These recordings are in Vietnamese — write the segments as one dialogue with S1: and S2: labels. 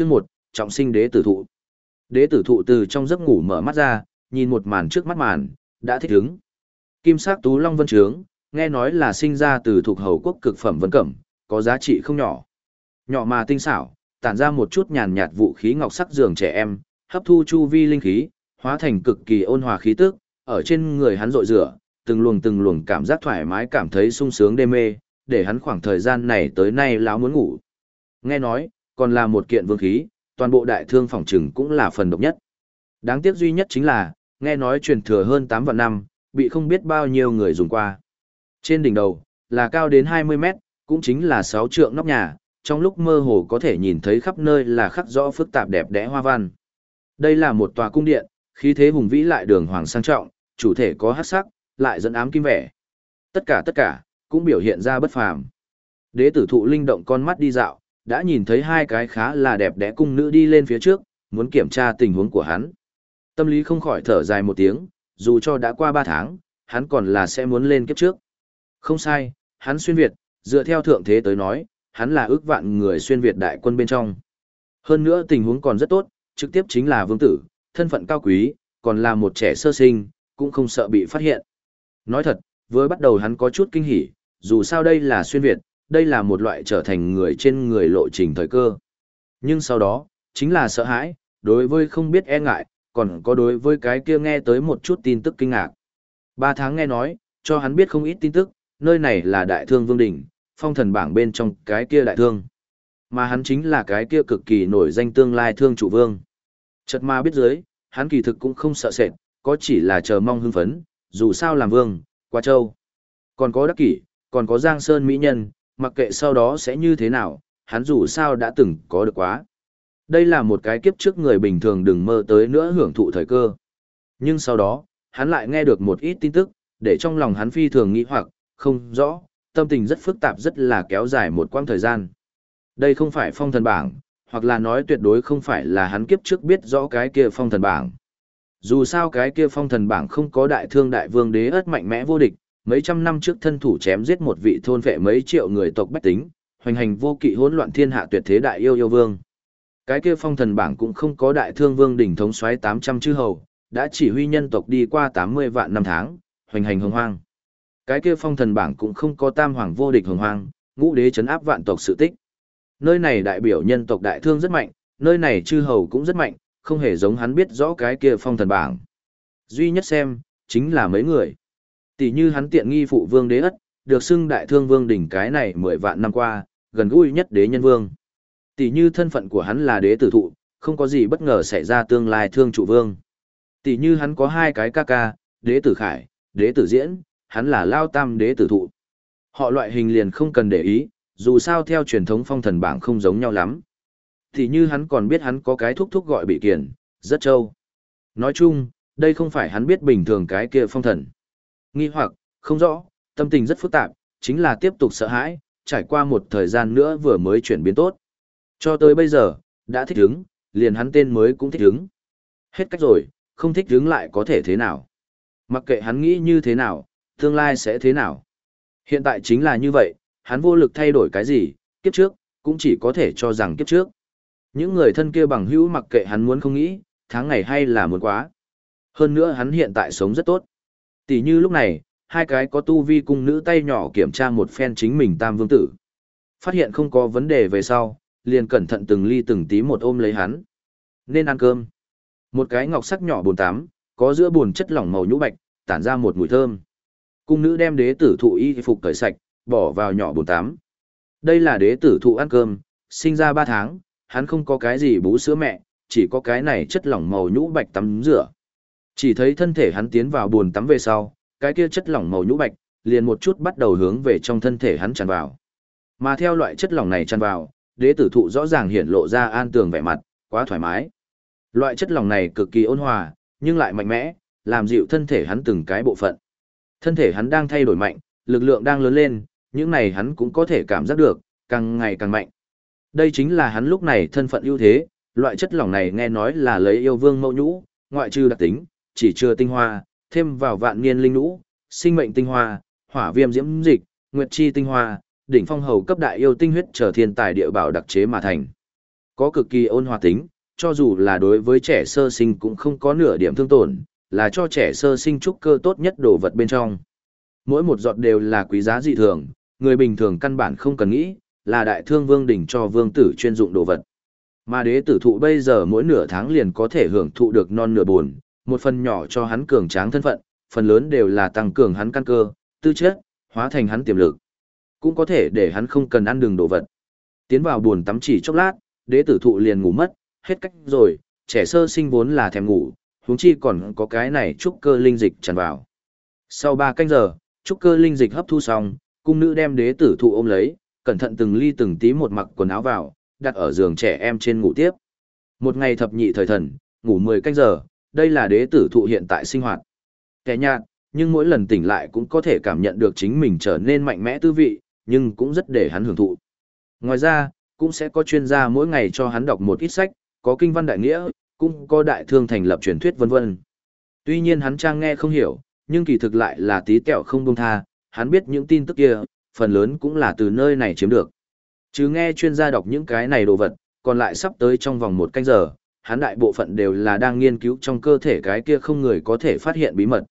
S1: Chương một trọng sinh đế tử thụ. Đế tử thụ từ trong giấc ngủ mở mắt ra, nhìn một màn trước mắt màn, đã thích ứng. Kim sắc tú long vân trướng, nghe nói là sinh ra từ thuộc hầu quốc cực phẩm vân cẩm, có giá trị không nhỏ. Nhỏ mà tinh xảo, tản ra một chút nhàn nhạt vũ khí ngọc sắc giường trẻ em, hấp thu chu vi linh khí, hóa thành cực kỳ ôn hòa khí tức, ở trên người hắn rội rửa, từng luồng từng luồng cảm giác thoải mái cảm thấy sung sướng đê mê, để hắn khoảng thời gian này tới nay láo muốn ngủ. Nghe nói, còn là một kiện vương khí, toàn bộ đại thương phòng trừng cũng là phần độc nhất. Đáng tiếc duy nhất chính là, nghe nói truyền thừa hơn 8 vạn năm, bị không biết bao nhiêu người dùng qua. Trên đỉnh đầu, là cao đến 20 mét, cũng chính là 6 trượng nóc nhà, trong lúc mơ hồ có thể nhìn thấy khắp nơi là khắc rõ phức tạp đẹp đẽ hoa văn. Đây là một tòa cung điện, khí thế hùng vĩ lại đường hoàng sang trọng, chủ thể có hắc sắc, lại dẫn ám kim vẻ. Tất cả tất cả, cũng biểu hiện ra bất phàm. Đế tử thụ linh động con mắt đi dạo, đã nhìn thấy hai cái khá là đẹp đẽ cung nữ đi lên phía trước, muốn kiểm tra tình huống của hắn. Tâm lý không khỏi thở dài một tiếng, dù cho đã qua ba tháng, hắn còn là sẽ muốn lên kiếp trước. Không sai, hắn xuyên Việt, dựa theo thượng thế tới nói, hắn là ước vạn người xuyên Việt đại quân bên trong. Hơn nữa tình huống còn rất tốt, trực tiếp chính là vương tử, thân phận cao quý, còn là một trẻ sơ sinh, cũng không sợ bị phát hiện. Nói thật, với bắt đầu hắn có chút kinh hỉ, dù sao đây là xuyên Việt, đây là một loại trở thành người trên người lộ trình thời cơ. Nhưng sau đó, chính là sợ hãi, đối với không biết e ngại, còn có đối với cái kia nghe tới một chút tin tức kinh ngạc. Ba tháng nghe nói, cho hắn biết không ít tin tức, nơi này là đại thương vương đỉnh, phong thần bảng bên trong cái kia đại thương. Mà hắn chính là cái kia cực kỳ nổi danh tương lai thương chủ vương. Chợt ma biết dưới, hắn kỳ thực cũng không sợ sệt, có chỉ là chờ mong hưng phấn, dù sao làm vương, qua châu. Còn có đắc kỷ, còn có giang sơn mỹ nhân, mặc kệ sau đó sẽ như thế nào, hắn dù sao đã từng có được quá. Đây là một cái kiếp trước người bình thường đừng mơ tới nữa hưởng thụ thời cơ. Nhưng sau đó, hắn lại nghe được một ít tin tức, để trong lòng hắn phi thường nghĩ hoặc, không rõ, tâm tình rất phức tạp rất là kéo dài một quãng thời gian. Đây không phải phong thần bảng, hoặc là nói tuyệt đối không phải là hắn kiếp trước biết rõ cái kia phong thần bảng. Dù sao cái kia phong thần bảng không có đại thương đại vương đế ất mạnh mẽ vô địch, mấy trăm năm trước thân thủ chém giết một vị thôn vệ mấy triệu người tộc bách tính, hoành hành vô kỵ hỗn loạn thiên hạ tuyệt thế đại yêu yêu vương. Cái kia phong thần bảng cũng không có đại thương vương đỉnh thống soái 800 chư hầu, đã chỉ huy nhân tộc đi qua 80 vạn năm tháng, hoành hành hồng hoang. Cái kia phong thần bảng cũng không có tam hoàng vô địch hồng hoang, ngũ đế chấn áp vạn tộc sự tích. Nơi này đại biểu nhân tộc đại thương rất mạnh, nơi này chư hầu cũng rất mạnh, không hề giống hắn biết rõ cái kia phong thần bảng. Duy nhất xem, chính là mấy người. Tỷ như hắn tiện nghi phụ vương đế ất, được xưng đại thương vương đỉnh cái này 10 vạn năm qua, gần gũi nhất đế nhân vương. Tỷ như thân phận của hắn là đế tử thụ, không có gì bất ngờ xảy ra tương lai thương trụ vương. Tỷ như hắn có hai cái ca ca, đế tử khải, đế tử diễn, hắn là lao tam đế tử thụ. Họ loại hình liền không cần để ý, dù sao theo truyền thống phong thần bảng không giống nhau lắm. Tỷ như hắn còn biết hắn có cái thúc thúc gọi bị kiền, rất trâu. Nói chung, đây không phải hắn biết bình thường cái kia phong thần. Nghi hoặc, không rõ, tâm tình rất phức tạp, chính là tiếp tục sợ hãi, trải qua một thời gian nữa vừa mới chuyển biến tốt. Cho tới bây giờ, đã thích hứng, liền hắn tên mới cũng thích hứng. Hết cách rồi, không thích hứng lại có thể thế nào. Mặc kệ hắn nghĩ như thế nào, tương lai sẽ thế nào. Hiện tại chính là như vậy, hắn vô lực thay đổi cái gì, kiếp trước, cũng chỉ có thể cho rằng kiếp trước. Những người thân kia bằng hữu mặc kệ hắn muốn không nghĩ, tháng ngày hay là muốn quá. Hơn nữa hắn hiện tại sống rất tốt. Tỷ như lúc này, hai cái có tu vi cung nữ tay nhỏ kiểm tra một phen chính mình tam vương tử. Phát hiện không có vấn đề về sau, liền cẩn thận từng ly từng tí một ôm lấy hắn. Nên ăn cơm. Một cái ngọc sắc nhỏ bồn tắm, có giữa bồn chất lỏng màu nhũ bạch, tản ra một mùi thơm. Cung nữ đem đế tử thụ y phục cởi sạch, bỏ vào nhỏ bồn tắm. Đây là đế tử thụ ăn cơm, sinh ra ba tháng, hắn không có cái gì bú sữa mẹ, chỉ có cái này chất lỏng màu nhũ bạch tắm rửa. Chỉ thấy thân thể hắn tiến vào bồn tắm về sau, cái kia chất lỏng màu nhũ bạch, liền một chút bắt đầu hướng về trong thân thể hắn tràn vào. Mà theo loại chất lỏng này tràn vào, đế tử thụ rõ ràng hiện lộ ra an tường vẻ mặt, quá thoải mái. Loại chất lỏng này cực kỳ ôn hòa, nhưng lại mạnh mẽ, làm dịu thân thể hắn từng cái bộ phận. Thân thể hắn đang thay đổi mạnh, lực lượng đang lớn lên, những này hắn cũng có thể cảm giác được, càng ngày càng mạnh. Đây chính là hắn lúc này thân phận ưu thế, loại chất lỏng này nghe nói là lấy yêu vương mẫu nhũ, ngoại trừ đặc tính, chỉ chưa tinh hoa, thêm vào vạn niên linh nũ, sinh mệnh tinh hoa, hỏa viêm diễm dịch, nguyệt chi tinh hoa, đỉnh phong hầu cấp đại yêu tinh huyết trở thiên tài địa bảo đặc chế mà thành. có cực kỳ ôn hòa tính, cho dù là đối với trẻ sơ sinh cũng không có nửa điểm thương tổn, là cho trẻ sơ sinh trúc cơ tốt nhất đồ vật bên trong. Mỗi một giọt đều là quý giá dị thường, người bình thường căn bản không cần nghĩ, là đại thương vương đỉnh cho vương tử chuyên dụng đồ vật. Mà đế tử thụ bây giờ mỗi nửa tháng liền có thể hưởng thụ được non nửa buồn, một phần nhỏ cho hắn cường tráng thân phận, phần lớn đều là tăng cường hắn căn cơ, tư chất, hóa thành hắn tiềm lực. Cũng có thể để hắn không cần ăn đường đồ vật. Tiến vào buồn tắm chỉ chốc lát, đế tử thụ liền ngủ mất, hết cách rồi, trẻ sơ sinh vốn là thèm ngủ, huống chi còn có cái này trúc cơ linh dịch tràn vào. Sau 3 canh giờ, trúc cơ linh dịch hấp thu xong, cung nữ đem đế tử thụ ôm lấy, cẩn thận từng ly từng tí một mặc quần áo vào, đặt ở giường trẻ em trên ngủ tiếp. Một ngày thập nhị thời thần, ngủ 10 canh giờ, đây là đế tử thụ hiện tại sinh hoạt. Kẻ nhạt, nhưng mỗi lần tỉnh lại cũng có thể cảm nhận được chính mình trở nên mạnh mẽ tư vị, nhưng cũng rất để hắn hưởng thụ. Ngoài ra, cũng sẽ có chuyên gia mỗi ngày cho hắn đọc một ít sách, có kinh văn đại nghĩa, cũng có đại thương thành lập truyền thuyết vân vân. Tuy nhiên hắn trang nghe không hiểu, nhưng kỳ thực lại là tí kẹo không buông tha, hắn biết những tin tức kia, phần lớn cũng là từ nơi này chiếm được. Chứ nghe chuyên gia đọc những cái này đồ vật, còn lại sắp tới trong vòng một canh giờ, hắn đại bộ phận đều là đang nghiên cứu trong cơ thể cái kia không người có thể phát hiện bí mật.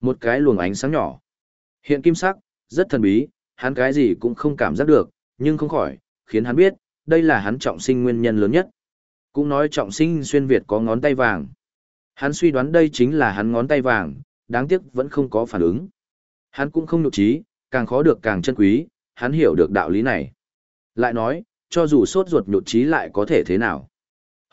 S1: Một cái luồng ánh sáng nhỏ. Hiện kim sắc, rất thần bí, hắn cái gì cũng không cảm giác được, nhưng không khỏi, khiến hắn biết, đây là hắn trọng sinh nguyên nhân lớn nhất. Cũng nói trọng sinh xuyên Việt có ngón tay vàng. Hắn suy đoán đây chính là hắn ngón tay vàng, đáng tiếc vẫn không có phản ứng. Hắn cũng không nhục trí, càng khó được càng chân quý, hắn hiểu được đạo lý này. Lại nói, cho dù sốt ruột nhục trí lại có thể thế nào.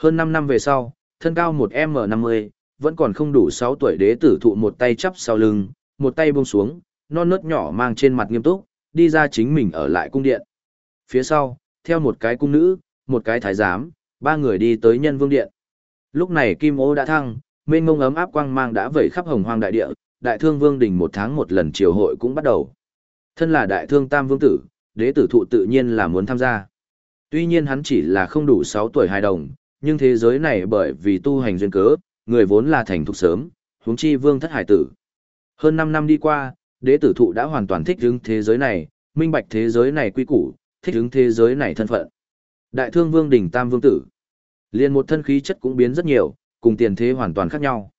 S1: Hơn 5 năm về sau, thân cao một M50, vẫn còn không đủ 6 tuổi đế tử thụ một tay chắp sau lưng, một tay buông xuống, non nớt nhỏ mang trên mặt nghiêm túc, đi ra chính mình ở lại cung điện. Phía sau, theo một cái cung nữ, một cái thái giám, ba người đi tới nhân vương điện. Lúc này kim ô đã thăng, mênh ngông ấm áp quang mang đã vẩy khắp hồng hoang đại địa, đại thương vương đình một tháng một lần triều hội cũng bắt đầu. Thân là đại thương tam vương tử, đế tử thụ tự nhiên là muốn tham gia. Tuy nhiên hắn chỉ là không đủ 6 tuổi hài đồng, nhưng thế giới này bởi vì tu hành duyên cớ, người vốn là thành thục sớm, huống chi vương thất hải tử. Hơn 5 năm đi qua, đế tử thụ đã hoàn toàn thích ứng thế giới này, minh bạch thế giới này quy củ, thích ứng thế giới này thân phận. Đại thương vương đỉnh tam vương tử. liền một thân khí chất cũng biến rất nhiều, cùng tiền thế hoàn toàn khác nhau.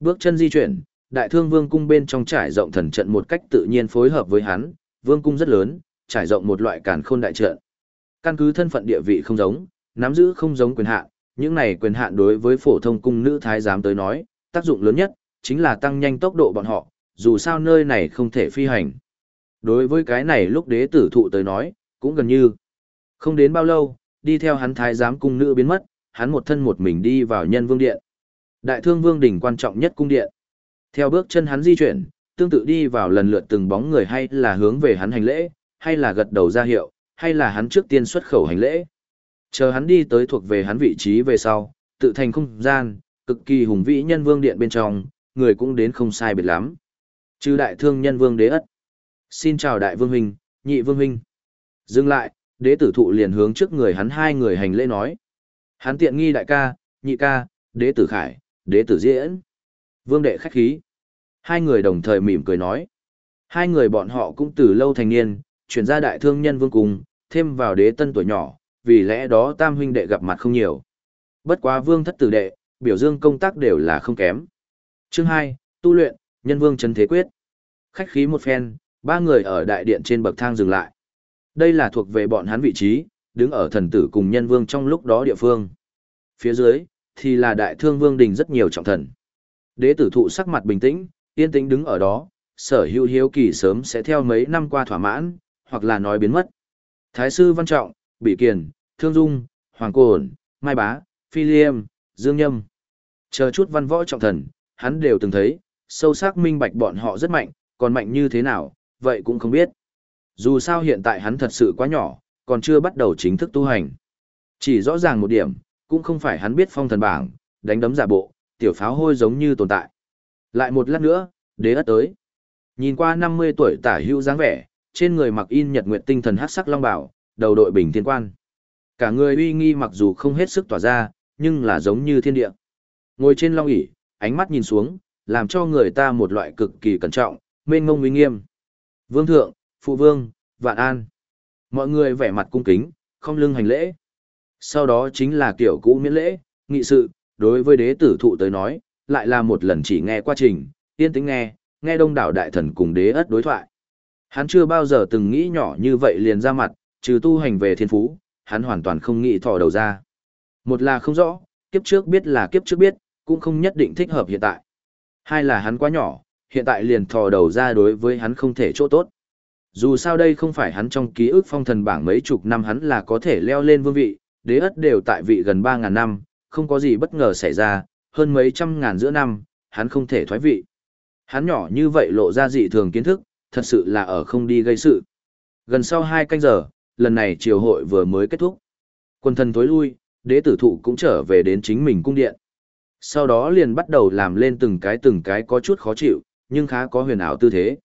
S1: Bước chân di chuyển, đại thương vương cung bên trong trải rộng thần trận một cách tự nhiên phối hợp với hắn, vương cung rất lớn, trải rộng một loại càn khôn đại trận. Căn cứ thân phận địa vị không giống, nắm giữ không giống quyền hạn, những này quyền hạn đối với phổ thông cung nữ thái giám tới nói, tác dụng lớn nhất chính là tăng nhanh tốc độ bọn họ, dù sao nơi này không thể phi hành. Đối với cái này lúc đế tử thụ tới nói, cũng gần như. Không đến bao lâu, đi theo hắn thái giám cung nữ biến mất, hắn một thân một mình đi vào nhân vương điện. Đại thương vương đỉnh quan trọng nhất cung điện. Theo bước chân hắn di chuyển, tương tự đi vào lần lượt từng bóng người hay là hướng về hắn hành lễ, hay là gật đầu ra hiệu, hay là hắn trước tiên xuất khẩu hành lễ. Chờ hắn đi tới thuộc về hắn vị trí về sau, tự thành không gian, cực kỳ hùng vĩ nhân vương điện bên trong, người cũng đến không sai biệt lắm. Chư đại thương nhân vương đế ất. Xin chào đại vương huynh, nhị vương huynh. Dừng lại, đế tử thụ liền hướng trước người hắn hai người hành lễ nói. Hắn tiện nghi đại ca, nhị ca, đế tử khải, đế tử diễn. Vương đệ khách khí. Hai người đồng thời mỉm cười nói. Hai người bọn họ cũng từ lâu thành niên, chuyển ra đại thương nhân vương cùng, thêm vào đế tân tuổi nhỏ, vì lẽ đó tam huynh đệ gặp mặt không nhiều. Bất quá vương thất tử đệ, biểu dương công tác đều là không kém. Chương 2, tu luyện, nhân vương chân thế quyết. Khách khí một phen, ba người ở đại điện trên bậc thang dừng lại. Đây là thuộc về bọn hắn vị trí, đứng ở thần tử cùng nhân vương trong lúc đó địa phương. Phía dưới, thì là đại thương vương đình rất nhiều trọng thần. Đế tử thụ sắc mặt bình tĩnh, yên tĩnh đứng ở đó, sở hữu hiếu kỳ sớm sẽ theo mấy năm qua thỏa mãn, hoặc là nói biến mất. Thái sư Văn Trọng, Bị Kiền, Thương Dung, Hoàng Cổn, Mai Bá, Phi Liêm, Dương Nhâm. Chờ chút văn võ trọng thần, hắn đều từng thấy, sâu sắc minh bạch bọn họ rất mạnh, còn mạnh như thế nào, vậy cũng không biết. Dù sao hiện tại hắn thật sự quá nhỏ, còn chưa bắt đầu chính thức tu hành. Chỉ rõ ràng một điểm, cũng không phải hắn biết phong thần bảng, đánh đấm giả bộ, tiểu pháo hôi giống như tồn tại. Lại một lát nữa, đế ất tới. Nhìn qua 50 tuổi tả hữu dáng vẻ, trên người mặc in nhật nguyệt tinh thần hắc sắc long bảo, đầu đội bình thiên quan. Cả người uy nghi mặc dù không hết sức tỏa ra, nhưng là giống như thiên địa. Ngồi trên long ỷ, ánh mắt nhìn xuống, làm cho người ta một loại cực kỳ cẩn trọng, mênh ngông uy nghiêm. Vương thượng, phụ vương, vạn an. Mọi người vẻ mặt cung kính, không lưng hành lễ. Sau đó chính là kiểu cũ miễn lễ, nghị sự, đối với đế tử thụ tới nói, lại là một lần chỉ nghe quá trình, yên tĩnh nghe, nghe đông đảo đại thần cùng đế ất đối thoại. Hắn chưa bao giờ từng nghĩ nhỏ như vậy liền ra mặt, trừ tu hành về thiên phú, hắn hoàn toàn không nghĩ thò đầu ra. Một là không rõ, kiếp trước biết là kiếp trước biết, cũng không nhất định thích hợp hiện tại. Hai là hắn quá nhỏ, hiện tại liền thò đầu ra đối với hắn không thể chỗ tốt. Dù sao đây không phải hắn trong ký ức phong thần bảng mấy chục năm hắn là có thể leo lên vương vị, đế ất đều tại vị gần 3.000 năm, không có gì bất ngờ xảy ra, hơn mấy trăm ngàn giữa năm, hắn không thể thoái vị. Hắn nhỏ như vậy lộ ra dị thường kiến thức, thật sự là ở không đi gây sự. Gần sau hai canh giờ, lần này triều hội vừa mới kết thúc. Quân thần tối lui, đế tử thụ cũng trở về đến chính mình cung điện. Sau đó liền bắt đầu làm lên từng cái từng cái có chút khó chịu, nhưng khá có huyền ảo tư thế.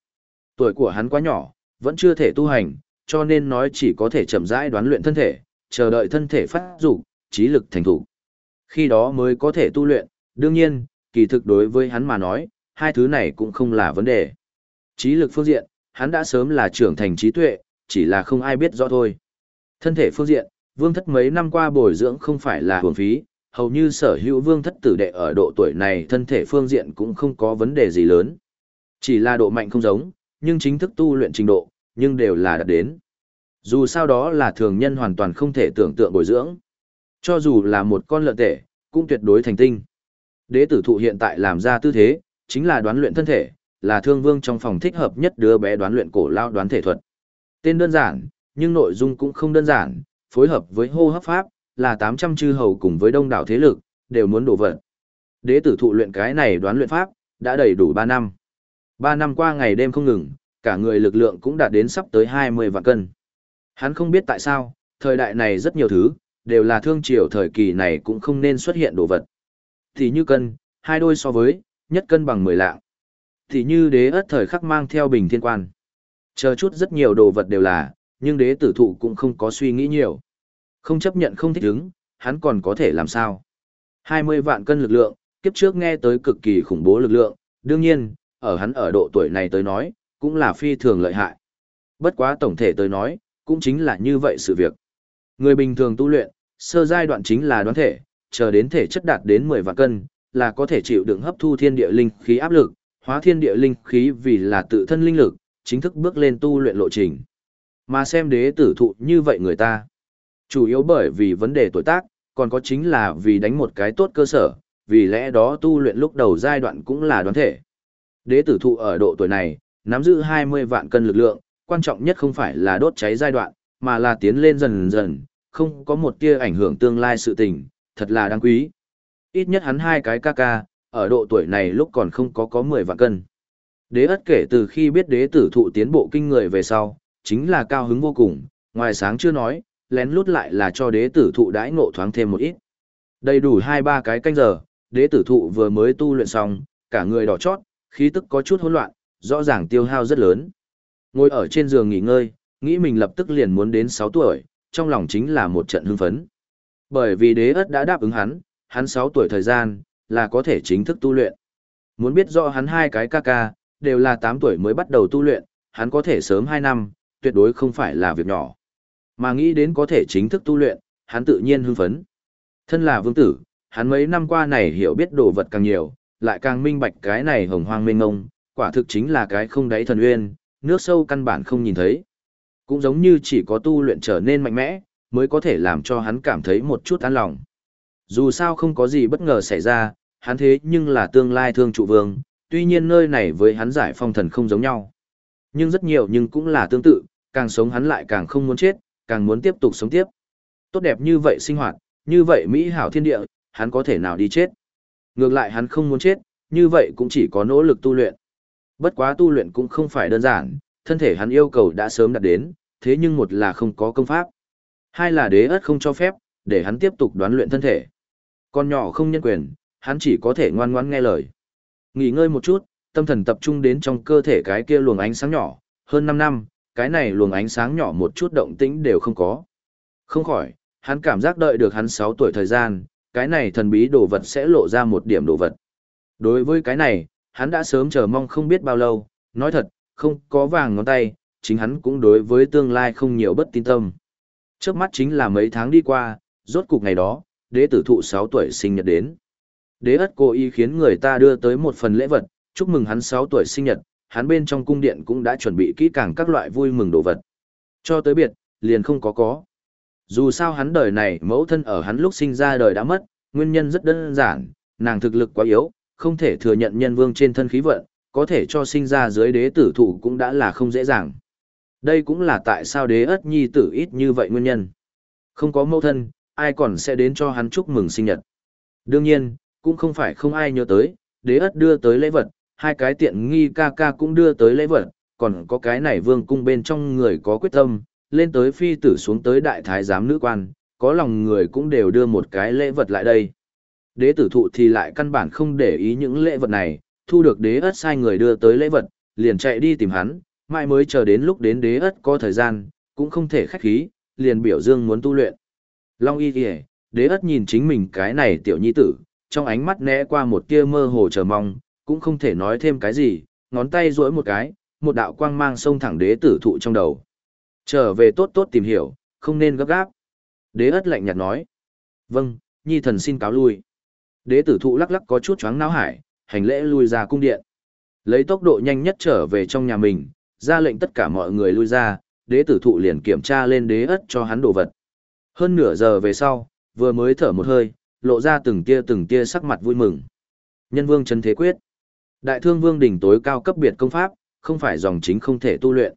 S1: Tuổi của hắn quá nhỏ, vẫn chưa thể tu hành, cho nên nói chỉ có thể chậm rãi đoán luyện thân thể, chờ đợi thân thể phát dục, trí lực thành thủ. Khi đó mới có thể tu luyện, đương nhiên, kỳ thực đối với hắn mà nói, hai thứ này cũng không là vấn đề. Trí lực phương diện, hắn đã sớm là trưởng thành trí tuệ, chỉ là không ai biết rõ thôi. Thân thể phương diện, vương thất mấy năm qua bồi dưỡng không phải là hưởng phí, hầu như sở hữu vương thất tử đệ ở độ tuổi này thân thể phương diện cũng không có vấn đề gì lớn. Chỉ là độ mạnh không giống, nhưng chính thức tu luyện trình độ, nhưng đều là đạt đến. Dù sao đó là thường nhân hoàn toàn không thể tưởng tượng bồi dưỡng. Cho dù là một con lợn tể, cũng tuyệt đối thành tinh. Đế tử thụ hiện tại làm ra tư thế, chính là đoán luyện thân thể, là thương vương trong phòng thích hợp nhất đứa bé đoán luyện cổ lao đoán thể thuật. Tên đơn giản, nhưng nội dung cũng không đơn giản, phối hợp với hô hấp pháp, là 800 chư hầu cùng với đông đảo thế lực, đều muốn đổ vật. Đế tử thụ luyện cái này đoán luyện pháp, đã đầy đủ 3 năm. 3 năm qua ngày đêm không ngừng, cả người lực lượng cũng đạt đến sắp tới 20 vạn cân. Hắn không biết tại sao, thời đại này rất nhiều thứ, đều là thương triều thời kỳ này cũng không nên xuất hiện đồ vật. Thì như cân, hai đôi so với, nhất cân bằng 10 lạng. Thì như đế ất thời khắc mang theo bình thiên quan. Chờ chút rất nhiều đồ vật đều là, nhưng đế tử thụ cũng không có suy nghĩ nhiều. Không chấp nhận không thích ứng, hắn còn có thể làm sao. 20 vạn cân lực lượng, kiếp trước nghe tới cực kỳ khủng bố lực lượng, đương nhiên, ở hắn ở độ tuổi này tới nói, cũng là phi thường lợi hại. Bất quá tổng thể tới nói, cũng chính là như vậy sự việc. Người bình thường tu luyện, sơ giai đoạn chính là đoán thể, chờ đến thể chất đạt đến 10 vạn cân, là có thể chịu đựng hấp thu thiên địa linh khí áp lực, hóa thiên địa linh khí vì là tự thân linh lực, chính thức bước lên tu luyện lộ trình. Mà xem đế tử thụ như vậy người ta. Chủ yếu bởi vì vấn đề tuổi tác, còn có chính là vì đánh một cái tốt cơ sở, vì lẽ đó tu luyện lúc đầu giai đoạn cũng là đoán thể. Đế tử thụ ở độ tuổi này, nắm giữ 20 vạn cân lực lượng, quan trọng nhất không phải là đốt cháy giai đoạn, mà là tiến lên dần dần, không có một tia ảnh hưởng tương lai sự tình, thật là đáng quý. Ít nhất hắn hai cái ca ca, ở độ tuổi này lúc còn không có có 10 vạn cân. Đế ất kể từ khi biết đế tử thụ tiến bộ kinh người về sau, chính là cao hứng vô cùng, ngoài sáng chưa nói, lén lút lại là cho đế tử thụ đãi ngộ thoáng thêm một ít. Đầy đủ hai ba cái canh giờ, đế tử thụ vừa mới tu luyện xong, cả người đỏ chót, khí tức có chút hỗn loạn, rõ ràng tiêu hao rất lớn. Ngồi ở trên giường nghỉ ngơi, nghĩ mình lập tức liền muốn đến 6 tuổi, trong lòng chính là một trận hưng phấn. Bởi vì đế ất đã đáp ứng hắn, hắn 6 tuổi thời gian, là có thể chính thức tu luyện. Muốn biết rõ hắn hai cái ca ca, đều là 8 tuổi mới bắt đầu tu luyện, hắn có thể sớm 2 năm, tuyệt đối không phải là việc nhỏ. Mà nghĩ đến có thể chính thức tu luyện, hắn tự nhiên hưng phấn. Thân là vương tử, hắn mấy năm qua này hiểu biết đồ vật càng nhiều, lại càng minh bạch cái này hồng hoang mênh ngông, quả thực chính là cái không đáy thần uyên, nước sâu căn bản không nhìn thấy. Cũng giống như chỉ có tu luyện trở nên mạnh mẽ, mới có thể làm cho hắn cảm thấy một chút an lòng. Dù sao không có gì bất ngờ xảy ra, hắn thế nhưng là tương lai thương trụ vương, tuy nhiên nơi này với hắn giải phong thần không giống nhau. Nhưng rất nhiều nhưng cũng là tương tự, càng sống hắn lại càng không muốn chết, càng muốn tiếp tục sống tiếp. Tốt đẹp như vậy sinh hoạt, như vậy Mỹ hảo thiên địa, hắn có thể nào đi chết. Ngược lại hắn không muốn chết, như vậy cũng chỉ có nỗ lực tu luyện. Bất quá tu luyện cũng không phải đơn giản, thân thể hắn yêu cầu đã sớm đạt đến, thế nhưng một là không có công pháp. Hai là đế ất không cho phép, để hắn tiếp tục đoán luyện thân thể. Con nhỏ không nhân quyền, hắn chỉ có thể ngoan ngoãn nghe lời. Nghỉ ngơi một chút, tâm thần tập trung đến trong cơ thể cái kia luồng ánh sáng nhỏ, hơn 5 năm, cái này luồng ánh sáng nhỏ một chút động tĩnh đều không có. Không khỏi, hắn cảm giác đợi được hắn 6 tuổi thời gian, cái này thần bí đồ vật sẽ lộ ra một điểm đồ vật. Đối với cái này, hắn đã sớm chờ mong không biết bao lâu, nói thật, không có vàng ngón tay, chính hắn cũng đối với tương lai không nhiều bất tin tâm. Trước mắt chính là mấy tháng đi qua, rốt cục ngày đó, đế tử thụ 6 tuổi sinh nhật đến. Đế ất cố ý khiến người ta đưa tới một phần lễ vật, chúc mừng hắn 6 tuổi sinh nhật, hắn bên trong cung điện cũng đã chuẩn bị kỹ càng các loại vui mừng đồ vật. Cho tới biệt, liền không có có. Dù sao hắn đời này mẫu thân ở hắn lúc sinh ra đời đã mất, nguyên nhân rất đơn giản, nàng thực lực quá yếu, không thể thừa nhận nhân vương trên thân khí vận, có thể cho sinh ra dưới đế tử thủ cũng đã là không dễ dàng. Đây cũng là tại sao đế ất nhi tử ít như vậy nguyên nhân. Không có mẫu thân, ai còn sẽ đến cho hắn chúc mừng sinh nhật. Đương nhiên, cũng không phải không ai nhớ tới, đế ất đưa tới lễ vật, hai cái tiện nghi ca ca cũng đưa tới lễ vật, còn có cái này vương cung bên trong người có quyết tâm, lên tới phi tử xuống tới đại thái giám nữ quan, có lòng người cũng đều đưa một cái lễ vật lại đây. Đế tử thụ thì lại căn bản không để ý những lễ vật này, thu được đế ất sai người đưa tới lễ vật, liền chạy đi tìm hắn, mãi mới chờ đến lúc đến đế ất có thời gian, cũng không thể khách khí, liền biểu dương muốn tu luyện. Long y kìa, đế ất nhìn chính mình cái này tiểu nhi tử, trong ánh mắt né qua một tia mơ hồ chờ mong, cũng không thể nói thêm cái gì, ngón tay duỗi một cái, một đạo quang mang xông thẳng đế tử thụ trong đầu. Trở về tốt tốt tìm hiểu, không nên gấp gáp. Đế ất lạnh nhạt nói. Vâng, nhi thần xin cáo lui. Đế tử thụ lắc lắc có chút choáng não hải, hành lễ lui ra cung điện. Lấy tốc độ nhanh nhất trở về trong nhà mình, ra lệnh tất cả mọi người lui ra, đế tử thụ liền kiểm tra lên đế ất cho hắn đồ vật. Hơn nửa giờ về sau, vừa mới thở một hơi, lộ ra từng tia từng tia sắc mặt vui mừng. Nhân vương chân thế quyết. Đại thương vương đỉnh tối cao cấp biệt công pháp, không phải dòng chính không thể tu luyện.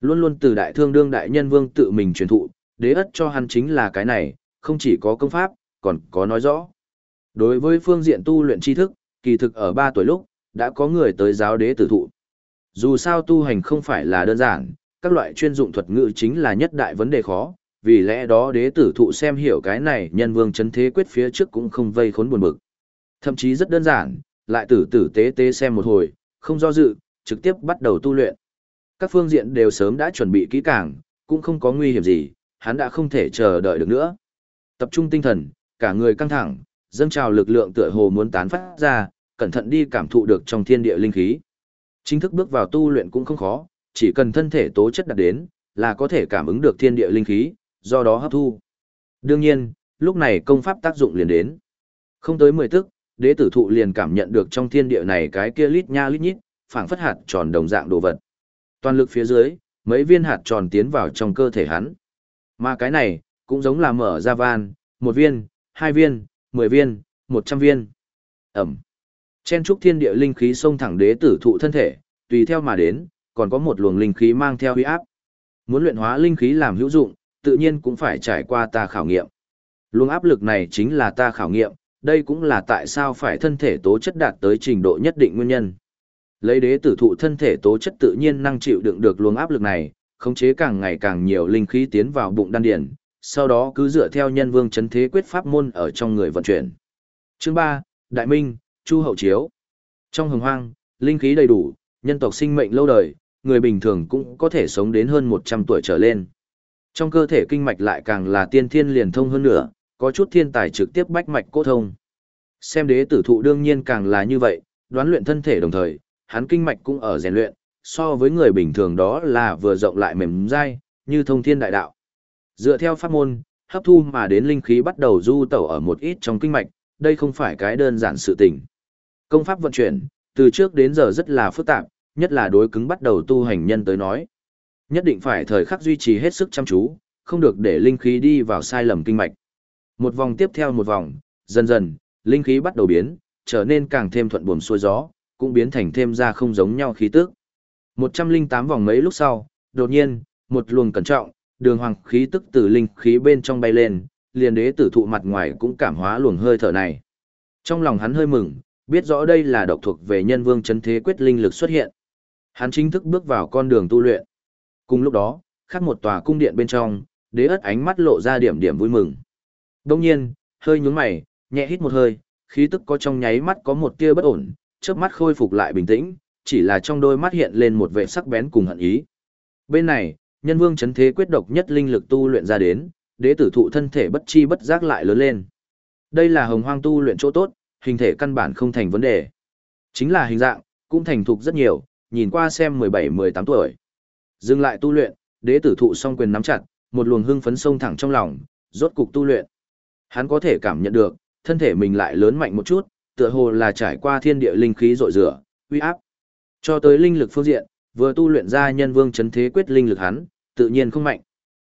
S1: Luôn luôn từ đại thương đương đại nhân vương tự mình truyền thụ, đế ất cho hắn chính là cái này, không chỉ có công pháp, còn có nói rõ. Đối với phương diện tu luyện tri thức, kỳ thực ở 3 tuổi lúc, đã có người tới giáo đế tử thụ. Dù sao tu hành không phải là đơn giản, các loại chuyên dụng thuật ngữ chính là nhất đại vấn đề khó, vì lẽ đó đế tử thụ xem hiểu cái này nhân vương chấn thế quyết phía trước cũng không vây khốn buồn bực. Thậm chí rất đơn giản, lại tử tử tế tế xem một hồi, không do dự, trực tiếp bắt đầu tu luyện. Các phương diện đều sớm đã chuẩn bị kỹ càng, cũng không có nguy hiểm gì, hắn đã không thể chờ đợi được nữa. Tập trung tinh thần, cả người căng thẳng, dâng trào lực lượng tựa hồ muốn tán phát ra, cẩn thận đi cảm thụ được trong thiên địa linh khí. Chính thức bước vào tu luyện cũng không khó, chỉ cần thân thể tố chất đạt đến, là có thể cảm ứng được thiên địa linh khí, do đó hấp thu. Đương nhiên, lúc này công pháp tác dụng liền đến. Không tới 10 tức, đế tử thụ liền cảm nhận được trong thiên địa này cái kia lít nha lít nhít, phảng phất hạt tròn đồng dạng đồ vật. Toàn lực phía dưới, mấy viên hạt tròn tiến vào trong cơ thể hắn. Mà cái này, cũng giống là mở ra van, một viên, hai viên, mười viên, một trăm viên. Ẩm. Chen trúc thiên địa linh khí xông thẳng đế tử thụ thân thể, tùy theo mà đến, còn có một luồng linh khí mang theo huy áp. Muốn luyện hóa linh khí làm hữu dụng, tự nhiên cũng phải trải qua ta khảo nghiệm. Luồng áp lực này chính là ta khảo nghiệm, đây cũng là tại sao phải thân thể tố chất đạt tới trình độ nhất định nguyên nhân. Lấy đế tử thụ thân thể tố chất tự nhiên năng chịu đựng được luồng áp lực này, khống chế càng ngày càng nhiều linh khí tiến vào bụng đan điển, sau đó cứ dựa theo nhân vương chấn thế quyết pháp môn ở trong người vận chuyển. Chương 3, Đại Minh, Chu Hậu Chiếu. Trong hồng hoang, linh khí đầy đủ, nhân tộc sinh mệnh lâu đời, người bình thường cũng có thể sống đến hơn 100 tuổi trở lên. Trong cơ thể kinh mạch lại càng là tiên thiên liền thông hơn nữa, có chút thiên tài trực tiếp bách mạch cốt thông. Xem đế tử thụ đương nhiên càng là như vậy, đoán luyện thân thể đồng thời, hắn kinh mạch cũng ở rèn luyện, so với người bình thường đó là vừa rộng lại mềm dai, như thông thiên đại đạo. Dựa theo pháp môn, hấp thu mà đến linh khí bắt đầu du tẩu ở một ít trong kinh mạch, đây không phải cái đơn giản sự tình. Công pháp vận chuyển, từ trước đến giờ rất là phức tạp, nhất là đối cứng bắt đầu tu hành nhân tới nói. Nhất định phải thời khắc duy trì hết sức chăm chú, không được để linh khí đi vào sai lầm kinh mạch. Một vòng tiếp theo một vòng, dần dần, linh khí bắt đầu biến, trở nên càng thêm thuận buồm xuôi gió, cũng biến thành thêm ra không giống nhau khí tức. 108 vòng mấy lúc sau, đột nhiên, một luồng cẩn trọng, đường hoàng khí tức từ linh khí bên trong bay lên, liền đế tử thụ mặt ngoài cũng cảm hóa luồng hơi thở này. Trong lòng hắn hơi mừng, biết rõ đây là độc thuộc về nhân vương chấn thế quyết linh lực xuất hiện. Hắn chính thức bước vào con đường tu luyện. Cùng lúc đó, khác một tòa cung điện bên trong, đế ất ánh mắt lộ ra điểm điểm vui mừng. Đông nhiên, hơi nhướng mày, nhẹ hít một hơi, khí tức có trong nháy mắt có một tia bất ổn, chớp mắt khôi phục lại bình tĩnh, chỉ là trong đôi mắt hiện lên một vẻ sắc bén cùng hận ý. Bên này, nhân vương chấn thế quyết độc nhất linh lực tu luyện ra đến, đế tử thụ thân thể bất chi bất giác lại lớn lên. Đây là hồng hoang tu luyện chỗ tốt, hình thể căn bản không thành vấn đề. Chính là hình dạng, cũng thành thục rất nhiều, nhìn qua xem 17-18 tuổi. Dừng lại tu luyện, đế tử thụ song quyền nắm chặt, một luồng hưng phấn sông thẳng trong lòng, rốt cục tu luyện. Hắn có thể cảm nhận được, thân thể mình lại lớn mạnh một chút, tựa hồ là trải qua thiên địa linh khí rội rửa, uy áp. Cho tới linh lực phương diện, vừa tu luyện ra nhân vương chấn thế quyết linh lực hắn, tự nhiên không mạnh.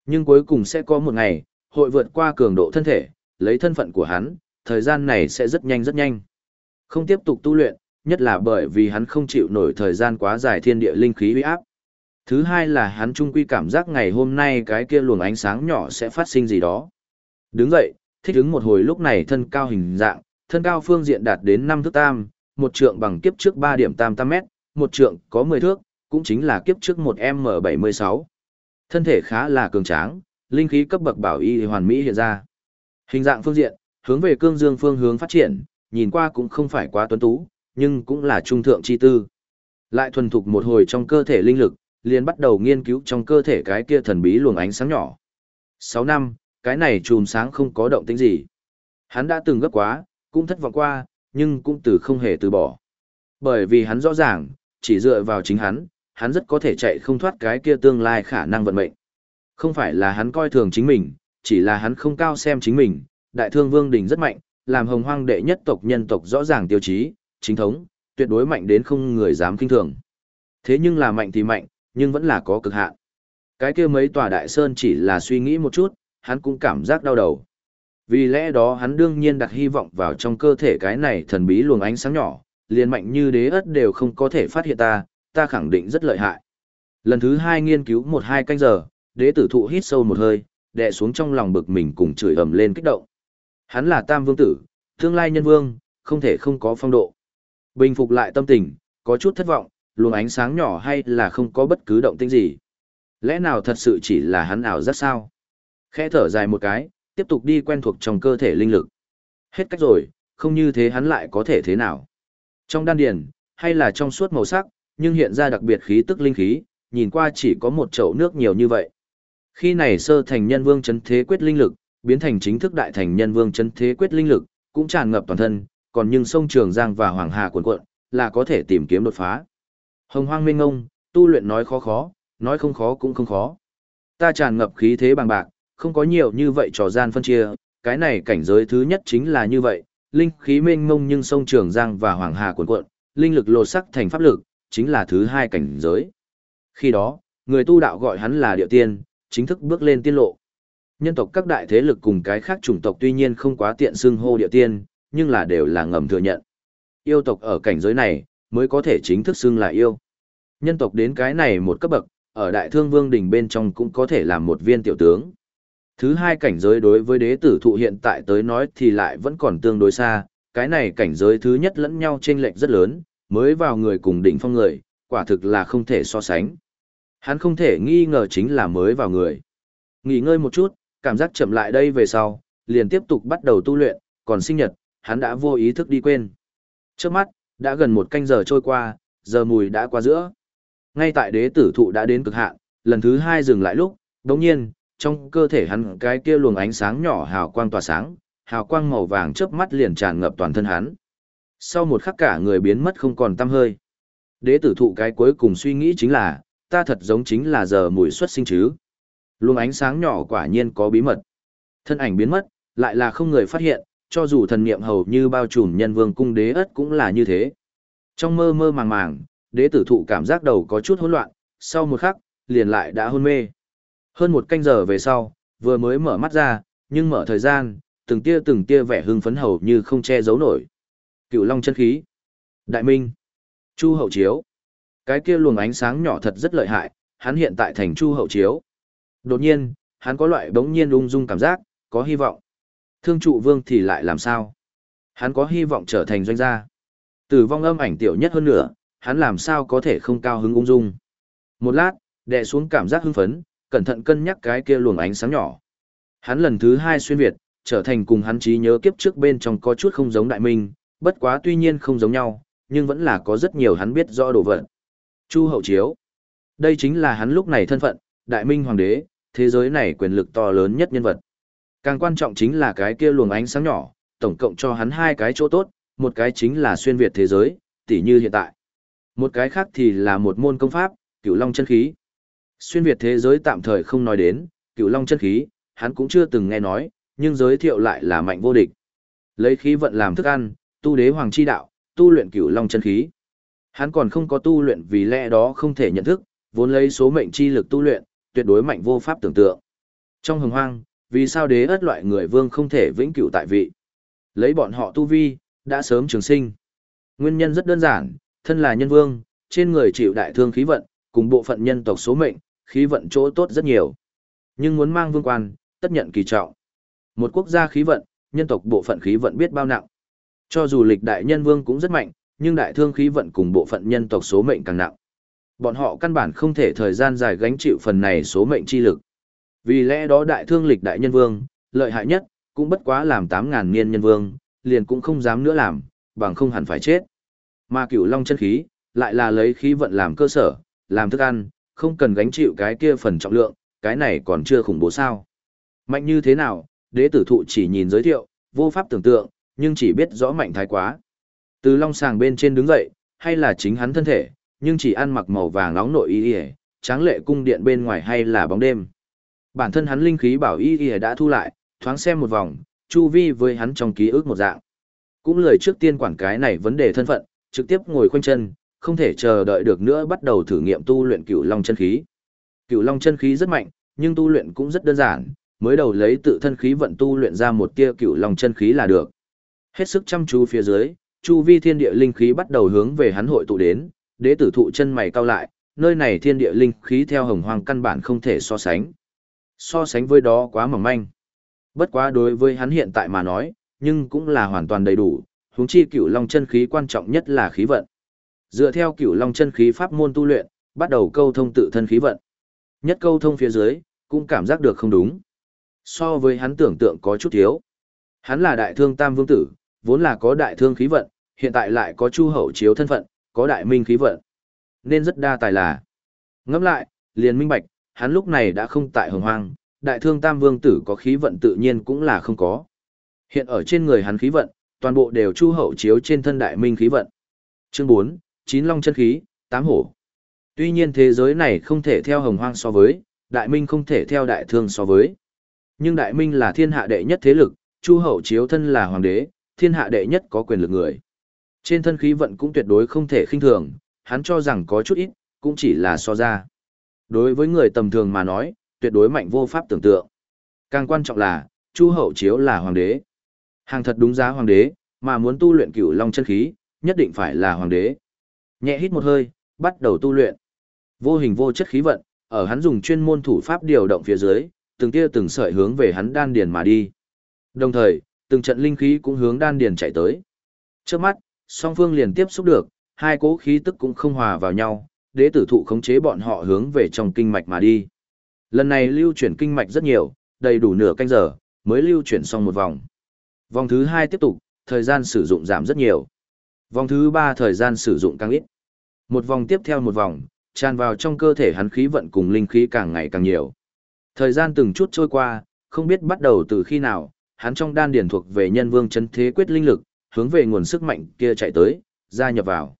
S1: Nhưng cuối cùng sẽ có một ngày, hội vượt qua cường độ thân thể, lấy thân phận của hắn, thời gian này sẽ rất nhanh rất nhanh. Không tiếp tục tu luyện, nhất là bởi vì hắn không chịu nổi thời gian quá dài thiên địa linh khí uy áp. Thứ hai là hắn trung quy cảm giác ngày hôm nay cái kia luồng ánh sáng nhỏ sẽ phát sinh gì đó. Đứng dậy, thích ứng một hồi lúc này thân cao hình dạng, thân cao phương diện đạt đến 5 thước tam, một trượng bằng kiếp trước 3 điểm tam tam mét, một trượng có 10 thước, cũng chính là kiếp trước một M76. Thân thể khá là cường tráng, linh khí cấp bậc bảo y hoàn mỹ hiện ra. Hình dạng phương diện, hướng về cương dương phương hướng phát triển, nhìn qua cũng không phải quá tuấn tú, nhưng cũng là trung thượng chi tư. Lại thuần thục một hồi trong cơ thể linh lực, liền bắt đầu nghiên cứu trong cơ thể cái kia thần bí luồng ánh sáng nhỏ. 6 năm, cái này chùm sáng không có động tĩnh gì. Hắn đã từng gấp quá, cũng thất vọng qua, nhưng cũng từ không hề từ bỏ. Bởi vì hắn rõ ràng, chỉ dựa vào chính hắn, hắn rất có thể chạy không thoát cái kia tương lai khả năng vận mệnh. Không phải là hắn coi thường chính mình, chỉ là hắn không cao xem chính mình, đại thương vương đình rất mạnh, làm hồng hoang đệ nhất tộc nhân tộc rõ ràng tiêu chí, chính thống, tuyệt đối mạnh đến không người dám kinh thường. Thế nhưng là mạnh thì mạnh, nhưng vẫn là có cực hạn. Cái kia mấy tòa đại sơn chỉ là suy nghĩ một chút, hắn cũng cảm giác đau đầu. Vì lẽ đó hắn đương nhiên đặt hy vọng vào trong cơ thể cái này thần bí luồng ánh sáng nhỏ, liền mạnh như đế ất đều không có thể phát hiện ta, ta khẳng định rất lợi hại. Lần thứ hai nghiên cứu một hai canh giờ, đế tử thụ hít sâu một hơi, đè xuống trong lòng bực mình cùng chửi ầm lên kích động. Hắn là tam vương tử, tương lai nhân vương, không thể không có phong độ. Bình phục lại tâm tình, có chút thất vọng, luồng ánh sáng nhỏ hay là không có bất cứ động tĩnh gì. Lẽ nào thật sự chỉ là hắn ảo rất sao? Khẽ thở dài một cái, tiếp tục đi quen thuộc trong cơ thể linh lực. Hết cách rồi, không như thế hắn lại có thể thế nào? Trong đan điền, hay là trong suốt màu sắc, nhưng hiện ra đặc biệt khí tức linh khí, nhìn qua chỉ có một chậu nước nhiều như vậy. Khi này sơ thành nhân vương chấn thế quyết linh lực, biến thành chính thức đại thành nhân vương chấn thế quyết linh lực, cũng tràn ngập toàn thân, còn nhưng sông Trường Giang và Hoàng Hà cuộn cuộn, là có thể tìm kiếm đột phá. Hồng hoang minh ngông, tu luyện nói khó khó, nói không khó cũng không khó. Ta tràn ngập khí thế bằng bạc, không có nhiều như vậy trò gian phân chia, cái này cảnh giới thứ nhất chính là như vậy, linh khí mênh mông nhưng sông Trường Giang và Hoàng Hà cuộn cuộn, linh lực lột sắc thành pháp lực, chính là thứ hai cảnh giới. Khi đó, người tu đạo gọi hắn là địa tiên, chính thức bước lên tiên lộ. Nhân tộc các đại thế lực cùng cái khác chủng tộc tuy nhiên không quá tiện xưng hô địa tiên, nhưng là đều là ngầm thừa nhận. Yêu tộc ở cảnh giới này, mới có thể chính thức xưng là yêu. Nhân tộc đến cái này một cấp bậc, ở đại thương vương đỉnh bên trong cũng có thể làm một viên tiểu tướng. Thứ hai cảnh giới đối với đế tử thụ hiện tại tới nói thì lại vẫn còn tương đối xa, cái này cảnh giới thứ nhất lẫn nhau chênh lệch rất lớn, mới vào người cùng đỉnh phong người, quả thực là không thể so sánh. Hắn không thể nghi ngờ chính là mới vào người. Nghỉ ngơi một chút, cảm giác chậm lại đây về sau, liền tiếp tục bắt đầu tu luyện, còn sinh nhật, hắn đã vô ý thức đi quên. Trước mắt, đã gần một canh giờ trôi qua, giờ mùi đã qua giữa. Ngay tại đế tử thụ đã đến cực hạn, lần thứ hai dừng lại lúc, đồng nhiên, trong cơ thể hắn cái kia luồng ánh sáng nhỏ hào quang tỏa sáng, hào quang màu vàng chớp mắt liền tràn ngập toàn thân hắn. Sau một khắc cả người biến mất không còn tăm hơi. Đế tử thụ cái cuối cùng suy nghĩ chính là, ta thật giống chính là giờ mùi xuất sinh chứ. Luồng ánh sáng nhỏ quả nhiên có bí mật. Thân ảnh biến mất, lại là không người phát hiện, cho dù thần niệm hầu như bao trùm nhân vương cung đế ất cũng là như thế. Trong mơ mơ màng màng, đế tử thụ cảm giác đầu có chút hỗn loạn, sau một khắc, liền lại đã hôn mê. Hơn một canh giờ về sau, vừa mới mở mắt ra, nhưng mở thời gian, từng tia từng tia vẻ hưng phấn hầu như không che giấu nổi. Cựu Long chân khí. Đại Minh. Chu Hậu Chiếu. Cái kia luồng ánh sáng nhỏ thật rất lợi hại, hắn hiện tại thành Chu Hậu Chiếu. Đột nhiên, hắn có loại bỗng nhiên ung dung cảm giác, có hy vọng. Thương trụ vương thì lại làm sao? Hắn có hy vọng trở thành doanh gia. Tử vong âm ảnh tiểu nhất hơn nữa, hắn làm sao có thể không cao hứng ung dung. Một lát, đè xuống cảm giác hưng phấn, cẩn thận cân nhắc cái kia luồng ánh sáng nhỏ. Hắn lần thứ hai xuyên Việt, trở thành cùng hắn trí nhớ kiếp trước bên trong có chút không giống đại minh, bất quá tuy nhiên không giống nhau, nhưng vẫn là có rất nhiều hắn biết rõ đồ vật. Chu hậu chiếu. Đây chính là hắn lúc này thân phận, đại minh hoàng đế, thế giới này quyền lực to lớn nhất nhân vật. Càng quan trọng chính là cái kia luồng ánh sáng nhỏ, tổng cộng cho hắn hai cái chỗ tốt, một cái chính là xuyên Việt thế giới, tỉ như hiện tại. Một cái khác thì là một môn công pháp, cửu long chân khí. Xuyên Việt thế giới tạm thời không nói đến, cửu long chân khí, hắn cũng chưa từng nghe nói, nhưng giới thiệu lại là mạnh vô địch. Lấy khí vận làm thức ăn, tu đế hoàng chi đạo, tu luyện cửu long chân khí. Hắn còn không có tu luyện vì lẽ đó không thể nhận thức, vốn lấy số mệnh chi lực tu luyện, tuyệt đối mạnh vô pháp tưởng tượng. Trong hồng hoang, vì sao đế ất loại người vương không thể vĩnh cửu tại vị? Lấy bọn họ tu vi, đã sớm trường sinh. Nguyên nhân rất đơn giản, thân là nhân vương, trên người chịu đại thương khí vận, cùng bộ phận nhân tộc số mệnh, khí vận chỗ tốt rất nhiều. Nhưng muốn mang vương quan, tất nhận kỳ trọng. Một quốc gia khí vận, nhân tộc bộ phận khí vận biết bao nặng. Cho dù lịch đại nhân vương cũng rất mạnh, nhưng đại thương khí vận cùng bộ phận nhân tộc số mệnh càng nặng. Bọn họ căn bản không thể thời gian dài gánh chịu phần này số mệnh chi lực. Vì lẽ đó đại thương lịch đại nhân vương, lợi hại nhất, cũng bất quá làm 8.000 niên nhân vương, liền cũng không dám nữa làm, bằng không hẳn phải chết. Mà cửu long chân khí, lại là lấy khí vận làm cơ sở, làm thức ăn, không cần gánh chịu cái kia phần trọng lượng, cái này còn chưa khủng bố sao. Mạnh như thế nào, đế tử thụ chỉ nhìn giới thiệu, vô pháp tưởng tượng, nhưng chỉ biết rõ mạnh thái quá. Từ long sàng bên trên đứng dậy, hay là chính hắn thân thể, nhưng chỉ ăn mặc màu vàng nóng nội y tráng lệ cung điện bên ngoài hay là bóng đêm. Bản thân hắn linh khí bảo y y đã thu lại, thoáng xem một vòng, chu vi với hắn trong ký ức một dạng. Cũng lời trước tiên quản cái này vấn đề thân phận, trực tiếp ngồi khoanh chân, không thể chờ đợi được nữa bắt đầu thử nghiệm tu luyện cửu long chân khí. Cửu long chân khí rất mạnh, nhưng tu luyện cũng rất đơn giản, mới đầu lấy tự thân khí vận tu luyện ra một tia cửu long chân khí là được. Hết sức chăm chú phía dưới, chu vi thiên địa linh khí bắt đầu hướng về hắn hội tụ đến, đế tử thụ chân mày cao lại, nơi này thiên địa linh khí theo hồng hoang căn bản không thể so sánh. So sánh với đó quá mỏng manh. Bất quá đối với hắn hiện tại mà nói, nhưng cũng là hoàn toàn đầy đủ, huống chi cửu long chân khí quan trọng nhất là khí vận. Dựa theo cửu long chân khí pháp môn tu luyện, bắt đầu câu thông tự thân khí vận. Nhất câu thông phía dưới, cũng cảm giác được không đúng. So với hắn tưởng tượng có chút thiếu. Hắn là đại thương tam vương tử, vốn là có đại thương khí vận, hiện tại lại có chu hậu chiếu thân phận, có đại minh khí vận. Nên rất đa tài là. Ngẫm lại, liền minh bạch, hắn lúc này đã không tại hồng hoang, đại thương tam vương tử có khí vận tự nhiên cũng là không có. Hiện ở trên người hắn khí vận, toàn bộ đều chu hậu chiếu trên thân đại minh khí vận. Chương 4, chín long chân khí, tám hổ. Tuy nhiên thế giới này không thể theo hồng hoang so với, đại minh không thể theo đại thương so với. Nhưng đại minh là thiên hạ đệ nhất thế lực, chu hậu chiếu thân là hoàng đế, thiên hạ đệ nhất có quyền lực người. Trên thân khí vận cũng tuyệt đối không thể khinh thường, hắn cho rằng có chút ít, cũng chỉ là so ra. Đối với người tầm thường mà nói, tuyệt đối mạnh vô pháp tưởng tượng. Càng quan trọng là, Chu Hậu Chiếu là hoàng đế. Hàng thật đúng giá hoàng đế, mà muốn tu luyện cửu long chân khí, nhất định phải là hoàng đế. Nhẹ hít một hơi, bắt đầu tu luyện. Vô hình vô chất khí vận, ở hắn dùng chuyên môn thủ pháp điều động phía dưới, từng tia từng sợi hướng về hắn đan điền mà đi. Đồng thời, từng trận linh khí cũng hướng đan điền chạy tới. Trước mắt, song phương liền tiếp xúc được, hai cỗ khí tức cũng không hòa vào nhau, đế tử thụ khống chế bọn họ hướng về trong kinh mạch mà đi. Lần này lưu chuyển kinh mạch rất nhiều, đầy đủ nửa canh giờ, mới lưu chuyển xong một vòng. Vòng thứ hai tiếp tục, thời gian sử dụng giảm rất nhiều. Vòng thứ ba thời gian sử dụng càng ít. Một vòng tiếp theo một vòng, tràn vào trong cơ thể hắn khí vận cùng linh khí càng ngày càng nhiều. Thời gian từng chút trôi qua, không biết bắt đầu từ khi nào, hắn trong đan điển thuộc về nhân vương chấn thế quyết linh lực, hướng về nguồn sức mạnh kia chạy tới, gia nhập vào.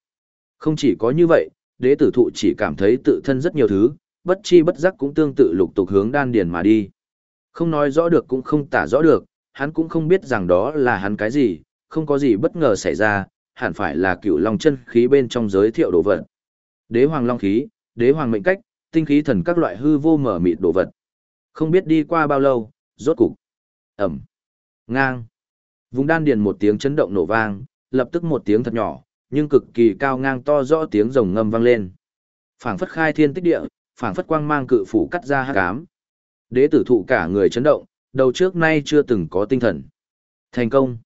S1: Không chỉ có như vậy, đế tử thụ chỉ cảm thấy tự thân rất nhiều thứ, bất chi bất giác cũng tương tự lục tục hướng đan điền mà đi. Không nói rõ được cũng không tả rõ được, hắn cũng không biết rằng đó là hắn cái gì, không có gì bất ngờ xảy ra, hẳn phải là cựu long chân khí bên trong giới thiệu đồ vật. Đế hoàng long khí, đế hoàng mệnh cách, tinh khí thần các loại hư vô mở mịt đồ vật. Không biết đi qua bao lâu, rốt cục. Ẩm. Ngang. Vùng đan điền một tiếng chấn động nổ vang, lập tức một tiếng thật nhỏ, nhưng cực kỳ cao ngang to rõ tiếng rồng ngâm vang lên. Phảng phất khai thiên tích địa, phảng phất quang mang cự phủ cắt ra hắc ám. Đế tử thụ cả người chấn động, đầu trước nay chưa từng có tinh thần. Thành công.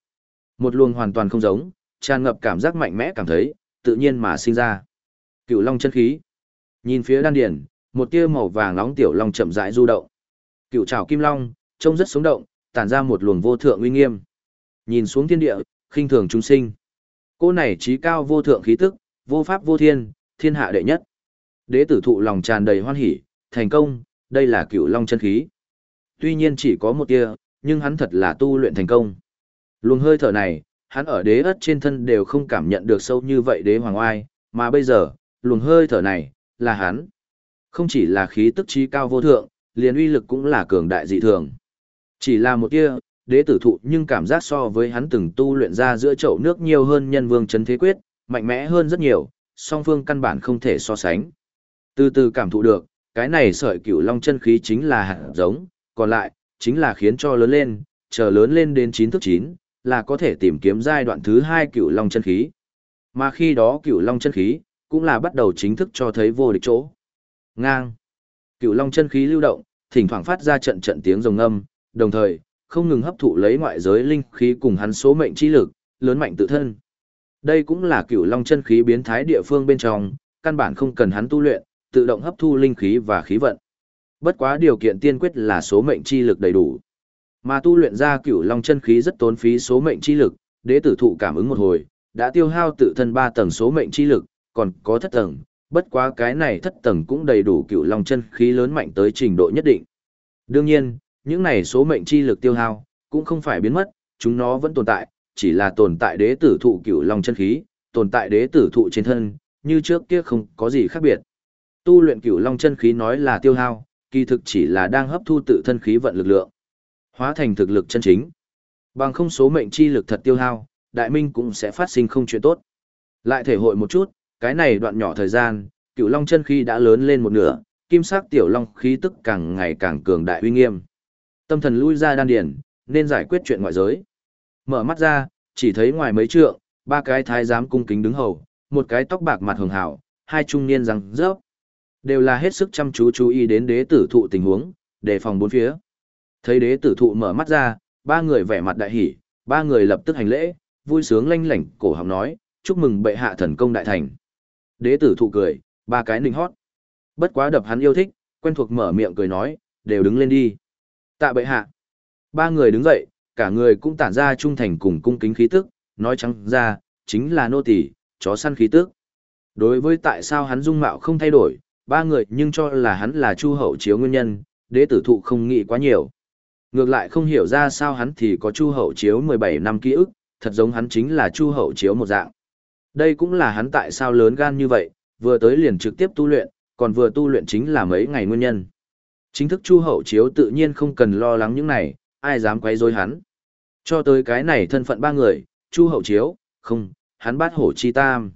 S1: Một luồng hoàn toàn không giống, tràn ngập cảm giác mạnh mẽ cảm thấy, tự nhiên mà sinh ra. Cựu long chân khí. Nhìn phía đan điền, một tia màu vàng nóng tiểu long chậm rãi du động. Cựu trảo kim long, trông rất sống động, tản ra một luồng vô thượng uy nghiêm. Nhìn xuống thiên địa, khinh thường chúng sinh. Cô này trí cao vô thượng khí tức, vô pháp vô thiên, thiên hạ đệ nhất. Đế tử thụ lòng tràn đầy hoan hỉ, thành công, đây là cựu long chân khí. Tuy nhiên chỉ có một tia, nhưng hắn thật là tu luyện thành công. Luồng hơi thở này, hắn ở đế ất trên thân đều không cảm nhận được sâu như vậy đế hoàng oai, mà bây giờ, luồng hơi thở này, là hắn. Không chỉ là khí tức trí cao vô thượng, liền uy lực cũng là cường đại dị thường. Chỉ là một tia, đế tử thụ nhưng cảm giác so với hắn từng tu luyện ra giữa chậu nước nhiều hơn nhân vương chấn thế quyết, mạnh mẽ hơn rất nhiều, song phương căn bản không thể so sánh. Từ từ cảm thụ được, cái này sợi cửu long chân khí chính là hạt giống, còn lại, chính là khiến cho lớn lên, chờ lớn lên đến 9 thức 9, là có thể tìm kiếm giai đoạn thứ 2 cửu long chân khí. Mà khi đó cửu long chân khí, cũng là bắt đầu chính thức cho thấy vô địch chỗ. Ngang. Cửu long chân khí lưu động, thỉnh thoảng phát ra trận trận tiếng rồng âm, đồng thời, không ngừng hấp thụ lấy ngoại giới linh khí cùng hắn số mệnh chi lực, lớn mạnh tự thân. Đây cũng là cửu long chân khí biến thái địa phương bên trong, căn bản không cần hắn tu luyện, tự động hấp thu linh khí và khí vận. Bất quá điều kiện tiên quyết là số mệnh chi lực đầy đủ. Mà tu luyện ra cửu long chân khí rất tốn phí số mệnh chi lực, đế tử thụ cảm ứng một hồi, đã tiêu hao tự thân ba tầng số mệnh chi lực, còn có thất tầng, bất quá cái này thất tầng cũng đầy đủ cửu long chân khí lớn mạnh tới trình độ nhất định. Đương nhiên, những này số mệnh chi lực tiêu hao, cũng không phải biến mất, chúng nó vẫn tồn tại, chỉ là tồn tại đế tử thụ cửu long chân khí, tồn tại đế tử thụ trên thân, như trước kia không có gì khác biệt. Tu luyện cửu long chân khí nói là tiêu hao, kỳ thực chỉ là đang hấp thu tự thân khí vận lực lượng, hóa thành thực lực chân chính. Bằng không số mệnh chi lực thật tiêu hao, đại minh cũng sẽ phát sinh không chuyện tốt. Lại thể hội một chút, cái này đoạn nhỏ thời gian, cửu long chân khí đã lớn lên một nửa, kim sắc tiểu long khí tức càng ngày càng cường đại uy nghiêm. Tâm thần lui ra đan điền nên giải quyết chuyện ngoại giới. Mở mắt ra, chỉ thấy ngoài mấy trượng, ba cái thái giám cung kính đứng hầu, một cái tóc bạc mặt hường hảo, hai trung niên răng rớp. Đều là hết sức chăm chú chú ý đến đế tử thụ tình huống, đề phòng bốn phía. Thấy đế tử thụ mở mắt ra, ba người vẻ mặt đại hỉ, ba người lập tức hành lễ, vui sướng lanh lảnh cổ họng nói, chúc mừng bệ hạ thần công đại thành. Đế tử thụ cười, ba cái ninh hót. Bất quá đập hắn yêu thích, quen thuộc mở miệng cười nói, đều đứng lên đi. Tạ bệ hạ. Ba người đứng dậy, cả người cũng tản ra trung thành cùng cung kính khí tức, nói trắng ra, chính là nô tỳ, chó săn khí tức. Đối với tại sao hắn dung mạo không thay đổi, ba người nhưng cho là hắn là chu hậu chiếu nguyên nhân, đế tử thụ không nghĩ quá nhiều. Ngược lại không hiểu ra sao hắn thì có chu hậu chiếu 17 năm ký ức, thật giống hắn chính là chu hậu chiếu một dạng. Đây cũng là hắn tại sao lớn gan như vậy, vừa tới liền trực tiếp tu luyện, còn vừa tu luyện chính là mấy ngày nguyên nhân. Chính thức chu hậu chiếu tự nhiên không cần lo lắng những này, ai dám quấy rối hắn. Cho tới cái này thân phận ba người, chu hậu chiếu, không, hắn bát hổ chi tam.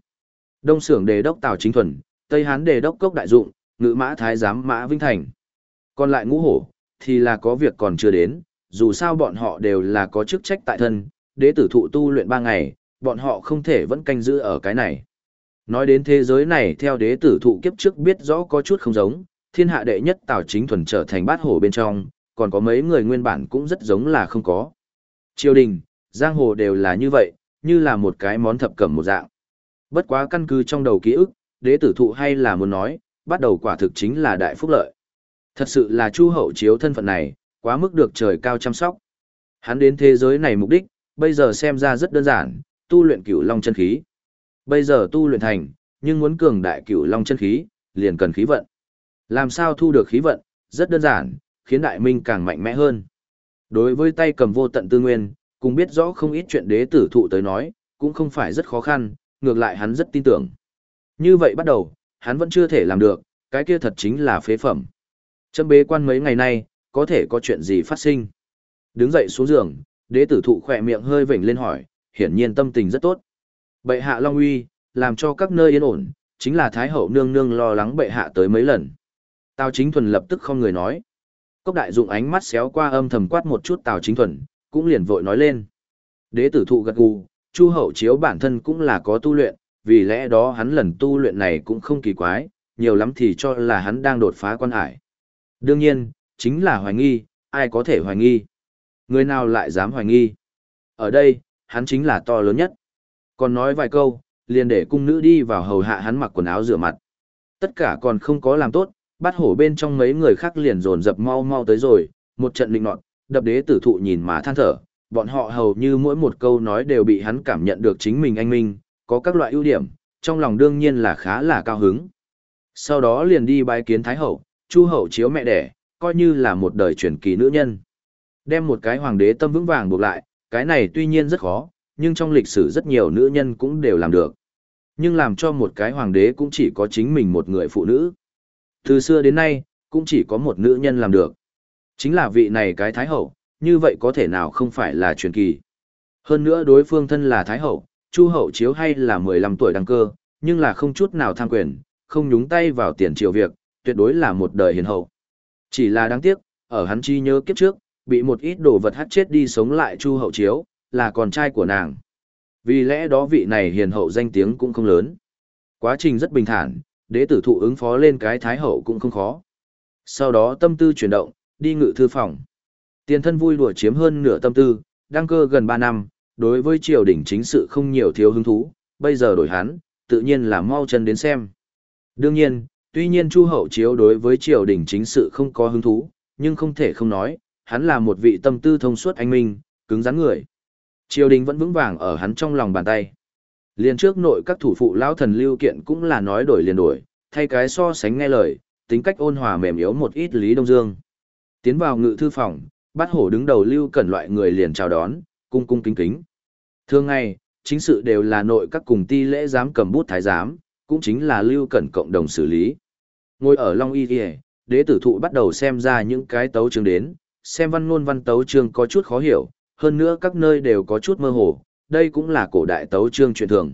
S1: Đông xưởng đề đốc Tào Chính Thuần, Tây Hán đề đốc Cốc Đại Dụng, ngự mã thái giám Mã Vinh Thành. Còn lại ngũ hổ, thì là có việc còn chưa đến, dù sao bọn họ đều là có chức trách tại thân, đế tử thụ tu luyện ba ngày, bọn họ không thể vẫn canh giữ ở cái này. Nói đến thế giới này theo đế tử thụ kiếp trước biết rõ có chút không giống, thiên hạ đệ nhất Tào Chính Thuần trở thành bát hổ bên trong, còn có mấy người nguyên bản cũng rất giống là không có. Triều đình, giang hồ đều là như vậy, như là một cái món thập cẩm một dạng. Bất quá căn cứ trong đầu ký ức, đế tử thụ hay là muốn nói, bắt đầu quả thực chính là đại phúc lợi. Thật sự là chu hậu chiếu thân phận này, quá mức được trời cao chăm sóc. Hắn đến thế giới này mục đích, bây giờ xem ra rất đơn giản, tu luyện cửu long chân khí. Bây giờ tu luyện thành, nhưng muốn cường đại cửu long chân khí, liền cần khí vận. Làm sao thu được khí vận, rất đơn giản, khiến đại minh càng mạnh mẽ hơn. Đối với tay cầm vô tận tư nguyên, cùng biết rõ không ít chuyện đế tử thụ tới nói, cũng không phải rất khó khăn, ngược lại hắn rất tin tưởng. Như vậy bắt đầu, hắn vẫn chưa thể làm được, cái kia thật chính là phế phẩm. Châm bế quan mấy ngày nay, có thể có chuyện gì phát sinh. Đứng dậy xuống giường, đế tử thụ khỏe miệng hơi vểnh lên hỏi, hiển nhiên tâm tình rất tốt. Bệ hạ Long Uy, làm cho các nơi yên ổn, chính là Thái hậu nương nương lo lắng bệ hạ tới mấy lần. Tào chính thuần lập tức không người nói. Cốc đại dụng ánh mắt xéo qua âm thầm quát một chút Tào chính thuần, cũng liền vội nói lên. Đế tử thụ gật gù, Chu hậu chiếu bản thân cũng là có tu luyện, vì lẽ đó hắn lần tu luyện này cũng không kỳ quái, nhiều lắm thì cho là hắn đang đột phá quan hải. Đương nhiên, chính là hoài nghi, ai có thể hoài nghi. Người nào lại dám hoài nghi. Ở đây, hắn chính là to lớn nhất. Còn nói vài câu, liền để cung nữ đi vào hầu hạ hắn mặc quần áo rửa mặt. Tất cả còn không có làm tốt, bắt hổ bên trong mấy người khác liền dồn dập mau mau tới rồi, một trận linh nọt, đập đế tử thụ nhìn mà than thở, bọn họ hầu như mỗi một câu nói đều bị hắn cảm nhận được chính mình anh minh, có các loại ưu điểm, trong lòng đương nhiên là khá là cao hứng. Sau đó liền đi bái kiến Thái Hậu, Chu Hậu chiếu mẹ đẻ, coi như là một đời truyền kỳ nữ nhân. Đem một cái hoàng đế tâm vững vàng buộc lại, cái này tuy nhiên rất khó, nhưng trong lịch sử rất nhiều nữ nhân cũng đều làm được. Nhưng làm cho một cái hoàng đế cũng chỉ có chính mình một người phụ nữ. Từ xưa đến nay, cũng chỉ có một nữ nhân làm được. Chính là vị này cái Thái Hậu, như vậy có thể nào không phải là truyền kỳ. Hơn nữa đối phương thân là Thái Hậu, Chu Hậu Chiếu hay là 15 tuổi đăng cơ, nhưng là không chút nào tham quyền, không nhúng tay vào tiền triều việc, tuyệt đối là một đời hiền hậu. Chỉ là đáng tiếc, ở hắn chi nhớ kiếp trước, bị một ít đồ vật hắt chết đi sống lại Chu Hậu Chiếu, là con trai của nàng. Vì lẽ đó vị này hiền hậu danh tiếng cũng không lớn. Quá trình rất bình thản, đế tử thụ ứng phó lên cái thái hậu cũng không khó. Sau đó tâm tư chuyển động, đi ngự thư phòng. Tiền thân vui đùa chiếm hơn nửa tâm tư, đăng cơ gần 3 năm, đối với triều đình chính sự không nhiều thiếu hứng thú, bây giờ đổi hắn, tự nhiên là mau chân đến xem. Đương nhiên, tuy nhiên Chu Hậu Chiếu đối với triều đình chính sự không có hứng thú, nhưng không thể không nói, hắn là một vị tâm tư thông suốt anh minh, cứng rắn người. Triều đình vẫn vững vàng ở hắn trong lòng bàn tay. Liên trước nội các thủ phụ lão thần lưu kiện cũng là nói đổi liền đổi, thay cái so sánh nghe lời, tính cách ôn hòa mềm yếu một ít Lý Đông Dương. Tiến vào ngự thư phòng, bắt hổ đứng đầu lưu cẩn loại người liền chào đón, cung cung kính kính. Thường ngày, chính sự đều là nội các cùng ti lễ giám cầm bút thái giám, cũng chính là lưu cẩn cộng đồng xử lý. Ngồi ở Long Y Ghi, đế tử thụ bắt đầu xem ra những cái tấu chương đến, xem văn ngôn văn tấu chương có chút khó hiểu, hơn nữa các nơi đều có chút mơ hồ, đây cũng là cổ đại tấu chương truyền thường.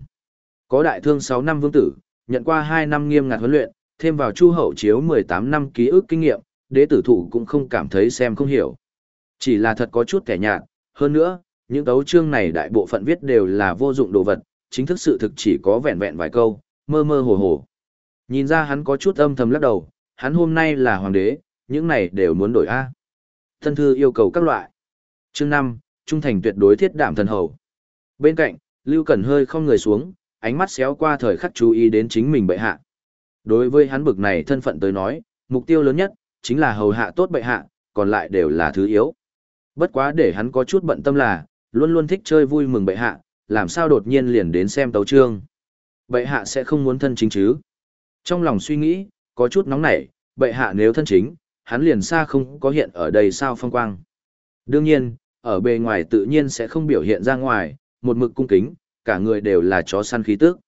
S1: Có đại thương 6 năm vương tử, nhận qua 2 năm nghiêm ngặt huấn luyện, thêm vào chu hậu chiếu 18 năm ký ức kinh nghiệm, đế tử thủ cũng không cảm thấy xem không hiểu. Chỉ là thật có chút kẻ nhạt, hơn nữa, những tấu chương này đại bộ phận viết đều là vô dụng đồ vật, chính thức sự thực chỉ có vẹn vẹn vài câu, mơ mơ hồ hồ. Nhìn ra hắn có chút âm thầm lắc đầu, hắn hôm nay là hoàng đế, những này đều muốn đổi A. Thân thư yêu cầu các loại. Chương 5, trung thành tuyệt đối thiết đảm thần hầu. Bên cạnh, Lưu Cẩn hơi không người xuống, ánh mắt xéo qua thời khắc chú ý đến chính mình bệ hạ. Đối với hắn bực này thân phận tới nói, mục tiêu lớn nhất, chính là hầu hạ tốt bệ hạ, còn lại đều là thứ yếu. Bất quá để hắn có chút bận tâm là, luôn luôn thích chơi vui mừng bệ hạ, làm sao đột nhiên liền đến xem tấu trương. Bệ hạ sẽ không muốn thân chính chứ. Trong lòng suy nghĩ, có chút nóng nảy, bệ hạ nếu thân chính, hắn liền xa không có hiện ở đây sao phong quang. Đương nhiên, ở bề ngoài tự nhiên sẽ không biểu hiện ra ngoài, một mực cung kính, cả người đều là chó săn khí tức.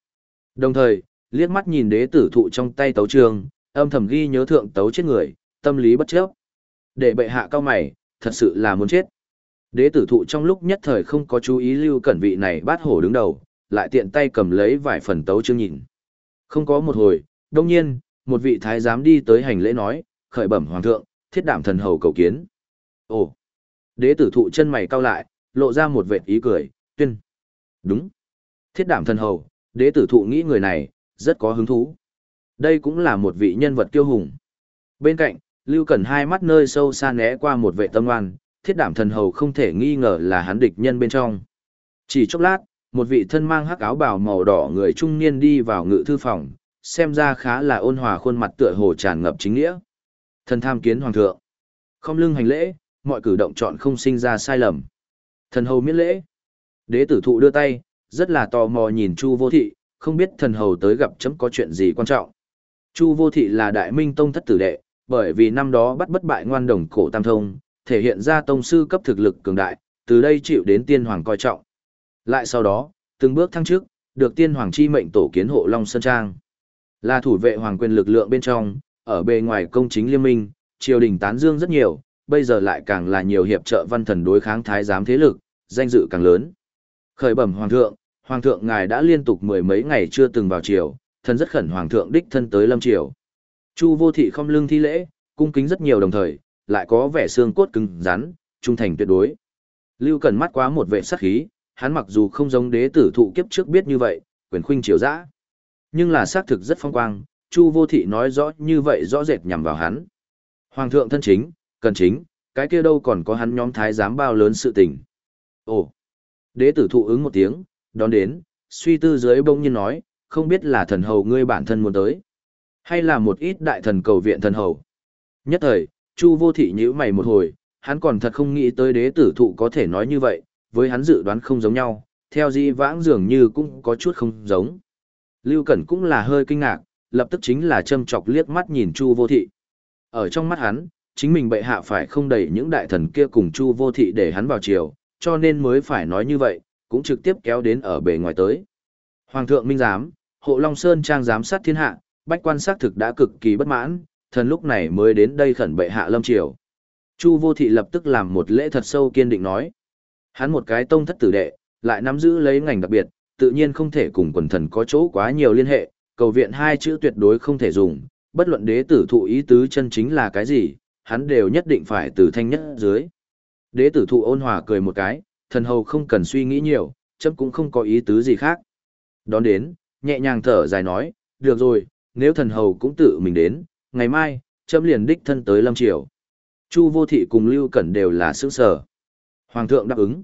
S1: Đồng thời, liếc mắt nhìn đế tử thụ trong tay tấu trường, âm thầm ghi nhớ thượng tấu chết người, tâm lý bất chấp. Để bệ hạ cao mày, thật sự là muốn chết. Đế tử thụ trong lúc nhất thời không có chú ý lưu cẩn vị này bát hổ đứng đầu, lại tiện tay cầm lấy vài phần tấu chương nhìn. Không có một hồi, đông nhiên, một vị thái giám đi tới hành lễ nói, khởi bẩm hoàng thượng, thiết đảm thần hầu cầu kiến. Ồ! Đế tử thụ chân mày cau lại, lộ ra một vệt ý cười, tuyên. Đúng. Thiết đảm thần hầu, đế tử thụ nghĩ người này, rất có hứng thú. Đây cũng là một vị nhân vật kiêu hùng. Bên cạnh, Lưu Cẩn hai mắt nơi sâu xa né qua một vệ tâm oan, thiết đảm thần hầu không thể nghi ngờ là hắn địch nhân bên trong. Chỉ chốc lát, một vị thân mang hắc áo bào màu đỏ người trung niên đi vào ngự thư phòng, xem ra khá là ôn hòa khuôn mặt tựa hồ tràn ngập chính nghĩa. Thần tham kiến hoàng thượng. Không lưng hành lễ, mọi cử động chọn không sinh ra sai lầm. Thần hầu miễn lễ. Đế tử thụ đưa tay, rất là tò mò nhìn Chu vô thị, không biết thần hầu tới gặp chấm có chuyện gì quan trọng. Chu vô thị là đại minh tông thất tử đệ, bởi vì năm đó bắt bất bại ngoan đồng cổ tam thông, thể hiện ra tông sư cấp thực lực cường đại, từ đây chịu đến tiên hoàng coi trọng. Lại sau đó, từng bước thăng trước, được tiên hoàng chi mệnh tổ kiến hộ Long Sơn Trang. Là thủ vệ hoàng quyền lực lượng bên trong, ở bề ngoài công chính liên minh, triều đình tán dương rất nhiều, bây giờ lại càng là nhiều hiệp trợ văn thần đối kháng thái giám thế lực, danh dự càng lớn. Khởi bẩm hoàng thượng, hoàng thượng ngài đã liên tục mười mấy ngày chưa từng vào triều, thần rất khẩn hoàng thượng đích thân tới lâm triều. Chu vô thị không lưng thi lễ, cung kính rất nhiều đồng thời, lại có vẻ xương cốt cứng rắn, trung thành tuyệt đối. Lưu Cần mắt quá một vệ sát khí, hắn mặc dù không giống đế tử thụ kiếp trước biết như vậy, quyền khuynh triều dã, nhưng là xác thực rất phong quang, Chu Vô Thị nói rõ như vậy rõ rệt nhằm vào hắn. Hoàng thượng thân chính, cần chính, cái kia đâu còn có hắn nhóm thái giám bao lớn sự tình. Ồ, đế tử thụ ứng một tiếng, đón đến, suy tư dưới bỗng nhiên nói, không biết là thần hầu ngươi bản thân muốn tới, hay là một ít đại thần cầu viện thần hầu. Nhất thời, Chu vô thị nhíu mày một hồi, hắn còn thật không nghĩ tới đế tử thụ có thể nói như vậy, với hắn dự đoán không giống nhau, theo di vãng dường như cũng có chút không giống. Lưu Cẩn cũng là hơi kinh ngạc, lập tức chính là châm chọc liếc mắt nhìn Chu vô thị. Ở trong mắt hắn, chính mình bệ hạ phải không đẩy những đại thần kia cùng Chu vô thị để hắn vào chiều, cho nên mới phải nói như vậy, cũng trực tiếp kéo đến ở bề ngoài tới. Hoàng thượng minh giám, hộ Long Sơn trang giám sát thiên hạ, bách quan sát thực đã cực kỳ bất mãn, thần lúc này mới đến đây khẩn bệ hạ lâm triều. Chu vô thị lập tức làm một lễ thật sâu kiên định nói. Hắn một cái tông thất tử đệ, lại nắm giữ lấy ngành đặc biệt, tự nhiên không thể cùng quần thần có chỗ quá nhiều liên hệ, cầu viện hai chữ tuyệt đối không thể dùng, bất luận đế tử thụ ý tứ chân chính là cái gì, hắn đều nhất định phải từ thanh nhất dưới. Đế tử thụ ôn hòa cười một cái, thần hầu không cần suy nghĩ nhiều, chấm cũng không có ý tứ gì khác. Đón đến, nhẹ nhàng thở dài nói, được rồi, nếu thần hầu cũng tự mình đến, ngày mai, chấm liền đích thân tới lâm triều. Chu vô thị cùng Lưu Cẩn đều là sướng sở. Hoàng thượng đáp ứng.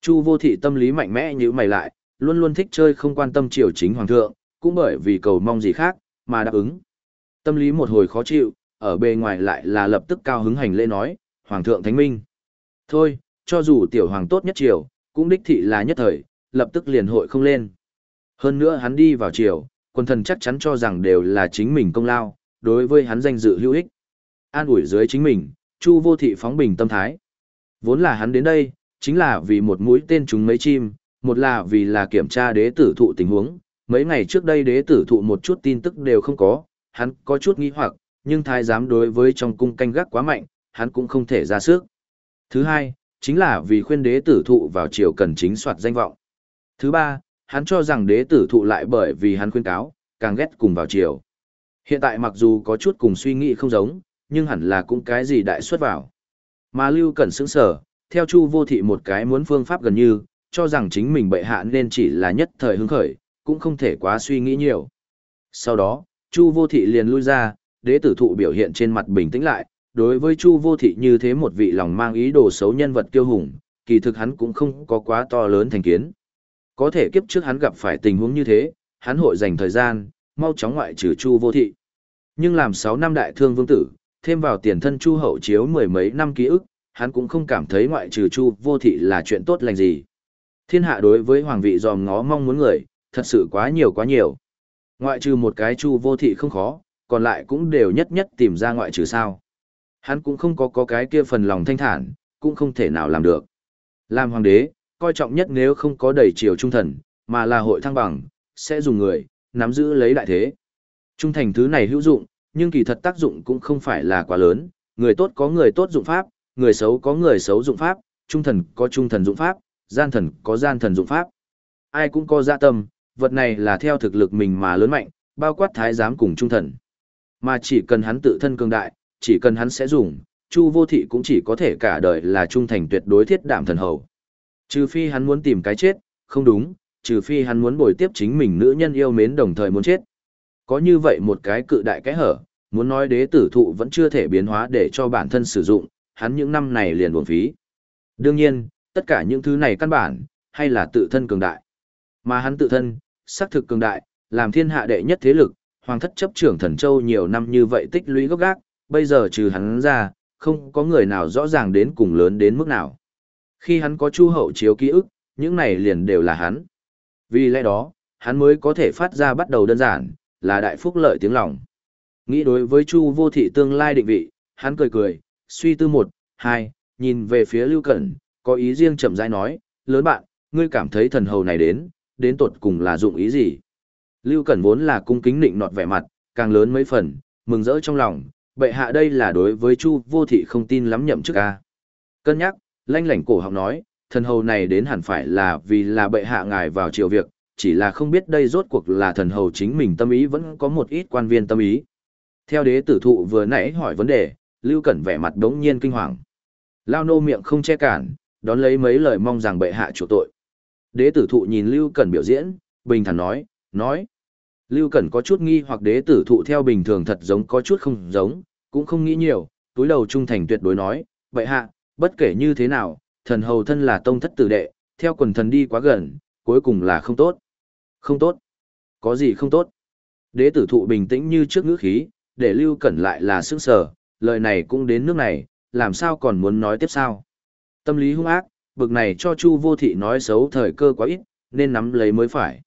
S1: Chu vô thị tâm lý mạnh mẽ như mày lại, luôn luôn thích chơi không quan tâm triều chính hoàng thượng, cũng bởi vì cầu mong gì khác, mà đáp ứng. Tâm lý một hồi khó chịu, ở bề ngoài lại là lập tức cao hứng hành lễ nói, Hoàng thượng thánh minh. Thôi, cho dù tiểu hoàng tốt nhất triều, cũng đích thị là nhất thời, lập tức liền hội không lên. Hơn nữa hắn đi vào triều, quân thần chắc chắn cho rằng đều là chính mình công lao, đối với hắn danh dự hữu ích. An ủi dưới chính mình, Chu vô thị phóng bình tâm thái. Vốn là hắn đến đây, chính là vì một mũi tên trúng mấy chim, một là vì là kiểm tra đế tử thụ tình huống. Mấy ngày trước đây đế tử thụ một chút tin tức đều không có, hắn có chút nghi hoặc, nhưng thái giám đối với trong cung canh gác quá mạnh, hắn cũng không thể ra sức. Thứ hai, chính là vì khuyên đế tử thụ vào triều cần chính soạt danh vọng. Thứ ba, hắn cho rằng đế tử thụ lại bởi vì hắn khuyên cáo, càng ghét cùng vào triều. Hiện tại mặc dù có chút cùng suy nghĩ không giống, nhưng hẳn là cũng cái gì đại xuất vào. Mà Lưu Cẩn sững sở, theo Chu Vô Thị một cái muốn phương pháp gần như, cho rằng chính mình bệ hạ nên chỉ là nhất thời hứng khởi, cũng không thể quá suy nghĩ nhiều. Sau đó, Chu Vô Thị liền lui ra, đế tử thụ biểu hiện trên mặt bình tĩnh lại, đối với Chu Vô Thị như thế một vị lòng mang ý đồ xấu nhân vật kiêu hùng, kỳ thực hắn cũng không có quá to lớn thành kiến. Có thể kiếp trước hắn gặp phải tình huống như thế, hắn hội dành thời gian, mau chóng ngoại trừ Chu Vô Thị. Nhưng làm 6 năm đại thương vương tử, thêm vào tiền thân Chu hậu chiếu mười mấy năm ký ức, hắn cũng không cảm thấy ngoại trừ Chu Vô Thị là chuyện tốt lành gì. Thiên hạ đối với hoàng vị dòm ngó mong muốn người, thật sự quá nhiều quá nhiều. Ngoại trừ một cái Chu Vô Thị không khó, còn lại cũng đều nhất nhất tìm ra ngoại trừ sao. Hắn cũng không có có cái kia phần lòng thanh thản, cũng không thể nào làm được. Làm hoàng đế, coi trọng nhất nếu không có đầy triều trung thần, mà là hội thăng bằng, sẽ dùng người, nắm giữ lấy đại thế. Trung thành thứ này hữu dụng, nhưng kỳ thật tác dụng cũng không phải là quá lớn, người tốt có người tốt dụng pháp, người xấu có người xấu dụng pháp, trung thần có trung thần dụng pháp, gian thần có gian thần dụng pháp. Ai cũng có dạ tâm, vật này là theo thực lực mình mà lớn mạnh, bao quát thái giám cùng trung thần. Mà chỉ cần hắn tự thân cường đại, chỉ cần hắn sẽ dùng, Chu Vô Thị cũng chỉ có thể cả đời là trung thành tuyệt đối thiết đảm thần hầu. Trừ phi hắn muốn tìm cái chết, không đúng, trừ phi hắn muốn bồi tiếp chính mình nữ nhân yêu mến đồng thời muốn chết. Có như vậy một cái cự đại cái hở, muốn nói đế tử thụ vẫn chưa thể biến hóa để cho bản thân sử dụng, hắn những năm này liền buồn phí. Đương nhiên, tất cả những thứ này căn bản, hay là tự thân cường đại. Mà hắn tự thân, xác thực cường đại, làm thiên hạ đệ nhất thế lực, hoàng thất chấp trưởng thần châu nhiều năm như vậy tích lũy gốc gác, bây giờ trừ hắn ra, không có người nào rõ ràng đến cùng lớn đến mức nào. Khi hắn có chu hậu chiếu ký ức, những này liền đều là hắn. Vì lẽ đó, hắn mới có thể phát ra bắt đầu đơn giản, là đại phúc lợi tiếng lòng. Nghĩ đối với chu vô thị tương lai định vị, hắn cười cười, suy tư một, hai, nhìn về phía Lưu Cẩn, có ý riêng chậm rãi nói, lớn bạn, ngươi cảm thấy thần hầu này đến, đến tột cùng là dụng ý gì? Lưu Cẩn vốn là cung kính nịnh nọt vẻ mặt, càng lớn mấy phần, mừng rỡ trong lòng, bệ hạ đây là đối với Chu vô thị không tin lắm nhậm chức a. Cân nhắc, lanh lảnh cổ học nói, thần hầu này đến hẳn phải là vì là bệ hạ ngài vào triều việc, chỉ là không biết đây rốt cuộc là thần hầu chính mình tâm ý vẫn có một ít quan viên tâm ý. Theo đế tử thụ vừa nãy hỏi vấn đề, Lưu Cẩn vẻ mặt đống nhiên kinh hoàng. Lao nô miệng không che cản, đón lấy mấy lời mong rằng bệ hạ chủ tội. Đế tử thụ nhìn Lưu Cẩn biểu diễn, bình thản nói, nói. Lưu Cẩn có chút nghi hoặc đế tử thụ theo bình thường thật giống có chút không giống, cũng không nghĩ nhiều, túi đầu trung thành tuyệt đối nói, vậy hạ, bất kể như thế nào, thần hầu thân là tông thất tử đệ, theo quần thần đi quá gần, cuối cùng là không tốt. Không tốt. Có gì không tốt? Đế tử thụ bình tĩnh như trước ngữ khí, để Lưu Cẩn lại là sức sở, lời này cũng đến nước này, làm sao còn muốn nói tiếp sao? Tâm lý hung ác, bực này cho Chu vô thị nói xấu thời cơ quá ít, nên nắm lấy mới phải.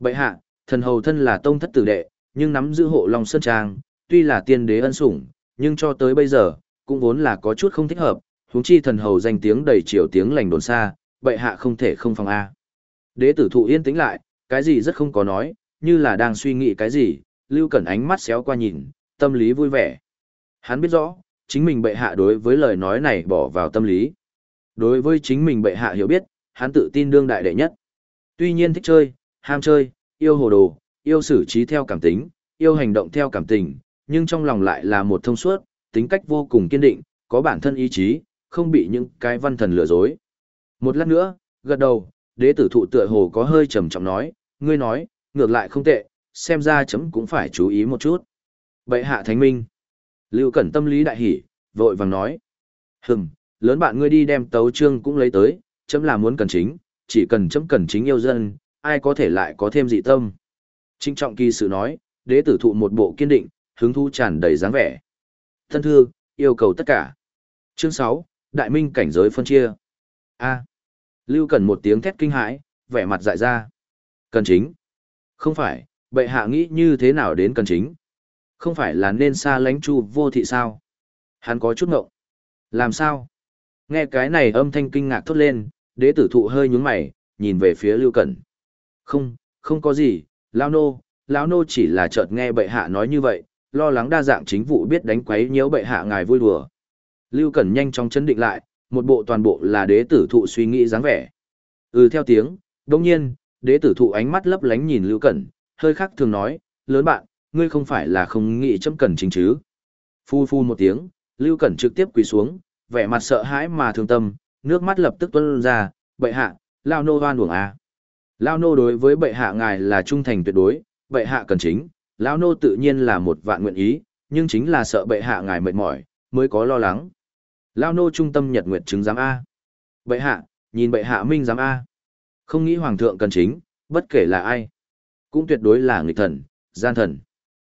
S1: Bệ hạ, thần hầu thân là tông thất tử đệ, nhưng nắm giữ hộ Long Sơn Trang, tuy là tiên đế ân sủng, nhưng cho tới bây giờ, cũng vốn là có chút không thích hợp, huống chi thần hầu danh tiếng đầy triều tiếng lành đồn xa, bệ hạ không thể không phòng A. Đế tử thụ yên tĩnh lại, cái gì rất không có nói, như là đang suy nghĩ cái gì, lưu cẩn ánh mắt xéo qua nhìn, tâm lý vui vẻ. Hắn biết rõ, Chính mình bệ hạ đối với lời nói này bỏ vào tâm lý. Đối với chính mình bệ hạ hiểu biết, hắn tự tin đương đại đệ nhất. Tuy nhiên thích chơi, ham chơi, yêu hồ đồ, yêu xử trí theo cảm tính, yêu hành động theo cảm tình, nhưng trong lòng lại là một thông suốt, tính cách vô cùng kiên định, có bản thân ý chí, không bị những cái văn thần lừa dối. Một lát nữa, gật đầu, đế tử thụ tựa hồ có hơi trầm trọng nói, ngươi nói, ngược lại không tệ, xem ra chấm cũng phải chú ý một chút. Bệ hạ thánh minh. Lưu Cẩn tâm lý đại hỉ, vội vàng nói. Hừm, lớn bạn ngươi đi đem tấu trương cũng lấy tới, chấm là muốn cần chính, chỉ cần chấm cần chính yêu dân, ai có thể lại có thêm dị tâm. Trinh trọng kỳ sự nói, đế tử thụ một bộ kiên định, hứng thú tràn đầy dáng vẻ. Thân thư, yêu cầu tất cả. Chương 6, Đại Minh cảnh giới phân chia. A. Lưu Cẩn một tiếng thét kinh hãi, vẻ mặt dại ra. Cần chính. Không phải, bệ hạ nghĩ như thế nào đến cần chính. Không phải là nên xa lánh chu vô thị sao? Hắn có chút ngộng. Làm sao? Nghe cái này âm thanh kinh ngạc thốt lên, đế tử thụ hơi nhướng mày, nhìn về phía Lưu Cẩn. Không, không có gì, Lao Nô, lão Nô chỉ là chợt nghe bệ hạ nói như vậy, lo lắng đa dạng chính vụ biết đánh quấy nhiễu bệ hạ ngài vui đùa. Lưu Cẩn nhanh chóng chấn định lại, một bộ toàn bộ là đế tử thụ suy nghĩ dáng vẻ. Ừ theo tiếng, đồng nhiên, đế tử thụ ánh mắt lấp lánh nhìn Lưu Cẩn, hơi khác thường nói, lớn bạn, ngươi không phải là không nghĩ chấm cần chính chứ. Phu phu một tiếng, Lưu Cẩn trực tiếp quỳ xuống, vẻ mặt sợ hãi mà thương tâm, nước mắt lập tức tuôn ra, bệ hạ, lao nô hoan uổng à. Lao nô đối với bệ hạ ngài là trung thành tuyệt đối, bệ hạ cần chính, lao nô tự nhiên là một vạn nguyện ý, nhưng chính là sợ bệ hạ ngài mệt mỏi, mới có lo lắng. Lao nô trung tâm nhật nguyệt chứng giám A. Bệ hạ, nhìn bệ hạ minh giám A. Không nghĩ hoàng thượng cần chính, bất kể là ai. Cũng tuyệt đối là nghịch thần, gian thần.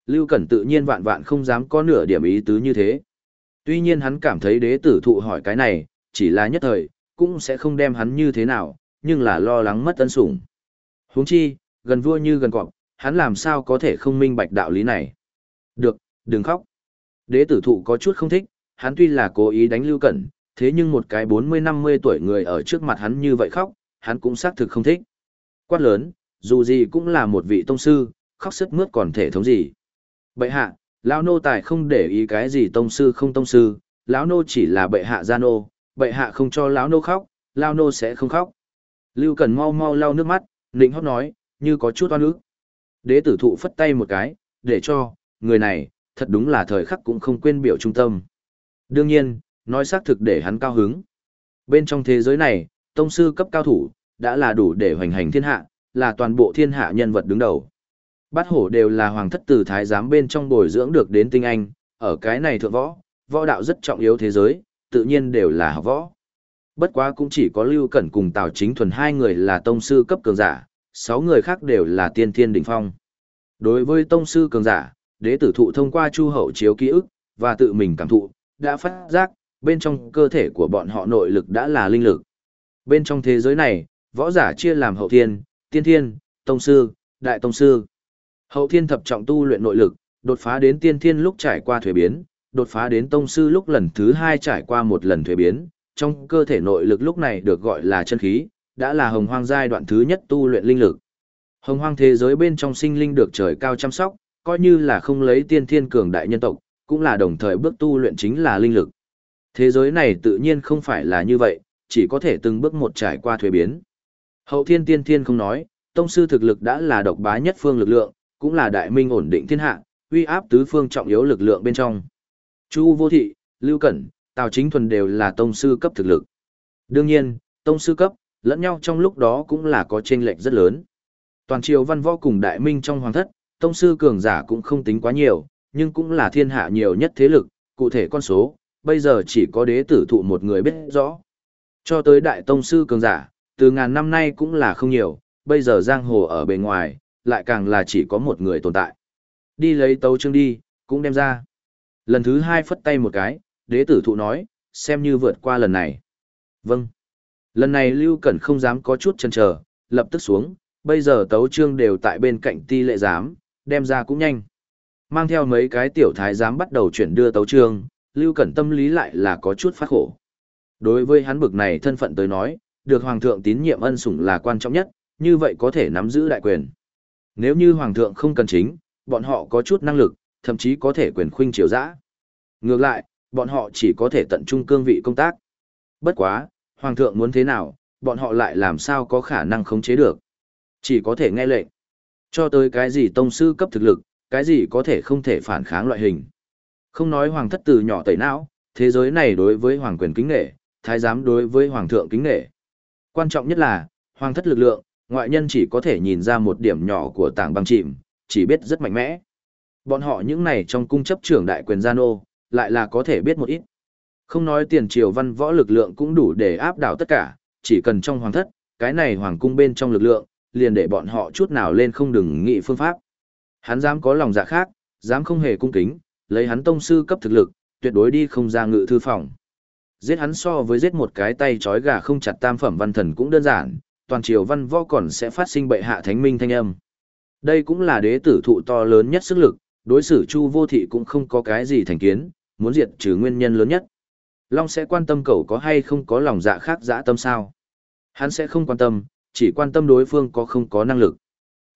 S1: Lưu Cẩn tự nhiên vạn vạn không dám có nửa điểm ý tứ như thế. Tuy nhiên hắn cảm thấy đế tử thụ hỏi cái này, chỉ là nhất thời, cũng sẽ không đem hắn như thế nào, nhưng là lo lắng mất ân sủng. huống chi, gần vua như gần cọp, hắn làm sao có thể không minh bạch đạo lý này. Được, đừng khóc. Đế tử thụ có chút không thích, hắn tuy là cố ý đánh Lưu Cẩn, thế nhưng một cái 40-50 tuổi người ở trước mặt hắn như vậy khóc, hắn cũng xác thực không thích. Quát lớn, dù gì cũng là một vị tông sư, khóc sức mướt còn thể thống gì. Bệ hạ, lão nô tài không để ý cái gì tông sư không tông sư, lão nô chỉ là bệ hạ gia nô, bệ hạ không cho lão nô khóc, lão nô sẽ không khóc. Lưu Cần mau mau lau nước mắt, nịnh hót nói, như có chút oan ức. Đế tử thụ phất tay một cái, để cho, người này, thật đúng là thời khắc cũng không quên biểu trung tâm. Đương nhiên, nói xác thực để hắn cao hứng. Bên trong thế giới này, tông sư cấp cao thủ, đã là đủ để hoành hành thiên hạ, là toàn bộ thiên hạ nhân vật đứng đầu. Bát hổ đều là hoàng thất từ thái giám bên trong bồi dưỡng được đến tinh anh, ở cái này thượng võ, võ đạo rất trọng yếu thế giới, tự nhiên đều là học võ. Bất quá cũng chỉ có Lưu Cẩn cùng Tào Chính Thuần hai người là tông sư cấp cường giả, sáu người khác đều là tiên thiên đỉnh phong. Đối với tông sư cường giả, đế tử thụ thông qua chu hậu chiếu ký ức, và tự mình cảm thụ, đã phát giác, bên trong cơ thể của bọn họ nội lực đã là linh lực. Bên trong thế giới này, võ giả chia làm hậu thiên, tiên thiên, tông sư, đại tông sư. Hậu thiên thập trọng tu luyện nội lực, đột phá đến tiên thiên lúc trải qua thuế biến, đột phá đến tông sư lúc lần thứ hai trải qua một lần thuế biến, trong cơ thể nội lực lúc này được gọi là chân khí, đã là hồng hoang giai đoạn thứ nhất tu luyện linh lực. Hồng hoang thế giới bên trong sinh linh được trời cao chăm sóc, coi như là không lấy tiên thiên cường đại nhân tộc, cũng là đồng thời bước tu luyện chính là linh lực. Thế giới này tự nhiên không phải là như vậy, chỉ có thể từng bước một trải qua thuế biến. Hậu thiên tiên thiên không nói, tông sư thực lực đã là độc bá nhất phương lực lượng, cũng là đại minh ổn định thiên hạ, uy áp tứ phương trọng yếu lực lượng bên trong. Chu Vô Thị, Lưu Cẩn, Tào Chính Thuần đều là tông sư cấp thực lực. Đương nhiên, tông sư cấp, lẫn nhau trong lúc đó cũng là có chênh lệch rất lớn. Toàn triều văn võ cùng đại minh trong hoàng thất, tông sư cường giả cũng không tính quá nhiều, nhưng cũng là thiên hạ nhiều nhất thế lực, cụ thể con số, bây giờ chỉ có đế tử thụ một người biết rõ. Cho tới đại tông sư cường giả, từ ngàn năm nay cũng là không nhiều, bây giờ giang hồ ở bề ngoài, lại càng là chỉ có một người tồn tại. Đi lấy tấu chương đi, cũng đem ra. Lần thứ hai phất tay một cái, đế tử thụ nói, xem như vượt qua lần này. Vâng. Lần này Lưu Cẩn không dám có chút chần chờ, lập tức xuống, bây giờ tấu trương đều tại bên cạnh ti lệ giám, đem ra cũng nhanh. Mang theo mấy cái tiểu thái giám bắt đầu chuyển đưa tấu trương Lưu Cẩn tâm lý lại là có chút phát khổ. Đối với hắn bực này thân phận tới nói, được Hoàng thượng tín nhiệm ân sủng là quan trọng nhất, như vậy có thể nắm giữ đại quyền. Nếu như Hoàng thượng không cần chính, bọn họ có chút năng lực, thậm chí có thể quyền khuynh triều dã. Ngược lại, bọn họ chỉ có thể tận trung cương vị công tác. Bất quá, hoàng thượng muốn thế nào, bọn họ lại làm sao có khả năng khống chế được. Chỉ có thể nghe lệnh. Cho tới cái gì tông sư cấp thực lực, cái gì có thể không thể phản kháng loại hình. Không nói hoàng thất từ nhỏ tẩy não, thế giới này đối với hoàng quyền kính nghệ, thái giám đối với hoàng thượng kính nghệ. Quan trọng nhất là, hoàng thất lực lượng, ngoại nhân chỉ có thể nhìn ra một điểm nhỏ của tảng băng chìm, chỉ biết rất mạnh mẽ. Bọn họ những này trong cung chấp trưởng đại quyền gia nô, lại là có thể biết một ít. Không nói tiền triều văn võ lực lượng cũng đủ để áp đảo tất cả, chỉ cần trong hoàng thất, cái này hoàng cung bên trong lực lượng, liền để bọn họ chút nào lên không đừng nghĩ phương pháp. Hắn dám có lòng dạ khác, dám không hề cung kính, lấy hắn tông sư cấp thực lực, tuyệt đối đi không ra ngự thư phòng. Giết hắn so với giết một cái tay trói gà không chặt tam phẩm văn thần cũng đơn giản, toàn triều văn võ còn sẽ phát sinh bệ hạ thánh minh thanh âm. Đây cũng là đế tử thụ to lớn nhất sức lực, đối xử chu vô thị cũng không có cái gì thành kiến, muốn diệt trừ nguyên nhân lớn nhất. Long sẽ quan tâm cậu có hay không có lòng dạ khác dã tâm sao. Hắn sẽ không quan tâm, chỉ quan tâm đối phương có không có năng lực.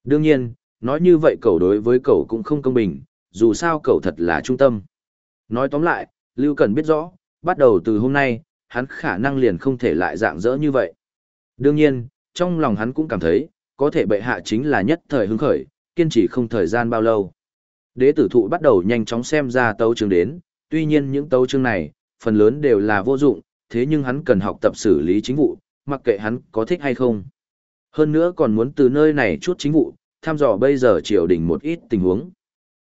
S1: Đương nhiên, nói như vậy cậu đối với cậu cũng không công bình, dù sao cậu thật là trung tâm. Nói tóm lại, Lưu Cần biết rõ, bắt đầu từ hôm nay, hắn khả năng liền không thể lại dạng dỡ như vậy. Đương nhiên, trong lòng hắn cũng cảm thấy, có thể bệ hạ chính là nhất thời hứng khởi, kiên trì không thời gian bao lâu. Đế tử thụ bắt đầu nhanh chóng xem ra tấu chương đến, tuy nhiên những tấu chương này, phần lớn đều là vô dụng, thế nhưng hắn cần học tập xử lý chính vụ, mặc kệ hắn có thích hay không. Hơn nữa còn muốn từ nơi này chút chính vụ, tham dò bây giờ triều đình một ít tình huống.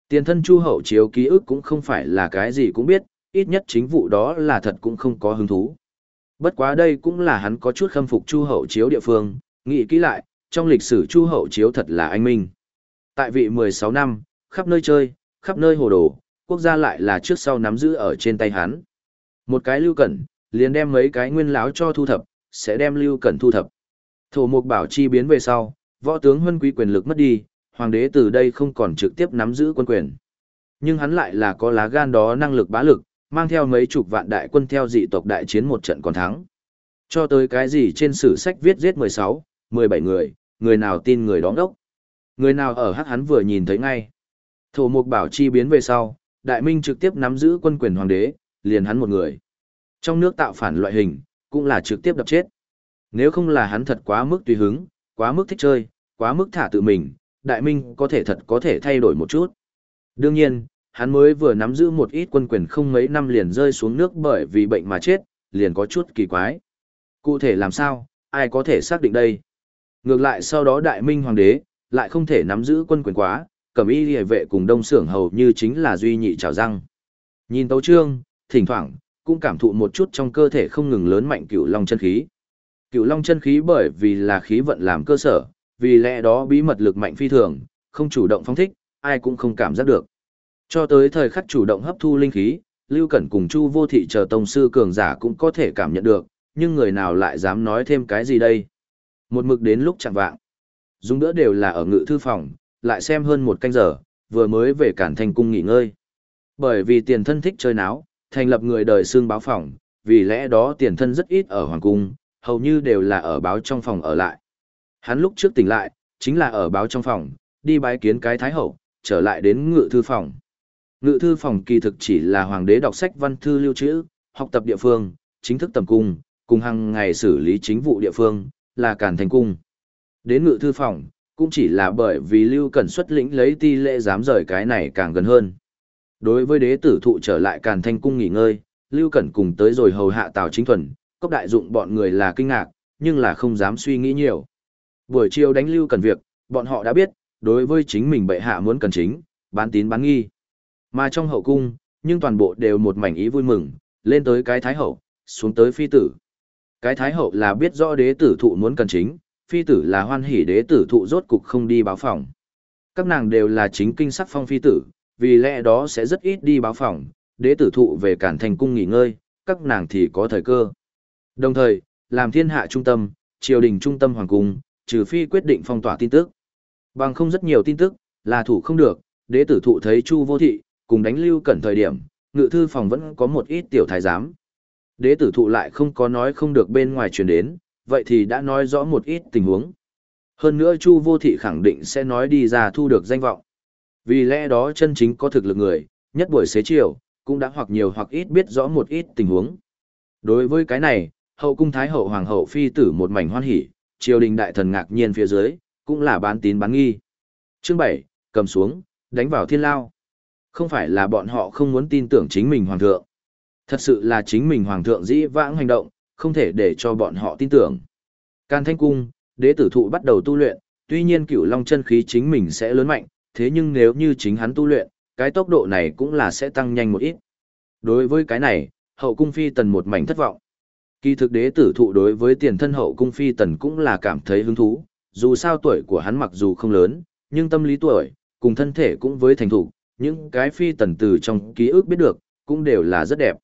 S1: Tiền thân chu hậu chiếu ký ức cũng không phải là cái gì cũng biết, ít nhất chính vụ đó là thật cũng không có hứng thú. Bất quá đây cũng là hắn có chút khâm phục chu hậu chiếu địa phương, nghĩ kỹ lại, trong lịch sử chu hậu chiếu thật là anh minh. Tại vị 16 năm, khắp nơi chơi, khắp nơi hồ đồ, quốc gia lại là trước sau nắm giữ ở trên tay hắn. Một cái lưu cẩn, liền đem mấy cái nguyên láo cho thu thập, sẽ đem lưu cẩn thu thập. Thổ mục bảo chi biến về sau, võ tướng huân quý quyền lực mất đi, hoàng đế từ đây không còn trực tiếp nắm giữ quân quyền. Nhưng hắn lại là có lá gan đó năng lực bá lực, mang theo mấy chục vạn đại quân theo dị tộc đại chiến một trận còn thắng. Cho tới cái gì trên sử sách viết giết 16, 17 người, người nào tin người đóng đốc. Người nào ở hắc hắn vừa nhìn thấy ngay. Thổ mục bảo chi biến về sau, đại minh trực tiếp nắm giữ quân quyền hoàng đế, liền hắn một người. Trong nước tạo phản loại hình, cũng là trực tiếp đập chết. Nếu không là hắn thật quá mức tùy hứng, quá mức thích chơi, quá mức thả tự mình, đại minh có thể thật có thể thay đổi một chút. Đương nhiên, hắn mới vừa nắm giữ một ít quân quyền không mấy năm liền rơi xuống nước bởi vì bệnh mà chết, liền có chút kỳ quái. Cụ thể làm sao, ai có thể xác định đây? Ngược lại sau đó đại minh hoàng đế, lại không thể nắm giữ quân quyền quá, cẩm y hệ vệ cùng đông xưởng hầu như chính là duy nhị trào răng. Nhìn tấu trương, thỉnh thoảng, cũng cảm thụ một chút trong cơ thể không ngừng lớn mạnh cựu long chân khí. Cựu long chân khí bởi vì là khí vận làm cơ sở, vì lẽ đó bí mật lực mạnh phi thường, không chủ động phóng thích, ai cũng không cảm giác được. Cho tới thời khắc chủ động hấp thu linh khí, Lưu Cẩn cùng Chu Vô Thị chờ tông sư cường giả cũng có thể cảm nhận được, nhưng người nào lại dám nói thêm cái gì đây? Một mực đến lúc chẳng vạng. dùng đỡ đều là ở ngự thư phòng, lại xem hơn một canh giờ, vừa mới về cản thành cung nghỉ ngơi. Bởi vì tiền thân thích chơi náo, thành lập người đời xương báo phòng, vì lẽ đó tiền thân rất ít ở hoàng cung, hầu như đều là ở báo trong phòng ở lại. Hắn lúc trước tỉnh lại, chính là ở báo trong phòng, đi bái kiến cái thái hậu, trở lại đến ngự thư phòng. Ngự thư phòng kỳ thực chỉ là hoàng đế đọc sách văn thư lưu trữ, học tập địa phương, chính thức tầm cung, cùng hàng ngày xử lý chính vụ địa phương, là càn thành cung. Đến ngự thư phòng, cũng chỉ là bởi vì Lưu Cẩn xuất lĩnh lấy ti lệ dám rời cái này càng gần hơn. Đối với đế tử thụ trở lại càn thanh cung nghỉ ngơi, Lưu Cẩn cùng tới rồi hầu hạ Tào Chính Thuần, cốc đại dụng bọn người là kinh ngạc, nhưng là không dám suy nghĩ nhiều. Buổi chiều đánh Lưu Cẩn việc, bọn họ đã biết, đối với chính mình bệ hạ muốn cần chính, bán tín bán nghi. Mà trong hậu cung, nhưng toàn bộ đều một mảnh ý vui mừng, lên tới cái thái hậu, xuống tới phi tử. Cái thái hậu là biết rõ đế tử thụ muốn cần chính, phi tử là hoan hỉ đế tử thụ rốt cục không đi báo phòng. Các nàng đều là chính kinh sắc phong phi tử, vì lẽ đó sẽ rất ít đi báo phòng, đế tử thụ về cản thành cung nghỉ ngơi, các nàng thì có thời cơ. Đồng thời, làm thiên hạ trung tâm, triều đình trung tâm hoàng cung, trừ phi quyết định phong tỏa tin tức. Bằng không rất nhiều tin tức, là thủ không được, đế tử thụ thấy chu vô thị, cùng đánh lưu cẩn thời điểm, ngự thư phòng vẫn có một ít tiểu thái giám. Đế tử thụ lại không có nói không được bên ngoài truyền đến, vậy thì đã nói rõ một ít tình huống. Hơn nữa Chu Vô Thị khẳng định sẽ nói đi ra thu được danh vọng. Vì lẽ đó chân chính có thực lực người, nhất buổi xế chiều, cũng đã hoặc nhiều hoặc ít biết rõ một ít tình huống. Đối với cái này, hậu cung thái hậu hoàng hậu phi tử một mảnh hoan hỉ, triều đình đại thần ngạc nhiên phía dưới, cũng là bán tín bán nghi. Chương 7, cầm xuống, đánh vào thiên lao. Không phải là bọn họ không muốn tin tưởng chính mình hoàng thượng. Thật sự là chính mình hoàng thượng dĩ vãng hành động, không thể để cho bọn họ tin tưởng. Can Thanh Cung, đế tử thụ bắt đầu tu luyện, tuy nhiên cửu long chân khí chính mình sẽ lớn mạnh, thế nhưng nếu như chính hắn tu luyện, cái tốc độ này cũng là sẽ tăng nhanh một ít. Đối với cái này, hậu cung phi tần một mảnh thất vọng. Kỳ thực đế tử thụ đối với tiền thân hậu cung phi tần cũng là cảm thấy hứng thú, dù sao tuổi của hắn mặc dù không lớn, nhưng tâm lý tuổi, cùng thân thể cũng với thành thủ, những cái phi tần từ trong ký ức biết được, cũng đều là rất đẹp.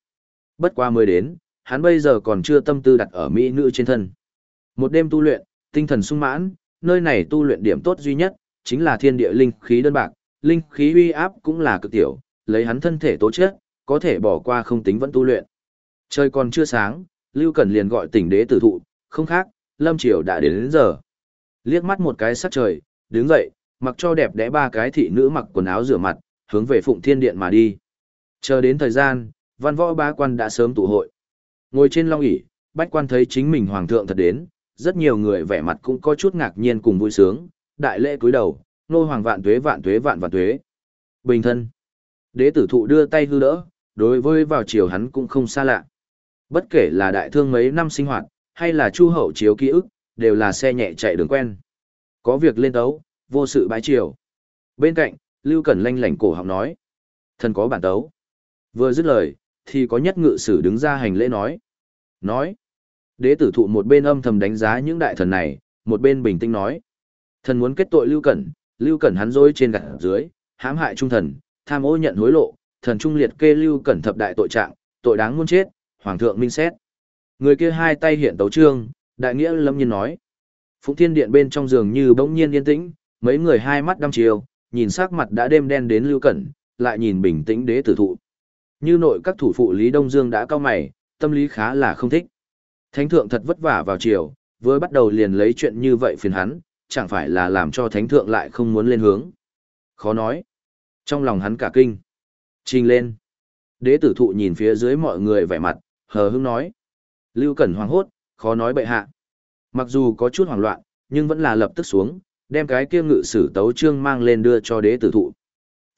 S1: Bất qua mới đến, hắn bây giờ còn chưa tâm tư đặt ở mỹ nữ trên thân. Một đêm tu luyện, tinh thần sung mãn, nơi này tu luyện điểm tốt duy nhất, chính là thiên địa linh khí đơn bạc, linh khí uy áp cũng là cực tiểu, lấy hắn thân thể tố chất, có thể bỏ qua không tính vẫn tu luyện. Trời còn chưa sáng, Lưu Cẩn liền gọi tỉnh đế tử thụ, không khác, Lâm Triều đã đến đến giờ. Liếc mắt một cái sắc trời, đứng dậy, mặc cho đẹp đẽ ba cái thị nữ mặc quần áo rửa mặt, hướng về Phụng Thiên Điện mà đi. Chờ đến thời gian, văn võ ba quan đã sớm tụ hội. Ngồi trên long ỷ bách quan thấy chính mình hoàng thượng thật đến, rất nhiều người vẻ mặt cũng có chút ngạc nhiên cùng vui sướng, đại lễ cúi đầu, nô hoàng vạn tuế vạn tuế vạn vạn tuế. Bình thân. Đế tử thụ đưa tay hư đỡ, đối với vào chiều hắn cũng không xa lạ. Bất kể là đại thương mấy năm sinh hoạt, hay là chu hậu chiếu ký ức, đều là xe nhẹ chạy đường quen. Có việc lên tấu, vô sự bái chiều. Bên cạnh, Lưu Cẩn lanh lảnh cổ họng nói. Thần có bản tấu. Vừa dứt lời, thì có nhất ngự sử đứng ra hành lễ nói. Nói. Đế tử thụ một bên âm thầm đánh giá những đại thần này, một bên bình tĩnh nói. Thần muốn kết tội Lưu Cẩn, Lưu Cẩn hắn dối trên gạt dưới, hãm hại trung thần, tham ô nhận hối lộ, thần trung liệt kê Lưu Cẩn thập đại tội trạng, tội đáng muôn chết, hoàng thượng minh xét. Người kia hai tay hiện tấu trương, đại nghĩa lâm nhiên nói. Phụng thiên điện bên trong giường như bỗng nhiên yên tĩnh, mấy người hai mắt đăm chiều, nhìn sắc mặt đã đêm đen đến Lưu Cẩn, lại nhìn bình tĩnh đế tử thụ. Như nội các thủ phụ Lý Đông Dương đã cao mày, tâm lý khá là không thích. Thánh thượng thật vất vả vào chiều, vừa bắt đầu liền lấy chuyện như vậy phiền hắn, chẳng phải là làm cho thánh thượng lại không muốn lên hướng. Khó nói. Trong lòng hắn cả kinh. Trình lên. Đế tử thụ nhìn phía dưới mọi người vẻ mặt, hờ hững nói. Lưu Cẩn hoảng hốt, khó nói bệ hạ. Mặc dù có chút hoảng loạn, nhưng vẫn là lập tức xuống, đem cái kia ngự sử tấu trương mang lên đưa cho đế tử thụ.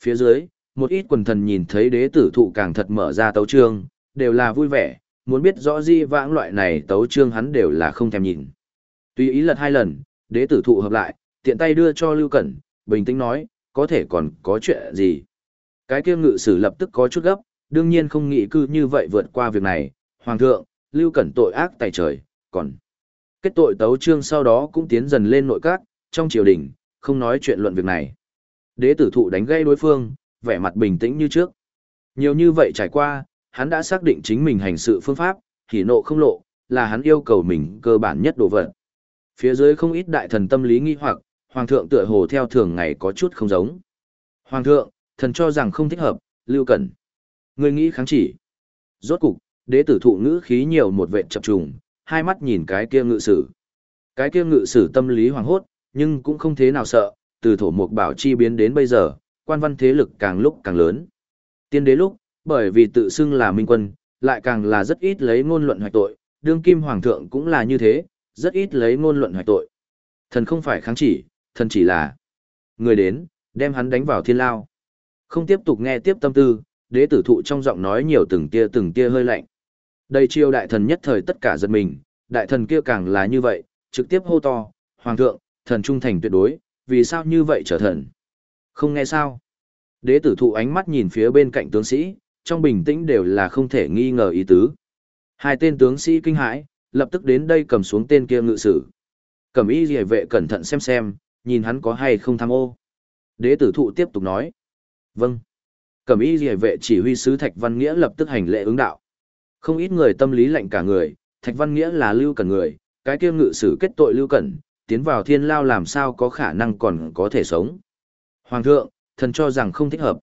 S1: Phía dưới, một ít quần thần nhìn thấy đế tử thụ càng thật mở ra tấu trương, đều là vui vẻ, muốn biết rõ di vãng loại này tấu trương hắn đều là không thèm nhìn. Tuy ý lật hai lần, đế tử thụ hợp lại, tiện tay đưa cho Lưu Cẩn, bình tĩnh nói, có thể còn có chuyện gì. Cái kia ngự sử lập tức có chút gấp, đương nhiên không nghĩ cư như vậy vượt qua việc này. Hoàng thượng, Lưu Cẩn tội ác tài trời, còn kết tội tấu trương sau đó cũng tiến dần lên nội các, trong triều đình, không nói chuyện luận việc này. Đế tử thụ đánh gây đối phương, vẻ mặt bình tĩnh như trước. Nhiều như vậy trải qua, hắn đã xác định chính mình hành sự phương pháp, hỉ nộ không lộ, là hắn yêu cầu mình cơ bản nhất đồ vật. Phía dưới không ít đại thần tâm lý nghi hoặc, hoàng thượng tựa hồ theo thường ngày có chút không giống. Hoàng thượng, thần cho rằng không thích hợp, lưu cẩn. Người nghĩ kháng chỉ. Rốt cục, đế tử thụ ngữ khí nhiều một vệ chập trùng, hai mắt nhìn cái kia ngự sử. Cái kia ngự sử tâm lý hoàng hốt, nhưng cũng không thế nào sợ, từ thổ mục bảo chi biến đến bây giờ, quan văn thế lực càng lúc càng lớn. Tiên đế lúc, bởi vì tự xưng là minh quân, lại càng là rất ít lấy ngôn luận hoạch tội, đương kim hoàng thượng cũng là như thế, rất ít lấy ngôn luận hoạch tội. Thần không phải kháng chỉ, thần chỉ là người đến, đem hắn đánh vào thiên lao. Không tiếp tục nghe tiếp tâm tư, đế tử thụ trong giọng nói nhiều từng tia từng tia hơi lạnh. Đây chiêu đại thần nhất thời tất cả giật mình, đại thần kia càng là như vậy, trực tiếp hô to, hoàng thượng, thần trung thành tuyệt đối, vì sao như vậy trở thần? Không nghe sao? Đế tử thụ ánh mắt nhìn phía bên cạnh tướng sĩ, trong bình tĩnh đều là không thể nghi ngờ ý tứ. Hai tên tướng sĩ kinh hãi, lập tức đến đây cầm xuống tên kia ngự sử. Cầm y rìa vệ cẩn thận xem xem, nhìn hắn có hay không tham ô. Đế tử thụ tiếp tục nói. Vâng. Cầm y rìa vệ chỉ huy sứ Thạch Văn Nghĩa lập tức hành lệ ứng đạo. Không ít người tâm lý lạnh cả người, Thạch Văn Nghĩa là lưu cẩn người, cái kia ngự sử kết tội lưu cẩn, tiến vào thiên lao làm sao có khả năng còn có thể sống. Hoàng thượng, thần cho rằng không thích hợp.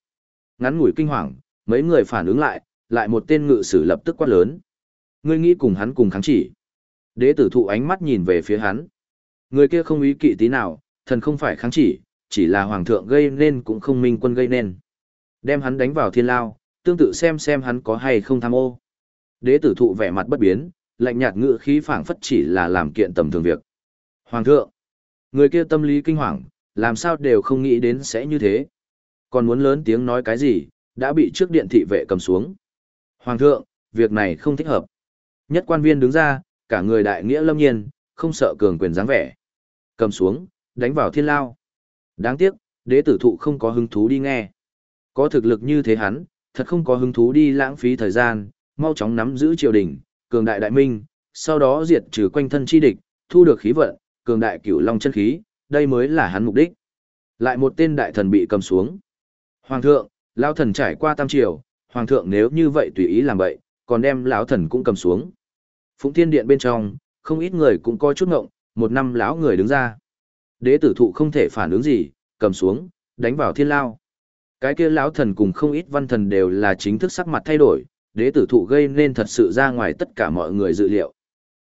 S1: Ngắn ngủi kinh hoàng, mấy người phản ứng lại, lại một tên ngự sử lập tức quát lớn. Ngươi nghĩ cùng hắn cùng kháng chỉ. Đế tử thụ ánh mắt nhìn về phía hắn. Người kia không ý kỵ tí nào, thần không phải kháng chỉ, chỉ là hoàng thượng gây nên cũng không minh quân gây nên. Đem hắn đánh vào thiên lao, tương tự xem xem hắn có hay không tham ô. Đế tử thụ vẻ mặt bất biến, lạnh nhạt ngự khí phảng phất chỉ là làm kiện tầm thường việc. Hoàng thượng, người kia tâm lý kinh hoàng, làm sao đều không nghĩ đến sẽ như thế. Còn muốn lớn tiếng nói cái gì, đã bị trước điện thị vệ cầm xuống. Hoàng thượng, việc này không thích hợp. Nhất quan viên đứng ra, cả người đại nghĩa lâm nhiên, không sợ cường quyền dáng vẻ. Cầm xuống, đánh vào thiên lao. Đáng tiếc, đế tử thụ không có hứng thú đi nghe. Có thực lực như thế hắn, thật không có hứng thú đi lãng phí thời gian, mau chóng nắm giữ triều đình, cường đại đại minh, sau đó diệt trừ quanh thân chi địch, thu được khí vận, cường đại cửu long chân khí, đây mới là hắn mục đích. Lại một tên đại thần bị cầm xuống. Hoàng thượng, lão thần trải qua tam triều, hoàng thượng nếu như vậy tùy ý làm vậy, còn đem lão thần cũng cầm xuống. Phụng Thiên Điện bên trong, không ít người cũng coi chút ngộng, một năm lão người đứng ra. Đế tử thụ không thể phản ứng gì, cầm xuống, đánh vào thiên lao. Cái kia lão thần cùng không ít văn thần đều là chính thức sắc mặt thay đổi, đế tử thụ gây nên thật sự ra ngoài tất cả mọi người dự liệu.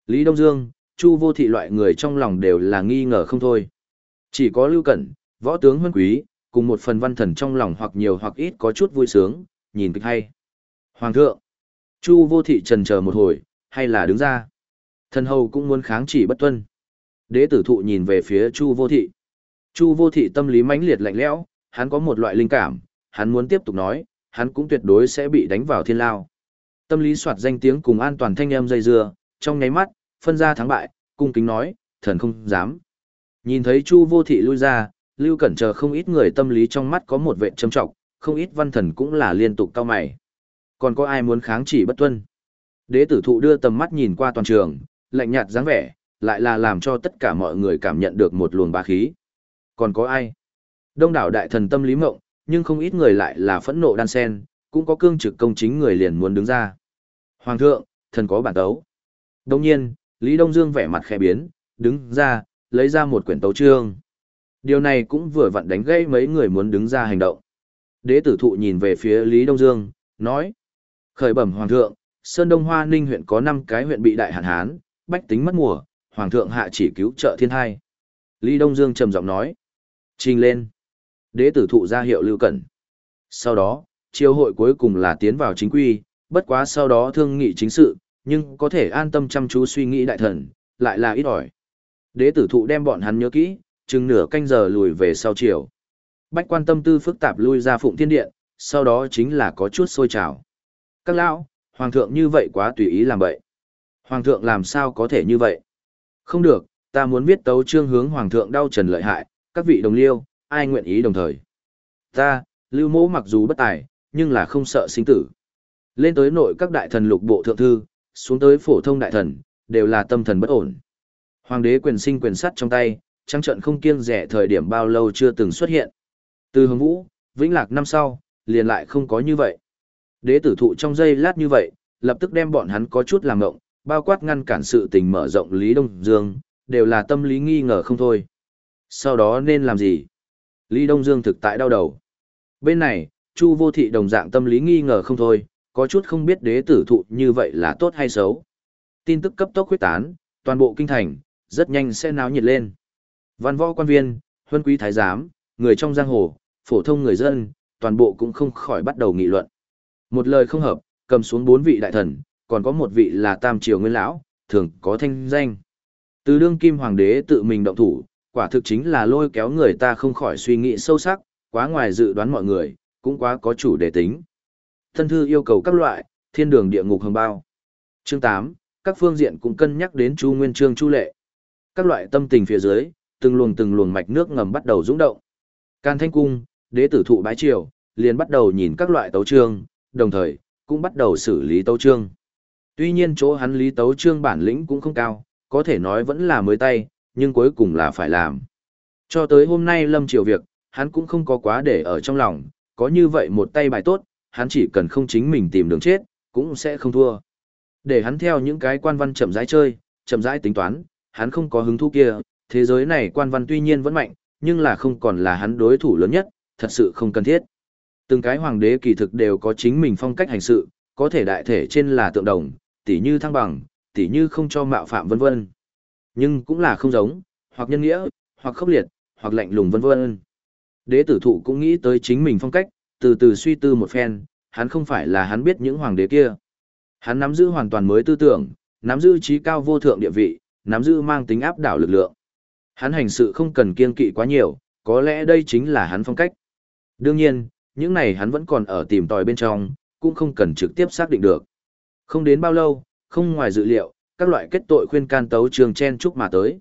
S1: Lý Đông Dương, Chu vô thị loại người trong lòng đều là nghi ngờ không thôi. Chỉ có Lưu Cẩn, võ tướng huân quý, cùng một phần văn thần trong lòng hoặc nhiều hoặc ít có chút vui sướng, nhìn kịch hay. Hoàng thượng, Chu vô thị trần chờ một hồi, hay là đứng ra. Thần hầu cũng muốn kháng chỉ bất tuân. Đế tử thụ nhìn về phía Chu vô thị. Chu vô thị tâm lý mãnh liệt lạnh lẽo, hắn có một loại linh cảm, hắn muốn tiếp tục nói, hắn cũng tuyệt đối sẽ bị đánh vào thiên lao. Tâm lý soạt danh tiếng cùng an toàn thanh âm dây dưa, trong nháy mắt, phân ra thắng bại, cung kính nói, thần không dám. Nhìn thấy Chu vô thị lui ra, Lưu Cẩn chờ không ít người tâm lý trong mắt có một vệ châm trọng, không ít văn thần cũng là liên tục cao mày. Còn có ai muốn kháng chỉ bất tuân? Đế tử thụ đưa tầm mắt nhìn qua toàn trường, lạnh nhạt dáng vẻ, lại là làm cho tất cả mọi người cảm nhận được một luồng bá khí. Còn có ai? Đông đảo đại thần tâm lý mộng, nhưng không ít người lại là phẫn nộ đan sen, cũng có cương trực công chính người liền muốn đứng ra. Hoàng thượng, thần có bản tấu. Đồng nhiên, Lý Đông Dương vẻ mặt khẽ biến, đứng ra, lấy ra một quyển tấu chương. Điều này cũng vừa vặn đánh gây mấy người muốn đứng ra hành động. Đế tử thụ nhìn về phía Lý Đông Dương, nói. Khởi bẩm Hoàng thượng, Sơn Đông Hoa Ninh huyện có 5 cái huyện bị đại hạn hán, bách tính mất mùa, Hoàng thượng hạ chỉ cứu trợ thiên hai. Lý Đông Dương trầm giọng nói. Trình lên. Đế tử thụ ra hiệu lưu cẩn. Sau đó, triều hội cuối cùng là tiến vào chính quy, bất quá sau đó thương nghị chính sự, nhưng có thể an tâm chăm chú suy nghĩ đại thần, lại là ít ỏi. Đế tử thụ đem bọn hắn nhớ kỹ, chừng nửa canh giờ lùi về sau chiều. Bách quan tâm tư phức tạp lui ra phụng thiên điện, sau đó chính là có chút sôi trào. Các lão, hoàng thượng như vậy quá tùy ý làm vậy. Hoàng thượng làm sao có thể như vậy? Không được, ta muốn viết tấu chương hướng hoàng thượng đau trần lợi hại, các vị đồng liêu, ai nguyện ý đồng thời. Ta, lưu mỗ mặc dù bất tài, nhưng là không sợ sinh tử. Lên tới nội các đại thần lục bộ thượng thư, xuống tới phổ thông đại thần, đều là tâm thần bất ổn. Hoàng đế quyền sinh quyền sắt trong tay, trăng trận không kiêng rẻ thời điểm bao lâu chưa từng xuất hiện. Từ hướng vũ, vĩnh lạc năm sau, liền lại không có như vậy. Đế tử thụ trong giây lát như vậy, lập tức đem bọn hắn có chút làm ngộng, bao quát ngăn cản sự tình mở rộng Lý Đông Dương, đều là tâm lý nghi ngờ không thôi. Sau đó nên làm gì? Lý Đông Dương thực tại đau đầu. Bên này, Chu vô thị đồng dạng tâm lý nghi ngờ không thôi, có chút không biết đế tử thụ như vậy là tốt hay xấu. Tin tức cấp tốc huyết tán, toàn bộ kinh thành, rất nhanh sẽ náo nhiệt lên. Văn võ quan viên, huân quý thái giám, người trong giang hồ, phổ thông người dân, toàn bộ cũng không khỏi bắt đầu nghị luận. Một lời không hợp, cầm xuống bốn vị đại thần, còn có một vị là tam triều nguyên lão, thường có thanh danh. Từ đương kim hoàng đế tự mình động thủ, quả thực chính là lôi kéo người ta không khỏi suy nghĩ sâu sắc, quá ngoài dự đoán mọi người, cũng quá có chủ đề tính. Thân thư yêu cầu các loại, thiên đường địa ngục hồng bao. Chương 8, các phương diện cũng cân nhắc đến Chu Nguyên trương Chu Lệ. Các loại tâm tình phía dưới, từng luồng từng luồng mạch nước ngầm bắt đầu rung động. Can Thanh Cung, đế tử thụ bái triều, liền bắt đầu nhìn các loại tấu chương, đồng thời, cũng bắt đầu xử lý tấu chương. Tuy nhiên chỗ hắn lý tấu chương bản lĩnh cũng không cao, có thể nói vẫn là mới tay, nhưng cuối cùng là phải làm. Cho tới hôm nay lâm triều việc, hắn cũng không có quá để ở trong lòng, có như vậy một tay bài tốt, hắn chỉ cần không chính mình tìm đường chết, cũng sẽ không thua. Để hắn theo những cái quan văn chậm rãi chơi, chậm rãi tính toán, hắn không có hứng thú kia, thế giới này quan văn tuy nhiên vẫn mạnh, nhưng là không còn là hắn đối thủ lớn nhất, thật sự không cần thiết. Từng cái hoàng đế kỳ thực đều có chính mình phong cách hành sự, có thể đại thể trên là tượng đồng, tỉ như thăng bằng, tỉ như không cho mạo phạm vân vân. Nhưng cũng là không giống, hoặc nhân nghĩa, hoặc khốc liệt, hoặc lạnh lùng vân vân. Đế tử thụ cũng nghĩ tới chính mình phong cách, từ từ suy tư một phen, hắn không phải là hắn biết những hoàng đế kia. Hắn nắm giữ hoàn toàn mới tư tưởng, nắm giữ trí cao vô thượng địa vị, nắm giữ mang tính áp đảo lực lượng. Hắn hành sự không cần kiên kỵ quá nhiều, có lẽ đây chính là hắn phong cách. Đương nhiên, những này hắn vẫn còn ở tìm tòi bên trong, cũng không cần trực tiếp xác định được. Không đến bao lâu, không ngoài dự liệu, các loại kết tội khuyên can tấu trường chen chúc mà tới.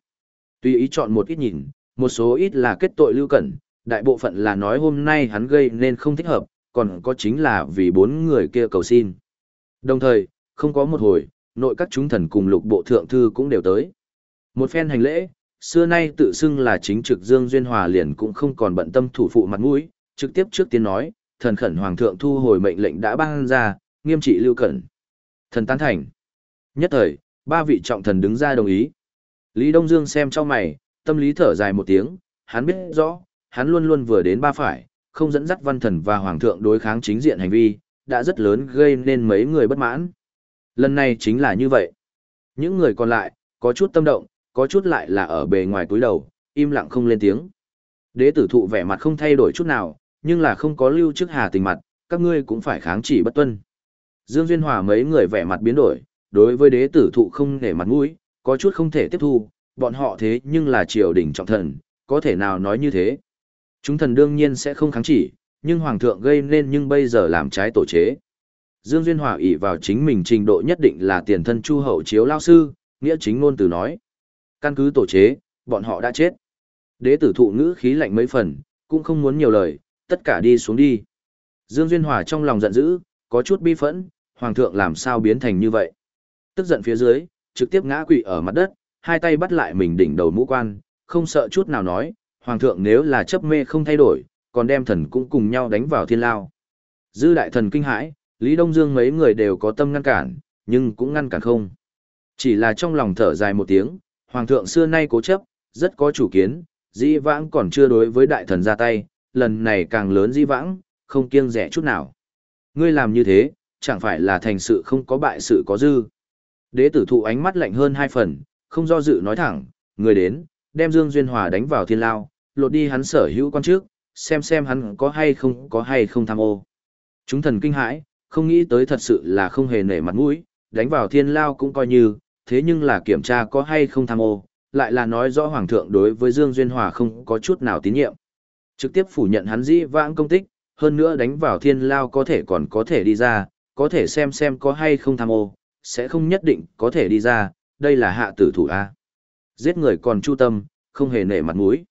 S1: Tuy ý chọn một ít nhìn, một số ít là kết tội lưu cẩn, đại bộ phận là nói hôm nay hắn gây nên không thích hợp, còn có chính là vì bốn người kia cầu xin. Đồng thời, không có một hồi, nội các chúng thần cùng lục bộ thượng thư cũng đều tới. Một phen hành lễ, xưa nay tự xưng là chính trực Dương Duyên Hòa liền cũng không còn bận tâm thủ phụ mặt mũi, trực tiếp trước tiên nói, thần khẩn hoàng thượng thu hồi mệnh lệnh đã ban ra, nghiêm trị lưu cẩn. Thần tán thành. Nhất thời, ba vị trọng thần đứng ra đồng ý. Lý Đông Dương xem cho mày, tâm lý thở dài một tiếng, hắn biết rõ, hắn luôn luôn vừa đến ba phải, không dẫn dắt văn thần và hoàng thượng đối kháng chính diện hành vi, đã rất lớn gây nên mấy người bất mãn. Lần này chính là như vậy. Những người còn lại, có chút tâm động, có chút lại là ở bề ngoài túi đầu, im lặng không lên tiếng. Đế tử thụ vẻ mặt không thay đổi chút nào, nhưng là không có lưu chức hà tình mặt, các ngươi cũng phải kháng chỉ bất tuân. Dương Duyên Hòa mấy người vẻ mặt biến đổi, đối với đế tử thụ không nể mặt mũi, có chút không thể tiếp thu, bọn họ thế nhưng là triều đình trọng thần, có thể nào nói như thế. Chúng thần đương nhiên sẽ không kháng chỉ, nhưng hoàng thượng gây nên nhưng bây giờ làm trái tổ chế. Dương Duyên Hòa ỷ vào chính mình trình độ nhất định là tiền thân chu hậu chiếu lao sư, nghĩa chính ngôn từ nói. Căn cứ tổ chế, bọn họ đã chết. Đế tử thụ ngữ khí lạnh mấy phần, cũng không muốn nhiều lời, tất cả đi xuống đi. Dương Duyên Hòa trong lòng giận dữ, có chút bi phẫn, hoàng thượng làm sao biến thành như vậy. Tức giận phía dưới, trực tiếp ngã quỵ ở mặt đất, hai tay bắt lại mình đỉnh đầu mũ quan, không sợ chút nào nói, hoàng thượng nếu là chấp mê không thay đổi, còn đem thần cũng cùng nhau đánh vào thiên lao. Dư đại thần kinh hãi, Lý Đông Dương mấy người đều có tâm ngăn cản, nhưng cũng ngăn cản không. Chỉ là trong lòng thở dài một tiếng, hoàng thượng xưa nay cố chấp, rất có chủ kiến, Di vãng còn chưa đối với đại thần ra tay, lần này càng lớn Di vãng, không kiêng rẻ chút nào. Ngươi làm như thế, chẳng phải là thành sự không có bại sự có dư. Đế tử thụ ánh mắt lạnh hơn hai phần, không do dự nói thẳng, người đến, đem Dương Duyên Hòa đánh vào thiên lao, lột đi hắn sở hữu quan trước, xem xem hắn có hay không có hay không tham ô. Chúng thần kinh hãi, không nghĩ tới thật sự là không hề nể mặt mũi, đánh vào thiên lao cũng coi như, thế nhưng là kiểm tra có hay không tham ô, lại là nói rõ Hoàng thượng đối với Dương Duyên Hòa không có chút nào tín nhiệm. Trực tiếp phủ nhận hắn dĩ vãng công tích, hơn nữa đánh vào thiên lao có thể còn có thể đi ra, có thể xem xem có hay không tham ô, sẽ không nhất định có thể đi ra, đây là hạ tử thủ A. Giết người còn chu tâm, không hề nể mặt mũi.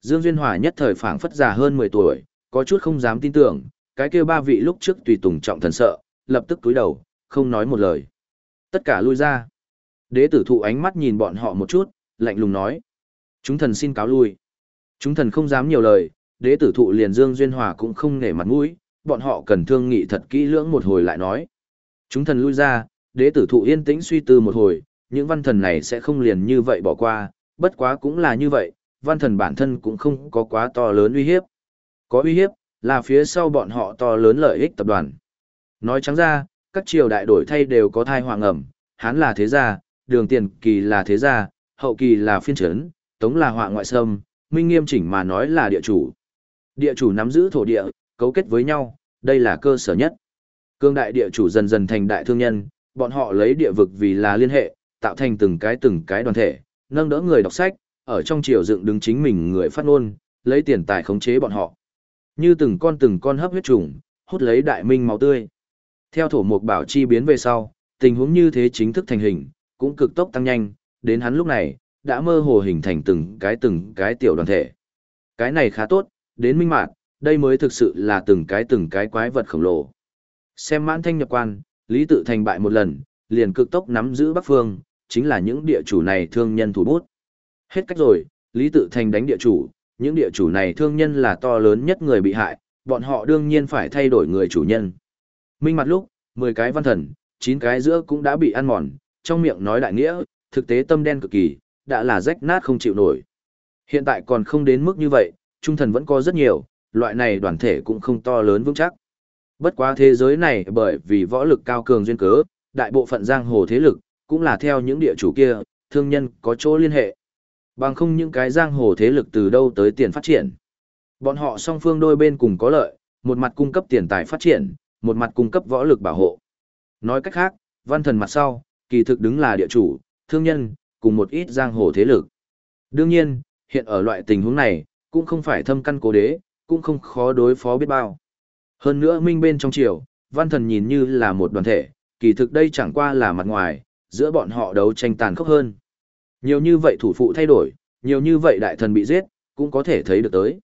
S1: Dương Duyên Hòa nhất thời phảng phất già hơn 10 tuổi, có chút không dám tin tưởng, cái kia ba vị lúc trước tùy tùng trọng thần sợ, lập tức túi đầu, không nói một lời. Tất cả lui ra. Đế tử thụ ánh mắt nhìn bọn họ một chút, lạnh lùng nói. Chúng thần xin cáo lui. Chúng thần không dám nhiều lời, đế tử thụ liền Dương Duyên Hòa cũng không nể mặt mũi, bọn họ cần thương nghị thật kỹ lưỡng một hồi lại nói. Chúng thần lui ra, đế tử thụ yên tĩnh suy tư một hồi, những văn thần này sẽ không liền như vậy bỏ qua, bất quá cũng là như vậy, văn thần bản thân cũng không có quá to lớn uy hiếp. Có uy hiếp, là phía sau bọn họ to lớn lợi ích tập đoàn. Nói trắng ra, các triều đại đổi thay đều có thai hoàng ẩm, hán là thế gia, đường tiền kỳ là thế gia, hậu kỳ là phiên trấn, tống là họa ngoại sâm, minh nghiêm chỉnh mà nói là địa chủ. Địa chủ nắm giữ thổ địa, cấu kết với nhau, đây là cơ sở nhất. Cương đại địa chủ dần dần thành đại thương nhân, bọn họ lấy địa vực vì là liên hệ, tạo thành từng cái từng cái đoàn thể, nâng đỡ người đọc sách, ở trong triều dựng đứng chính mình người phát ngôn, lấy tiền tài khống chế bọn họ. Như từng con từng con hấp huyết trùng, hút lấy đại minh máu tươi. Theo thổ mục bảo chi biến về sau, tình huống như thế chính thức thành hình, cũng cực tốc tăng nhanh, đến hắn lúc này, đã mơ hồ hình thành từng cái từng cái tiểu đoàn thể. Cái này khá tốt, đến minh mạng, đây mới thực sự là từng cái từng cái quái vật khổng lồ. Xem mãn thanh nhập quan, Lý Tự thành bại một lần, liền cực tốc nắm giữ Bắc Phương, chính là những địa chủ này thương nhân thủ bút. Hết cách rồi, Lý Tự thành đánh địa chủ, những địa chủ này thương nhân là to lớn nhất người bị hại, bọn họ đương nhiên phải thay đổi người chủ nhân. Minh mặt lúc, 10 cái văn thần, 9 cái giữa cũng đã bị ăn mòn, trong miệng nói đại nghĩa, thực tế tâm đen cực kỳ, đã là rách nát không chịu nổi. Hiện tại còn không đến mức như vậy, trung thần vẫn có rất nhiều, loại này đoàn thể cũng không to lớn vững chắc. Bất quá thế giới này bởi vì võ lực cao cường duyên cớ, đại bộ phận giang hồ thế lực, cũng là theo những địa chủ kia, thương nhân có chỗ liên hệ. Bằng không những cái giang hồ thế lực từ đâu tới tiền phát triển. Bọn họ song phương đôi bên cùng có lợi, một mặt cung cấp tiền tài phát triển, một mặt cung cấp võ lực bảo hộ. Nói cách khác, văn thần mặt sau, kỳ thực đứng là địa chủ, thương nhân, cùng một ít giang hồ thế lực. Đương nhiên, hiện ở loại tình huống này, cũng không phải thâm căn cố đế, cũng không khó đối phó biết bao. Hơn nữa minh bên trong triều, văn thần nhìn như là một đoàn thể, kỳ thực đây chẳng qua là mặt ngoài, giữa bọn họ đấu tranh tàn khốc hơn. Nhiều như vậy thủ phụ thay đổi, nhiều như vậy đại thần bị giết, cũng có thể thấy được tới.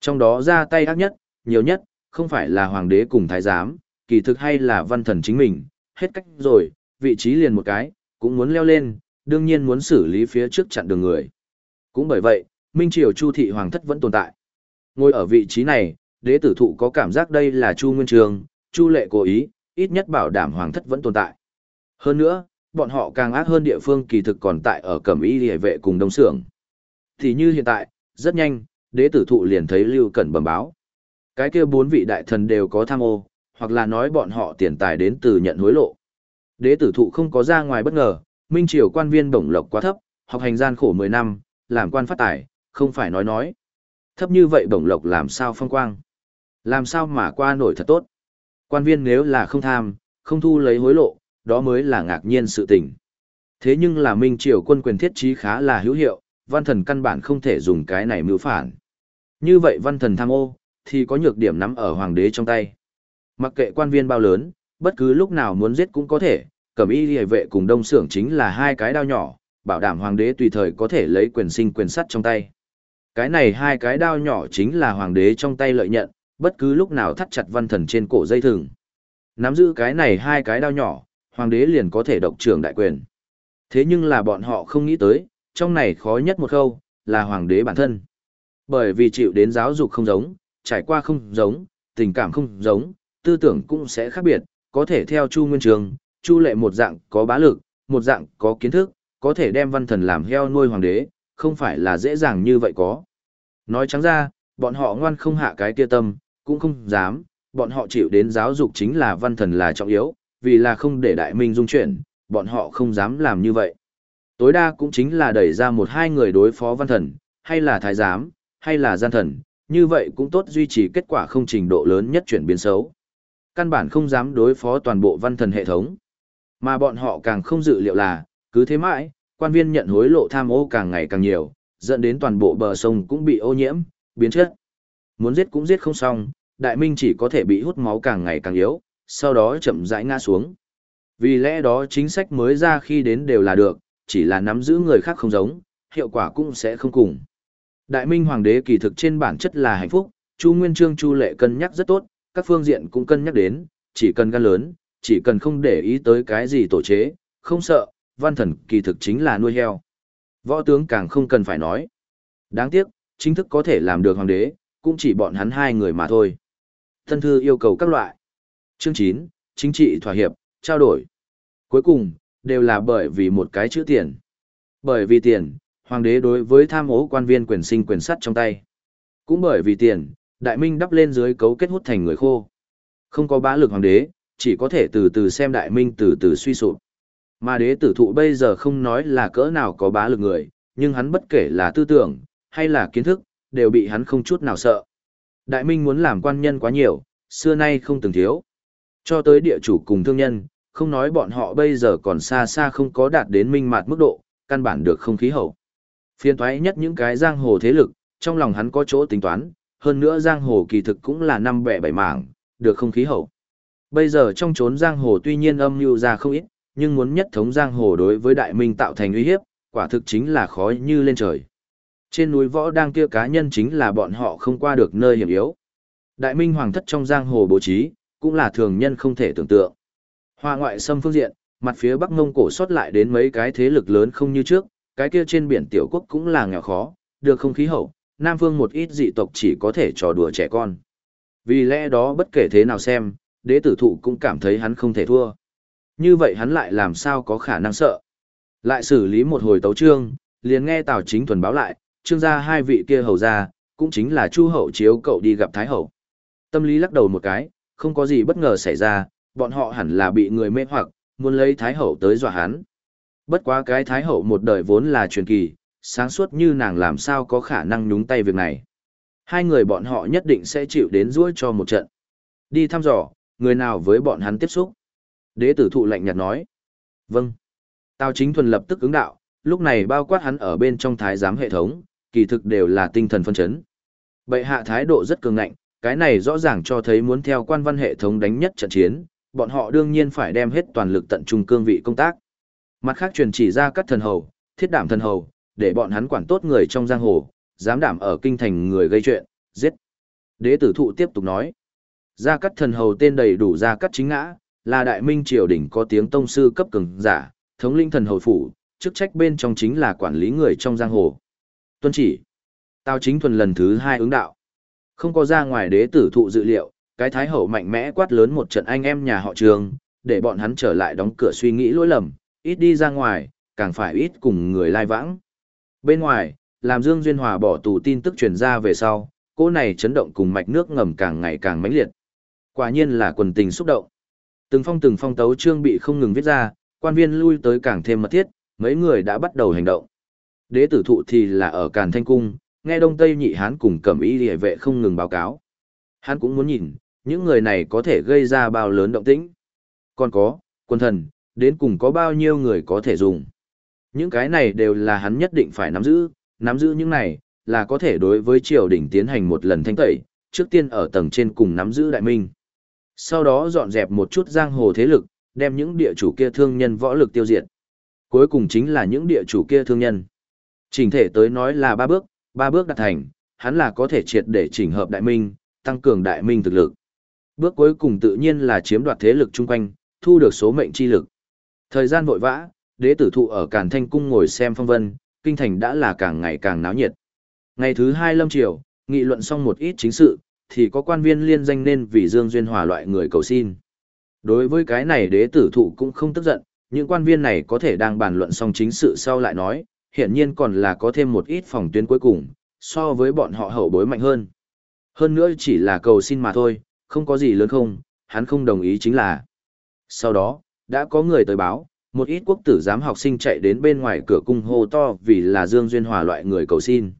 S1: Trong đó ra tay ác nhất, nhiều nhất, không phải là hoàng đế cùng thái giám, kỳ thực hay là văn thần chính mình, hết cách rồi, vị trí liền một cái, cũng muốn leo lên, đương nhiên muốn xử lý phía trước chặn đường người. Cũng bởi vậy, Minh Triều Chu Thị Hoàng thất vẫn tồn tại. Ngồi ở vị trí này, đế tử thụ có cảm giác đây là Chu Nguyên Trường, Chu Lệ cố ý, ít nhất bảo đảm Hoàng thất vẫn tồn tại. Hơn nữa, bọn họ càng ác hơn địa phương kỳ thực còn tại ở cẩm y địa vệ cùng đông Sưởng. Thì như hiện tại, rất nhanh, đế tử thụ liền thấy Lưu Cẩn bẩm báo. Cái kia bốn vị đại thần đều có tham ô, hoặc là nói bọn họ tiền tài đến từ nhận hối lộ. Đế tử thụ không có ra ngoài bất ngờ, minh triều quan viên bổng lộc quá thấp, học hành gian khổ 10 năm, làm quan phát tài, không phải nói nói. Thấp như vậy bổng lộc làm sao phong quang? Làm sao mà qua nổi thật tốt? Quan viên nếu là không tham, không thu lấy hối lộ, đó mới là ngạc nhiên sự tình. Thế nhưng là Minh Triều quân quyền thiết trí khá là hữu hiệu, văn thần căn bản không thể dùng cái này mưu phản. Như vậy văn thần tham ô, thì có nhược điểm nắm ở hoàng đế trong tay. Mặc kệ quan viên bao lớn, bất cứ lúc nào muốn giết cũng có thể, cẩm y liề vệ cùng đông xưởng chính là hai cái đao nhỏ, bảo đảm hoàng đế tùy thời có thể lấy quyền sinh quyền sắt trong tay. Cái này hai cái đao nhỏ chính là hoàng đế trong tay lợi nhận, bất cứ lúc nào thắt chặt văn thần trên cổ dây thừng. Nắm giữ cái này hai cái đao nhỏ, hoàng đế liền có thể độc trưởng đại quyền. Thế nhưng là bọn họ không nghĩ tới, trong này khó nhất một khâu, là hoàng đế bản thân. Bởi vì chịu đến giáo dục không giống, trải qua không giống, tình cảm không giống, tư tưởng cũng sẽ khác biệt, có thể theo Chu Nguyên Trường, Chu Lệ một dạng có bá lực, một dạng có kiến thức, có thể đem văn thần làm heo nuôi hoàng đế, không phải là dễ dàng như vậy có. Nói trắng ra, bọn họ ngoan không hạ cái kia tâm, cũng không dám, bọn họ chịu đến giáo dục chính là văn thần là trọng yếu, vì là không để đại minh dung chuyển, bọn họ không dám làm như vậy. Tối đa cũng chính là đẩy ra một hai người đối phó văn thần, hay là thái giám, hay là gian thần, như vậy cũng tốt duy trì kết quả không trình độ lớn nhất chuyển biến xấu. Căn bản không dám đối phó toàn bộ văn thần hệ thống. Mà bọn họ càng không dự liệu là, cứ thế mãi, quan viên nhận hối lộ tham ô càng ngày càng nhiều, dẫn đến toàn bộ bờ sông cũng bị ô nhiễm, biến chất. Muốn giết cũng giết không xong, đại minh chỉ có thể bị hút máu càng ngày càng yếu, sau đó chậm rãi ngã xuống. Vì lẽ đó chính sách mới ra khi đến đều là được, chỉ là nắm giữ người khác không giống, hiệu quả cũng sẽ không cùng. Đại minh hoàng đế kỳ thực trên bản chất là hạnh phúc, Chu Nguyên Trương Chu Lệ cân nhắc rất tốt, các phương diện cũng cân nhắc đến, chỉ cần gan lớn, chỉ cần không để ý tới cái gì tổ chế, không sợ, văn thần kỳ thực chính là nuôi heo. Võ tướng càng không cần phải nói. Đáng tiếc, chính thức có thể làm được hoàng đế, cũng chỉ bọn hắn hai người mà thôi. Thân thư yêu cầu các loại. Chương 9, chính trị thỏa hiệp, trao đổi. Cuối cùng, đều là bởi vì một cái chữ tiền. Bởi vì tiền, hoàng đế đối với tham ố quan viên quyền sinh quyền sắt trong tay. Cũng bởi vì tiền, đại minh đắp lên dưới cấu kết hút thành người khô. Không có bá lực hoàng đế, chỉ có thể từ từ xem đại minh từ từ suy sụp. Mà đế tử thụ bây giờ không nói là cỡ nào có bá lực người, nhưng hắn bất kể là tư tưởng, hay là kiến thức, đều bị hắn không chút nào sợ. Đại minh muốn làm quan nhân quá nhiều, xưa nay không từng thiếu. Cho tới địa chủ cùng thương nhân, không nói bọn họ bây giờ còn xa xa không có đạt đến minh mạt mức độ, căn bản được không khí hậu. Phiên thoái nhất những cái giang hồ thế lực, trong lòng hắn có chỗ tính toán, hơn nữa giang hồ kỳ thực cũng là năm bẻ bảy mảng, được không khí hậu. Bây giờ trong chốn giang hồ tuy nhiên âm mưu ra không ít, nhưng muốn nhất thống giang hồ đối với đại minh tạo thành uy hiếp, quả thực chính là khó như lên trời. Trên núi võ đang kia cá nhân chính là bọn họ không qua được nơi hiểm yếu. Đại minh hoàng thất trong giang hồ bố trí, cũng là thường nhân không thể tưởng tượng. Hoa ngoại xâm phương diện, mặt phía bắc ngông cổ sót lại đến mấy cái thế lực lớn không như trước, cái kia trên biển tiểu quốc cũng là nghèo khó, được không khí hậu, nam phương một ít dị tộc chỉ có thể trò đùa trẻ con. Vì lẽ đó bất kể thế nào xem, đế tử thụ cũng cảm thấy hắn không thể thua. Như vậy hắn lại làm sao có khả năng sợ. Lại xử lý một hồi tấu trương, liền nghe Tào Chính Thuần báo lại, trương gia hai vị kia hầu ra, cũng chính là Chu hậu chiếu cậu đi gặp Thái hậu. Tâm lý lắc đầu một cái, không có gì bất ngờ xảy ra, bọn họ hẳn là bị người mê hoặc, muốn lấy Thái hậu tới dọa hắn. Bất quá cái Thái hậu một đời vốn là truyền kỳ, sáng suốt như nàng làm sao có khả năng nhúng tay việc này. Hai người bọn họ nhất định sẽ chịu đến ruỗi cho một trận. Đi thăm dò, người nào với bọn hắn tiếp xúc. Đế tử thụ lạnh nhạt nói. Vâng. Tào chính thuần lập tức ứng đạo, lúc này bao quát hắn ở bên trong thái giám hệ thống, kỳ thực đều là tinh thần phân chấn. Bệ hạ thái độ rất cường ngạnh, cái này rõ ràng cho thấy muốn theo quan văn hệ thống đánh nhất trận chiến, bọn họ đương nhiên phải đem hết toàn lực tận trung cương vị công tác. Mặt khác truyền chỉ ra các thần hầu, thiết đảm thần hầu, để bọn hắn quản tốt người trong giang hồ, dám đảm ở kinh thành người gây chuyện, giết. Đế tử thụ tiếp tục nói, gia cắt thần hầu tên đầy đủ gia cắt chính ngã, là đại minh triều đỉnh có tiếng tông sư cấp cường giả, thống linh thần hầu phủ, chức trách bên trong chính là quản lý người trong giang hồ. Tuân chỉ, tao chính thuần lần thứ hai ứng đạo. Không có ra ngoài đế tử thụ dự liệu, cái thái hậu mạnh mẽ quát lớn một trận anh em nhà họ trường, để bọn hắn trở lại đóng cửa suy nghĩ lỗi lầm, ít đi ra ngoài, càng phải ít cùng người lai vãng. Bên ngoài, làm Dương Duyên Hòa bỏ tù tin tức truyền ra về sau, cô này chấn động cùng mạch nước ngầm càng ngày càng mãnh liệt. Quả nhiên là quần tình xúc động. Từng phong từng phong tấu chương bị không ngừng viết ra, quan viên lui tới càng thêm mật thiết, mấy người đã bắt đầu hành động. Đế tử thụ thì là ở Càn Thanh Cung, nghe Đông Tây Nhị Hán cùng cẩm ý địa vệ không ngừng báo cáo. Hắn cũng muốn nhìn, những người này có thể gây ra bao lớn động tĩnh. Còn có, quân thần, đến cùng có bao nhiêu người có thể dùng. Những cái này đều là hắn nhất định phải nắm giữ, nắm giữ những này, là có thể đối với triều đình tiến hành một lần thanh tẩy, trước tiên ở tầng trên cùng nắm giữ đại minh. Sau đó dọn dẹp một chút giang hồ thế lực, đem những địa chủ kia thương nhân võ lực tiêu diệt. Cuối cùng chính là những địa chủ kia thương nhân. Trình thể tới nói là ba bước, ba bước đạt thành, hắn là có thể triệt để chỉnh hợp đại minh, tăng cường đại minh thực lực. Bước cuối cùng tự nhiên là chiếm đoạt thế lực chung quanh, thu được số mệnh chi lực. Thời gian vội vã, đế tử thụ ở Càn Thanh Cung ngồi xem phong vân, kinh thành đã là càng ngày càng náo nhiệt. Ngày thứ hai lâm triều, nghị luận xong một ít chính sự, thì có quan viên liên danh nên vì Dương Duyên Hòa loại người cầu xin. Đối với cái này đế tử thụ cũng không tức giận, những quan viên này có thể đang bàn luận xong chính sự sau lại nói, hiện nhiên còn là có thêm một ít phòng tuyến cuối cùng, so với bọn họ hậu bối mạnh hơn. Hơn nữa chỉ là cầu xin mà thôi, không có gì lớn không, hắn không đồng ý chính là. Sau đó, đã có người tới báo, một ít quốc tử giám học sinh chạy đến bên ngoài cửa cung hô to vì là Dương Duyên Hòa loại người cầu xin.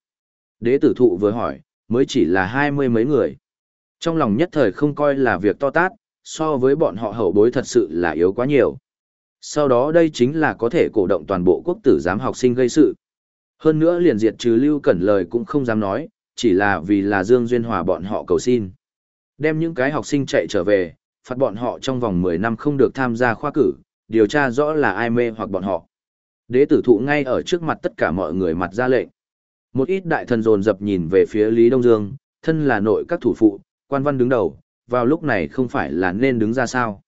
S1: Đế tử thụ vừa hỏi, mới chỉ là hai mươi mấy người. Trong lòng nhất thời không coi là việc to tát, so với bọn họ hậu bối thật sự là yếu quá nhiều. Sau đó đây chính là có thể cổ động toàn bộ quốc tử giám học sinh gây sự. Hơn nữa liền diệt trừ lưu cẩn lời cũng không dám nói, chỉ là vì là Dương Duyên Hòa bọn họ cầu xin. Đem những cái học sinh chạy trở về, phạt bọn họ trong vòng 10 năm không được tham gia khoa cử, điều tra rõ là ai mê hoặc bọn họ. Đế tử thụ ngay ở trước mặt tất cả mọi người mặt ra lệnh. Một ít đại thần dồn dập nhìn về phía Lý Đông Dương, thân là nội các thủ phụ, quan văn đứng đầu, vào lúc này không phải là nên đứng ra sao.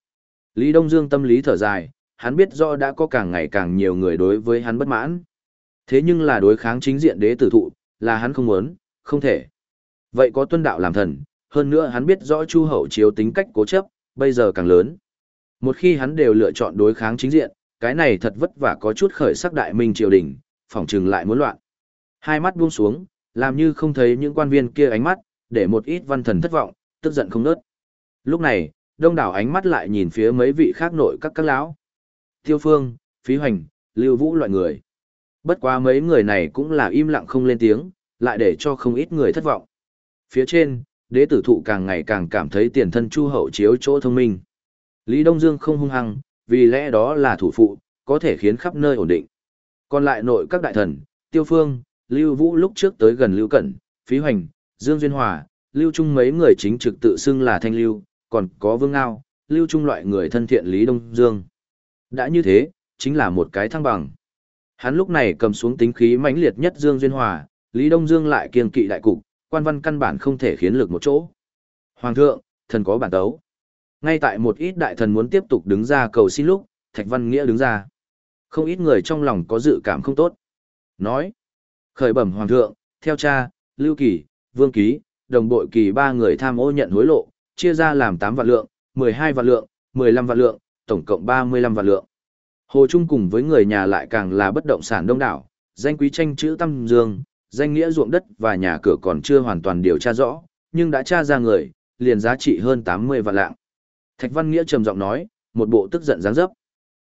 S1: Lý Đông Dương tâm lý thở dài, hắn biết rõ đã có càng ngày càng nhiều người đối với hắn bất mãn. Thế nhưng là đối kháng chính diện đế tử thụ, là hắn không muốn, không thể. Vậy có tuân đạo làm thần, hơn nữa hắn biết rõ Chu Hậu chiếu tính cách cố chấp, bây giờ càng lớn. Một khi hắn đều lựa chọn đối kháng chính diện, cái này thật vất vả có chút khởi sắc đại minh triều đình, phỏng trừng lại muốn loạn. Hai mắt buông xuống, làm như không thấy những quan viên kia ánh mắt, để một ít văn thần thất vọng, tức giận không nớt. Lúc này, đông đảo ánh mắt lại nhìn phía mấy vị khác nội các các lão. Tiêu Phương, Phí Hoành, Lưu Vũ loại người. Bất quá mấy người này cũng là im lặng không lên tiếng, lại để cho không ít người thất vọng. Phía trên, đế tử thụ càng ngày càng cảm thấy tiền thân chu hậu chiếu chỗ thông minh. Lý Đông Dương không hung hăng, vì lẽ đó là thủ phụ, có thể khiến khắp nơi ổn định. Còn lại nội các đại thần, Tiêu Phương, Lưu Vũ lúc trước tới gần Lưu Cẩn, Phí Hoành, Dương Duyên Hòa, Lưu Trung mấy người chính trực tự xưng là Thanh Lưu, còn có Vương Ngao, Lưu Trung loại người thân thiện Lý Đông Dương. Đã như thế, chính là một cái thăng bằng. Hắn lúc này cầm xuống tính khí mãnh liệt nhất Dương Duyên Hòa, Lý Đông Dương lại kiên kỵ đại cục, quan văn căn bản không thể khiến lực một chỗ. Hoàng thượng, thần có bản tấu. Ngay tại một ít đại thần muốn tiếp tục đứng ra cầu xin lúc, Thạch Văn Nghĩa đứng ra. Không ít người trong lòng có dự cảm không tốt. Nói, khởi bẩm Hoàng thượng, theo cha, Lưu Kỳ, Vương Ký, đồng bội kỳ ba người tham ô nhận hối lộ, chia ra làm 8 vạn lượng, 12 vạn lượng, 15 vạn lượng, tổng cộng 35 vạn lượng. Hồ Trung cùng với người nhà lại càng là bất động sản đông đảo, danh quý tranh chữ tâm dương, danh nghĩa ruộng đất và nhà cửa còn chưa hoàn toàn điều tra rõ, nhưng đã tra ra người, liền giá trị hơn 80 vạn lạng. Thạch Văn Nghĩa trầm giọng nói, một bộ tức giận dáng dấp.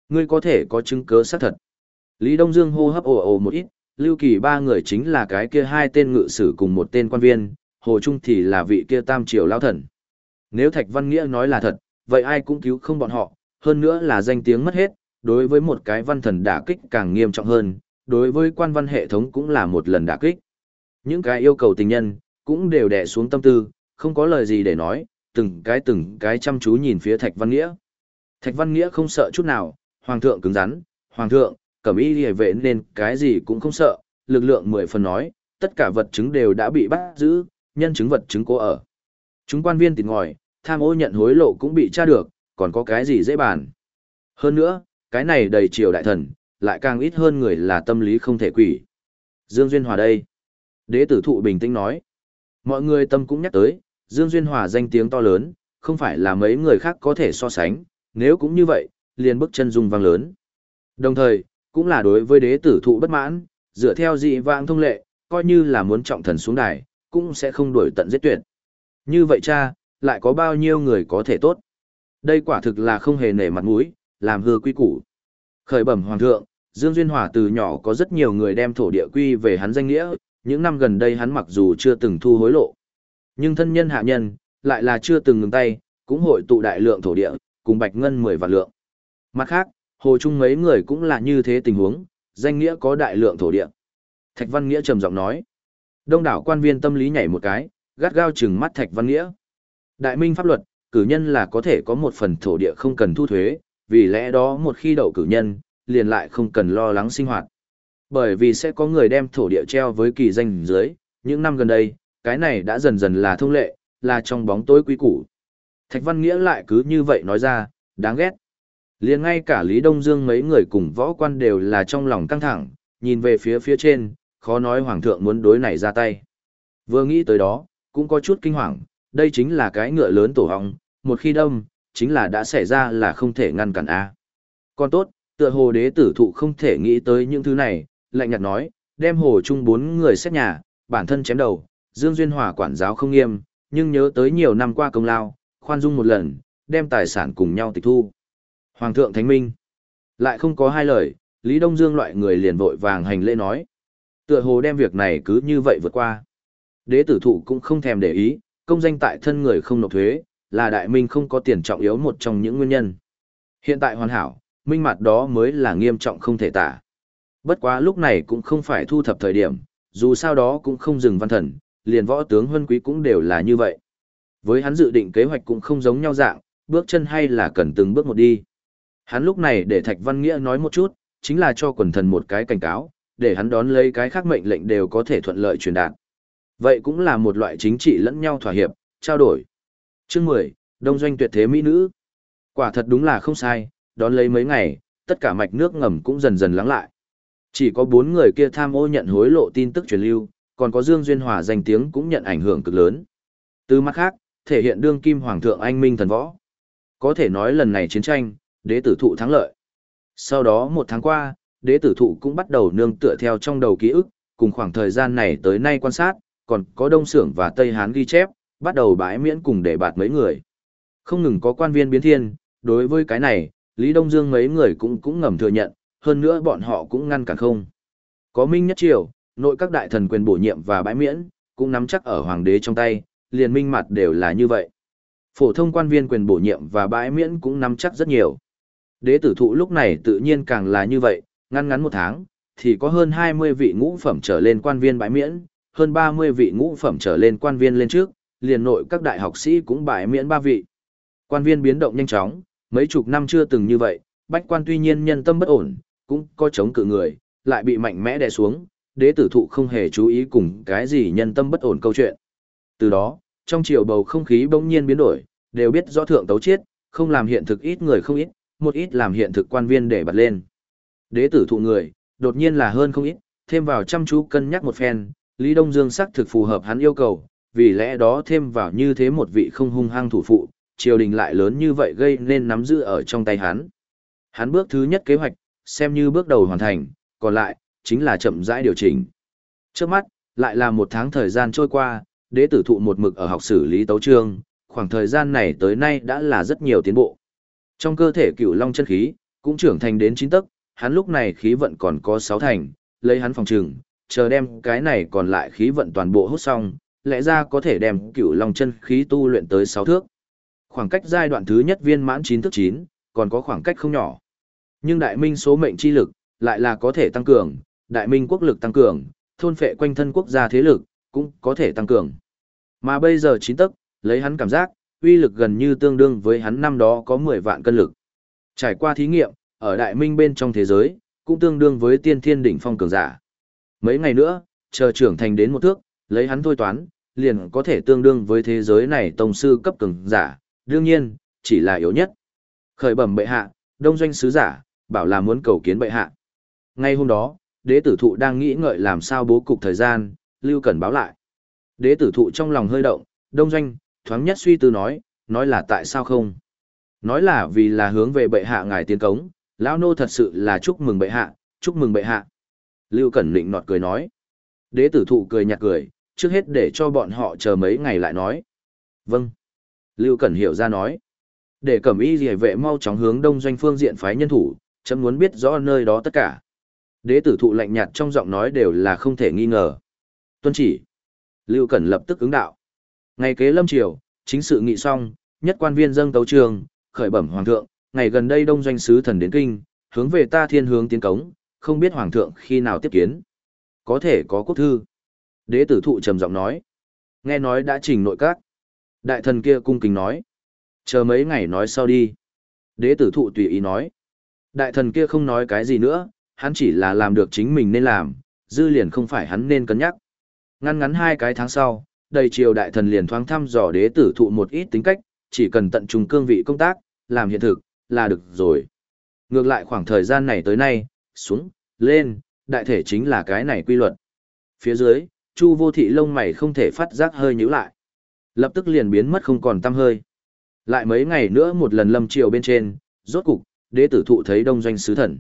S1: Ngươi có thể có chứng cứ xác thật. Lý Đông Dương hô hấp ồ ồ một ít, Lưu Kỳ ba người chính là cái kia hai tên ngự sử cùng một tên quan viên, Hồ Trung thì là vị kia tam triều lao thần. Nếu Thạch Văn Nghĩa nói là thật, vậy ai cũng cứu không bọn họ, hơn nữa là danh tiếng mất hết, đối với một cái văn thần đả kích càng nghiêm trọng hơn, đối với quan văn hệ thống cũng là một lần đả kích. Những cái yêu cầu tình nhân, cũng đều đè xuống tâm tư, không có lời gì để nói, từng cái từng cái chăm chú nhìn phía Thạch Văn Nghĩa. Thạch Văn Nghĩa không sợ chút nào, hoàng thượng cứng rắn, hoàng thượng, cẩm y liề vệ nên cái gì cũng không sợ, lực lượng mười phần nói, tất cả vật chứng đều đã bị bắt giữ, nhân chứng vật chứng cố ở. Chúng quan viên tịt ngòi, tham ô nhận hối lộ cũng bị tra được, còn có cái gì dễ bàn. Hơn nữa, cái này đầy triều đại thần, lại càng ít hơn người là tâm lý không thể quỷ. Dương Duyên Hòa đây. Đế tử thụ bình tĩnh nói. Mọi người tâm cũng nhắc tới, Dương Duyên Hòa danh tiếng to lớn, không phải là mấy người khác có thể so sánh, nếu cũng như vậy, liền bước chân dung vang lớn. Đồng thời, cũng là đối với đế tử thụ bất mãn, dựa theo dị vãng thông lệ, coi như là muốn trọng thần xuống đài, cũng sẽ không đuổi tận giết tuyệt. Như vậy cha, lại có bao nhiêu người có thể tốt? Đây quả thực là không hề nể mặt mũi, làm hư quy củ. Khởi bẩm hoàng thượng, Dương Duyên Hòa từ nhỏ có rất nhiều người đem thổ địa quy về hắn danh nghĩa, những năm gần đây hắn mặc dù chưa từng thu hối lộ, nhưng thân nhân hạ nhân, lại là chưa từng ngừng tay, cũng hội tụ đại lượng thổ địa, cùng bạch ngân 10 vạn lượng. Mặt khác, Hồ Trung mấy người cũng là như thế tình huống, danh nghĩa có đại lượng thổ địa. Thạch Văn Nghĩa trầm giọng nói. Đông đảo quan viên tâm lý nhảy một cái, gắt gao chừng mắt Thạch Văn Nghĩa. Đại minh pháp luật, cử nhân là có thể có một phần thổ địa không cần thu thuế, vì lẽ đó một khi đậu cử nhân, liền lại không cần lo lắng sinh hoạt. Bởi vì sẽ có người đem thổ địa treo với kỳ danh dưới, những năm gần đây, cái này đã dần dần là thông lệ, là trong bóng tối quý củ. Thạch Văn Nghĩa lại cứ như vậy nói ra, đáng ghét. liền ngay cả Lý Đông Dương mấy người cùng võ quan đều là trong lòng căng thẳng, nhìn về phía phía trên, khó nói Hoàng thượng muốn đối này ra tay. Vừa nghĩ tới đó, cũng có chút kinh hoàng, đây chính là cái ngựa lớn tổ hong, một khi đông, chính là đã xảy ra là không thể ngăn cản a. Còn tốt, tựa hồ đế tử thụ không thể nghĩ tới những thứ này, lạnh nhạt nói, đem hồ chung bốn người xét nhà, bản thân chém đầu, Dương Duyên Hòa quản giáo không nghiêm, nhưng nhớ tới nhiều năm qua công lao, khoan dung một lần, đem tài sản cùng nhau tịch thu. Hoàng thượng Thánh Minh. Lại không có hai lời, Lý Đông Dương loại người liền vội vàng hành lễ nói. Tựa hồ đem việc này cứ như vậy vượt qua. Đế tử thụ cũng không thèm để ý, công danh tại thân người không nộp thuế, là đại minh không có tiền trọng yếu một trong những nguyên nhân. Hiện tại hoàn hảo, minh mặt đó mới là nghiêm trọng không thể tả. Bất quá lúc này cũng không phải thu thập thời điểm, dù sao đó cũng không dừng văn thần, liền võ tướng huân quý cũng đều là như vậy. Với hắn dự định kế hoạch cũng không giống nhau dạng, bước chân hay là cần từng bước một đi. Hắn lúc này để Thạch Văn Nghĩa nói một chút, chính là cho quần thần một cái cảnh cáo, để hắn đón lấy cái khác mệnh lệnh đều có thể thuận lợi truyền đạt. Vậy cũng là một loại chính trị lẫn nhau thỏa hiệp, trao đổi. Chương 10, Đông doanh tuyệt thế mỹ nữ. Quả thật đúng là không sai, đón lấy mấy ngày, tất cả mạch nước ngầm cũng dần dần lắng lại. Chỉ có bốn người kia tham ô nhận hối lộ tin tức truyền lưu, còn có Dương Duyên Hòa danh tiếng cũng nhận ảnh hưởng cực lớn. Từ mặt khác, thể hiện đương kim hoàng thượng anh minh thần võ. Có thể nói lần này chiến tranh, đế tử thụ thắng lợi. Sau đó một tháng qua, đế tử thụ cũng bắt đầu nương tựa theo trong đầu ký ức, cùng khoảng thời gian này tới nay quan sát, còn có Đông Sưởng và Tây Hán ghi chép, bắt đầu bãi miễn cùng để bạt mấy người. Không ngừng có quan viên biến thiên, đối với cái này, Lý Đông Dương mấy người cũng cũng ngầm thừa nhận, hơn nữa bọn họ cũng ngăn cản không. Có Minh Nhất Triều, nội các đại thần quyền bổ nhiệm và bãi miễn, cũng nắm chắc ở hoàng đế trong tay, liền minh mặt đều là như vậy. Phổ thông quan viên quyền bổ nhiệm và bãi miễn cũng nắm chắc rất nhiều. Đế tử thụ lúc này tự nhiên càng là như vậy, ngăn ngắn một tháng, thì có hơn 20 vị ngũ phẩm trở lên quan viên bãi miễn, hơn 30 vị ngũ phẩm trở lên quan viên lên trước, liền nội các đại học sĩ cũng bãi miễn ba vị. Quan viên biến động nhanh chóng, mấy chục năm chưa từng như vậy, bách quan tuy nhiên nhân tâm bất ổn, cũng có chống cự người, lại bị mạnh mẽ đè xuống, đế tử thụ không hề chú ý cùng cái gì nhân tâm bất ổn câu chuyện. Từ đó, trong chiều bầu không khí bỗng nhiên biến đổi, đều biết rõ thượng tấu chiết, không làm hiện thực ít người không ít, một ít làm hiện thực quan viên để bật lên. Đế tử thụ người, đột nhiên là hơn không ít, thêm vào chăm chú cân nhắc một phen, Lý Đông Dương sắc thực phù hợp hắn yêu cầu, vì lẽ đó thêm vào như thế một vị không hung hăng thủ phụ, triều đình lại lớn như vậy gây nên nắm giữ ở trong tay hắn. Hắn bước thứ nhất kế hoạch, xem như bước đầu hoàn thành, còn lại, chính là chậm rãi điều chỉnh. Trước mắt, lại là một tháng thời gian trôi qua, đế tử thụ một mực ở học xử lý tấu trương, khoảng thời gian này tới nay đã là rất nhiều tiến bộ. Trong cơ thể cửu long chân khí, cũng trưởng thành đến chín tấc, hắn lúc này khí vận còn có sáu thành, lấy hắn phòng trừng, chờ đem cái này còn lại khí vận toàn bộ hút xong, lẽ ra có thể đem cửu long chân khí tu luyện tới sáu thước. Khoảng cách giai đoạn thứ nhất viên mãn chín thức chín, còn có khoảng cách không nhỏ. Nhưng đại minh số mệnh chi lực, lại là có thể tăng cường, đại minh quốc lực tăng cường, thôn phệ quanh thân quốc gia thế lực, cũng có thể tăng cường. Mà bây giờ chín tức, lấy hắn cảm giác, uy lực gần như tương đương với hắn năm đó có 10 vạn cân lực. Trải qua thí nghiệm, ở đại minh bên trong thế giới, cũng tương đương với tiên thiên đỉnh phong cường giả. Mấy ngày nữa, chờ trưởng thành đến một thước, lấy hắn thôi toán, liền có thể tương đương với thế giới này tông sư cấp cường giả, đương nhiên, chỉ là yếu nhất. Khởi bẩm bệ hạ, đông doanh sứ giả, bảo là muốn cầu kiến bệ hạ. Ngay hôm đó, đế tử thụ đang nghĩ ngợi làm sao bố cục thời gian, Lưu Cẩn báo lại. Đế tử thụ trong lòng hơi động, đông doanh, thoáng nhất suy tư nói, nói là tại sao không. Nói là vì là hướng về bệ hạ ngài tiến cống, lão nô thật sự là chúc mừng bệ hạ, chúc mừng bệ hạ. Lưu Cẩn Định nọt cười nói. Đế tử thụ cười nhạt cười, trước hết để cho bọn họ chờ mấy ngày lại nói. Vâng. Lưu Cẩn hiểu ra nói. Để cẩm y rìa vệ mau chóng hướng đông doanh phương diện phái nhân thủ, chấm muốn biết rõ nơi đó tất cả. Đế tử thụ lạnh nhạt trong giọng nói đều là không thể nghi ngờ. Tuân chỉ. Lưu Cẩn lập tức ứng đạo. Ngày kế lâm triều, chính sự nghị xong, nhất quan viên dâng tấu trường, khởi bẩm hoàng thượng, ngày gần đây đông doanh sứ thần đến kinh, hướng về ta thiên hướng tiến cống, không biết hoàng thượng khi nào tiếp kiến. Có thể có quốc thư. Đế tử thụ trầm giọng nói. Nghe nói đã trình nội các. Đại thần kia cung kính nói. Chờ mấy ngày nói sau đi. Đế tử thụ tùy ý nói. Đại thần kia không nói cái gì nữa, hắn chỉ là làm được chính mình nên làm, dư liền không phải hắn nên cân nhắc. Ngăn ngắn hai cái tháng sau, đầy triều đại thần liền thoáng thăm dò đế tử thụ một ít tính cách, chỉ cần tận trung cương vị công tác, làm hiện thực, là được rồi. Ngược lại khoảng thời gian này tới nay, xuống, lên, đại thể chính là cái này quy luật. Phía dưới, Chu vô thị lông mày không thể phát giác hơi nhíu lại. Lập tức liền biến mất không còn tăm hơi. Lại mấy ngày nữa một lần lâm triều bên trên, rốt cục, đế tử thụ thấy đông doanh sứ thần.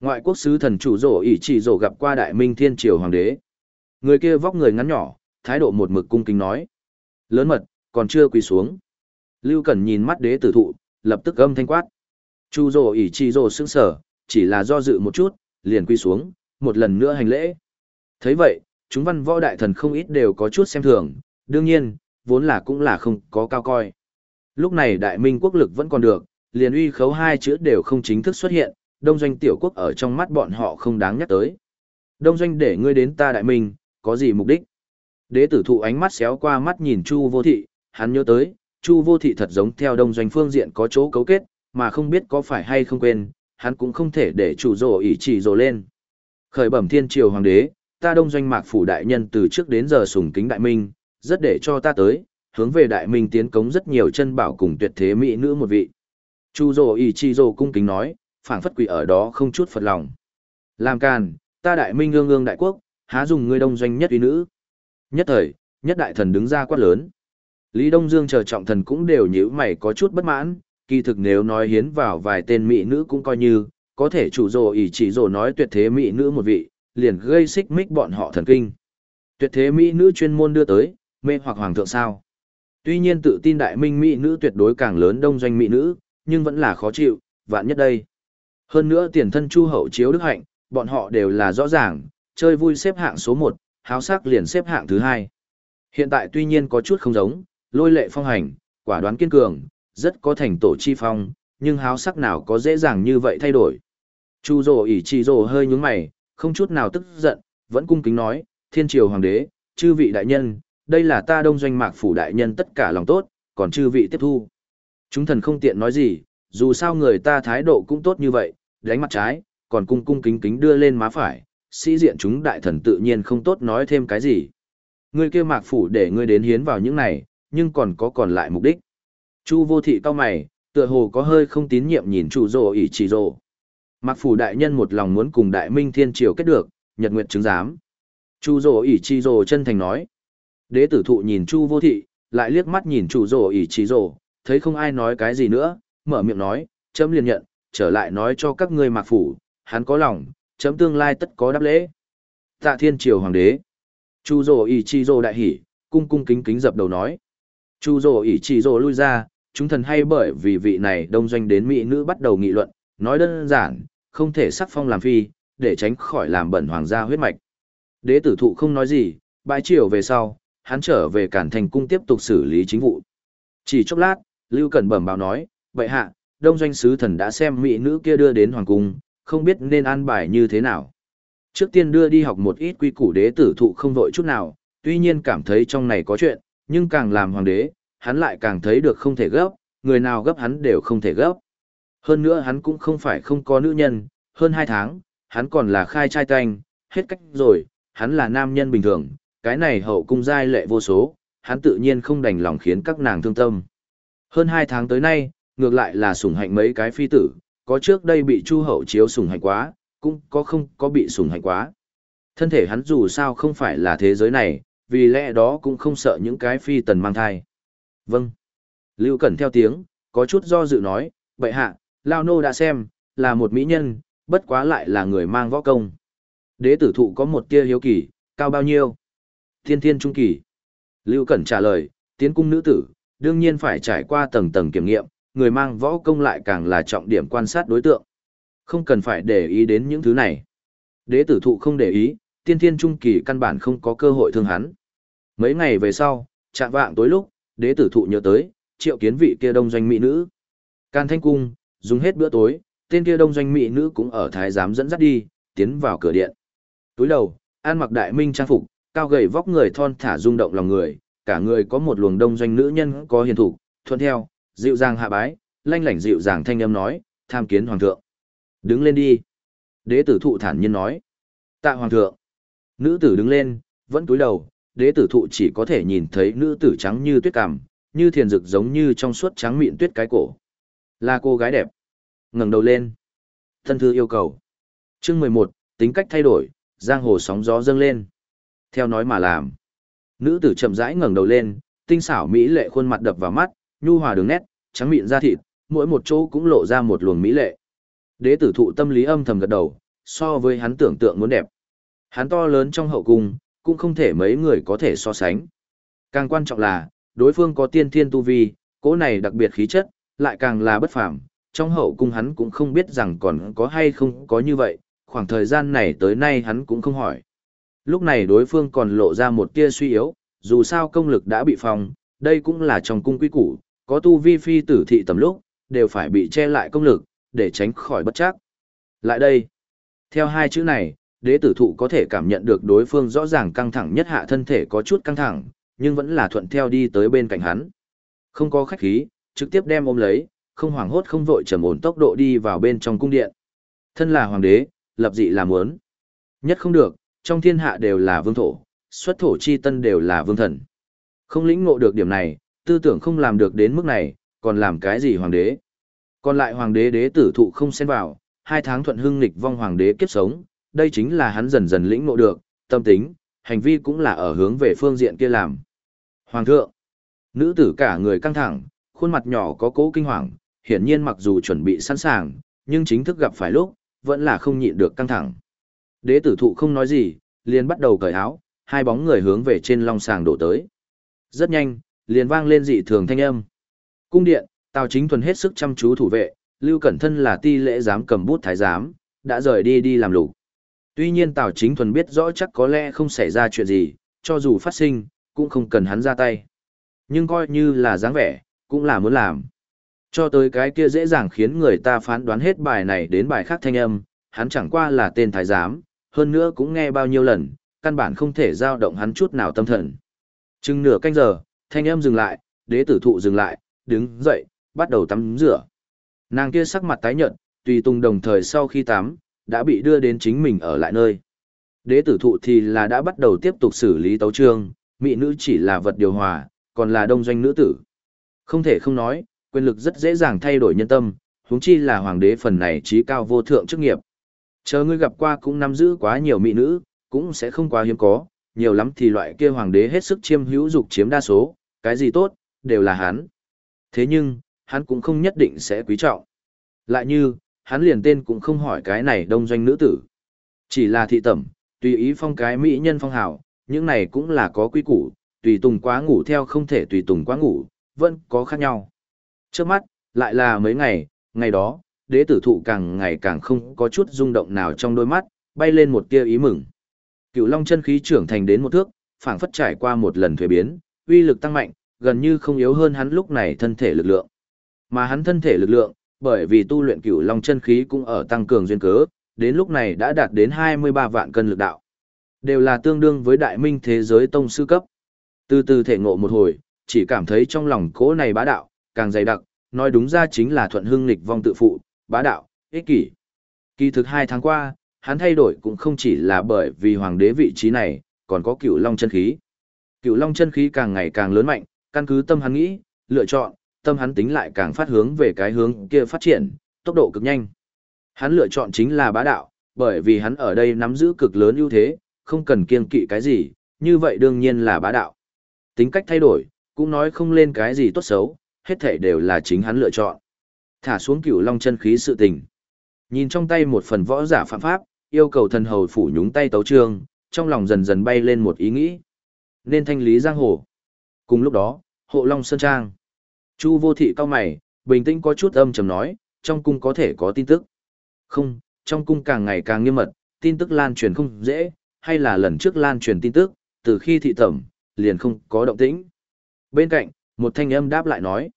S1: Ngoại quốc sứ thần chủ rổ ỷ chỉ rổ gặp qua đại minh thiên triều hoàng đế. Người kia vóc người ngắn nhỏ, thái độ một mực cung kính nói. Lớn mật, còn chưa quỳ xuống. Lưu Cẩn nhìn mắt đế tử thụ, lập tức âm thanh quát. Chu rổ ỷ chỉ rổ sững sở, chỉ là do dự một chút, liền quỳ xuống, một lần nữa hành lễ. thấy vậy, chúng văn võ đại thần không ít đều có chút xem thường, đương nhiên, vốn là cũng là không có cao coi. Lúc này đại minh quốc lực vẫn còn được, liền uy khấu hai chữ đều không chính thức xuất hiện, đông doanh tiểu quốc ở trong mắt bọn họ không đáng nhắc tới. Đông doanh để ngươi đến ta đại minh, có gì mục đích? Đế tử thụ ánh mắt xéo qua mắt nhìn Chu vô thị, hắn nhớ tới, Chu vô thị thật giống theo đông doanh phương diện có chỗ cấu kết, mà không biết có phải hay không quên, hắn cũng không thể để chủ rồ Ý chỉ rồ lên. Khởi bẩm thiên triều hoàng đế, ta đông doanh mạc phủ đại nhân từ trước đến giờ sùng kính đại minh, rất để cho ta tới, hướng về đại minh tiến cống rất nhiều chân bảo cùng tuyệt thế mỹ nữ một vị. Chu rồ ý chỉ rồ cung kính nói, phảng phất quỷ ở đó không chút phật lòng. Làm càn, ta đại minh ương ương đại quốc, há dùng ngươi đông doanh nhất uy nữ. Nhất thời, nhất đại thần đứng ra quát lớn. Lý Đông Dương chờ trọng thần cũng đều nhíu mày có chút bất mãn, kỳ thực nếu nói hiến vào vài tên mỹ nữ cũng coi như, có thể chủ rồ ỷ chỉ rồ nói tuyệt thế mỹ nữ một vị, liền gây xích mích bọn họ thần kinh. Tuyệt thế mỹ nữ chuyên môn đưa tới, mê hoặc hoàng thượng sao. Tuy nhiên tự tin đại minh mỹ nữ tuyệt đối càng lớn đông doanh mỹ nữ, nhưng vẫn là khó chịu, vạn nhất đây. Hơn nữa tiền thân chu hậu chiếu đức hạnh, bọn họ đều là rõ ràng, chơi vui xếp hạng số 1, háo sắc liền xếp hạng thứ 2. Hiện tại tuy nhiên có chút không giống, lôi lệ phong hành, quả đoán kiên cường, rất có thành tổ chi phong, nhưng háo sắc nào có dễ dàng như vậy thay đổi. Chu rồ ỉ chi rồ hơi nhướng mày, không chút nào tức giận, vẫn cung kính nói, thiên triều hoàng đế, chư vị đại nhân, đây là ta đông doanh mạc phủ đại nhân tất cả lòng tốt, còn chư vị tiếp thu. Chúng thần không tiện nói gì, dù sao người ta thái độ cũng tốt như vậy, đánh mặt trái, còn cung cung kính kính đưa lên má phải, sĩ diện chúng đại thần tự nhiên không tốt nói thêm cái gì. Ngươi kia mạc phủ để ngươi đến hiến vào những này, nhưng còn có còn lại mục đích. Chu vô thị cao mày, tựa hồ có hơi không tín nhiệm nhìn chủ rồ ỷ chỉ rồ. Mạc phủ đại nhân một lòng muốn cùng đại minh thiên triều kết được, nhật nguyện chứng giám. Chu rồ ỷ chỉ rồ chân thành nói. Đế tử thụ nhìn chu vô thị, lại liếc mắt nhìn chủ rồ ỷ chỉ rồ, thấy không ai nói cái gì nữa, mở miệng nói, chấm liền nhận, trở lại nói cho các ngươi mạc phủ, hắn có lòng, chấm tương lai tất có đáp lễ. Tạ thiên triều hoàng đế. Chu rồ ỷ chi rồ đại hỉ, cung cung kính kính dập đầu nói. Chu rồ ỷ chi rồ lui ra, chúng thần hay bởi vì vị này đông doanh đến mỹ nữ bắt đầu nghị luận, nói đơn giản, không thể sắc phong làm phi, để tránh khỏi làm bẩn hoàng gia huyết mạch. Đế tử thụ không nói gì, bãi triều về sau, hắn trở về cản thành cung tiếp tục xử lý chính vụ. Chỉ chốc lát, Lưu Cẩn bẩm báo nói, vậy hạ, đông doanh sứ thần đã xem mỹ nữ kia đưa đến hoàng cung, không biết nên an bài như thế nào. Trước tiên đưa đi học một ít quy củ đế tử thụ không vội chút nào, tuy nhiên cảm thấy trong này có chuyện, nhưng càng làm hoàng đế, hắn lại càng thấy được không thể gấp, người nào gấp hắn đều không thể gấp. Hơn nữa hắn cũng không phải không có nữ nhân, hơn hai tháng, hắn còn là khai trai tanh, hết cách rồi, hắn là nam nhân bình thường, cái này hậu cung giai lệ vô số, hắn tự nhiên không đành lòng khiến các nàng thương tâm. Hơn hai tháng tới nay, ngược lại là sủng hạnh mấy cái phi tử, có trước đây bị chu hậu chiếu sủng hạnh quá, cũng có không có bị sủng hạnh quá. Thân thể hắn dù sao không phải là thế giới này, vì lẽ đó cũng không sợ những cái phi tần mang thai. Vâng. Lưu Cẩn theo tiếng, có chút do dự nói, bệ hạ, Lao Nô đã xem, là một mỹ nhân, bất quá lại là người mang võ công. Đế tử thụ có một tia hiếu kỳ, cao bao nhiêu? Thiên thiên trung kỳ. Lưu Cẩn trả lời, tiến cung nữ tử, đương nhiên phải trải qua tầng tầng kiểm nghiệm, người mang võ công lại càng là trọng điểm quan sát đối tượng. Không cần phải để ý đến những thứ này. Đế tử thụ không để ý, tiên thiên trung kỳ căn bản không có cơ hội thương hắn. Mấy ngày về sau, chạm vạng tối lúc, đế tử thụ nhớ tới, triệu kiến vị kia đông doanh mỹ nữ. Can thanh cung, dùng hết bữa tối, tên kia đông doanh mỹ nữ cũng ở thái giám dẫn dắt đi, tiến vào cửa điện. Túi đầu, an mặc đại minh trang phục, cao gầy vóc người thon thả rung động lòng người, cả người có một luồng đông doanh nữ nhân có hiền thủ, thuận theo, dịu dàng hạ bái, lanh lảnh dịu dàng thanh âm nói, tham kiến hoàng thượng. Đứng lên đi. Đế tử thụ thản nhiên nói. Tạ hoàng thượng. Nữ tử đứng lên, vẫn cúi đầu, đế tử thụ chỉ có thể nhìn thấy nữ tử trắng như tuyết cằm, như thiền rực giống như trong suốt trắng mịn tuyết cái cổ. Là cô gái đẹp. ngẩng đầu lên. Thân thư yêu cầu. Chương mười một tính cách thay đổi, giang hồ sóng gió dâng lên. Theo nói mà làm. Nữ tử chậm rãi ngẩng đầu lên, tinh xảo mỹ lệ khuôn mặt đập vào mắt, nhu hòa đường nét, trắng mịn da thịt, mỗi một chỗ cũng lộ ra một luồng mỹ lệ. Đế tử thụ tâm lý âm thầm gật đầu, so với hắn tưởng tượng muốn đẹp. Hắn to lớn trong hậu cung, cũng không thể mấy người có thể so sánh. Càng quan trọng là, đối phương có tiên thiên tu vi, cỗ này đặc biệt khí chất, lại càng là bất phàm. Trong hậu cung hắn cũng không biết rằng còn có hay không có như vậy, khoảng thời gian này tới nay hắn cũng không hỏi. Lúc này đối phương còn lộ ra một tia suy yếu, dù sao công lực đã bị phòng, đây cũng là trong cung quy củ, có tu vi phi tử thị tầm lúc, đều phải bị che lại công lực, để tránh khỏi bất chắc. Lại đây, theo hai chữ này, đế tử thụ có thể cảm nhận được đối phương rõ ràng căng thẳng nhất hạ thân thể có chút căng thẳng, nhưng vẫn là thuận theo đi tới bên cạnh hắn. Không có khách khí, trực tiếp đem ôm lấy, không hoảng hốt không vội trầm ổn tốc độ đi vào bên trong cung điện. Thân là hoàng đế, lập dị là muốn. Nhất không được, trong thiên hạ đều là vương thổ, xuất thổ chi tân đều là vương thần. Không lĩnh ngộ được điểm này, tư tưởng không làm được đến mức này, còn làm cái gì hoàng đế. Còn lại hoàng đế đế tử thụ không xen vào, hai tháng thuận hưng lịch vong hoàng đế kiếp sống, đây chính là hắn dần dần lĩnh ngộ được, tâm tính, hành vi cũng là ở hướng về phương diện kia làm. Hoàng thượng, nữ tử cả người căng thẳng, khuôn mặt nhỏ có cố kinh hoàng, hiển nhiên mặc dù chuẩn bị sẵn sàng, nhưng chính thức gặp phải lúc, vẫn là không nhịn được căng thẳng. Đế tử thụ không nói gì, liền bắt đầu cởi áo, hai bóng người hướng về trên long sàng đổ tới. Rất nhanh, liền vang lên dị thường thanh âm. Cung điện, Tào Chính Thuần hết sức chăm chú thủ vệ, Lưu Cẩn Thân là ti lễ giám cầm bút thái giám, đã rời đi đi làm lục. Tuy nhiên Tào Chính Thuần biết rõ chắc có lẽ không xảy ra chuyện gì, cho dù phát sinh, cũng không cần hắn ra tay. Nhưng coi như là dáng vẻ, cũng là muốn làm. Cho tới cái kia dễ dàng khiến người ta phán đoán hết bài này đến bài khác thanh âm, hắn chẳng qua là tên thái giám, hơn nữa cũng nghe bao nhiêu lần, căn bản không thể giao động hắn chút nào tâm thần. Chừng nửa canh giờ, thanh âm dừng lại, đế tử thụ dừng lại, đứng dậy, bắt đầu tắm rửa. Nàng kia sắc mặt tái nhợt, tùy tùng đồng thời sau khi tắm, đã bị đưa đến chính mình ở lại nơi. Đế tử thụ thì là đã bắt đầu tiếp tục xử lý tấu trương, mỹ nữ chỉ là vật điều hòa, còn là đông doanh nữ tử. Không thể không nói, quyền lực rất dễ dàng thay đổi nhân tâm, huống chi là hoàng đế phần này trí cao vô thượng chức nghiệp. Chờ ngươi gặp qua cũng nắm giữ quá nhiều mỹ nữ, cũng sẽ không quá hiếm có, nhiều lắm thì loại kia hoàng đế hết sức chiêm hữu dục chiếm đa số, cái gì tốt, đều là hắn. Thế nhưng, hắn cũng không nhất định sẽ quý trọng. Lại như, hắn liền tên cũng không hỏi cái này đông doanh nữ tử. Chỉ là thị tẩm, tùy ý phong cái mỹ nhân phong hào, những này cũng là có quý củ, tùy tùng quá ngủ theo không thể tùy tùng quá ngủ, vẫn có khác nhau. Trước mắt, lại là mấy ngày, ngày đó, đế tử thụ càng ngày càng không có chút rung động nào trong đôi mắt, bay lên một tia ý mừng. Cựu long chân khí trưởng thành đến một thước, phảng phất trải qua một lần thuế biến, uy lực tăng mạnh, gần như không yếu hơn hắn lúc này thân thể lực lượng. Mà hắn thân thể lực lượng, bởi vì tu luyện cửu long chân khí cũng ở tăng cường duyên cớ, đến lúc này đã đạt đến 23 vạn cân lực đạo. Đều là tương đương với đại minh thế giới tông sư cấp. Từ từ thể ngộ một hồi, chỉ cảm thấy trong lòng cố này bá đạo, càng dày đặc, nói đúng ra chính là thuận hưng lịch vong tự phụ, bá đạo, ích kỷ. Kỳ thực hai tháng qua, hắn thay đổi cũng không chỉ là bởi vì hoàng đế vị trí này, còn có cửu long chân khí. Cựu long chân khí càng ngày càng lớn mạnh, căn cứ tâm hắn nghĩ, lựa chọn, tâm hắn tính lại càng phát hướng về cái hướng kia phát triển, tốc độ cực nhanh. Hắn lựa chọn chính là bá đạo, bởi vì hắn ở đây nắm giữ cực lớn ưu thế, không cần kiên kỵ cái gì, như vậy đương nhiên là bá đạo. Tính cách thay đổi, cũng nói không lên cái gì tốt xấu, hết thảy đều là chính hắn lựa chọn. Thả xuống cửu long chân khí sự tình. Nhìn trong tay một phần võ giả phạm pháp, yêu cầu thần hầu phủ nhúng tay tấu trương, trong lòng dần dần bay lên một ý nghĩ. Nên thanh lý giang hồ. Cùng lúc đó, hộ long sơn trang. Chu vô thị cao mày, bình tĩnh có chút âm trầm nói, trong cung có thể có tin tức. Không, trong cung càng ngày càng nghiêm mật, tin tức lan truyền không dễ, hay là lần trước lan truyền tin tức, từ khi thị tẩm, liền không có động tĩnh. Bên cạnh, một thanh âm đáp lại nói.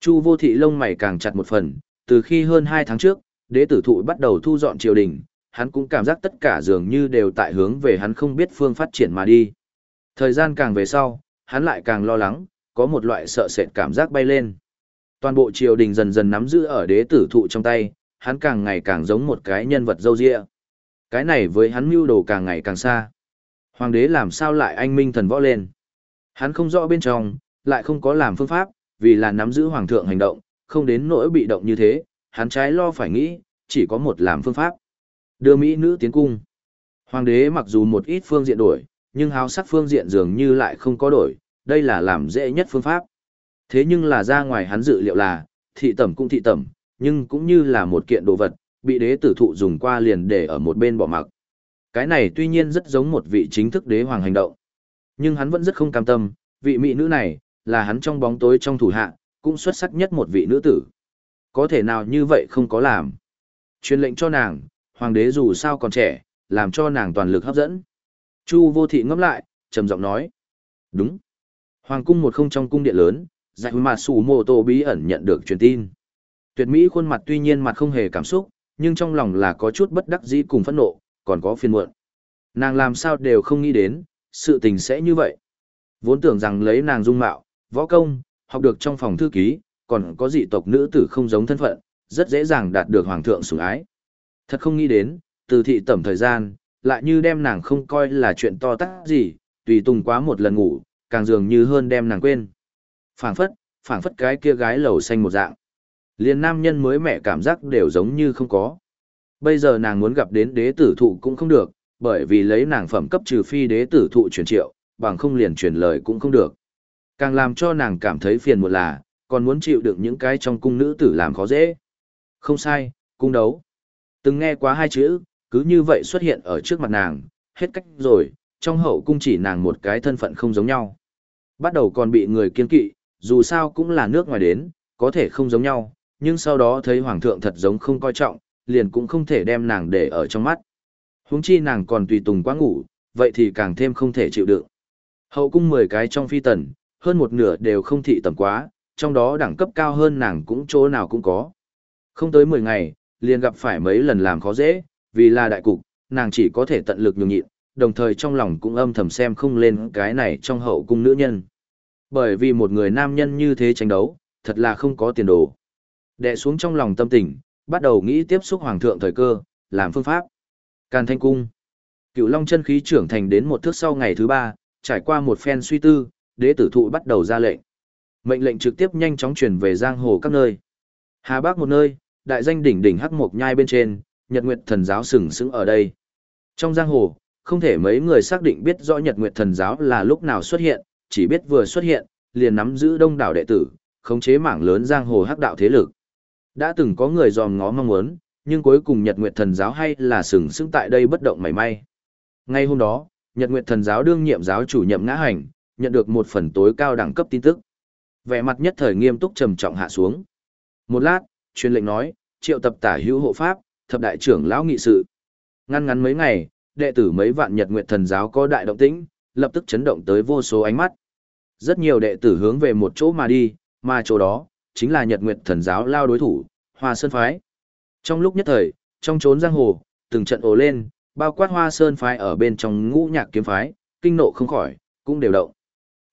S1: Chu vô thị lông mày càng chặt một phần, từ khi hơn 2 tháng trước, đế tử thụ bắt đầu thu dọn triều đình, hắn cũng cảm giác tất cả dường như đều tại hướng về hắn không biết phương phát triển mà đi. Thời gian càng về sau, hắn lại càng lo lắng, có một loại sợ sệt cảm giác bay lên. Toàn bộ triều đình dần dần nắm giữ ở đế tử thụ trong tay, hắn càng ngày càng giống một cái nhân vật dâu dịa. Cái này với hắn mưu đồ càng ngày càng xa. Hoàng đế làm sao lại anh minh thần võ lên? Hắn không rõ bên trong, lại không có làm phương pháp, vì là nắm giữ hoàng thượng hành động, không đến nỗi bị động như thế, hắn trái lo phải nghĩ, chỉ có một làm phương pháp. Đưa Mỹ nữ tiến cung. Hoàng đế mặc dù một ít phương diện đổi, nhưng háo sắc phương diện dường như lại không có đổi, đây là làm dễ nhất phương pháp. Thế nhưng là ra ngoài hắn dự liệu là, thị tẩm cũng thị tẩm, nhưng cũng như là một kiện đồ vật, bị đế tử thụ dùng qua liền để ở một bên bỏ mặc. Cái này tuy nhiên rất giống một vị chính thức đế hoàng hành động. Nhưng hắn vẫn rất không cam tâm, vị mỹ nữ này, là hắn trong bóng tối trong thủ hạ, cũng xuất sắc nhất một vị nữ tử. Có thể nào như vậy không có làm. Truyền lệnh cho nàng, hoàng đế dù sao còn trẻ, làm cho nàng toàn lực hấp dẫn. Chu vô thị ngẫm lại, trầm giọng nói. Đúng. Hoàng cung một không trong cung điện lớn, giải mà sủ mô tô bí ẩn nhận được truyền tin. Tuyệt mỹ khuôn mặt tuy nhiên mặt không hề cảm xúc, nhưng trong lòng là có chút bất đắc dĩ cùng phẫn nộ, còn có phiền muộn. Nàng làm sao đều không nghĩ đến, sự tình sẽ như vậy. Vốn tưởng rằng lấy nàng dung mạo, võ công, học được trong phòng thư ký, còn có dị tộc nữ tử không giống thân phận, rất dễ dàng đạt được hoàng thượng sủng ái. Thật không nghĩ đến, từ thị tẩm thời gian, lại như đem nàng không coi là chuyện to tát gì, tùy tùng quá một lần ngủ, càng dường như hơn đem nàng quên. Phảng phất, phảng phất cái kia gái lầu xanh một dạng. Liên nam nhân mới mẹ cảm giác đều giống như không có. Bây giờ nàng muốn gặp đến đế tử thụ cũng không được, bởi vì lấy nàng phẩm cấp trừ phi đế tử thụ truyền triệu, bằng không liền truyền lời cũng không được. Càng làm cho nàng cảm thấy phiền một là, còn muốn chịu được những cái trong cung nữ tử làm khó dễ. Không sai, cung đấu. Từng nghe quá hai chữ, cứ như vậy xuất hiện ở trước mặt nàng, hết cách rồi, trong hậu cung chỉ nàng một cái thân phận không giống nhau. Bắt đầu còn bị người kiên kỵ, dù sao cũng là nước ngoài đến, có thể không giống nhau, nhưng sau đó thấy hoàng thượng thật giống không coi trọng, liền cũng không thể đem nàng để ở trong mắt. Huống chi nàng còn tùy tùng quá ngủ, vậy thì càng thêm không thể chịu đựng. Hậu cung 10 cái trong phi tần, hơn một nửa đều không thị tầm quá, trong đó đẳng cấp cao hơn nàng cũng chỗ nào cũng có. Không tới 10 ngày, liền gặp phải mấy lần làm khó dễ, vì là đại cục, nàng chỉ có thể tận lực nhường nhịn, đồng thời trong lòng cũng âm thầm xem không lên cái này trong hậu cung nữ nhân. Bởi vì một người nam nhân như thế tranh đấu, thật là không có tiền đồ. Đệ xuống trong lòng tâm tình, bắt đầu nghĩ tiếp xúc hoàng thượng thời cơ, làm phương pháp. Càn thanh cung. Cựu long chân khí trưởng thành đến một thước sau ngày thứ ba, trải qua một phen suy tư, đế tử thụ bắt đầu ra lệnh. Mệnh lệnh trực tiếp nhanh chóng truyền về giang hồ các nơi. Hà Bắc một nơi, đại danh đỉnh đỉnh hắc mộc nhai bên trên, Nhật Nguyệt thần giáo sừng sững ở đây. Trong giang hồ, không thể mấy người xác định biết rõ Nhật Nguyệt thần giáo là lúc nào xuất hiện, chỉ biết vừa xuất hiện, liền nắm giữ đông đảo đệ tử, khống chế mảng lớn giang hồ hắc đạo thế lực. Đã từng có người dòm ngó mong muốn, nhưng cuối cùng Nhật Nguyệt thần giáo hay là sừng sững tại đây bất động mảy may. Ngay hôm đó, Nhật Nguyệt thần giáo đương nhiệm giáo chủ nhậm ngã hành, nhận được một phần tối cao đẳng cấp tin tức. Vẻ mặt nhất thời nghiêm túc trầm trọng hạ xuống. Một lát, truyền lệnh nói, triệu tập tả hữu hộ pháp, thập đại trưởng lão nghị sự. Ngăn ngắn mấy ngày, đệ tử mấy vạn Nhật Nguyệt thần giáo có đại động tĩnh, lập tức chấn động tới vô số ánh mắt. Rất nhiều đệ tử hướng về một chỗ mà đi, mà chỗ đó, chính là Nhật Nguyệt Thần giáo lao đối thủ, Hoa Sơn phái. Trong lúc nhất thời, trong chốn giang hồ, từng trận ồ lên, bao quát Hoa Sơn phái ở bên trong ngũ nhạc kiếm phái, kinh nộ không khỏi, cũng đều động.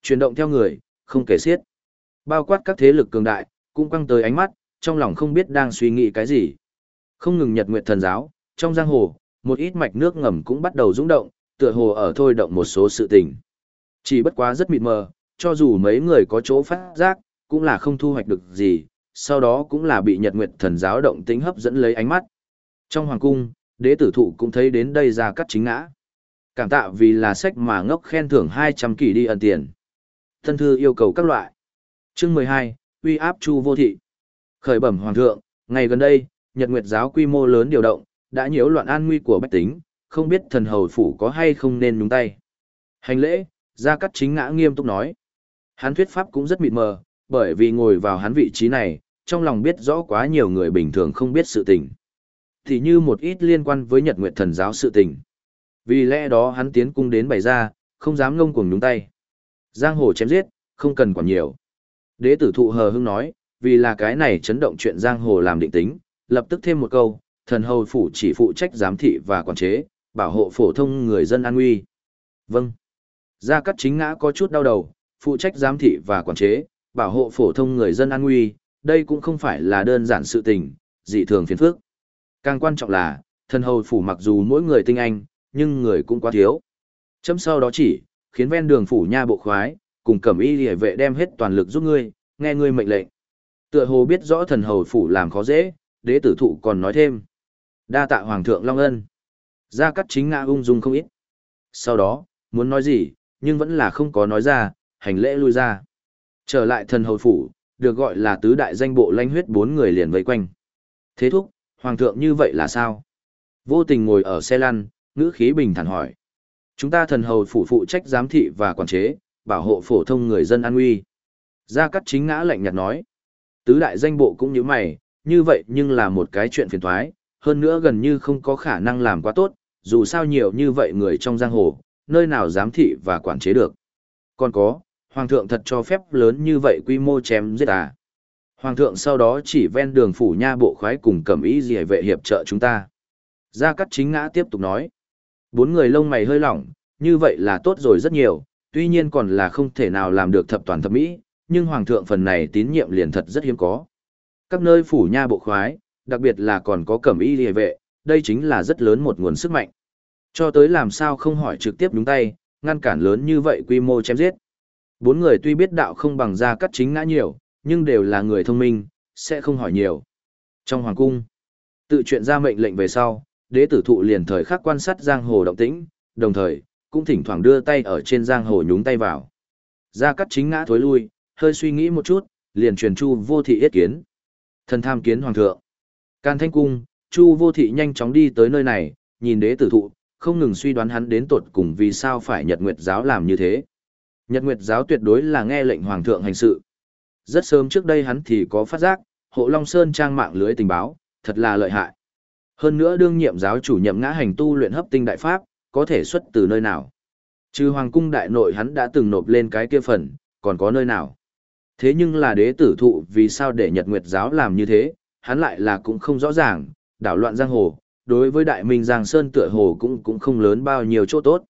S1: Chuyển động theo người, không kể xiết. Bao quát các thế lực cường đại, cũng quăng tới ánh mắt, trong lòng không biết đang suy nghĩ cái gì. Không ngừng Nhật Nguyệt Thần giáo, trong giang hồ, một ít mạch nước ngầm cũng bắt đầu rung động, tựa hồ ở thôi động một số sự tình. Chỉ bất quá rất mịt mờ, cho dù mấy người có chỗ phát giác, cũng là không thu hoạch được gì, sau đó cũng là bị Nhật Nguyệt Thần giáo động tính hấp dẫn lấy ánh mắt. Trong hoàng cung, đế tử thụ cũng thấy đến đây ra cắt chính ngã. Cảm tạ vì là sách mà ngốc khen thưởng 200 kỳ đi ẩn tiền. Thân thư yêu cầu các loại. Chương 12, uy áp chu vô thị. Khởi bẩm hoàng thượng, ngày gần đây, Nhật Nguyệt giáo quy mô lớn điều động, đã nhiễu loạn an nguy của bách tính, không biết thần hầu phủ có hay không nên nhúng tay. Hành lễ, Gia Cát chính ngã nghiêm túc nói. Hắn thuyết pháp cũng rất mịt mờ, bởi vì ngồi vào hắn vị trí này, trong lòng biết rõ quá nhiều người bình thường không biết sự tình. Thì như một ít liên quan với Nhật Nguyệt thần giáo sự tình. Vì lẽ đó hắn tiến cung đến bày ra, không dám ngông cuồng nhúng tay. Giang hồ chém giết, không cần quản nhiều. Đế tử thụ hờ hưng nói, vì là cái này chấn động chuyện giang hồ làm định tính, lập tức thêm một câu, thần hầu phủ chỉ phụ trách giám thị và quản chế, bảo hộ phổ thông người dân an nguy. Vâng. Gia Cát chính ngã có chút đau đầu, phụ trách giám thị và quản chế, bảo hộ phổ thông người dân an nguy, đây cũng không phải là đơn giản sự tình, dị thường phiền phức. Càng quan trọng là, thần hầu phủ mặc dù mỗi người tinh anh, nhưng người cũng quá thiếu. Chấm sau đó chỉ, khiến ven đường phủ nha bộ khoái, cùng cẩm y lìa vệ đem hết toàn lực giúp ngươi, nghe ngươi mệnh lệnh. Tựa hồ biết rõ thần hầu phủ làm khó dễ, đế tử thụ còn nói thêm. Đa tạ hoàng thượng Long Ân. Gia cắt chính ngã ung dung không ít. Sau đó, muốn nói gì, nhưng vẫn là không có nói ra, hành lễ lui ra. Trở lại thần hầu phủ, được gọi là tứ đại danh bộ lanh huyết bốn người liền vây quanh. Thế thúc, hoàng thượng như vậy là sao? Vô tình ngồi ở xe lăn, ngữ khí bình thản hỏi. Chúng ta thần hầu phủ phụ trách giám thị và quản chế, bảo hộ phổ thông người dân an nguy. Gia Cát chính ngã lạnh nhạt nói. Tứ đại danh bộ cũng như mày, như vậy nhưng là một cái chuyện phiền thoái, hơn nữa gần như không có khả năng làm quá tốt, dù sao nhiều như vậy người trong giang hồ, nơi nào giám thị và quản chế được. Còn có, Hoàng thượng thật cho phép lớn như vậy quy mô chém giết à. Hoàng thượng sau đó chỉ ven đường phủ nha bộ khoái cùng cầm ý gì vệ hiệp trợ chúng ta. Gia Cát chính ngã tiếp tục nói. Bốn người lông mày hơi lỏng, như vậy là tốt rồi rất nhiều, tuy nhiên còn là không thể nào làm được thập toàn thập mỹ, nhưng Hoàng thượng phần này tín nhiệm liền thật rất hiếm có. Các nơi phủ nha bộ khoái, đặc biệt là còn có cẩm y liề vệ, đây chính là rất lớn một nguồn sức mạnh. Cho tới làm sao không hỏi trực tiếp đúng tay, ngăn cản lớn như vậy quy mô chém giết. Bốn người tuy biết đạo không bằng ra cắt chính ngã nhiều, nhưng đều là người thông minh, sẽ không hỏi nhiều. Trong hoàng cung, tự chuyện ra mệnh lệnh về sau, đế tử thụ liền thời khắc quan sát giang hồ động tĩnh, đồng thời, cũng thỉnh thoảng đưa tay ở trên giang hồ nhúng tay vào. Ra cắt chính ngã thối lui, hơi suy nghĩ một chút, liền truyền chu vô thị yết kiến. Thần tham kiến hoàng thượng. Can thanh cung, chu vô thị nhanh chóng đi tới nơi này, nhìn đế tử thụ, không ngừng suy đoán hắn đến tột cùng vì sao phải nhật nguyệt giáo làm như thế. Nhật Nguyệt giáo tuyệt đối là nghe lệnh hoàng thượng hành sự. Rất sớm trước đây hắn thì có phát giác, hộ Long Sơn trang mạng lưới tình báo, thật là lợi hại. Hơn nữa đương nhiệm giáo chủ nhậm ngã hành tu luyện hấp tinh đại pháp, có thể xuất từ nơi nào. Trừ hoàng cung đại nội hắn đã từng nộp lên cái kia phần, còn có nơi nào. Thế nhưng là đế tử thụ vì sao để Nhật Nguyệt giáo làm như thế, hắn lại là cũng không rõ ràng, đảo loạn giang hồ, đối với đại minh giang sơn tựa hồ cũng cũng không lớn bao nhiêu chỗ tốt.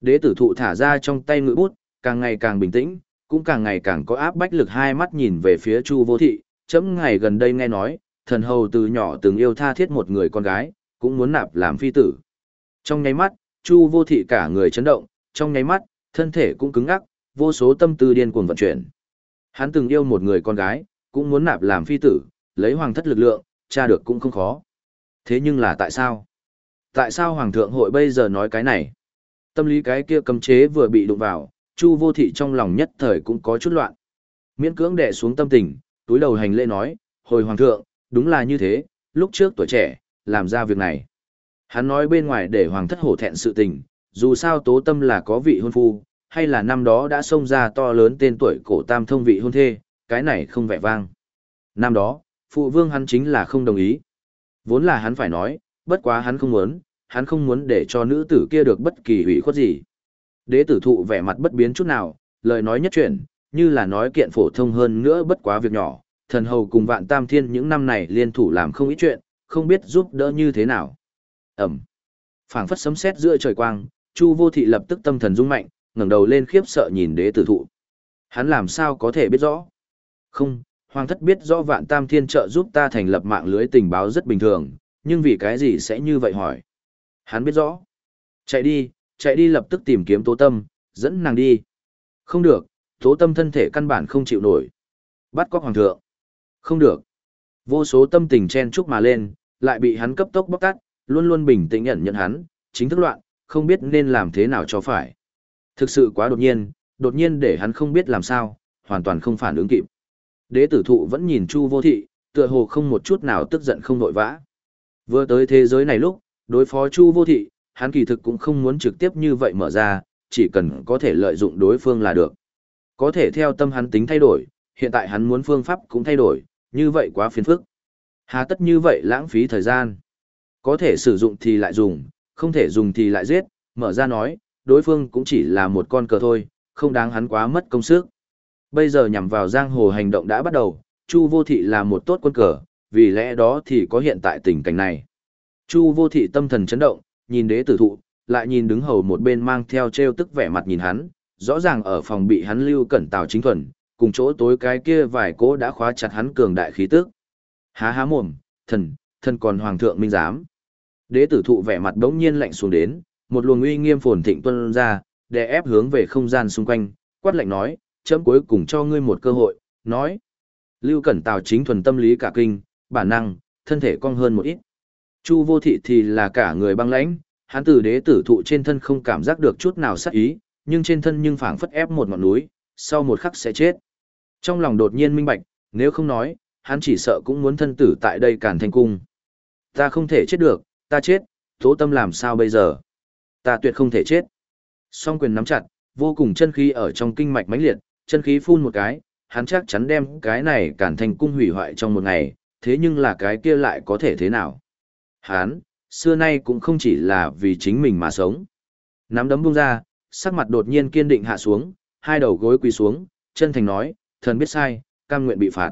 S1: Đế tử thụ thả ra trong tay ngự bút, càng ngày càng bình tĩnh, cũng càng ngày càng có áp bách lực hai mắt nhìn về phía Chu Vô Thị, chấm ngày gần đây nghe nói, thần hầu từ nhỏ từng yêu tha thiết một người con gái, cũng muốn nạp làm phi tử. Trong nháy mắt, Chu Vô Thị cả người chấn động, trong nháy mắt, thân thể cũng cứng ngắc, vô số tâm tư điên cuồng vận chuyển. Hắn từng yêu một người con gái, cũng muốn nạp làm phi tử, lấy hoàng thất lực lượng, tra được cũng không khó. Thế nhưng là tại sao? Tại sao hoàng thượng hội bây giờ nói cái này? Tâm lý cái kia cấm chế vừa bị đụng vào, Chu vô thị trong lòng nhất thời cũng có chút loạn. Miễn cưỡng đè xuống tâm tình, túi đầu hành lễ nói, hồi hoàng thượng, đúng là như thế, lúc trước tuổi trẻ, làm ra việc này. Hắn nói bên ngoài để hoàng thất hổ thẹn sự tình, dù sao tố tâm là có vị hôn phu, hay là năm đó đã xông ra to lớn tên tuổi cổ tam thông vị hôn thê, cái này không vẻ vang. Năm đó, phụ vương hắn chính là không đồng ý. Vốn là hắn phải nói, bất quá hắn không muốn, hắn không muốn để cho nữ tử kia được bất kỳ hủy khuất gì. Đế tử thụ vẻ mặt bất biến chút nào, lời nói nhất chuyển, như là nói kiện phổ thông hơn nữa bất quá việc nhỏ, thần hầu cùng vạn tam thiên những năm này liên thủ làm không ít chuyện, không biết giúp đỡ như thế nào. Ẩm. phảng phất sấm sét giữa trời quang, Chu vô thị lập tức tâm thần rung mạnh, ngẩng đầu lên khiếp sợ nhìn đế tử thụ. Hắn làm sao có thể biết rõ? Không, hoàng thất biết rõ vạn tam thiên trợ giúp ta thành lập mạng lưới tình báo rất bình thường, nhưng vì cái gì sẽ như vậy hỏi? Hắn biết rõ. Chạy đi, chạy đi lập tức tìm kiếm tố tâm, dẫn nàng đi. Không được, tố tâm thân thể căn bản không chịu nổi. Bắt cóc hoàng thượng. Không được. Vô số tâm tình chen chúc mà lên, lại bị hắn cấp tốc bóc tát, luôn luôn bình tĩnh nhận nhận hắn, chính thức loạn, không biết nên làm thế nào cho phải. Thực sự quá đột nhiên, đột nhiên để hắn không biết làm sao, hoàn toàn không phản ứng kịp. Đế tử thụ vẫn nhìn Chu vô thị, tựa hồ không một chút nào tức giận không nội vã. Vừa tới thế giới này lúc, đối phó Chu vô thị, hắn kỳ thực cũng không muốn trực tiếp như vậy mở ra, chỉ cần có thể lợi dụng đối phương là được. Có thể theo tâm hắn tính thay đổi, hiện tại hắn muốn phương pháp cũng thay đổi, như vậy quá phiền phức. Hà tất như vậy lãng phí thời gian. Có thể sử dụng thì lại dùng, không thể dùng thì lại giết, mở ra nói, đối phương cũng chỉ là một con cờ thôi, không đáng hắn quá mất công sức. Bây giờ nhằm vào giang hồ hành động đã bắt đầu, Chu Vô Thị là một tốt quân cờ, vì lẽ đó thì có hiện tại tình cảnh này. Chu Vô Thị tâm thần chấn động, nhìn đế tử thụ, lại nhìn đứng hầu một bên mang theo treo tức vẻ mặt nhìn hắn, rõ ràng ở phòng bị hắn lưu cẩn tào chính thuần, cùng chỗ tối cái kia vài cố đã khóa chặt hắn cường đại khí tức. Há há mồm, thần, thần còn hoàng thượng minh giám. Đế tử thụ vẻ mặt đống nhiên lạnh xuống đến, một luồng uy nghiêm phồn thịnh tuân ra, đè ép hướng về không gian xung quanh, quát lạnh nói, chấm cuối cùng cho ngươi một cơ hội, nói. Lưu Cẩn Tào chính thuần tâm lý cả kinh, bản năng, thân thể cong hơn một ít. Chu vô thị thì là cả người băng lãnh, hắn từ đế tử thụ trên thân không cảm giác được chút nào sát ý, nhưng trên thân nhưng phảng phất ép một ngọn núi, sau một khắc sẽ chết. Trong lòng đột nhiên minh bạch, nếu không nói, hắn chỉ sợ cũng muốn thân tử tại đây càn thành cung. Ta không thể chết được, ta chết, tố tâm làm sao bây giờ? Ta tuyệt không thể chết. Song quyền nắm chặt, vô cùng chân khí ở trong kinh mạch mãnh liệt, chân khí phun một cái, hắn chắc chắn đem cái này cản thành cung hủy hoại trong một ngày, thế nhưng là cái kia lại có thể thế nào? Hắn, xưa nay cũng không chỉ là vì chính mình mà sống. Nắm đấm buông ra, sắc mặt đột nhiên kiên định hạ xuống, hai đầu gối quỳ xuống, chân thành nói, thần biết sai, cam nguyện bị phạt.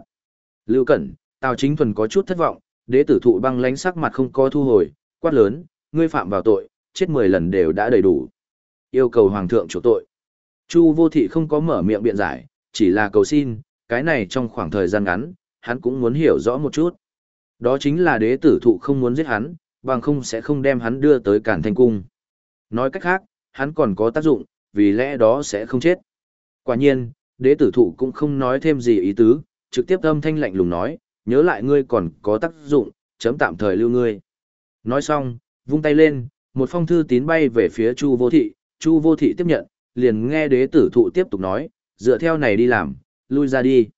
S1: Lưu Cẩn, Tào Chính Thuần có chút thất vọng, đế tử thụ băng lánh sắc mặt không có thu hồi, quát lớn, ngươi phạm vào tội, chết 10 lần đều đã đầy đủ. Yêu cầu hoàng thượng chủ tội. Chu vô thị không có mở miệng biện giải, chỉ là cầu xin, cái này trong khoảng thời gian ngắn, hắn cũng muốn hiểu rõ một chút. Đó chính là đế tử thụ không muốn giết hắn, bằng không sẽ không đem hắn đưa tới cản thanh cung. Nói cách khác, hắn còn có tác dụng, vì lẽ đó sẽ không chết. Quả nhiên, đế tử thụ cũng không nói thêm gì ý tứ, trực tiếp âm thanh lạnh lùng nói, nhớ lại ngươi còn có tác dụng, chấm tạm thời lưu ngươi. Nói xong, vung tay lên, một phong thư tín bay về phía Chu Vô Thị, Chu Vô Thị tiếp nhận, liền nghe đế tử thụ tiếp tục nói, dựa theo này đi làm, lui ra đi.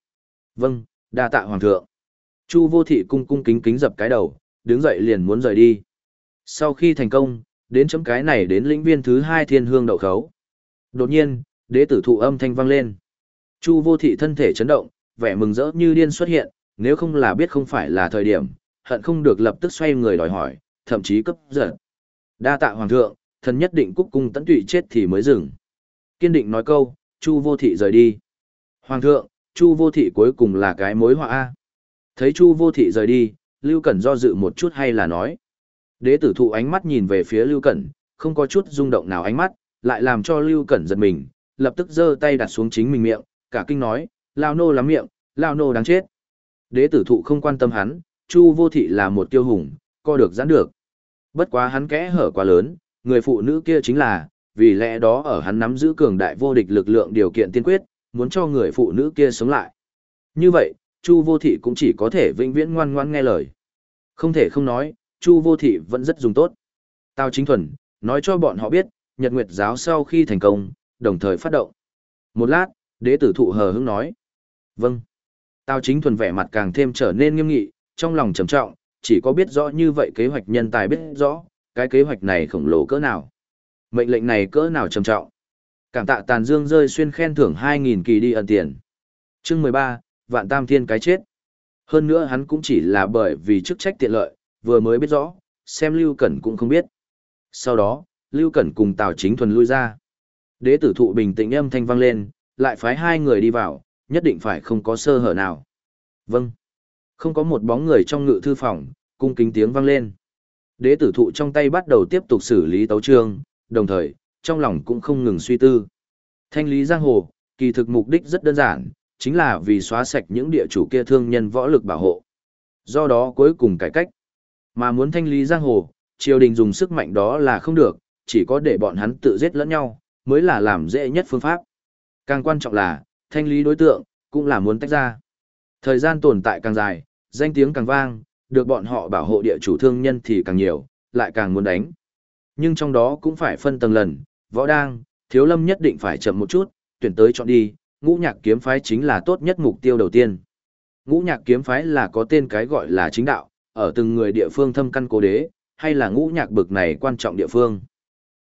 S1: Vâng, đa tạ hoàng thượng. Chu Vô Thị cung cung kính kính dập cái đầu, đứng dậy liền muốn rời đi. Sau khi thành công, đến chấm cái này đến lĩnh viên thứ hai thiên hương đậu khấu. Đột nhiên, đế tử thụ âm thanh vang lên. Chu vô thị thân thể chấn động, vẻ mừng rỡ như điên xuất hiện, nếu không là biết không phải là thời điểm, hận không được lập tức xoay người đòi hỏi, thậm chí cấp giật. Đa tạ hoàng thượng, thần nhất định cúc cung tận tụy chết thì mới dừng. Kiên định nói câu, Chu vô thị rời đi. Hoàng thượng, Chu vô thị cuối cùng là cái mối họa a. Thấy Chu vô thị rời đi, Lưu Cẩn do dự một chút hay là nói. Đế tử thụ ánh mắt nhìn về phía Lưu Cẩn, không có chút rung động nào ánh mắt, lại làm cho Lưu Cẩn giật mình, lập tức giơ tay đặt xuống chính mình miệng, cả kinh nói, lao nô lắm miệng, lao nô đáng chết. Đế tử thụ không quan tâm hắn, Chu vô thị là một tiêu hùng, co được giãn được. Bất quá hắn kẽ hở quá lớn, người phụ nữ kia chính là, vì lẽ đó ở hắn nắm giữ cường đại vô địch lực lượng điều kiện tiên quyết, muốn cho người phụ nữ kia sống lại. Như vậy, Chu vô thị cũng chỉ có thể vĩnh viễn ngoan ngoan nghe lời. Không thể không nói, Chu vô thị vẫn rất dùng tốt. Tao chính thuần, nói cho bọn họ biết, Nhật Nguyệt giáo sau khi thành công, đồng thời phát động. Một lát, đế tử thụ hờ hững nói. Vâng. Tao chính thuần vẻ mặt càng thêm trở nên nghiêm nghị, trong lòng trầm trọng, chỉ có biết rõ như vậy kế hoạch nhân tài biết rõ, cái kế hoạch này khổng lồ cỡ nào. Mệnh lệnh này cỡ nào trầm trọng. Cảm tạ tàn dương rơi xuyên khen thưởng 2.000 kỳ đi ẩn tiền. Chương 13, Vạn Tam Thiên cái chết. Hơn nữa hắn cũng chỉ là bởi vì chức trách tiện lợi, vừa mới biết rõ, xem Lưu Cẩn cũng không biết. Sau đó, Lưu Cẩn cùng Tào Chính Thuần lui ra. Đế tử thụ bình tĩnh âm thanh vang lên, lại phái hai người đi vào, nhất định phải không có sơ hở nào. Vâng. Không có một bóng người trong ngự thư phòng, cung kính tiếng vang lên. Đế tử thụ trong tay bắt đầu tiếp tục xử lý tấu trương, đồng thời, trong lòng cũng không ngừng suy tư. Thanh lý giang hồ, kỳ thực mục đích rất đơn giản, chính là vì xóa sạch những địa chủ kia thương nhân võ lực bảo hộ. Do đó cuối cùng cải cách. Mà muốn thanh lý giang hồ, triều đình dùng sức mạnh đó là không được, chỉ có để bọn hắn tự giết lẫn nhau, mới là làm dễ nhất phương pháp. Càng quan trọng là, thanh lý đối tượng, cũng là muốn tách ra. Thời gian tồn tại càng dài, danh tiếng càng vang, được bọn họ bảo hộ địa chủ thương nhân thì càng nhiều, lại càng muốn đánh. Nhưng trong đó cũng phải phân tầng lần, võ đang, thiếu lâm nhất định phải chậm một chút, tuyển tới chọn đi, ngũ nhạc kiếm phái chính là tốt nhất mục tiêu đầu tiên. Ngũ nhạc kiếm phái là có tên cái gọi là chính đạo, ở từng người địa phương thâm căn cố đế, hay là ngũ nhạc bực này quan trọng địa phương.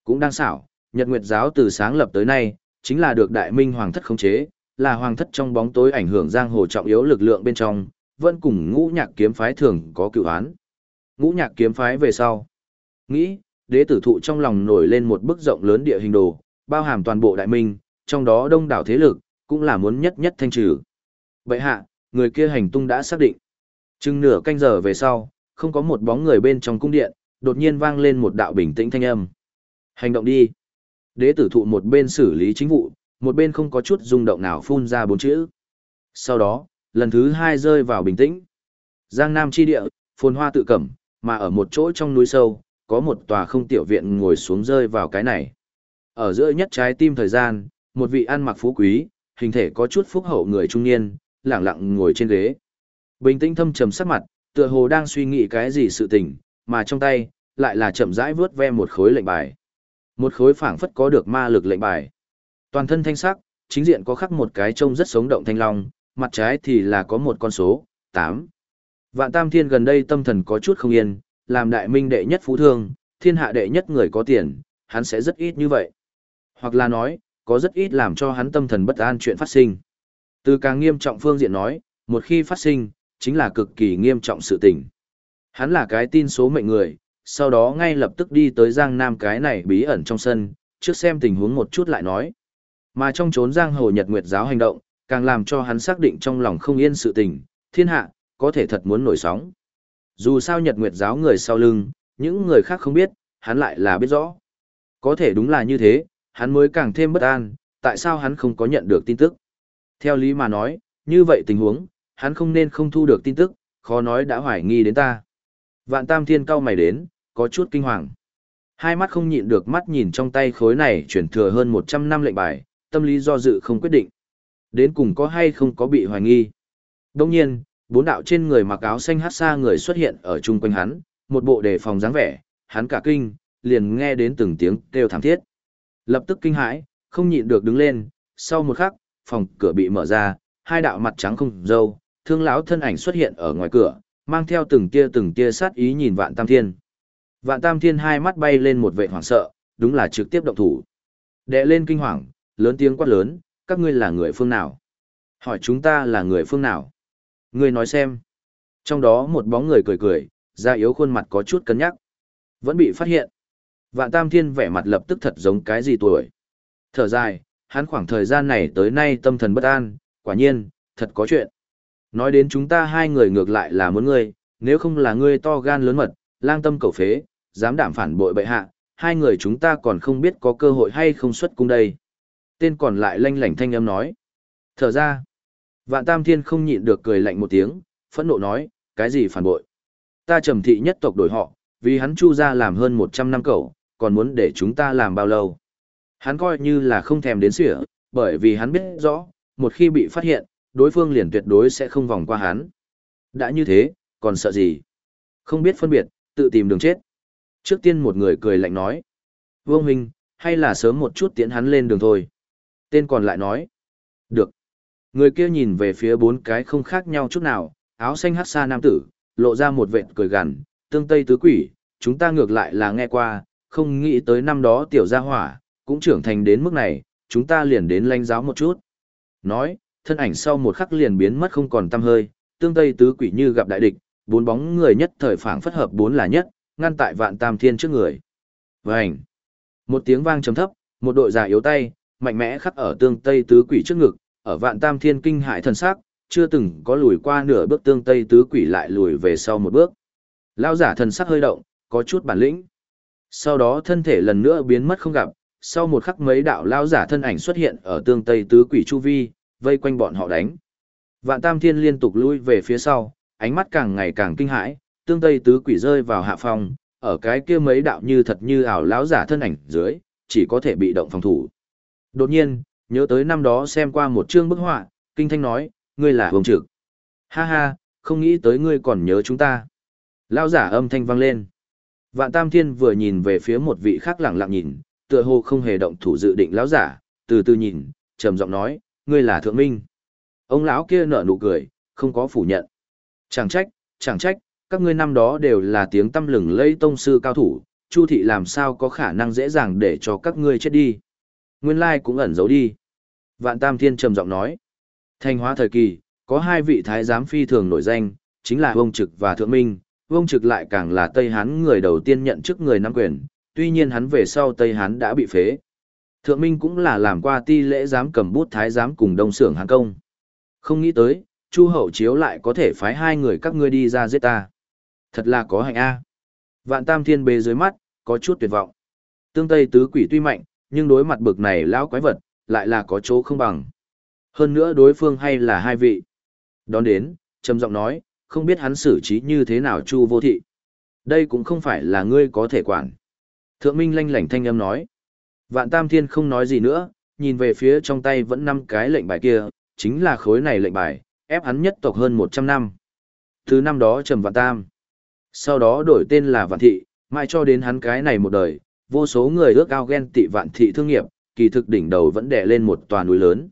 S1: Cũng đang xảo, Nhật Nguyệt giáo từ sáng lập tới nay, chính là được đại minh hoàng thất khống chế, là hoàng thất trong bóng tối ảnh hưởng giang hồ trọng yếu lực lượng bên trong, vẫn cùng ngũ nhạc kiếm phái thường có cựu án. Ngũ nhạc kiếm phái về sau. Nghĩ, đế tử thụ trong lòng nổi lên một bức rộng lớn địa hình đồ, bao hàm toàn bộ đại minh, trong đó đông đảo thế lực, cũng là muốn nhất nhất thanh trừ. Vậy hạ, người kia hành tung đã xác định. Chừng nửa canh giờ về sau, không có một bóng người bên trong cung điện, đột nhiên vang lên một đạo bình tĩnh thanh âm. Hành động đi. Đế tử thụ một bên xử lý chính vụ, một bên không có chút rung động nào phun ra bốn chữ. Sau đó, lần thứ hai rơi vào bình tĩnh. Giang Nam chi địa, phồn hoa tự cẩm, mà ở một chỗ trong núi sâu, có một tòa không tiểu viện ngồi xuống rơi vào cái này. Ở giữa nhất trái tim thời gian, một vị ăn mặc phú quý, hình thể có chút phúc hậu người trung niên, lẳng lặng ngồi trên ghế. Bình tĩnh thâm trầm sắc mặt, tựa hồ đang suy nghĩ cái gì sự tình, mà trong tay, lại là chậm rãi vướt ve một khối lệnh bài. Một khối phảng phất có được ma lực lệnh bài. Toàn thân thanh sắc, chính diện có khắc một cái trông rất sống động thanh long, mặt trái thì là có một con số, 8. Vạn Tam Thiên gần đây tâm thần có chút không yên, làm đại minh đệ nhất phú thương, thiên hạ đệ nhất người có tiền, hắn sẽ rất ít như vậy. Hoặc là nói, có rất ít làm cho hắn tâm thần bất an chuyện phát sinh. Từ càng nghiêm trọng phương diện nói, một khi phát sinh, chính là cực kỳ nghiêm trọng sự tình. Hắn là cái tin số mệnh người, sau đó ngay lập tức đi tới Giang Nam cái này bí ẩn trong sân, trước xem tình huống một chút lại nói. Mà trong chốn Giang Hồ Nhật Nguyệt giáo hành động, càng làm cho hắn xác định trong lòng không yên sự tình, thiên hạ, có thể thật muốn nổi sóng. Dù sao Nhật Nguyệt giáo người sau lưng, những người khác không biết, hắn lại là biết rõ. Có thể đúng là như thế, hắn mới càng thêm bất an, tại sao hắn không có nhận được tin tức. Theo lý mà nói, như vậy tình huống, hắn không nên không thu được tin tức, khó nói đã hoài nghi đến ta. Vạn Tam Thiên cao mày đến, có chút kinh hoàng. Hai mắt không nhịn được mắt nhìn trong tay khối này chuyển thừa hơn 100 năm lệnh bài, tâm lý do dự không quyết định. Đến cùng có hay không có bị hoài nghi. Đồng nhiên, bốn đạo trên người mặc áo xanh hát xa người xuất hiện ở chung quanh hắn, một bộ đề phòng dáng vẻ, hắn cả kinh, liền nghe đến từng tiếng kêu thảm thiết. Lập tức kinh hãi, không nhịn được đứng lên, sau một khắc, phòng cửa bị mở ra, hai đạo mặt trắng không dâu, thương lão thân ảnh xuất hiện ở ngoài cửa, mang theo từng tia từng tia sát ý nhìn Vạn Tam Thiên. Vạn Tam Thiên hai mắt bay lên một vệ hoảng sợ, đúng là trực tiếp động thủ. Đệ lên kinh hoàng, lớn tiếng quát lớn, các ngươi là người phương nào? Hỏi chúng ta là người phương nào? Ngươi nói xem. Trong đó một bóng người cười cười, da yếu khuôn mặt có chút cân nhắc. Vẫn bị phát hiện. Vạn Tam Thiên vẻ mặt lập tức thật giống cái gì tuổi. Thở dài, hắn khoảng thời gian này tới nay tâm thần bất an, quả nhiên, thật có chuyện. Nói đến chúng ta hai người ngược lại là muốn ngươi, nếu không là ngươi to gan lớn mật, lang tâm cầu phế, dám đảm phản bội bệ hạ, hai người chúng ta còn không biết có cơ hội hay không xuất cung đây. Tên còn lại lanh lảnh thanh âm nói. Thở ra, vạn tam thiên không nhịn được cười lạnh một tiếng, phẫn nộ nói, cái gì phản bội. Ta trầm thị nhất tộc đổi họ, vì hắn chu ra làm hơn 100 năm cậu, còn muốn để chúng ta làm bao lâu. Hắn coi như là không thèm đến sỉa, bởi vì hắn biết rõ, một khi bị phát hiện, đối phương liền tuyệt đối sẽ không vòng qua hắn. Đã như thế, còn sợ gì? Không biết phân biệt, tự tìm đường chết. Trước tiên một người cười lạnh nói. Vương Huynh, hay là sớm một chút tiễn hắn lên đường thôi. Tên còn lại nói. Được. Người kia nhìn về phía bốn cái không khác nhau chút nào, áo xanh hát xa nam tử, lộ ra một vệt cười gằn, tương tây tứ quỷ, chúng ta ngược lại là nghe qua, không nghĩ tới năm đó tiểu gia hỏa, cũng trưởng thành đến mức này, chúng ta liền đến lanh giáo một chút. Nói, thân ảnh sau một khắc liền biến mất không còn tăm hơi, tương tây tứ quỷ như gặp đại địch, bốn bóng người nhất thời phảng phất hợp bốn là nhất, ngăn tại vạn tam thiên trước người. Vành! Một tiếng vang trầm thấp, một đội già yếu tay, mạnh mẽ khắc ở tương tây tứ quỷ trước ngực, ở vạn tam thiên kinh hại thần sắc, chưa từng có lùi qua nửa bước tương tây tứ quỷ lại lùi về sau một bước. Lao giả thần sắc hơi động, có chút bản lĩnh. Sau đó thân thể lần nữa biến mất không gặp, sau một khắc mấy đạo lao giả thân ảnh xuất hiện ở tương tây tứ quỷ chu vi, vây quanh bọn họ đánh. Vạn Tam Thiên liên tục lui về phía sau, ánh mắt càng ngày càng kinh hãi, tương tây tứ quỷ rơi vào hạ phòng, ở cái kia mấy đạo như thật như ảo lão giả thân ảnh dưới, chỉ có thể bị động phòng thủ. Đột nhiên, nhớ tới năm đó xem qua một chương bức họa, kinh thanh nói, ngươi là Vương Trực. Ha ha, không nghĩ tới ngươi còn nhớ chúng ta. Lão giả âm thanh vang lên. Vạn Tam Thiên vừa nhìn về phía một vị khác lặng lặng nhìn, tựa hồ không hề động thủ dự định lão giả, từ từ nhìn, trầm giọng nói, ngươi là Thượng Minh. Ông lão kia nở nụ cười, không có phủ nhận. Chẳng trách, chẳng trách, các ngươi năm đó đều là tiếng tâm lừng lây tông sư cao thủ, Chu thị làm sao có khả năng dễ dàng để cho các ngươi chết đi. Nguyên lai cũng ẩn giấu đi. Vạn Tam Thiên trầm giọng nói. Thanh hóa thời kỳ, có hai vị thái giám phi thường nổi danh, chính là Vương Trực và Thượng Minh. Vương Trực lại càng là Tây Hán người đầu tiên nhận chức người nắm quyền, tuy nhiên hắn về sau Tây Hán đã bị phế. Thượng Minh cũng là làm qua ti lễ giám cầm bút thái giám cùng đông sưởng hàng công. Không nghĩ tới, Chu Hậu Chiếu lại có thể phái hai người các ngươi đi ra giết ta. Thật là có hạnh a. Vạn Tam Thiên bề dưới mắt, có chút tuyệt vọng. Tương Tây tứ quỷ tuy mạnh, nhưng đối mặt bực này lão quái vật, lại là có chỗ không bằng. Hơn nữa đối phương hay là hai vị. Đón đến, trầm giọng nói, không biết hắn xử trí như thế nào Chu Vô Thị. Đây cũng không phải là ngươi có thể quản. Thượng Minh lanh lảnh thanh âm nói. Vạn Tam Thiên không nói gì nữa, nhìn về phía trong tay vẫn năm cái lệnh bài kia, chính là khối này lệnh bài, ép hắn nhất tộc hơn 100 năm. thứ năm đó trầm Vạn Tam. Sau đó đổi tên là Vạn Thị, mai cho đến hắn cái này một đời, vô số người ước ao ghen tị Vạn Thị thương nghiệp, kỳ thực đỉnh đầu vẫn đè lên một tòa núi lớn.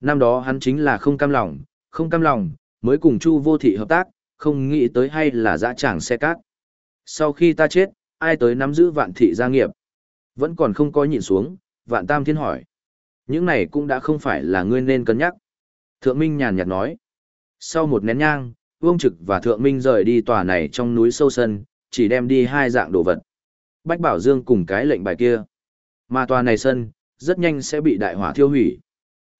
S1: Năm đó hắn chính là không cam lòng, không cam lòng, mới cùng Chu Vô Thị hợp tác, không nghĩ tới hay là dã tràng xe cát. Sau khi ta chết, ai tới nắm giữ Vạn Thị gia nghiệp? Vẫn còn không có nhìn xuống, Vạn Tam Thiên hỏi. Những này cũng đã không phải là ngươi nên cân nhắc. Thượng Minh nhàn nhạt nói. Sau một nén nhang, Vương Trực và Thượng Minh rời đi tòa này trong núi sâu sân, chỉ đem đi hai dạng đồ vật. Bách Bảo Dương cùng cái lệnh bài kia. Mà tòa này sân, rất nhanh sẽ bị đại hỏa thiêu hủy.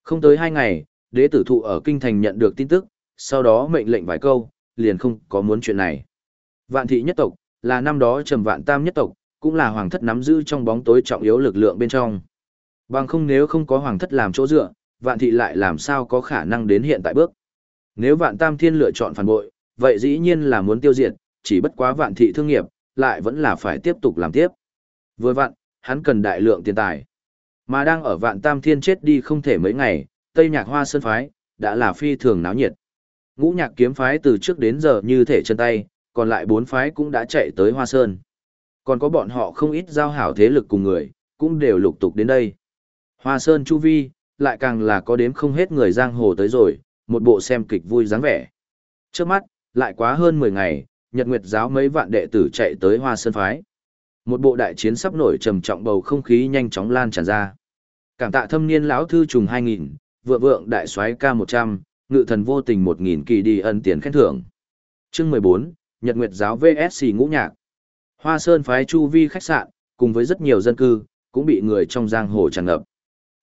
S1: Không tới hai ngày, đế tử thụ ở kinh thành nhận được tin tức, sau đó mệnh lệnh vài câu, liền không có muốn chuyện này. Vạn thị nhất tộc, là năm đó trầm vạn tam nhất tộc, cũng là hoàng thất nắm giữ trong bóng tối trọng yếu lực lượng bên trong. Bằng không nếu không có hoàng thất làm chỗ dựa, vạn thị lại làm sao có khả năng đến hiện tại bước. Nếu vạn tam thiên lựa chọn phản bội, vậy dĩ nhiên là muốn tiêu diệt, chỉ bất quá vạn thị thương nghiệp, lại vẫn là phải tiếp tục làm tiếp. Vừa vạn, hắn cần đại lượng tiền tài. Mà đang ở vạn tam thiên chết đi không thể mấy ngày, Tây Nhạc Hoa Sơn Phái, đã là phi thường náo nhiệt. Ngũ nhạc kiếm phái từ trước đến giờ như thể chân tay, còn lại bốn phái cũng đã chạy tới Hoa Sơn. Còn có bọn họ không ít giao hảo thế lực cùng người, cũng đều lục tục đến đây. Hoa Sơn Chu Vi, lại càng là có đếm không hết người giang hồ tới rồi, một bộ xem kịch vui dáng vẻ. Trước mắt, lại quá hơn 10 ngày, Nhật Nguyệt giáo mấy vạn đệ tử chạy tới Hoa Sơn Phái. Một bộ đại chiến sắp nổi trầm trọng bầu không khí nhanh chóng lan tràn ra. Cảm tạ thâm niên lão thư trùng 2000, vượng vượng đại soái K100, ngự thần vô tình 1000 kỳ đi ân tiền khen thưởng. Chương 14, Nhật Nguyệt giáo VSC ngũ nhạc. Hoa Sơn phái chu vi khách sạn, cùng với rất nhiều dân cư, cũng bị người trong giang hồ tràn ngập.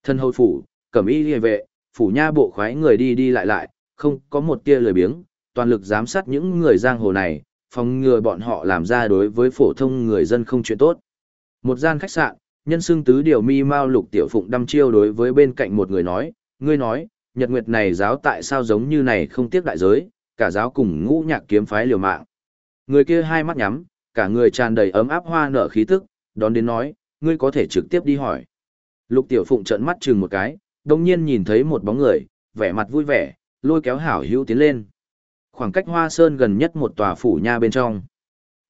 S1: Thân Hồi phủ, cẩm y liề vệ, phủ nha bộ khoái người đi đi lại lại, không có một tia lười biếng, toàn lực giám sát những người giang hồ này, phòng ngừa bọn họ làm ra đối với phổ thông người dân không chuyện tốt. Một gian khách sạn, nhân xương tứ điều mi mao lục tiểu phụng đăm chiêu đối với bên cạnh một người nói, ngươi nói, nhật nguyệt này giáo tại sao giống như này không tiếc đại giới, cả giáo cùng ngũ nhạc kiếm phái liều mạng. Người kia hai mắt nhắm, cả người tràn đầy ấm áp hoa nở khí tức, đón đến nói, ngươi có thể trực tiếp đi hỏi. Lục tiểu phụng trợn mắt chừng một cái, đồng nhiên nhìn thấy một bóng người, vẻ mặt vui vẻ, lôi kéo hảo hữu tiến lên. Khoảng cách hoa sơn gần nhất một tòa phủ nha bên trong.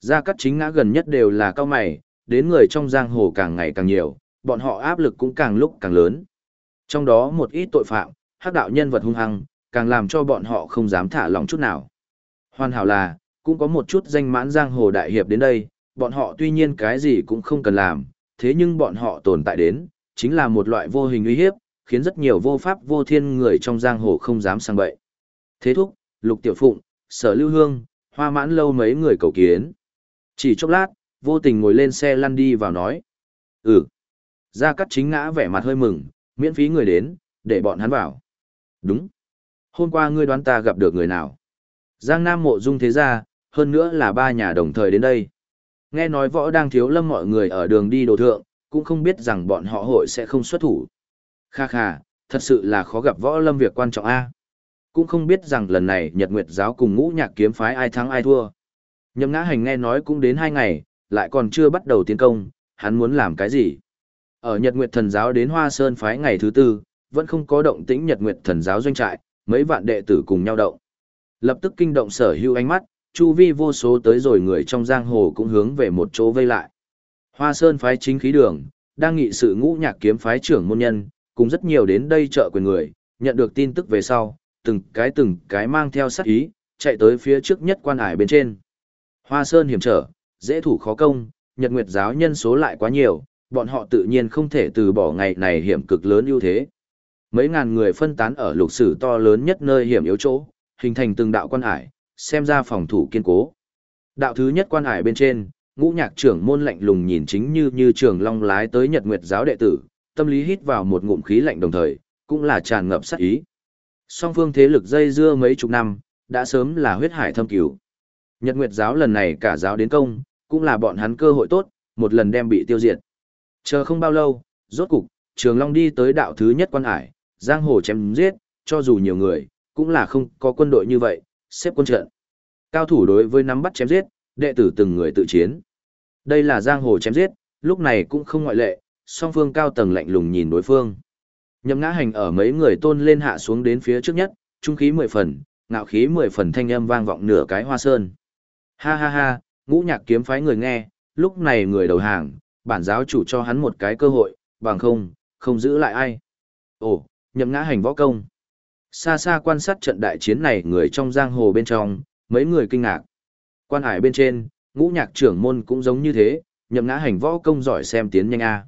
S1: Gia cắt chính ngã gần nhất đều là cao mày, đến người trong giang hồ càng ngày càng nhiều, bọn họ áp lực cũng càng lúc càng lớn. Trong đó một ít tội phạm, hắc đạo nhân vật hung hăng, càng làm cho bọn họ không dám thả lỏng chút nào. Hoàn hảo là, cũng có một chút danh mãn giang hồ đại hiệp đến đây, bọn họ tuy nhiên cái gì cũng không cần làm, thế nhưng bọn họ tồn tại đến, chính là một loại vô hình uy hiếp, khiến rất nhiều vô pháp vô thiên người trong giang hồ không dám sang bậy. Thế thúc, Lục Tiểu Phụng, Sở Lưu Hương, Hoa Mãn Lâu mấy người cầu kiến. Chỉ chốc lát, vô tình ngồi lên xe lăn đi vào nói. Ừ. Gia Cát chính ngã vẻ mặt hơi mừng, miễn phí người đến, để bọn hắn vào. Đúng. hôm qua ngươi đoán ta gặp được người nào? Giang Nam mộ dung thế gia, hơn nữa là ba nhà đồng thời đến đây. Nghe nói võ đang thiếu lâm mọi người ở đường đi đồ thượng, cũng không biết rằng bọn họ hội sẽ không xuất thủ. Kha kha, thật sự là khó gặp võ lâm việc quan trọng a. Cũng không biết rằng lần này Nhật Nguyệt giáo cùng ngũ nhạc kiếm phái ai thắng ai thua. Nhậm ngã hành nghe nói cũng đến hai ngày, lại còn chưa bắt đầu tiến công, hắn muốn làm cái gì? Ở Nhật Nguyệt thần giáo đến Hoa Sơn phái ngày thứ tư, vẫn không có động tĩnh Nhật Nguyệt thần giáo doanh trại, mấy vạn đệ tử cùng nhau động. Lập tức kinh động sở hữu ánh mắt, chu vi vô số tới rồi người trong giang hồ cũng hướng về một chỗ vây lại. Hoa Sơn phái chính khí đường, đang nghị sự ngũ nhạc kiếm phái trưởng môn nhân, cùng rất nhiều đến đây trợ quyền người, nhận được tin tức về sau, từng cái từng cái mang theo sát ý, chạy tới phía trước nhất quan hải bên trên. Hoa Sơn hiểm trở, dễ thủ khó công, Nhật Nguyệt giáo nhân số lại quá nhiều, bọn họ tự nhiên không thể từ bỏ ngày này hiểm cực lớn ưu thế. Mấy ngàn người phân tán ở lục sử to lớn nhất nơi hiểm yếu chỗ, hình thành từng đạo quan hải, xem ra phòng thủ kiên cố. Đạo thứ nhất quan hải bên trên, ngũ nhạc trưởng môn lạnh lùng nhìn chính như như trường long lái tới Nhật Nguyệt giáo đệ tử, tâm lý hít vào một ngụm khí lạnh đồng thời, cũng là tràn ngập sát ý. Song phương thế lực dây dưa mấy chục năm, đã sớm là huyết hải thâm cứu. Nhật Nguyệt giáo lần này cả giáo đến công, cũng là bọn hắn cơ hội tốt, một lần đem bị tiêu diệt. Chờ không bao lâu, rốt cục, Trường Long đi tới đạo thứ nhất quan hải, giang hồ chém giết, cho dù nhiều người, cũng là không có quân đội như vậy, xếp quân trận. Cao thủ đối với nắm bắt chém giết, đệ tử từng người tự chiến. Đây là giang hồ chém giết, lúc này cũng không ngoại lệ, song phương cao tầng lạnh lùng nhìn đối phương. Nhậm ngã hành ở mấy người tôn lên hạ xuống đến phía trước nhất, trung khí mười phần, ngạo khí mười phần thanh âm vang vọng nửa cái hoa sơn. Ha ha ha, ngũ nhạc kiếm phái người nghe, lúc này người đầu hàng, bản giáo chủ cho hắn một cái cơ hội, bằng không, không giữ lại ai. Ồ, nhậm ngã hành võ công. Xa xa quan sát trận đại chiến này người trong giang hồ bên trong, mấy người kinh ngạc. Quan hải bên trên, ngũ nhạc trưởng môn cũng giống như thế, nhậm ngã hành võ công giỏi xem tiến nhanh a.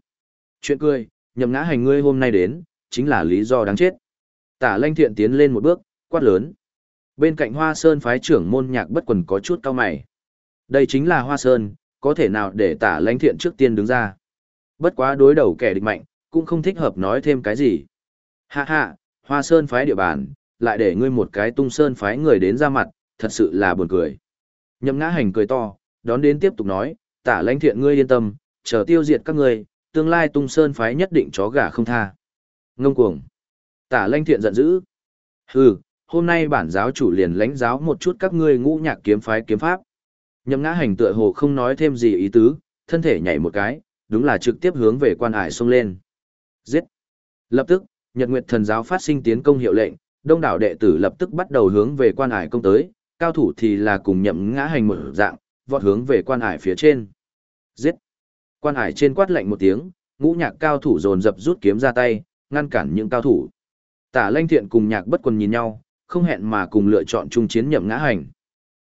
S1: Chuyện cười, nhậm ngã hành ngươi hôm nay đến, chính là lý do đáng chết. Tả lanh thiện tiến lên một bước, quát lớn. Bên cạnh hoa sơn phái trưởng môn nhạc bất quần có chút cao mày. Đây chính là hoa sơn, có thể nào để tả lanh thiện trước tiên đứng ra. Bất quá đối đầu kẻ địch mạnh, cũng không thích hợp nói thêm cái gì. Hạ hạ, hoa sơn phái địa bàn, lại để ngươi một cái tung sơn phái người đến ra mặt, thật sự là buồn cười. Nhậm ngã hành cười to, đón đến tiếp tục nói, tả lãnh thiện ngươi yên tâm, chờ tiêu diệt các ngươi, tương lai tung sơn phái nhất định chó gà không tha. Ngông cuồng. Tả lanh thiện giận dữ. Hừ, hôm nay bản giáo chủ liền lãnh giáo một chút các ngươi ngũ nhạc kiếm phái kiếm pháp. Nhậm ngã hành tựa hồ không nói thêm gì ý tứ, thân thể nhảy một cái, đúng là trực tiếp hướng về quan hải xông lên. Giết. Lập tức, Nhật Nguyệt thần giáo phát sinh tiến công hiệu lệnh, đông đảo đệ tử lập tức bắt đầu hướng về quan hải công tới, cao thủ thì là cùng nhậm ngã hành một dạng, vọt hướng về quan hải phía trên. Giết! Quan hải trên quát lạnh một tiếng, ngũ nhạc cao thủ dồn dập rút kiếm ra tay, ngăn cản những cao thủ. Tả lanh thiện cùng nhạc bất quần nhìn nhau, không hẹn mà cùng lựa chọn chung chiến nhậm ngã hành.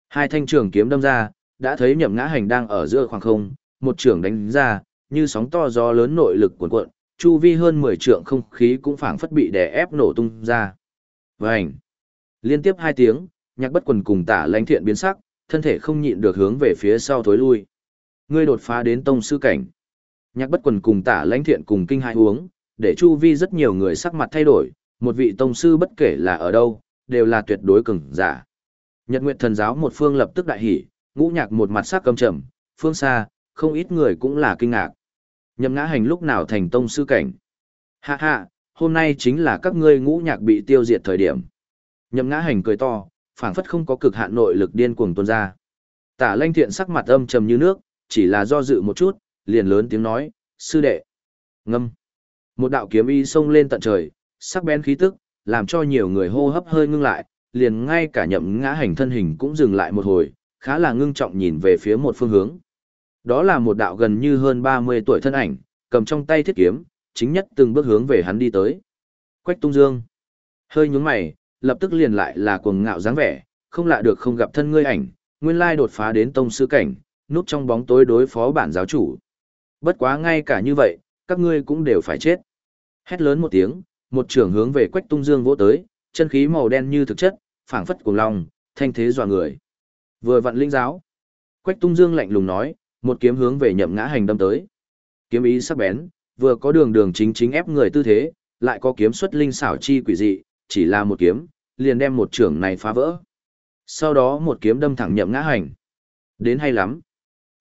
S1: Hai thanh trường kiếm đâm ra, đã thấy nhậm ngã hành đang ở giữa khoảng không, một trường đánh ra, như sóng to gió lớn nội lực cuộn cuộn, chu vi hơn 10 trượng không khí cũng phảng phất bị đè ép nổ tung ra. Vành! Liên tiếp hai tiếng, nhạc bất quần cùng tả Lanh thiện biến sắc, thân thể không nhịn được hướng về phía sau thối lui. Ngươi đột phá đến tông sư cảnh. Nhạc bất quần cùng tả lãnh thiện cùng kinh hai uống, để chu vi rất nhiều người sắc mặt thay đổi, một vị tông sư bất kể là ở đâu, đều là tuyệt đối cường giả. Nhật Nguyệt thần giáo một phương lập tức đại hỉ, ngũ nhạc một mặt sắc cầm trầm, phương xa, không ít người cũng là kinh ngạc. Nhậm ngã hành lúc nào thành tông sư cảnh. Ha ha, hôm nay chính là các ngươi ngũ nhạc bị tiêu diệt thời điểm. Nhậm ngã hành cười to, phảng phất không có cực hạn nội lực điên cuồng tuôn ra. Tả Lanh Thiện sắc mặt âm trầm như nước, chỉ là do dự một chút, liền lớn tiếng nói, "Sư đệ." Ngâm. Một đạo kiếm y xông lên tận trời, sắc bén khí tức, làm cho nhiều người hô hấp hơi ngưng lại, liền ngay cả nhậm ngã hành thân hình cũng dừng lại một hồi, khá là ngưng trọng nhìn về phía một phương hướng. Đó là một đạo gần như hơn 30 tuổi thân ảnh, cầm trong tay thiết kiếm, chính nhất từng bước hướng về hắn đi tới. Quách Tung Dương. Hơi nhướng mày, lập tức liền lại là cuồng ngạo dáng vẻ, không lạ được không gặp thân ngươi ảnh, nguyên lai đột phá đến tông sư cảnh, núp trong bóng tối đối phó bản giáo chủ. Bất quá ngay cả như vậy, các ngươi cũng đều phải chết. Hét lớn một tiếng, một trưởng hướng về Quách Tung Dương vỗ tới, chân khí màu đen như thực chất, phảng phất cuồng long, thanh thế dọa người. Vừa vặn linh giáo. Quách Tung Dương lạnh lùng nói, một kiếm hướng về nhậm ngã hành đâm tới. Kiếm ý sắc bén, vừa có đường đường chính chính ép người tư thế, lại có kiếm xuất linh xảo chi quỷ dị, chỉ là một kiếm, liền đem một trưởng này phá vỡ. Sau đó một kiếm đâm thẳng nhậm ngã hành. Đến hay lắm.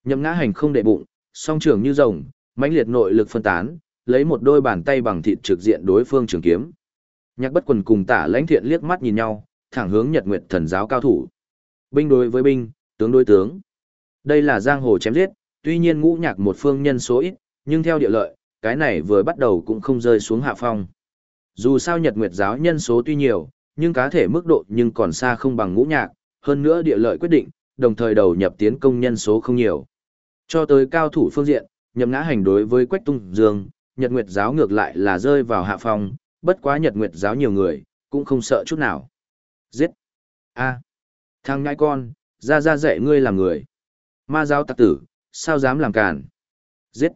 S1: Nhậm ngã hành không để bụng, song trưởng như rồng, mãnh liệt nội lực phân tán, lấy một đôi bàn tay bằng thịt trực diện đối phương trường kiếm. Nhạc bất quần cùng tả lãnh thiện liếc mắt nhìn nhau, thẳng hướng nhật nguyệt thần giáo cao thủ. Binh đối với binh, tướng đối tướng. Đây là giang hồ chém giết, tuy nhiên ngũ nhạc một phương nhân số ít, nhưng theo địa lợi, cái này vừa bắt đầu cũng không rơi xuống hạ phong. Dù sao nhật nguyệt giáo nhân số tuy nhiều, nhưng cá thể mức độ nhưng còn xa không bằng ngũ nhạc, hơn nữa địa lợi quyết định, đồng thời đầu nhập tiến công nhân số không nhiều. Cho tới cao thủ phương diện, nhậm ngã hành đối với Quách Tung Dương, Nhật Nguyệt giáo ngược lại là rơi vào hạ phong, bất quá Nhật Nguyệt giáo nhiều người, cũng không sợ chút nào. Giết! a Thằng ngãi con, ra ra dạy ngươi làm người. Ma giáo tặc tử, sao dám làm càn? Giết!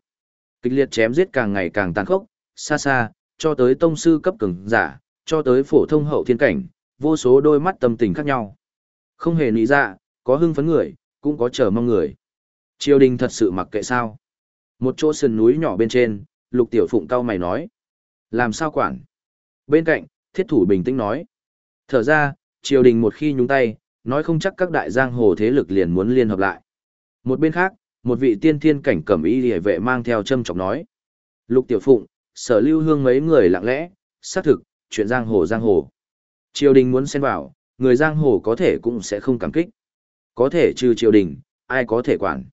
S1: Kịch liệt chém giết càng ngày càng tàn khốc, xa xa, cho tới tông sư cấp cường giả, cho tới phổ thông hậu thiên cảnh, vô số đôi mắt tâm tình khác nhau. Không hề nghĩ ra, có hưng phấn người, cũng có chờ mong người. Triều đình thật sự mặc kệ sao. Một chỗ sườn núi nhỏ bên trên, lục tiểu phụng cao mày nói. Làm sao quản? Bên cạnh, thiết thủ bình tĩnh nói. Thở ra, triều đình một khi nhúng tay, nói không chắc các đại giang hồ thế lực liền muốn liên hợp lại. Một bên khác, một vị tiên thiên cảnh cẩm y hề vệ mang theo châm chọc nói. Lục tiểu phụng, sở lưu hương mấy người lặng lẽ, xác thực, chuyện giang hồ giang hồ. Triều đình muốn xen vào, người giang hồ có thể cũng sẽ không cảm kích. Có thể trừ triều đình, ai có thể quản.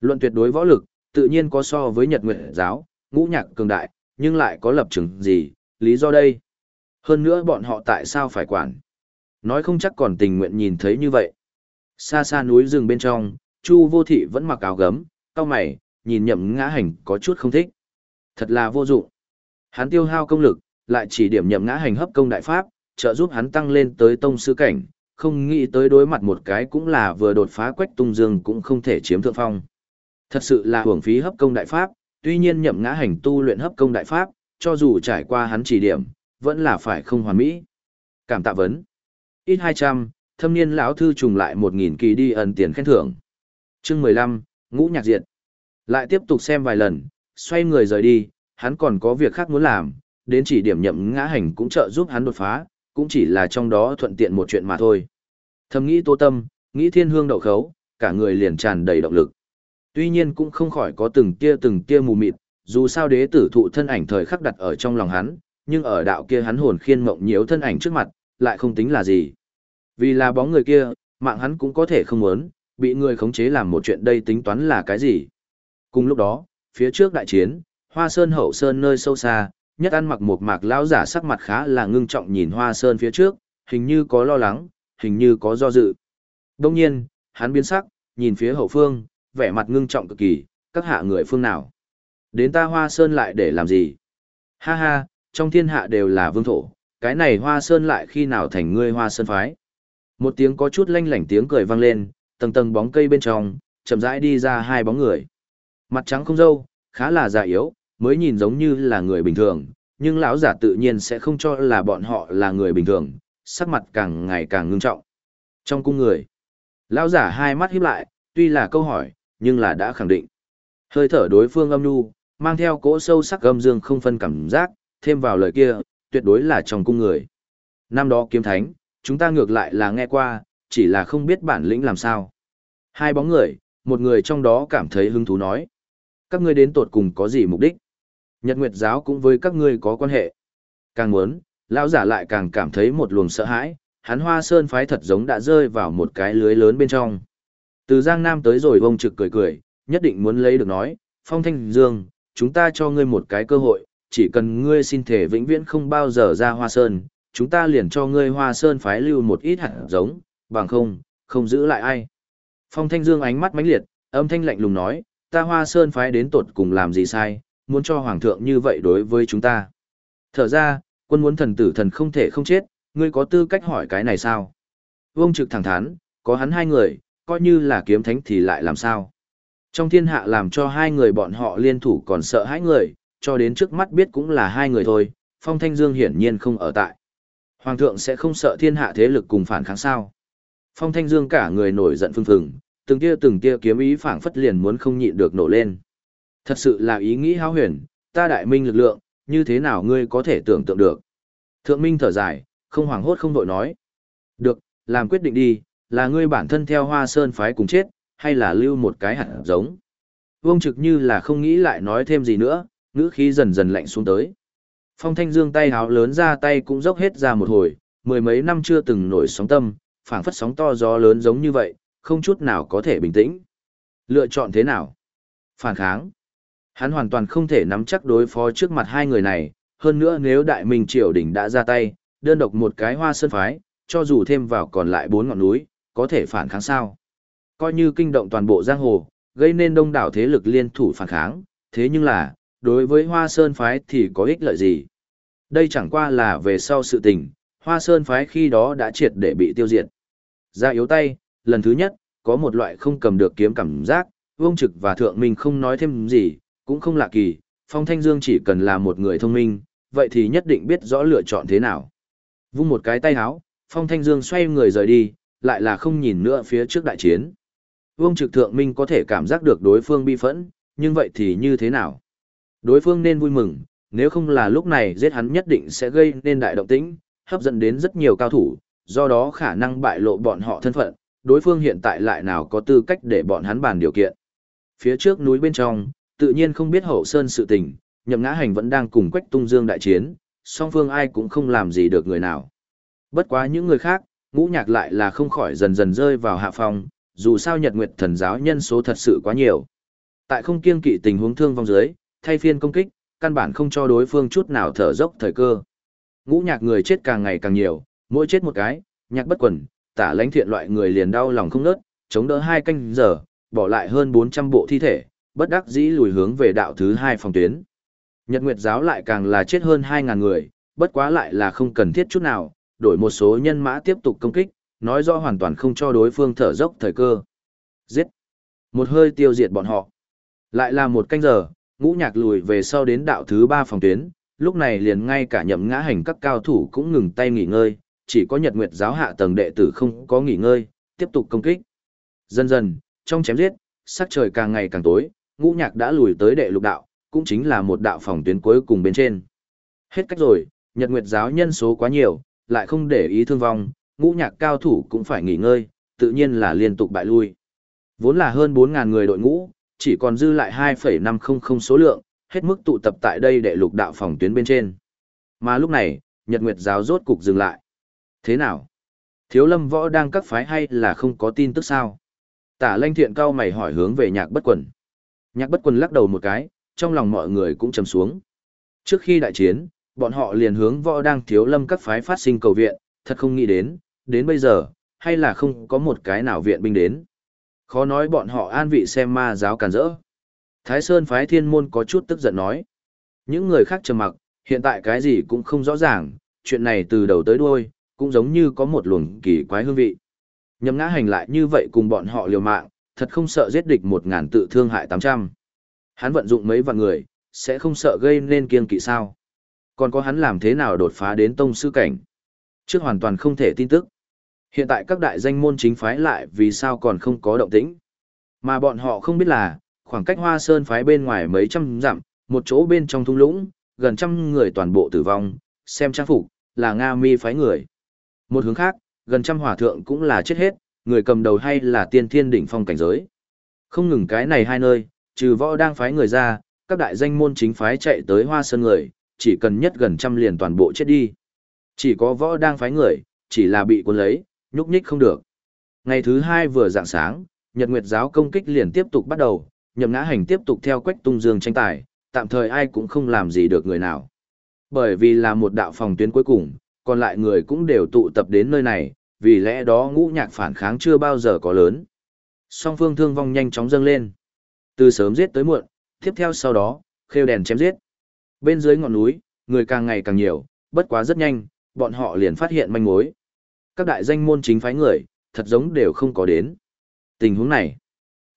S1: Luận tuyệt đối võ lực, tự nhiên có so với Nhật Nguyệt giáo, ngũ nhạc cường đại, nhưng lại có lập trường gì, lý do đây. Hơn nữa bọn họ tại sao phải quản. Nói không chắc còn tình nguyện nhìn thấy như vậy. Xa xa núi rừng bên trong, Chu vô thị vẫn mặc áo gấm, cao mày, nhìn nhậm ngã hành có chút không thích. Thật là vô dụng. Hắn tiêu hao công lực, lại chỉ điểm nhậm ngã hành hấp công đại pháp, trợ giúp hắn tăng lên tới tông sư cảnh, không nghĩ tới đối mặt một cái cũng là vừa đột phá quách tung dương cũng không thể chiếm thượng phong. Thật sự là hưởng phí hấp công đại pháp, tuy nhiên nhậm ngã hành tu luyện hấp công đại pháp, cho dù trải qua hắn chỉ điểm, vẫn là phải không hoàn mỹ. Cảm tạ vấn. Ít 200, thâm niên lão thư trùng lại 1.000 kỳ đi ẩn tiền khen thưởng. chương 15, ngũ nhạc diệt. Lại tiếp tục xem vài lần, xoay người rời đi, hắn còn có việc khác muốn làm, đến chỉ điểm nhậm ngã hành cũng trợ giúp hắn đột phá, cũng chỉ là trong đó thuận tiện một chuyện mà thôi. Thầm nghĩ tô tâm, nghĩ thiên hương đậu khấu, cả người liền tràn đầy động lực. Tuy nhiên cũng không khỏi có từng tia từng tia mù mịt, dù sao đế tử thụ thân ảnh thời khắc đặt ở trong lòng hắn, nhưng ở đạo kia hắn hồn khiên mộng nhiễu thân ảnh trước mặt, lại không tính là gì. Vì là bóng người kia, mạng hắn cũng có thể không muốn, bị người khống chế làm một chuyện đây tính toán là cái gì. Cùng lúc đó, phía trước đại chiến, hoa sơn hậu sơn nơi sâu xa, nhất ăn mặc một mạc lão giả sắc mặt khá là ngưng trọng nhìn hoa sơn phía trước, hình như có lo lắng, hình như có do dự. Đông nhiên, hắn biến sắc, nhìn phía hậu phương, vẻ mặt ngưng trọng cực kỳ, các hạ người phương nào. Đến ta hoa sơn lại để làm gì? Ha ha, trong thiên hạ đều là vương thổ, cái này hoa sơn lại khi nào thành ngươi hoa sơn phái? Một tiếng có chút lanh lảnh tiếng cười vang lên, tầng tầng bóng cây bên trong, chậm rãi đi ra hai bóng người. Mặt trắng không dâu, khá là già yếu, mới nhìn giống như là người bình thường, nhưng lão giả tự nhiên sẽ không cho là bọn họ là người bình thường, sắc mặt càng ngày càng ngưng trọng. Trong cung người, lão giả hai mắt híp lại, tuy là câu hỏi, nhưng là đã khẳng định. Hơi thở đối phương âm nhu, mang theo cỗ sâu sắc âm dương không phân cảm giác, thêm vào lời kia, tuyệt đối là trong cung người. Năm đó kiếm thánh, chúng ta ngược lại là nghe qua, chỉ là không biết bản lĩnh làm sao. Hai bóng người, một người trong đó cảm thấy hứng thú nói. Các ngươi đến tột cùng có gì mục đích? Nhật Nguyệt giáo cũng với các ngươi có quan hệ. Càng muốn, lão giả lại càng cảm thấy một luồng sợ hãi, hắn Hoa Sơn phái thật giống đã rơi vào một cái lưới lớn bên trong. Từ Giang Nam tới rồi vông trực cười cười, nhất định muốn lấy được nói, Phong Thanh Dương, chúng ta cho ngươi một cái cơ hội, chỉ cần ngươi xin thể vĩnh viễn không bao giờ ra Hoa Sơn, chúng ta liền cho ngươi Hoa Sơn phái lưu một ít hạt giống, bằng không, không giữ lại ai. Phong Thanh Dương ánh mắt mãnh liệt, âm thanh lạnh lùng nói, ta Hoa Sơn phái đến tột cùng làm gì sai, muốn cho Hoàng thượng như vậy đối với chúng ta. Thở ra, quân muốn thần tử thần không thể không chết, ngươi có tư cách hỏi cái này sao? Vương trực thẳng thắn, có hắn hai người, coi như là kiếm thánh thì lại làm sao? Trong thiên hạ làm cho hai người bọn họ liên thủ còn sợ hãi người, cho đến trước mắt biết cũng là hai người thôi, Phong Thanh Dương hiển nhiên không ở tại. Hoàng thượng sẽ không sợ thiên hạ thế lực cùng phản kháng sao? Phong Thanh Dương cả người nổi giận phừng phừng, từng tia từng tia kiếm ý phảng phất liền muốn không nhịn được nổ lên. Thật sự là ý nghĩ háo huyền, ta đại minh lực lượng, như thế nào ngươi có thể tưởng tượng được? Thượng Minh thở dài, Không hoảng hốt không đội nói. Được, làm quyết định đi, là ngươi bản thân theo hoa sơn phái cùng chết, hay là lưu một cái hạt giống. Vương trực như là không nghĩ lại nói thêm gì nữa, ngữ khí dần dần lạnh xuống tới. Phong Thanh Dương tay háo lớn ra tay cũng dốc hết ra một hồi, mười mấy năm chưa từng nổi sóng tâm, phảng phất sóng to gió lớn giống như vậy, không chút nào có thể bình tĩnh. Lựa chọn thế nào? Phản kháng. Hắn hoàn toàn không thể nắm chắc đối phó trước mặt hai người này, hơn nữa nếu Đại Minh Triều Đình đã ra tay, đơn độc một cái hoa sơn phái, cho dù thêm vào còn lại bốn ngọn núi, có thể phản kháng sao. Coi như kinh động toàn bộ giang hồ, gây nên đông đảo thế lực liên thủ phản kháng, thế nhưng là, đối với hoa sơn phái thì có ích lợi gì? Đây chẳng qua là về sau sự tình, hoa sơn phái khi đó đã triệt để bị tiêu diệt. Ra yếu tay, lần thứ nhất, có một loại không cầm được kiếm cảm giác, Vương Trực và Thượng Minh không nói thêm gì, cũng không lạ kỳ, Phong Thanh Dương chỉ cần là một người thông minh, vậy thì nhất định biết rõ lựa chọn thế nào. Vung một cái tay áo, Phong Thanh Dương xoay người rời đi, lại là không nhìn nữa phía trước đại chiến. Vương Trực Thượng Minh có thể cảm giác được đối phương bi phẫn, nhưng vậy thì như thế nào? Đối phương nên vui mừng, nếu không là lúc này giết hắn nhất định sẽ gây nên đại động tĩnh, hấp dẫn đến rất nhiều cao thủ, do đó khả năng bại lộ bọn họ thân phận, đối phương hiện tại lại nào có tư cách để bọn hắn bàn điều kiện. Phía trước núi bên trong, tự nhiên không biết hậu sơn sự tình, nhậm ngã hành vẫn đang cùng quách tung dương đại chiến, song phương ai cũng không làm gì được người nào. Bất quá những người khác, ngũ nhạc lại là không khỏi dần dần rơi vào hạ phong. dù sao nhật nguyệt thần giáo nhân số thật sự quá nhiều. Tại không kiêng kỵ tình huống thương vong dưới, thay phiên công kích, căn bản không cho đối phương chút nào thở dốc thời cơ. Ngũ nhạc người chết càng ngày càng nhiều, mỗi chết một cái, nhạc bất quần, tả lãnh thiện loại người liền đau lòng không nớt, chống đỡ hai canh giờ, bỏ lại hơn 400 bộ thi thể, bất đắc dĩ lùi hướng về đạo thứ hai phòng tuyến. Nhật Nguyệt giáo lại càng là chết hơn 2.000 người, bất quá lại là không cần thiết chút nào, đổi một số nhân mã tiếp tục công kích, nói rõ hoàn toàn không cho đối phương thở dốc thời cơ. Giết! Một hơi tiêu diệt bọn họ. Lại là một canh giờ, ngũ nhạc lùi về sau đến đạo thứ ba phòng tuyến, lúc này liền ngay cả nhậm ngã hành các cao thủ cũng ngừng tay nghỉ ngơi, chỉ có nhật nguyệt giáo hạ tầng đệ tử không có nghỉ ngơi, tiếp tục công kích. Dần dần, trong chém giết, sắc trời càng ngày càng tối, ngũ nhạc đã lùi tới đệ lục đạo, cũng chính là một đạo phòng tuyến cuối cùng bên trên. Hết cách rồi, nhật nguyệt giáo nhân số quá nhiều, lại không để ý thương vong, ngũ nhạc cao thủ cũng phải nghỉ ngơi, tự nhiên là liên tục bại lui. Vốn là hơn 4.000 người đội ngũ, chỉ còn dư lại 2,500 số lượng, hết mức tụ tập tại đây để lục đạo phòng tuyến bên trên. Mà lúc này, Nhật Nguyệt giáo rốt cục dừng lại. Thế nào? Thiếu lâm võ đang các phái hay là không có tin tức sao? Tả lanh thiện cao mày hỏi hướng về nhạc bất quần. Nhạc bất quần lắc đầu một cái, trong lòng mọi người cũng trầm xuống. Trước khi đại chiến, bọn họ liền hướng võ đang thiếu lâm các phái phát sinh cầu viện, thật không nghĩ đến, đến bây giờ, hay là không có một cái nào viện binh đến. Khó nói bọn họ an vị xem ma giáo cản rỡ. Thái Sơn phái thiên môn có chút tức giận nói. Những người khác trầm mặc, hiện tại cái gì cũng không rõ ràng, chuyện này từ đầu tới đuôi, cũng giống như có một luồng kỳ quái hương vị. Nhậm ngã hành lại như vậy cùng bọn họ liều mạng, thật không sợ giết địch một ngàn tự thương hại tám trăm. Hắn vận dụng mấy vạn người, sẽ không sợ gây nên kiên kỵ sao. Còn có hắn làm thế nào đột phá đến tông sư cảnh. Trước hoàn toàn không thể tin tức. Hiện tại các đại danh môn chính phái lại vì sao còn không có động tĩnh. Mà bọn họ không biết là, khoảng cách hoa sơn phái bên ngoài mấy trăm dặm, một chỗ bên trong thung lũng, gần trăm người toàn bộ tử vong, xem trang phục, là Nga mi phái người. Một hướng khác, gần trăm hỏa thượng cũng là chết hết, người cầm đầu hay là tiên thiên đỉnh phong cảnh giới. Không ngừng cái này hai nơi, trừ võ đang phái người ra, các đại danh môn chính phái chạy tới hoa sơn người, chỉ cần nhất gần trăm liền toàn bộ chết đi. Chỉ có võ đang phái người, chỉ là bị cuốn lấy, nhúc nhích không được. Ngày thứ hai vừa dạng sáng, Nhật Nguyệt giáo công kích liền tiếp tục bắt đầu, nhậm ngã hành tiếp tục theo quách tung dương tranh tài, tạm thời ai cũng không làm gì được người nào. Bởi vì là một đạo phòng tuyến cuối cùng, còn lại người cũng đều tụ tập đến nơi này, vì lẽ đó ngũ nhạc phản kháng chưa bao giờ có lớn. Song phương thương vong nhanh chóng dâng lên. Từ sớm giết tới muộn, tiếp theo sau đó, khêu đèn chém giết. Bên dưới ngọn núi, người càng ngày càng nhiều, bất quá rất nhanh, bọn họ liền phát hiện manh mối. Các đại danh môn chính phái người, thật giống đều không có đến. Tình huống này,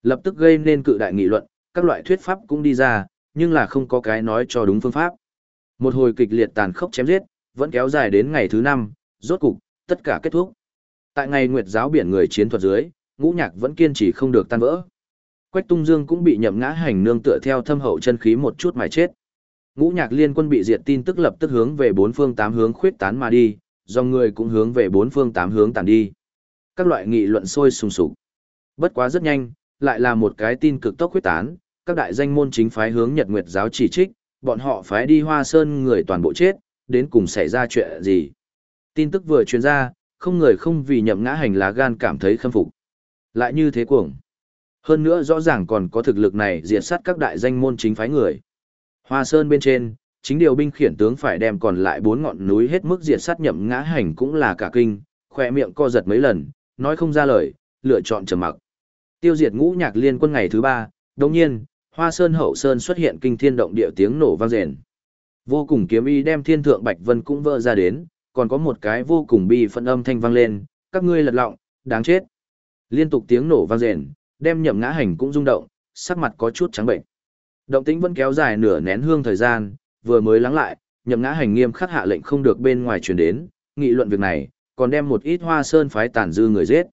S1: lập tức gây nên cự đại nghị luận, các loại thuyết pháp cũng đi ra, nhưng là không có cái nói cho đúng phương pháp. Một hồi kịch liệt tàn khốc chém giết, vẫn kéo dài đến ngày thứ năm, rốt cục, tất cả kết thúc. Tại ngày Nguyệt giáo biển người chiến thuật dưới, ngũ nhạc vẫn kiên trì không được tan vỡ. Quách Tung Dương cũng bị nhậm ngã hành nương tựa theo thâm hậu chân khí một chút mà chết. Ngũ nhạc liên quân bị diệt tin tức lập tức hướng về bốn phương tám hướng khuyết tán mà đi, dòng người cũng hướng về bốn phương tám hướng tản đi. Các loại nghị luận sôi sùng sục. Bất quá rất nhanh, lại là một cái tin cực tốc khuyết tán, các đại danh môn chính phái hướng Nhật Nguyệt giáo chỉ trích, bọn họ phái đi Hoa Sơn người toàn bộ chết, đến cùng xảy ra chuyện gì. Tin tức vừa truyền ra, không người không vì nhậm ngã hành lá gan cảm thấy khâm phục. Lại như thế cuồng. Hơn nữa rõ ràng còn có thực lực này diệt sát các đại danh môn chính phái người. Hoa Sơn bên trên, chính điều binh khiển tướng phải đem còn lại bốn ngọn núi hết mức diệt sát nhậm ngã hành cũng là cả kinh, khỏe miệng co giật mấy lần, nói không ra lời, lựa chọn trầm mặc. Tiêu diệt ngũ nhạc liên quân ngày thứ ba, đồng nhiên, Hoa Sơn hậu sơn xuất hiện kinh thiên động địa tiếng nổ vang rền. Vô cùng kiếm y đem thiên thượng Bạch Vân cũng vỡ ra đến, còn có một cái vô cùng bi phân âm thanh vang lên, các ngươi lật lọng, đáng chết. Liên tục tiếng nổ vang rền, đem nhậm ngã hành cũng rung động, sắc mặt có chút trắng bệnh. Động tĩnh vẫn kéo dài nửa nén hương thời gian, vừa mới lắng lại, nhậm ngã hành nghiêm khắc hạ lệnh không được bên ngoài truyền đến, nghị luận việc này, còn đem một ít hoa sơn phái tàn dư người giết.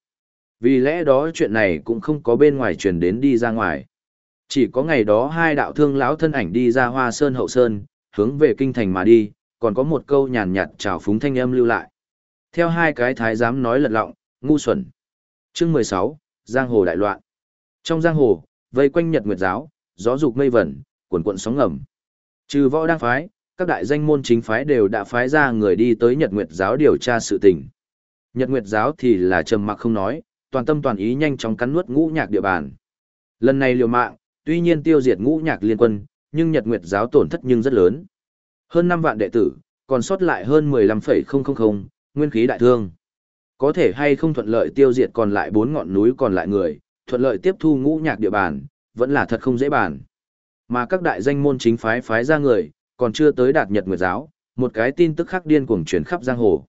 S1: Vì lẽ đó chuyện này cũng không có bên ngoài truyền đến đi ra ngoài. Chỉ có ngày đó hai đạo thương lão thân ảnh đi ra hoa sơn hậu sơn, hướng về kinh thành mà đi, còn có một câu nhàn nhạt chào phúng thanh âm lưu lại. Theo hai cái thái giám nói lật lọng, ngu xuẩn. Chương mười sáu Giang hồ đại loạn. Trong giang hồ, vây quanh Nhật Nguyệt giáo, gió dục mây vẩn, cuồn cuộn sóng ngầm. Trừ võ đang phái, các đại danh môn chính phái đều đã phái ra người đi tới Nhật Nguyệt giáo điều tra sự tình. Nhật Nguyệt giáo thì là trầm mặc không nói, toàn tâm toàn ý nhanh chóng cắn nuốt ngũ nhạc địa bàn. Lần này liều mạng, tuy nhiên tiêu diệt ngũ nhạc liên quân, nhưng Nhật Nguyệt giáo tổn thất nhưng rất lớn. Hơn 5 vạn đệ tử, còn sót lại hơn 15,000, nguyên khí đại thương. Có thể hay không thuận lợi tiêu diệt còn lại bốn ngọn núi còn lại người, thuận lợi tiếp thu ngũ nhạc địa bàn, vẫn là thật không dễ bàn. Mà các đại danh môn chính phái phái ra người, còn chưa tới đạt Nhật Nguyệt giáo, một cái tin tức khắc điên cuồng truyền khắp giang hồ.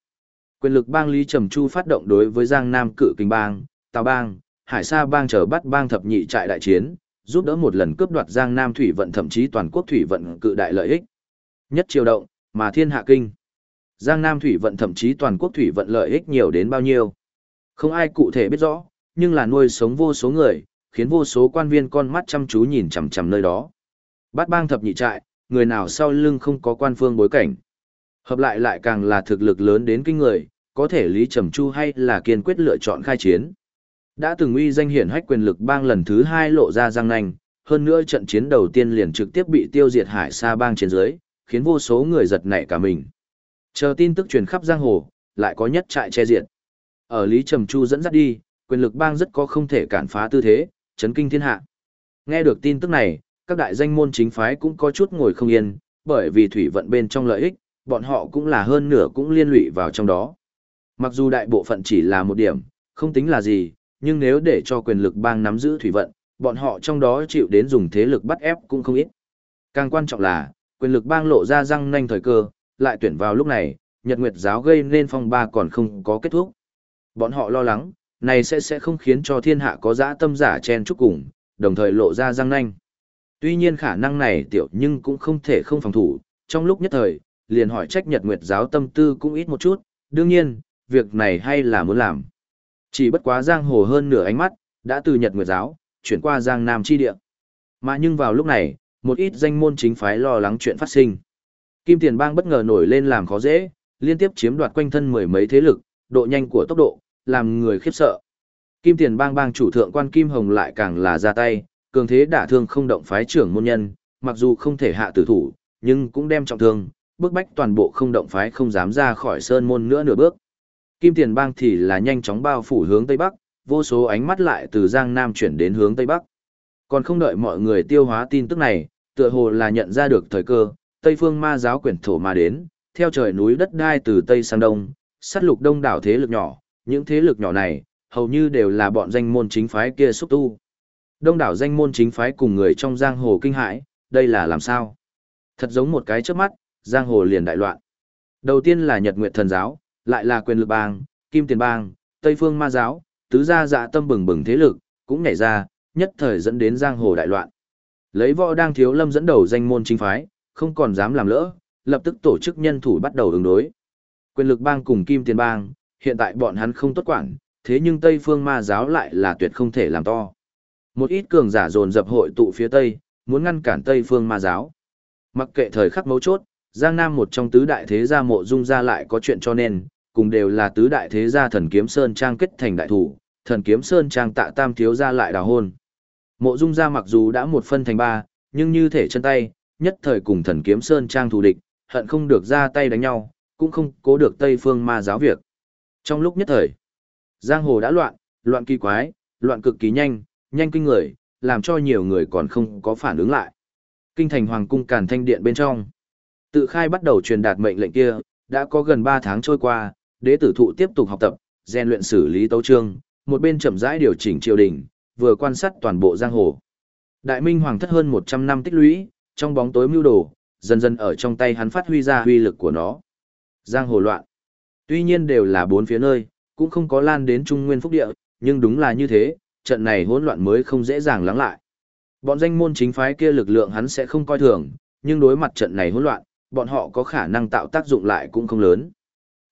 S1: Quyền lực bang Lý Trầm Chu phát động đối với Giang Nam Cự Kinh bang, Tào bang, Hải Sa bang trở bắt bang thập nhị trại đại chiến, giúp đỡ một lần cướp đoạt Giang Nam thủy vận thậm chí toàn quốc thủy vận cự đại lợi ích. Nhất triều động, mà thiên hạ kinh. Giang Nam thủy vận thậm chí toàn quốc thủy vận lợi ích nhiều đến bao nhiêu. Không ai cụ thể biết rõ, nhưng là nuôi sống vô số người, khiến vô số quan viên con mắt chăm chú nhìn chằm chằm nơi đó. Bát bang thập nhị trại, người nào sau lưng không có quan phương bối cảnh. Hợp lại lại càng là thực lực lớn đến kinh người, có thể Lý Trầm Chu hay là kiên quyết lựa chọn khai chiến. Đã từng uy danh hiển hách quyền lực bang lần thứ hai lộ ra răng nanh, hơn nữa trận chiến đầu tiên liền trực tiếp bị tiêu diệt hải xa bang trên dưới, khiến vô số người giật nảy cả mình. Chờ tin tức truyền khắp giang hồ, lại có nhất trại che diện. Ở Lý Trầm Chu dẫn dắt đi, quyền lực bang rất có không thể cản phá tư thế, chấn kinh thiên hạ. Nghe được tin tức này, các đại danh môn chính phái cũng có chút ngồi không yên, bởi vì thủy vận bên trong lợi ích, bọn họ cũng là hơn nửa cũng liên lụy vào trong đó. Mặc dù đại bộ phận chỉ là một điểm, không tính là gì, nhưng nếu để cho quyền lực bang nắm giữ thủy vận, bọn họ trong đó chịu đến dùng thế lực bắt ép cũng không ít. Càng quan trọng là, quyền lực bang lộ ra răng nanh thời cơ, lại tuyển vào lúc này, Nhật Nguyệt giáo gây nên phong ba còn không có kết thúc. Bọn họ lo lắng, này sẽ sẽ không khiến cho thiên hạ có dã tâm giả chen chúc cùng, đồng thời lộ ra răng nanh. Tuy nhiên khả năng này tiểu nhưng cũng không thể không phòng thủ, trong lúc nhất thời, liền hỏi trách Nhật Nguyệt giáo tâm tư cũng ít một chút, đương nhiên, việc này hay là muốn làm. Chỉ bất quá giang hồ hơn nửa ánh mắt, đã từ Nhật Nguyệt giáo, chuyển qua giang Nam chi địa. Mà nhưng vào lúc này, một ít danh môn chính phái lo lắng chuyện phát sinh. Kim Tiền Bang bất ngờ nổi lên làm khó dễ, liên tiếp chiếm đoạt quanh thân mười mấy thế lực, độ nhanh của tốc độ, làm người khiếp sợ. Kim Tiền Bang bang chủ thượng quan Kim Hồng lại càng là ra tay, cường thế đả thương không động phái trưởng môn nhân, mặc dù không thể hạ tử thủ, nhưng cũng đem trọng thương, bức bách toàn bộ không động phái không dám ra khỏi sơn môn nữa nửa bước. Kim Tiền Bang thì là nhanh chóng bao phủ hướng Tây Bắc, vô số ánh mắt lại từ Giang Nam chuyển đến hướng Tây Bắc. Còn không đợi mọi người tiêu hóa tin tức này, tựa hồ là nhận ra được thời cơ, Tây phương ma giáo quyển thổ mà đến, theo trời núi đất đai từ Tây sang Đông, sát lục đông đảo thế lực nhỏ, những thế lực nhỏ này, hầu như đều là bọn danh môn chính phái kia xúc tu. Đông đảo danh môn chính phái cùng người trong giang hồ kinh hãi, đây là làm sao? Thật giống một cái chớp mắt, giang hồ liền đại loạn. Đầu tiên là Nhật Nguyệt Thần giáo, lại là quyền lực bang, Kim Tiền bang, Tây Phương Ma giáo, tứ gia dạ tâm bừng bừng thế lực, cũng nhảy ra, nhất thời dẫn đến giang hồ đại loạn. Lấy võ đang thiếu lâm dẫn đầu danh môn chính phái, không còn dám làm lỡ, lập tức tổ chức nhân thủ bắt đầu ứng đối. Quyền lực bang cùng Kim Tiền bang, hiện tại bọn hắn không tốt quản, thế nhưng Tây Phương Ma giáo lại là tuyệt không thể làm to. Một ít cường giả dồn dập hội tụ phía Tây, muốn ngăn cản Tây Phương Ma giáo. Mặc kệ thời khắc mấu chốt, Giang Nam một trong tứ đại thế gia mộ dung ra lại có chuyện cho nên, cùng đều là tứ đại thế gia thần kiếm sơn trang kết thành đại thủ, thần kiếm sơn trang tạ tam thiếu gia lại đào hôn. Mộ Dung gia mặc dù đã một phân thành ba, nhưng như thể chân tay, nhất thời cùng thần kiếm sơn trang thù địch, hận không được ra tay đánh nhau, cũng không cố được Tây Phương ma giáo việc. Trong lúc nhất thời, giang hồ đã loạn, loạn kỳ quái, loạn cực kỳ nhanh, nhanh kinh người, làm cho nhiều người còn không có phản ứng lại. Kinh thành hoàng cung càn thanh điện bên trong. Tự khai bắt đầu truyền đạt mệnh lệnh kia, đã có gần 3 tháng trôi qua, đế tử thụ tiếp tục học tập, rèn luyện xử lý tấu trương, một bên chậm rãi điều chỉnh triều đình, vừa quan sát toàn bộ giang hồ. Đại minh hoàng thất hơn 100 năm tích lũy, trong bóng tối mưu đồ, dần dần ở trong tay hắn phát huy ra huy lực của nó. Giang hồ loạn. Tuy nhiên đều là bốn phía nơi, cũng không có lan đến trung nguyên phúc địa, nhưng đúng là như thế, trận này hỗn loạn mới không dễ dàng lắng lại. Bọn danh môn chính phái kia lực lượng hắn sẽ không coi thường, nhưng đối mặt trận này hỗn loạn, bọn họ có khả năng tạo tác dụng lại cũng không lớn.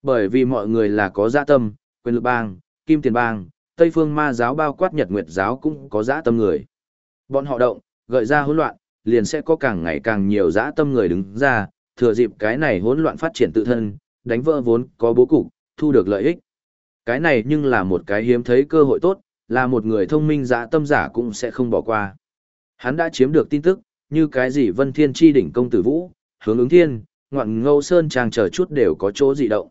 S1: Bởi vì mọi người là có dạ tâm, quyền lực bang, kim tiền bang, Tây phương ma giáo bao quát nhật nguyệt giáo cũng có dạ tâm người. Bọn họ động, gợi ra hỗn loạn, liền sẽ có càng ngày càng nhiều dạ tâm người đứng ra, thừa dịp cái này hỗn loạn phát triển tự thân, đánh vỡ vốn có bố cục, thu được lợi ích. Cái này nhưng là một cái hiếm thấy cơ hội tốt, là một người thông minh dã tâm giả cũng sẽ không bỏ qua. Hắn đã chiếm được tin tức, như cái gì Vân Thiên Chi đỉnh công tử Vũ, hướng ứng thiên, ngoạn ngâu sơn trang chờ chút đều có chỗ dị động.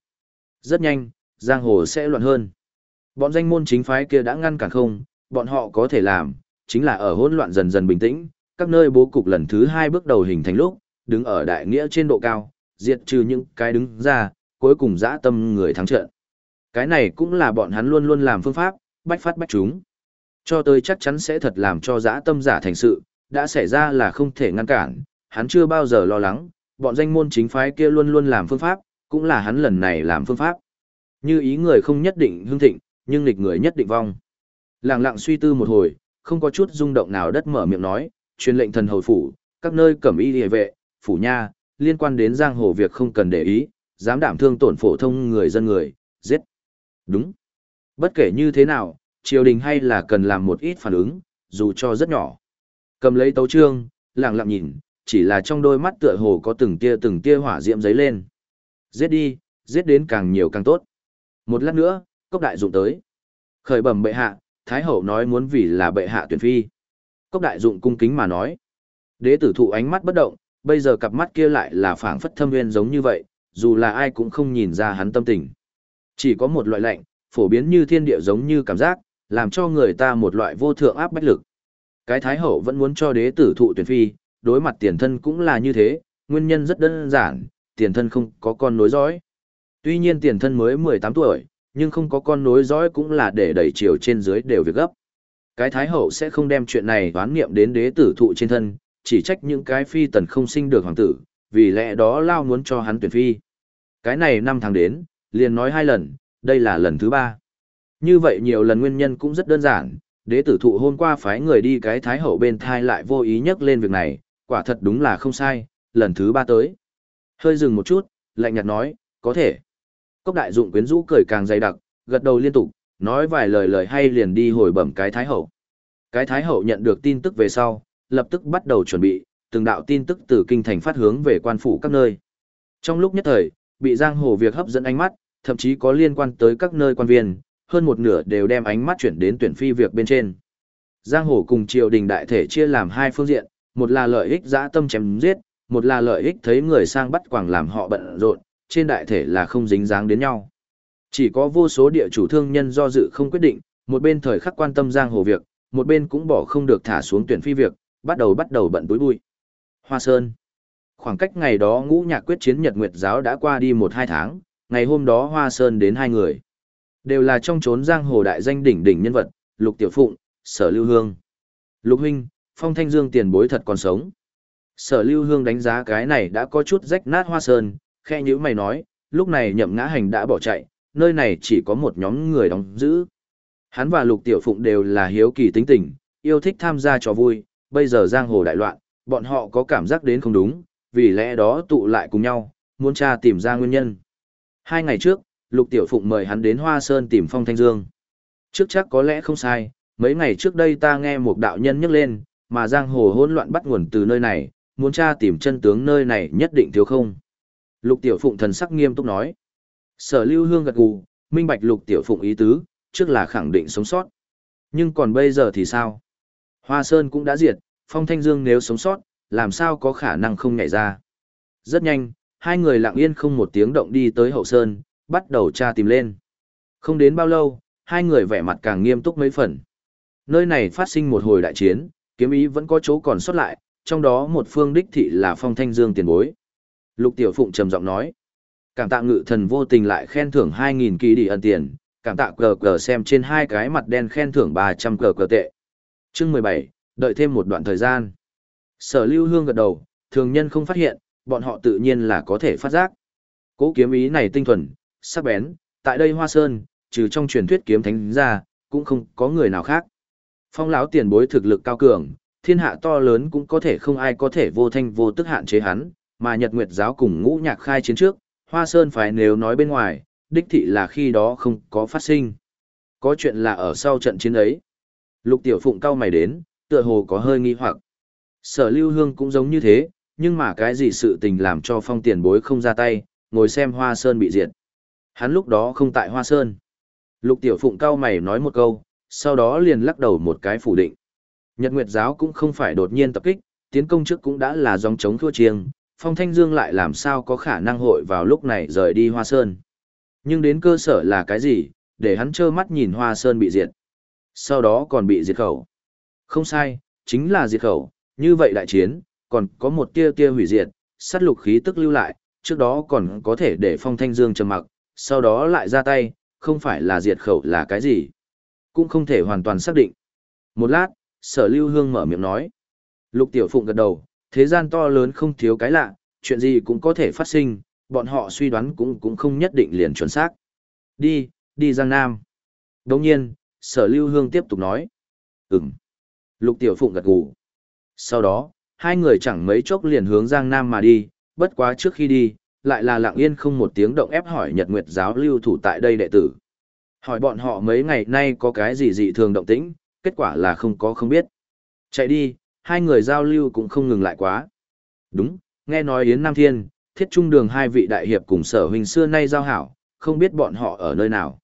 S1: Rất nhanh, giang hồ sẽ loạn hơn. Bọn danh môn chính phái kia đã ngăn cản không, bọn họ có thể làm, chính là ở hỗn loạn dần dần bình tĩnh, các nơi bố cục lần thứ hai bước đầu hình thành lúc, đứng ở đại nghĩa trên độ cao, diệt trừ những cái đứng ra, cuối cùng dã tâm người thắng trận. Cái này cũng là bọn hắn luôn luôn làm phương pháp, bách phát bách chúng. Cho tới chắc chắn sẽ thật làm cho dã tâm giả thành sự, đã xảy ra là không thể ngăn cản, hắn chưa bao giờ lo lắng, bọn danh môn chính phái kia luôn luôn làm phương pháp, cũng là hắn lần này làm phương pháp. Như ý người không nhất định hưng thịnh, nhưng nghịch người nhất định vong. Lặng lặng suy tư một hồi, không có chút rung động nào đất mở miệng nói, truyền lệnh thần hầu phủ, các nơi cẩm y địa vệ, phủ nha, liên quan đến giang hồ việc không cần để ý, dám đảm thương tổn phổ thông người dân người, giết. Đúng. Bất kể như thế nào, triều đình hay là cần làm một ít phản ứng, dù cho rất nhỏ. Cầm lấy tấu trương, lặng lặng nhìn, chỉ là trong đôi mắt tựa hồ có từng tia từng tia hỏa diễm giấy lên. Giết đi, giết đến càng nhiều càng tốt. Một lát nữa, cốc đại dụng tới. Khởi bẩm bệ hạ, Thái hậu nói muốn vì là bệ hạ tuyển phi. Cốc đại dụng cung kính mà nói. Đế tử thụ ánh mắt bất động, bây giờ cặp mắt kia lại là phảng phất thâm nguyên giống như vậy, dù là ai cũng không nhìn ra hắn tâm tình. Chỉ có một loại lạnh, phổ biến như thiên địa giống như cảm giác, làm cho người ta một loại vô thượng áp bách lực. Cái Thái hậu vẫn muốn cho đế tử thụ tuyển phi, đối mặt tiền thân cũng là như thế, nguyên nhân rất đơn giản, tiền thân không có con nối dõi. Tuy nhiên tiền thân mới 18 tuổi, nhưng không có con nối dõi cũng là để đẩy chiều trên dưới đều việc gấp. Cái Thái Hậu sẽ không đem chuyện này đoán nghiệm đến đế tử thụ trên thân, chỉ trách những cái phi tần không sinh được hoàng tử, vì lẽ đó lao muốn cho hắn tuyển phi. Cái này năm tháng đến, liền nói hai lần, đây là lần thứ ba. Như vậy nhiều lần nguyên nhân cũng rất đơn giản, đế tử thụ hôm qua phái người đi cái Thái Hậu bên thai lại vô ý nhắc lên việc này, quả thật đúng là không sai, lần thứ ba tới. Hơi dừng một chút, lạnh nhạt nói, có thể. Cốc đại dụng quyến rũ cười càng dày đặc, gật đầu liên tục, nói vài lời lời hay liền đi hồi bẩm cái Thái Hậu. Cái Thái Hậu nhận được tin tức về sau, lập tức bắt đầu chuẩn bị, từng đạo tin tức từ kinh thành phát hướng về quan phủ các nơi. Trong lúc nhất thời, bị giang hồ việc hấp dẫn ánh mắt, thậm chí có liên quan tới các nơi quan viên, hơn một nửa đều đem ánh mắt chuyển đến tuyển phi việc bên trên. Giang hồ cùng triều đình đại thể chia làm hai phương diện, một là lợi ích dã tâm chém giết, một là lợi ích thấy người sang bắt quảng làm họ bận rộn, trên đại thể là không dính dáng đến nhau. Chỉ có vô số địa chủ thương nhân do dự không quyết định, một bên thời khắc quan tâm giang hồ việc, một bên cũng bỏ không được thả xuống tuyển phi việc, bắt đầu bắt đầu bận túi bụi. Hoa Sơn Khoảng cách ngày đó ngũ nhạc quyết chiến Nhật Nguyệt giáo đã qua đi một hai tháng, ngày hôm đó Hoa Sơn đến hai người. Đều là trong chốn giang hồ đại danh đỉnh đỉnh nhân vật, Lục Tiểu Phụng, Sở Lưu Hương. Lục Huynh, Phong Thanh Dương tiền bối thật còn sống. Sở Lưu Hương đánh giá cái này đã có chút rách nát Hoa Sơn, khe nhữ mày nói, lúc này nhậm ngã hành đã bỏ chạy, nơi này chỉ có một nhóm người đóng giữ. Hắn và Lục Tiểu Phụng đều là hiếu kỳ tính tình, yêu thích tham gia trò vui, bây giờ giang hồ đại loạn, bọn họ có cảm giác đến không đúng, vì lẽ đó tụ lại cùng nhau, muốn tra tìm ra nguyên nhân. Hai ngày trước, Lục Tiểu Phụng mời hắn đến Hoa Sơn tìm Phong Thanh Dương. Trước chắc có lẽ không sai, mấy ngày trước đây ta nghe một đạo nhân nhắc lên, mà giang hồ hỗn loạn bắt nguồn từ nơi này, muốn tra tìm chân tướng nơi này nhất định thiếu không. Lục Tiểu Phụng thần sắc nghiêm túc nói. Sở lưu hương gật gù, minh bạch lục tiểu phụng ý tứ, trước là khẳng định sống sót. Nhưng còn bây giờ thì sao? Hoa Sơn cũng đã diệt, Phong Thanh Dương nếu sống sót, làm sao có khả năng không nhảy ra. Rất nhanh, hai người lặng yên không một tiếng động đi tới hậu sơn, bắt đầu tra tìm lên. Không đến bao lâu, hai người vẻ mặt càng nghiêm túc mấy phần. Nơi này phát sinh một hồi đại chiến, kiếm ý vẫn có chỗ còn sót lại, trong đó một phương đích thị là Phong Thanh Dương tiền bối. Lục Tiểu Phụng trầm giọng nói. Cảm tạ ngự thần vô tình lại khen thưởng 2.000 kỳ đi ân tiền, cảm tạ cờ cờ xem trên hai cái mặt đen khen thưởng 300 cờ cờ tệ. Chương 17, đợi thêm một đoạn thời gian. Sở lưu hương gật đầu, thường nhân không phát hiện, bọn họ tự nhiên là có thể phát giác. Cố kiếm ý này tinh thuần, sắc bén, tại đây hoa sơn, trừ trong truyền thuyết kiếm thánh ra, cũng không có người nào khác. Phong lão tiền bối thực lực cao cường, thiên hạ to lớn cũng có thể không ai có thể vô thanh vô tức hạn chế hắn, mà Nhật Nguyệt giáo cùng ngũ nhạc khai chiến trước, Hoa Sơn phải nếu nói bên ngoài, đích thị là khi đó không có phát sinh. Có chuyện là ở sau trận chiến ấy. Lục Tiểu Phụng cao mày đến, tựa hồ có hơi nghi hoặc. Sở Lưu Hương cũng giống như thế, nhưng mà cái gì sự tình làm cho phong tiền bối không ra tay, ngồi xem Hoa Sơn bị diệt. Hắn lúc đó không tại Hoa Sơn. Lục Tiểu Phụng cao mày nói một câu, sau đó liền lắc đầu một cái phủ định. Nhật Nguyệt giáo cũng không phải đột nhiên tập kích, tiến công trước cũng đã là dòng chống thua chiêng, Phong Thanh Dương lại làm sao có khả năng hội vào lúc này rời đi Hoa Sơn. Nhưng đến cơ sở là cái gì, để hắn trơ mắt nhìn Hoa Sơn bị diệt. Sau đó còn bị diệt khẩu. Không sai, chính là diệt khẩu, như vậy đại chiến, còn có một tia tia hủy diệt, sát lục khí tức lưu lại, trước đó còn có thể để Phong Thanh Dương trầm mặc, sau đó lại ra tay, không phải là diệt khẩu là cái gì. Cũng không thể hoàn toàn xác định. Một lát, sở lưu hương mở miệng nói. Lục tiểu phụng gật đầu, thế gian to lớn không thiếu cái lạ, chuyện gì cũng có thể phát sinh, bọn họ suy đoán cũng cũng không nhất định liền chuẩn xác. Đi, đi Giang Nam. Đồng nhiên, sở lưu hương tiếp tục nói. Ừm. Lục tiểu phụng gật gù. Sau đó, hai người chẳng mấy chốc liền hướng Giang Nam mà đi, bất quá trước khi đi, lại là lặng yên không một tiếng động ép hỏi Nhật Nguyệt giáo lưu thủ tại đây đệ tử. Hỏi bọn họ mấy ngày nay có cái gì dị thường động tĩnh, kết quả là không có không biết. Chạy đi, hai người giao lưu cũng không ngừng lại quá. Đúng, nghe nói Yến Nam Thiên, thiết trung đường hai vị đại hiệp cùng sở huynh xưa nay giao hảo, không biết bọn họ ở nơi nào.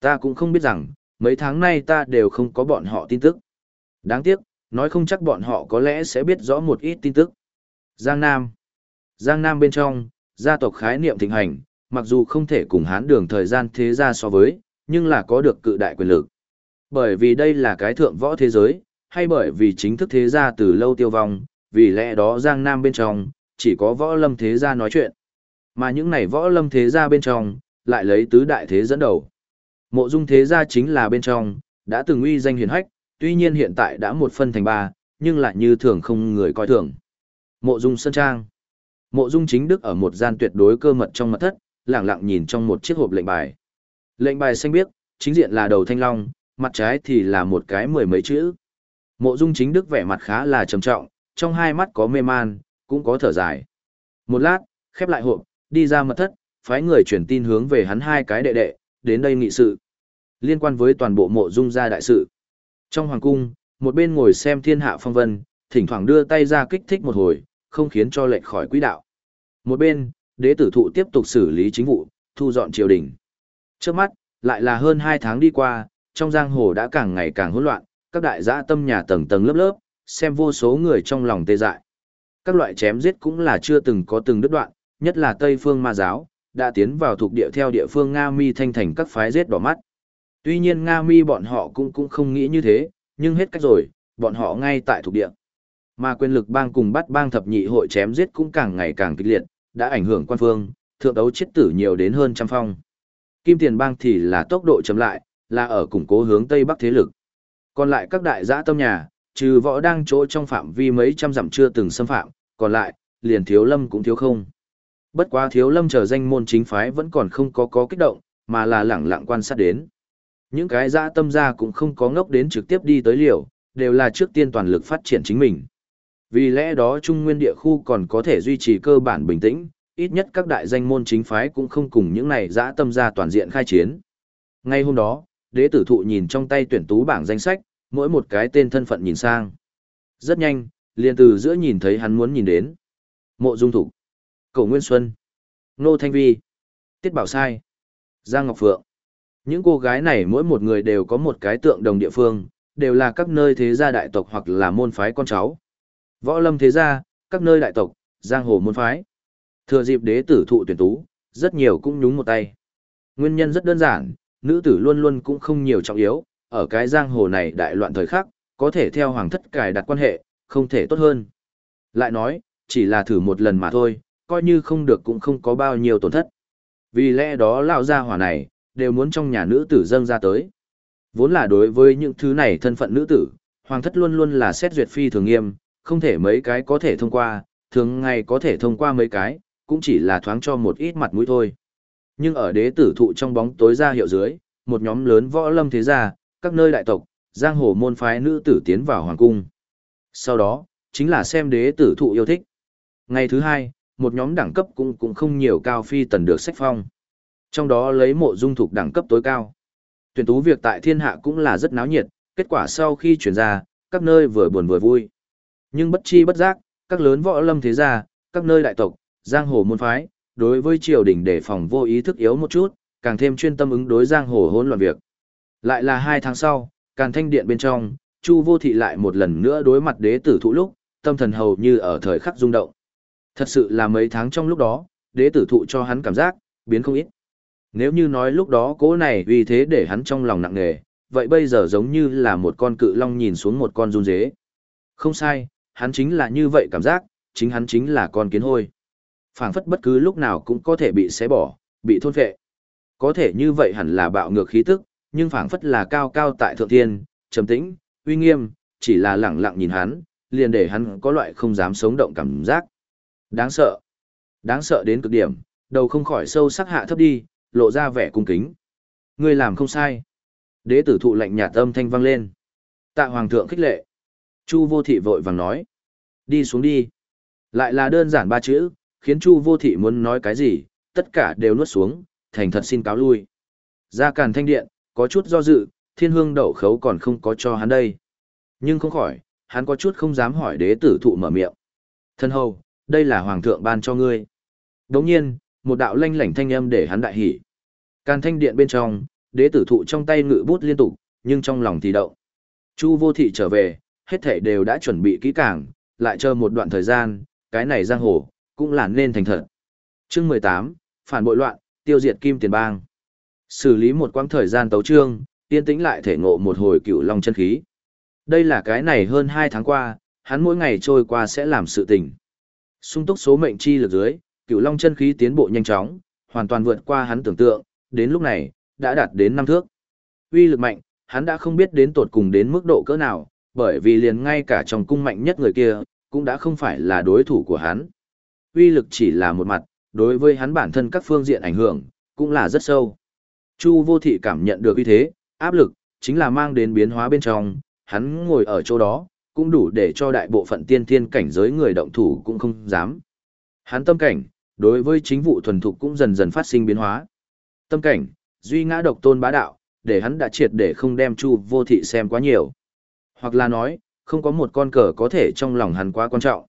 S1: Ta cũng không biết rằng, mấy tháng nay ta đều không có bọn họ tin tức. Đáng tiếc, nói không chắc bọn họ có lẽ sẽ biết rõ một ít tin tức. Giang Nam Giang Nam bên trong, gia tộc khái niệm thịnh hành, mặc dù không thể cùng hán đường thời gian thế gia so với, nhưng là có được cự đại quyền lực. Bởi vì đây là cái thượng võ thế giới, hay bởi vì chính thức thế gia từ lâu tiêu vong, vì lẽ đó Giang Nam bên trong, chỉ có võ lâm thế gia nói chuyện. Mà những này võ lâm thế gia bên trong, lại lấy tứ đại thế dẫn đầu. Mộ dung thế gia chính là bên trong, đã từng uy danh hiển hách, tuy nhiên hiện tại đã một phân thành ba, nhưng lại như thường không người coi thường. Mộ dung Sơn Trang Mộ dung chính đức ở một gian tuyệt đối cơ mật trong mật thất, lặng lặng nhìn trong một chiếc hộp lệnh bài. Lệnh bài xanh biếc, chính diện là đầu thanh long, mặt trái thì là một cái mười mấy chữ. Mộ dung chính đức vẻ mặt khá là trầm trọng, trong hai mắt có mê man, cũng có thở dài. Một lát, khép lại hộp, đi ra mật thất, phái người chuyển tin hướng về hắn hai cái đệ đệ, đến đây nghị sự. Liên quan với toàn bộ mộ dung gia đại sự. Trong hoàng cung, một bên ngồi xem thiên hạ phong vân, thỉnh thoảng đưa tay ra kích thích một hồi, không khiến cho lệch khỏi quỹ đạo. Một bên, đế tử thụ tiếp tục xử lý chính vụ, thu dọn triều đình. Trước mắt, lại là hơn hai tháng đi qua, trong giang hồ đã càng ngày càng hỗn loạn, các đại giã tâm nhà tầng tầng lớp lớp, xem vô số người trong lòng tê dại. Các loại chém giết cũng là chưa từng có từng đứt đoạn, nhất là Tây phương ma giáo, đã tiến vào thuộc địa theo địa phương Nga Mi thanh thành các phái giết đỏ mắt. Tuy nhiên Nga Mi bọn họ cũng cũng không nghĩ như thế, nhưng hết cách rồi, bọn họ ngay tại thuộc địa. Mà quyền lực bang cùng bắt bang thập nhị hội chém giết cũng càng ngày càng kịch liệt, đã ảnh hưởng quan phương, thượng đấu chết tử nhiều đến hơn trăm phong. Kim tiền bang thì là tốc độ chậm lại, là ở củng cố hướng Tây Bắc thế lực. Còn lại các đại giã tâm nhà, trừ võ đang chỗ trong phạm vi mấy trăm dặm chưa từng xâm phạm, còn lại, liền thiếu lâm cũng thiếu không. Bất quá thiếu lâm chờ danh môn chính phái vẫn còn không có có kích động, mà là lẳng lặng quan sát đến. Những cái dã tâm gia cũng không có ngốc đến trực tiếp đi tới liều, đều là trước tiên toàn lực phát triển chính mình. Vì lẽ đó Trung Nguyên địa khu còn có thể duy trì cơ bản bình tĩnh, ít nhất các đại danh môn chính phái cũng không cùng những này dã tâm gia toàn diện khai chiến. Ngay hôm đó, đế tử thụ nhìn trong tay tuyển tú bảng danh sách, mỗi một cái tên thân phận nhìn sang. Rất nhanh, liền từ giữa nhìn thấy hắn muốn nhìn đến. Mộ Dung Thục, Cổ Nguyên Xuân, Nô Thanh Vi, Tiết Bảo Sai, Giang Ngọc Phượng. Những cô gái này mỗi một người đều có một cái tượng đồng địa phương, đều là các nơi thế gia đại tộc hoặc là môn phái con cháu. Võ lâm thế gia, các nơi đại tộc, giang hồ môn phái. Thừa dịp đế tử thụ tuyển tú, rất nhiều cũng nhúng một tay. Nguyên nhân rất đơn giản, nữ tử luôn luôn cũng không nhiều trọng yếu, ở cái giang hồ này đại loạn thời khắc, có thể theo hoàng thất cài đặt quan hệ, không thể tốt hơn. Lại nói, chỉ là thử một lần mà thôi, coi như không được cũng không có bao nhiêu tổn thất. Vì lẽ đó lão gia hỏa này, đều muốn trong nhà nữ tử dâng ra tới. Vốn là đối với những thứ này thân phận nữ tử, hoàng thất luôn luôn là xét duyệt phi thường nghiêm, không thể mấy cái có thể thông qua, thường ngày có thể thông qua mấy cái, cũng chỉ là thoáng cho một ít mặt mũi thôi. Nhưng ở đế tử thụ trong bóng tối ra hiệu dưới, một nhóm lớn võ lâm thế gia, các nơi đại tộc, giang hồ môn phái nữ tử tiến vào hoàng cung. Sau đó, chính là xem đế tử thụ yêu thích. Ngày thứ hai, một nhóm đẳng cấp cũng cũng không nhiều cao phi tần được sách phong. Trong đó lấy mộ dung thuộc đẳng cấp tối cao. Tuyển tú việc tại thiên hạ cũng là rất náo nhiệt, kết quả sau khi chuyển ra, các nơi vừa buồn vừa vui. Nhưng bất chi bất giác, các lớn võ lâm thế gia, các nơi đại tộc, giang hồ môn phái, đối với triều đình đề phòng vô ý thức yếu một chút, càng thêm chuyên tâm ứng đối giang hồ hỗn loạn việc. Lại là hai tháng sau, Càn Thanh Điện bên trong, Chu Vô Thị lại một lần nữa đối mặt đế tử thụ lúc, tâm thần hầu như ở thời khắc rung động. Thật sự là mấy tháng trong lúc đó, đế tử thụ cho hắn cảm giác, biến không ít. Nếu như nói lúc đó cố này vì thế để hắn trong lòng nặng nề, vậy bây giờ giống như là một con cự long nhìn xuống một con run dế. Không sai, hắn chính là như vậy cảm giác, chính hắn chính là con kiến hôi. phảng phất bất cứ lúc nào cũng có thể bị xé bỏ, bị thôn phệ. Có thể như vậy hẳn là bạo ngược khí tức, nhưng phảng phất là cao cao tại thượng thiên, trầm tĩnh, uy nghiêm, chỉ là lẳng lặng nhìn hắn, liền để hắn có loại không dám sống động cảm giác. Đáng sợ. Đáng sợ đến cực điểm, đầu không khỏi sâu sắc hạ thấp đi, lộ ra vẻ cung kính. Ngươi làm không sai. Đế tử thụ lạnh nhạt âm thanh vang lên. Tạ hoàng thượng khích lệ. Chu vô thị vội vàng nói. Đi xuống đi. Lại là đơn giản ba chữ, khiến Chu vô thị muốn nói cái gì, tất cả đều nuốt xuống, thành thật xin cáo lui. Ra càn thanh điện, có chút do dự, thiên hương đậu khấu còn không có cho hắn đây. Nhưng không khỏi, hắn có chút không dám hỏi đế tử thụ mở miệng. Thân hầu, đây là hoàng thượng ban cho ngươi. Đồng nhiên, một đạo lanh lảnh thanh âm để hắn đại hỉ. Càn thanh điện bên trong, đế tử thụ trong tay ngự bút liên tục, nhưng trong lòng thì động. Chu vô thị trở về, hết thể đều đã chuẩn bị kỹ càng, lại chờ một đoạn thời gian, cái này giang hồ, cũng là nên thành thật. Chương 18, phản bội loạn, tiêu diệt kim tiền bang. Xử lý một quãng thời gian tấu trương, tiên tĩnh lại thể ngộ một hồi cựu long chân khí. Đây là cái này hơn 2 tháng qua, hắn mỗi ngày trôi qua sẽ làm sự tình. Sung túc số mệnh chi lực dưới, cựu long chân khí tiến bộ nhanh chóng, hoàn toàn vượt qua hắn tưởng tượng, đến lúc này, đã đạt đến năm thước. Uy lực mạnh, hắn đã không biết đến tột cùng đến mức độ cỡ nào, bởi vì liền ngay cả trong cung mạnh nhất người kia, cũng đã không phải là đối thủ của hắn. Uy lực chỉ là một mặt, đối với hắn bản thân các phương diện ảnh hưởng, cũng là rất sâu. Chu vô thị cảm nhận được uy thế, áp lực, chính là mang đến biến hóa bên trong, hắn ngồi ở chỗ đó, cũng đủ để cho đại bộ phận tiên thiên cảnh giới người động thủ cũng không dám. Hắn tâm cảnh, đối với chính vụ thuần thục cũng dần dần phát sinh biến hóa. Tâm cảnh, duy ngã độc tôn bá đạo, để hắn đã triệt để không đem Chu vô thị xem quá nhiều. Hoặc là nói, không có một con cờ có thể trong lòng hắn quá quan trọng.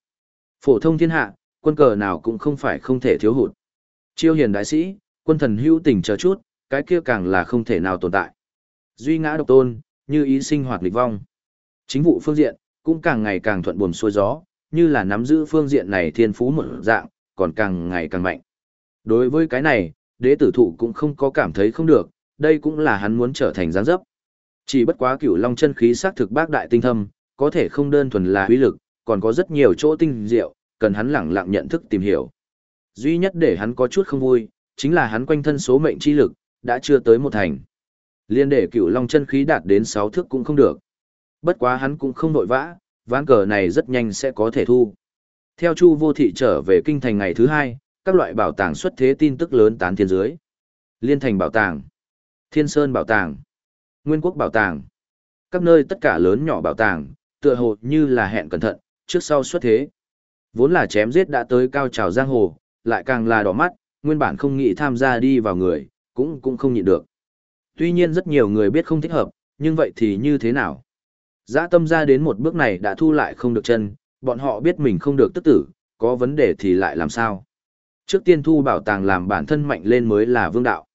S1: Phổ thông thiên hạ, quân cờ nào cũng không phải không thể thiếu hụt. Chiêu hiền đại sĩ, quân thần hữu tình chờ chút, cái kia càng là không thể nào tồn tại. Duy ngã độc tôn, như ý sinh hoạt lịch vong. Chính vụ phương diện, cũng càng ngày càng thuận buồm xuôi gió, như là nắm giữ phương diện này thiên phú một dạng, còn càng ngày càng mạnh. Đối với cái này, đế tử thụ cũng không có cảm thấy không được, đây cũng là hắn muốn trở thành giáng dấp. Chỉ bất quá cửu long chân khí xác thực bác đại tinh thâm, có thể không đơn thuần là uy lực, còn có rất nhiều chỗ tinh diệu, cần hắn lẳng lặng nhận thức tìm hiểu. Duy nhất để hắn có chút không vui, chính là hắn quanh thân số mệnh chi lực, đã chưa tới một thành. Liên để cửu long chân khí đạt đến 6 thước cũng không được. Bất quá hắn cũng không nội vã, ván cờ này rất nhanh sẽ có thể thu. Theo Chu Vô Thị trở về kinh thành ngày thứ hai, các loại bảo tàng xuất thế tin tức lớn tán thiên dưới. Liên thành bảo tàng, Thiên Sơn bảo tàng, Nguyên quốc bảo tàng. Các nơi tất cả lớn nhỏ bảo tàng, tựa hồ như là hẹn cẩn thận, trước sau xuất thế. Vốn là chém giết đã tới cao trào giang hồ, lại càng là đỏ mắt, nguyên bản không nghĩ tham gia đi vào người, cũng cũng không nhịn được. Tuy nhiên rất nhiều người biết không thích hợp, nhưng vậy thì như thế nào? Giã tâm ra đến một bước này đã thu lại không được chân, bọn họ biết mình không được tức tử, có vấn đề thì lại làm sao? Trước tiên thu bảo tàng làm bản thân mạnh lên mới là vương đạo.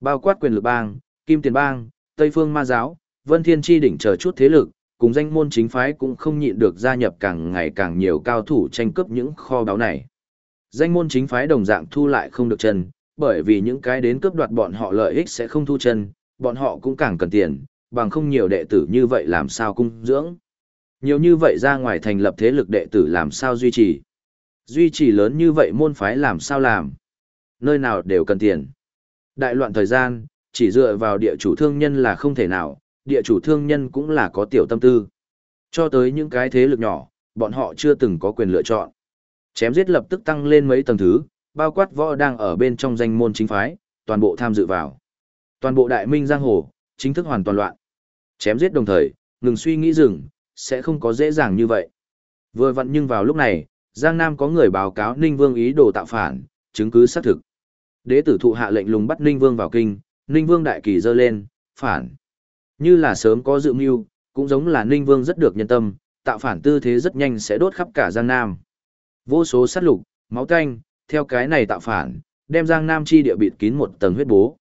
S1: Bao quát quyền lực bang, kim tiền bang, Tây phương ma giáo, Vân Thiên Chi đỉnh chờ chút thế lực, cùng danh môn chính phái cũng không nhịn được gia nhập càng ngày càng nhiều cao thủ tranh cướp những kho báu này. Danh môn chính phái đồng dạng thu lại không được chân, bởi vì những cái đến cướp đoạt bọn họ lợi ích sẽ không thu chân, bọn họ cũng càng cần tiền, bằng không nhiều đệ tử như vậy làm sao cung dưỡng. Nhiều như vậy ra ngoài thành lập thế lực đệ tử làm sao duy trì. Duy trì lớn như vậy môn phái làm sao làm. Nơi nào đều cần tiền. Đại loạn thời gian, chỉ dựa vào địa chủ thương nhân là không thể nào, địa chủ thương nhân cũng là có tiểu tâm tư. Cho tới những cái thế lực nhỏ, bọn họ chưa từng có quyền lựa chọn. Chém giết lập tức tăng lên mấy tầng thứ, bao quát võ đang ở bên trong danh môn chính phái, toàn bộ tham dự vào. Toàn bộ đại minh giang hồ, chính thức hoàn toàn loạn. Chém giết đồng thời, ngừng suy nghĩ dừng, sẽ không có dễ dàng như vậy. Vừa vặn nhưng vào lúc này, Giang Nam có người báo cáo Ninh Vương ý đồ tạo phản, chứng cứ xác thực. Đế tử thụ hạ lệnh lùng bắt Ninh Vương vào kinh, Ninh Vương đại kỳ dơ lên, phản. Như là sớm có dự mưu, cũng giống là Ninh Vương rất được nhân tâm, tạo phản tư thế rất nhanh sẽ đốt khắp cả Giang Nam. Vô số sát lục, máu tanh, theo cái này tạo phản, đem Giang Nam chi địa bịt kín một tầng huyết bố.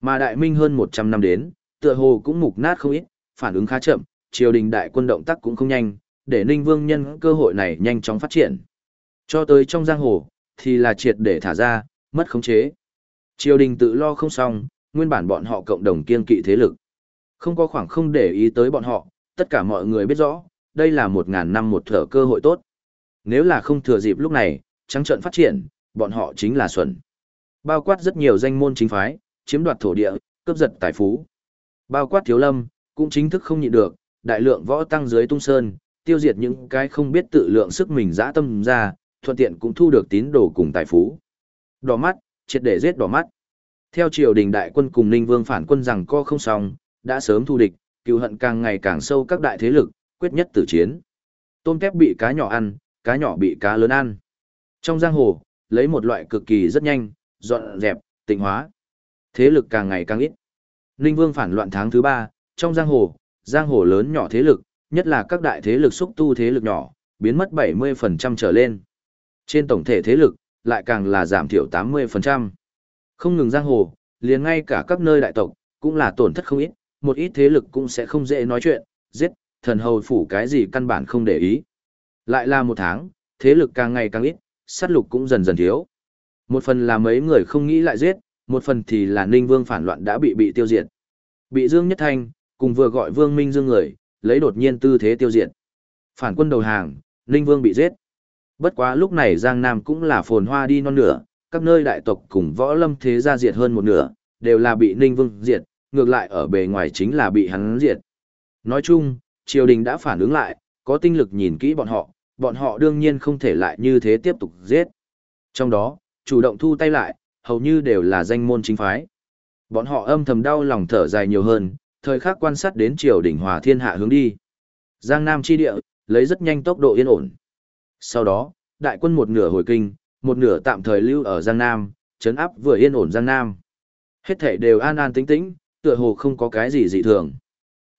S1: Mà đại minh hơn 100 năm đến, tựa hồ cũng mục nát không ít, phản ứng khá chậm, triều đình đại quân động tác cũng không nhanh, để Ninh Vương nhân cơ hội này nhanh chóng phát triển. Cho tới trong giang hồ, thì là triệt để thả ra, mất khống chế. Triều đình tự lo không xong, nguyên bản bọn họ cộng đồng kiên kỵ thế lực. Không có khoảng không để ý tới bọn họ, tất cả mọi người biết rõ, đây là một ngàn năm một thở cơ hội tốt. Nếu là không thừa dịp lúc này, trắng trận phát triển, bọn họ chính là xuẩn. Bao quát rất nhiều danh môn chính phái, chiếm đoạt thổ địa, cướp giật tài phú. Bao quát thiếu lâm, cũng chính thức không nhịn được, đại lượng võ tăng dưới tung sơn, tiêu diệt những cái không biết tự lượng sức mình dã tâm ra, thuận tiện cũng thu được tín đồ cùng tài phú. Đỏ mắt, triệt để giết đỏ mắt. Theo triều đình đại quân cùng Ninh Vương phản quân rằng co không xong, đã sớm thu địch, cựu hận càng ngày càng sâu các đại thế lực, quyết nhất tử chiến. Tôm kép bị cá nhỏ ăn, cá nhỏ bị cá lớn ăn. Trong giang hồ, lấy một loại cực kỳ rất nhanh, dọn dẹp, tịnh hóa. Thế lực càng ngày càng ít. Ninh Vương phản loạn tháng thứ ba, trong giang hồ, giang hồ lớn nhỏ thế lực, nhất là các đại thế lực xúc tu thế lực nhỏ, biến mất 70% trở lên. Trên tổng thể thế lực, lại càng là giảm thiểu 80%. Không ngừng giang hồ, liền ngay cả các nơi đại tộc, cũng là tổn thất không ít, một ít thế lực cũng sẽ không dễ nói chuyện, giết, thần hầu phủ cái gì căn bản không để ý. Lại là một tháng, thế lực càng ngày càng ít, sát lục cũng dần dần thiếu. Một phần là mấy người không nghĩ lại giết, một phần thì là Ninh Vương phản loạn đã bị bị tiêu diệt. Bị Dương Nhất Thanh, cùng vừa gọi Vương Minh Dương người, lấy đột nhiên tư thế tiêu diệt. Phản quân đầu hàng, Ninh Vương bị giết. Bất quá lúc này Giang Nam cũng là phồn hoa đi non nửa, các nơi đại tộc cùng võ lâm thế gia diệt hơn một nửa, đều là bị Ninh Vương diệt, ngược lại ở bề ngoài chính là bị hắn diệt. Nói chung, triều đình đã phản ứng lại, có tinh lực nhìn kỹ bọn họ, bọn họ đương nhiên không thể lại như thế tiếp tục giết. Trong đó, chủ động thu tay lại, hầu như đều là danh môn chính phái. Bọn họ âm thầm đau lòng thở dài nhiều hơn, thời khắc quan sát đến triều đình hòa thiên hạ hướng đi. Giang Nam chi địa, lấy rất nhanh tốc độ yên ổn. Sau đó, đại quân một nửa hồi kinh, một nửa tạm thời lưu ở Giang Nam, chấn áp vừa yên ổn Giang Nam. Hết thể đều an an tĩnh tĩnh, tựa hồ không có cái gì dị thường.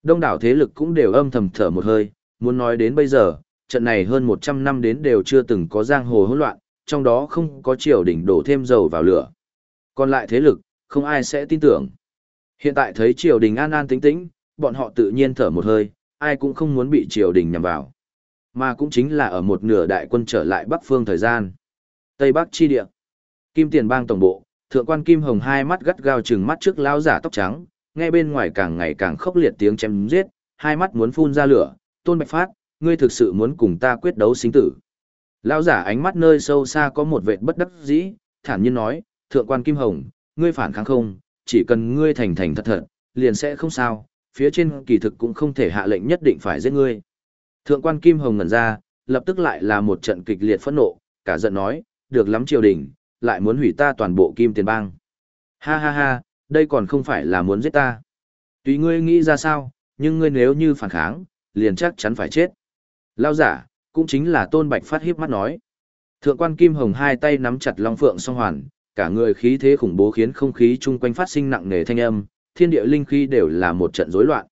S1: Đông đảo thế lực cũng đều âm thầm thở một hơi, muốn nói đến bây giờ, trận này hơn 100 năm đến đều chưa từng có giang hồ hỗn loạn, trong đó không có triều đình đổ thêm dầu vào lửa. Còn lại thế lực, không ai sẽ tin tưởng. Hiện tại thấy triều đình an an tĩnh tĩnh, bọn họ tự nhiên thở một hơi, ai cũng không muốn bị triều đình nhằm vào. Mà cũng chính là ở một nửa đại quân trở lại Bắc phương thời gian. Tây Bắc chi địa. Kim Tiền Bang tổng bộ, thượng quan Kim Hồng hai mắt gắt gao trừng mắt trước lão giả tóc trắng, nghe bên ngoài càng ngày càng khốc liệt tiếng chém giết, hai mắt muốn phun ra lửa, Tôn Bạch Phát, ngươi thực sự muốn cùng ta quyết đấu sinh tử. Lão giả ánh mắt nơi sâu xa có một vệt bất đắc dĩ, thản nhiên nói, thượng quan Kim Hồng, ngươi phản kháng không, chỉ cần ngươi thành thành thật thật, liền sẽ không sao, phía trên kỳ thực cũng không thể hạ lệnh nhất định phải giết ngươi. Thượng quan Kim Hồng ngẩn ra, lập tức lại là một trận kịch liệt phẫn nộ, cả giận nói, được lắm triều đình, lại muốn hủy ta toàn bộ Kim Tiền Bang. Ha ha ha, đây còn không phải là muốn giết ta. Tùy ngươi nghĩ ra sao, nhưng ngươi nếu như phản kháng, liền chắc chắn phải chết. Lao giả, cũng chính là Tôn Bạch Phát hiếp mắt nói. Thượng quan Kim Hồng hai tay nắm chặt Long Phượng song hoàn, cả người khí thế khủng bố khiến không khí chung quanh phát sinh nặng nề thanh âm, thiên địa linh khí đều là một trận rối loạn.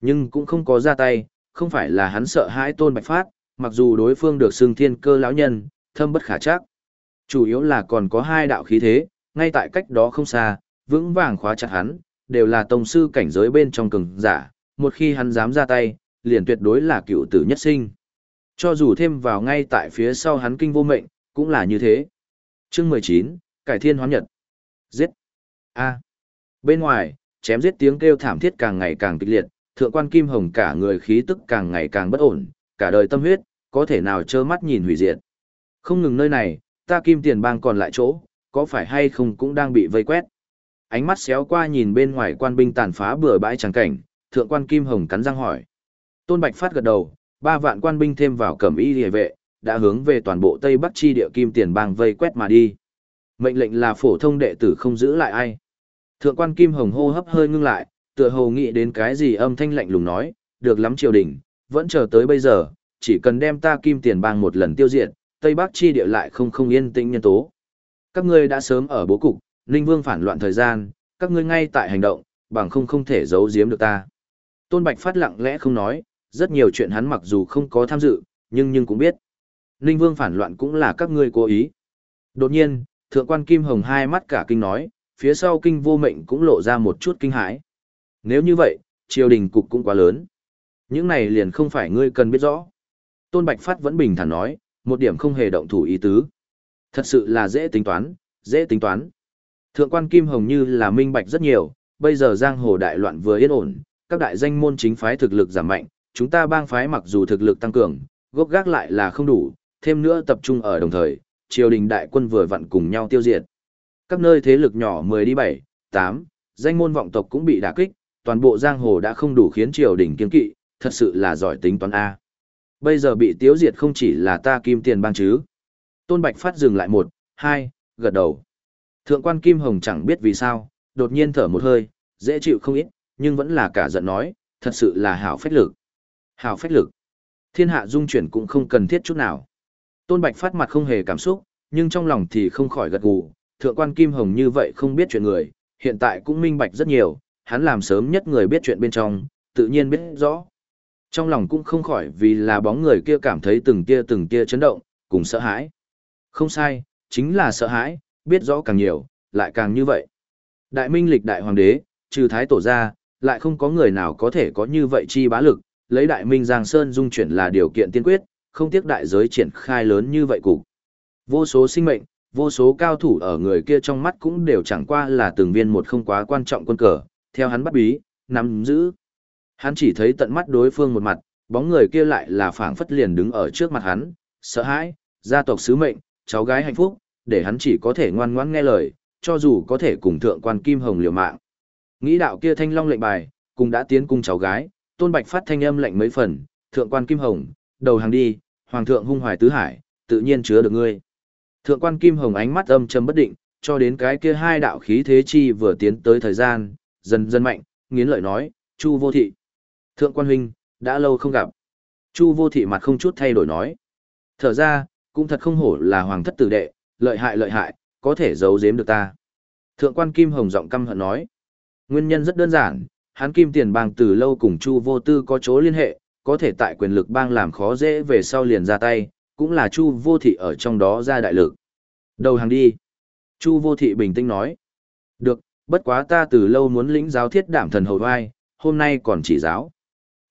S1: Nhưng cũng không có ra tay, không phải là hắn sợ hãi Tôn Bạch Phát, mặc dù đối phương được xưng thiên cơ lão nhân, thâm bất khả chắc. Chủ yếu là còn có hai đạo khí thế, ngay tại cách đó không xa, vững vàng khóa chặt hắn, đều là tông sư cảnh giới bên trong cường giả, một khi hắn dám ra tay, liền tuyệt đối là cựu tử nhất sinh. Cho dù thêm vào ngay tại phía sau hắn kinh vô mệnh, cũng là như thế. Chương 19, Cải Thiên Hoán Nhật. Giết. A. Bên ngoài, chém giết tiếng kêu thảm thiết càng ngày càng kịch liệt, thượng quan Kim Hồng cả người khí tức càng ngày càng bất ổn, cả đời tâm huyết, có thể nào trơ mắt nhìn hủy diệt. Không ngừng nơi này, ta Kim Tiền Bang còn lại chỗ, có phải hay không cũng đang bị vây quét. Ánh mắt xéo qua nhìn bên ngoài quan binh tàn phá bừa bãi trắng cảnh, thượng quan Kim Hồng cắn răng hỏi. Tôn Bạch phát gật đầu, ba vạn quan binh thêm vào cẩm y liề vệ, đã hướng về toàn bộ Tây Bắc chi địa Kim Tiền Bang vây quét mà đi. Mệnh lệnh là phổ thông đệ tử không giữ lại ai. Thượng quan Kim Hồng hô hấp hơi ngưng lại, tựa hồ nghĩ đến cái gì âm thanh lạnh lùng nói, được lắm triều đình, vẫn chờ tới bây giờ, chỉ cần đem ta Kim Tiền Bang một lần tiêu diệt, Tây Bắc chi địa lại không không yên tĩnh nhân tố. Các ngươi đã sớm ở bố cục, Ninh Vương phản loạn thời gian, các ngươi ngay tại hành động, bằng không không thể giấu giếm được ta. Tôn Bạch phát lặng lẽ không nói, rất nhiều chuyện hắn mặc dù không có tham dự, nhưng nhưng cũng biết. Ninh Vương phản loạn cũng là các ngươi cố ý. Đột nhiên, thượng quan Kim Hồng hai mắt cả kinh nói, phía sau kinh vô mệnh cũng lộ ra một chút kinh hãi. Nếu như vậy, triều đình cục cũng quá lớn. Những này liền không phải ngươi cần biết rõ. Tôn Bạch Phát vẫn bình thản nói, một điểm không hề động thủ ý tứ. Thật sự là dễ tính toán, dễ tính toán. Thượng quan Kim Hồng như là minh bạch rất nhiều, bây giờ giang hồ đại loạn vừa yên ổn, các đại danh môn chính phái thực lực giảm mạnh, chúng ta bang phái mặc dù thực lực tăng cường, gốc gác lại là không đủ, thêm nữa tập trung ở đồng thời, triều đình đại quân vừa vặn cùng nhau tiêu diệt. Các nơi thế lực nhỏ 10 đi 7, 8, danh môn vọng tộc cũng bị đả kích, toàn bộ giang hồ đã không đủ khiến triều đình kiên kỵ, thật sự là giỏi tính toán A. Bây giờ bị tiêu diệt không chỉ là ta kim tiền bang chứ. Tôn Bạch Phát dừng lại một, hai, gật đầu. Thượng quan Kim Hồng chẳng biết vì sao, đột nhiên thở một hơi, dễ chịu không ít, nhưng vẫn là cả giận nói, thật sự là hảo phách lực. Hảo phách lực. Thiên hạ dung chuyển cũng không cần thiết chút nào. Tôn Bạch phát mặt không hề cảm xúc, nhưng trong lòng thì không khỏi gật gù. Thượng quan Kim Hồng như vậy không biết chuyện người, hiện tại cũng minh bạch rất nhiều, hắn làm sớm nhất người biết chuyện bên trong, tự nhiên biết rõ. Trong lòng cũng không khỏi vì là bóng người kia cảm thấy từng tia từng tia chấn động, cùng sợ hãi. Không sai, chính là sợ hãi, biết rõ càng nhiều, lại càng như vậy. Đại minh lịch đại hoàng đế, trừ thái tổ ra, lại không có người nào có thể có như vậy chi bá lực, lấy đại minh Giang Sơn dung chuyển là điều kiện tiên quyết, không tiếc đại giới triển khai lớn như vậy cục. Vô số sinh mệnh, vô số cao thủ ở người kia trong mắt cũng đều chẳng qua là từng viên một không quá quan trọng quân cờ, theo hắn bắt bí, nắm giữ. Hắn chỉ thấy tận mắt đối phương một mặt, bóng người kia lại là phảng phất liền đứng ở trước mặt hắn, sợ hãi, gia tộc sứ mệnh, cháu gái hạnh phúc, để hắn chỉ có thể ngoan ngoãn nghe lời, cho dù có thể cùng thượng quan Kim Hồng liều mạng. Nghĩ đạo kia thanh long lệnh bài, cùng đã tiến cung cháu gái, Tôn Bạch phát thanh âm lệnh mấy phần, thượng quan Kim Hồng, đầu hàng đi, hoàng thượng hung hoài tứ hải, tự nhiên chứa được ngươi. Thượng quan Kim Hồng ánh mắt âm trầm bất định, cho đến cái kia hai đạo khí thế chi vừa tiến tới thời gian, dần dần mạnh, nghiến lợi nói, Chu vô thị. Thượng quan huynh, đã lâu không gặp. Chu vô thị mặt không chút thay đổi nói. Thở ra, cũng thật không hổ là hoàng thất tử đệ, lợi hại lợi hại, có thể giấu giếm được ta. Thượng quan Kim Hồng giọng căm hận nói. Nguyên nhân rất đơn giản, hắn Kim Tiền Bang từ lâu cùng Chu Vô Tư có chỗ liên hệ, có thể tại quyền lực bang làm khó dễ về sau liền ra tay, cũng là Chu Vô Thị ở trong đó ra đại lực. Đầu hàng đi. Chu Vô Thị bình tĩnh nói. Được, bất quá ta từ lâu muốn lĩnh giáo thiết đảm thần hầu vai, hôm nay còn chỉ giáo.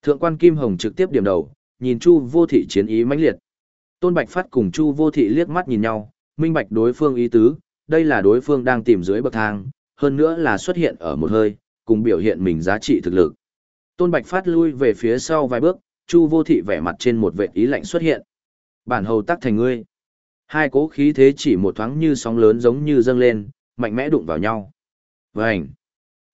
S1: Thượng quan Kim Hồng trực tiếp điểm đầu, nhìn Chu Vô Thị chiến ý mãnh liệt. Tôn Bạch Phát cùng Chu Vô Thị liếc mắt nhìn nhau, minh bạch đối phương ý tứ, đây là đối phương đang tìm dưới bậc thang, hơn nữa là xuất hiện ở một hơi, cùng biểu hiện mình giá trị thực lực. Tôn Bạch Phát lui về phía sau vài bước, Chu Vô Thị vẻ mặt trên một vệ ý lạnh xuất hiện. Bản hầu tắc thành ngươi. Hai cố khí thế chỉ một thoáng như sóng lớn giống như dâng lên, mạnh mẽ đụng vào nhau. Vành.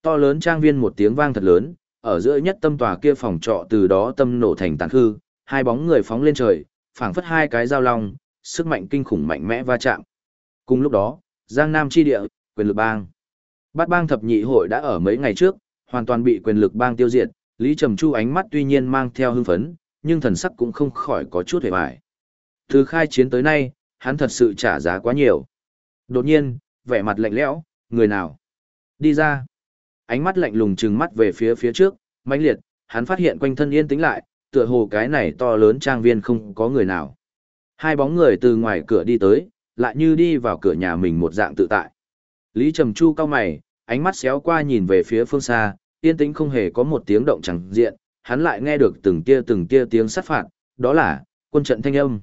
S1: To lớn trang viên một tiếng vang thật lớn, ở giữa nhất tâm tòa kia phòng trọ từ đó tâm nổ thành tàn hư hai bóng người phóng lên trời, phảng phất hai cái dao long, sức mạnh kinh khủng mạnh mẽ va chạm. Cùng lúc đó, Giang Nam chi địa, quyền lực bang. Bát bang thập nhị hội đã ở mấy ngày trước, hoàn toàn bị quyền lực bang tiêu diệt, Lý Trầm Chu ánh mắt tuy nhiên mang theo hưng phấn, nhưng thần sắc cũng không khỏi có chút hề bại. Từ khai chiến tới nay, hắn thật sự trả giá quá nhiều. Đột nhiên, vẻ mặt lạnh lẽo, người nào? Đi ra. Ánh mắt lạnh lùng trừng mắt về phía phía trước, mãnh liệt, hắn phát hiện quanh thân yên tĩnh lại, tựa hồ cái này to lớn trang viên không có người nào. Hai bóng người từ ngoài cửa đi tới, lại như đi vào cửa nhà mình một dạng tự tại. Lý Trầm Chu cao mày, ánh mắt xéo qua nhìn về phía phương xa, yên tĩnh không hề có một tiếng động chẳng diện, hắn lại nghe được từng tia từng tia tiếng sát phạt, đó là quân trận thanh âm.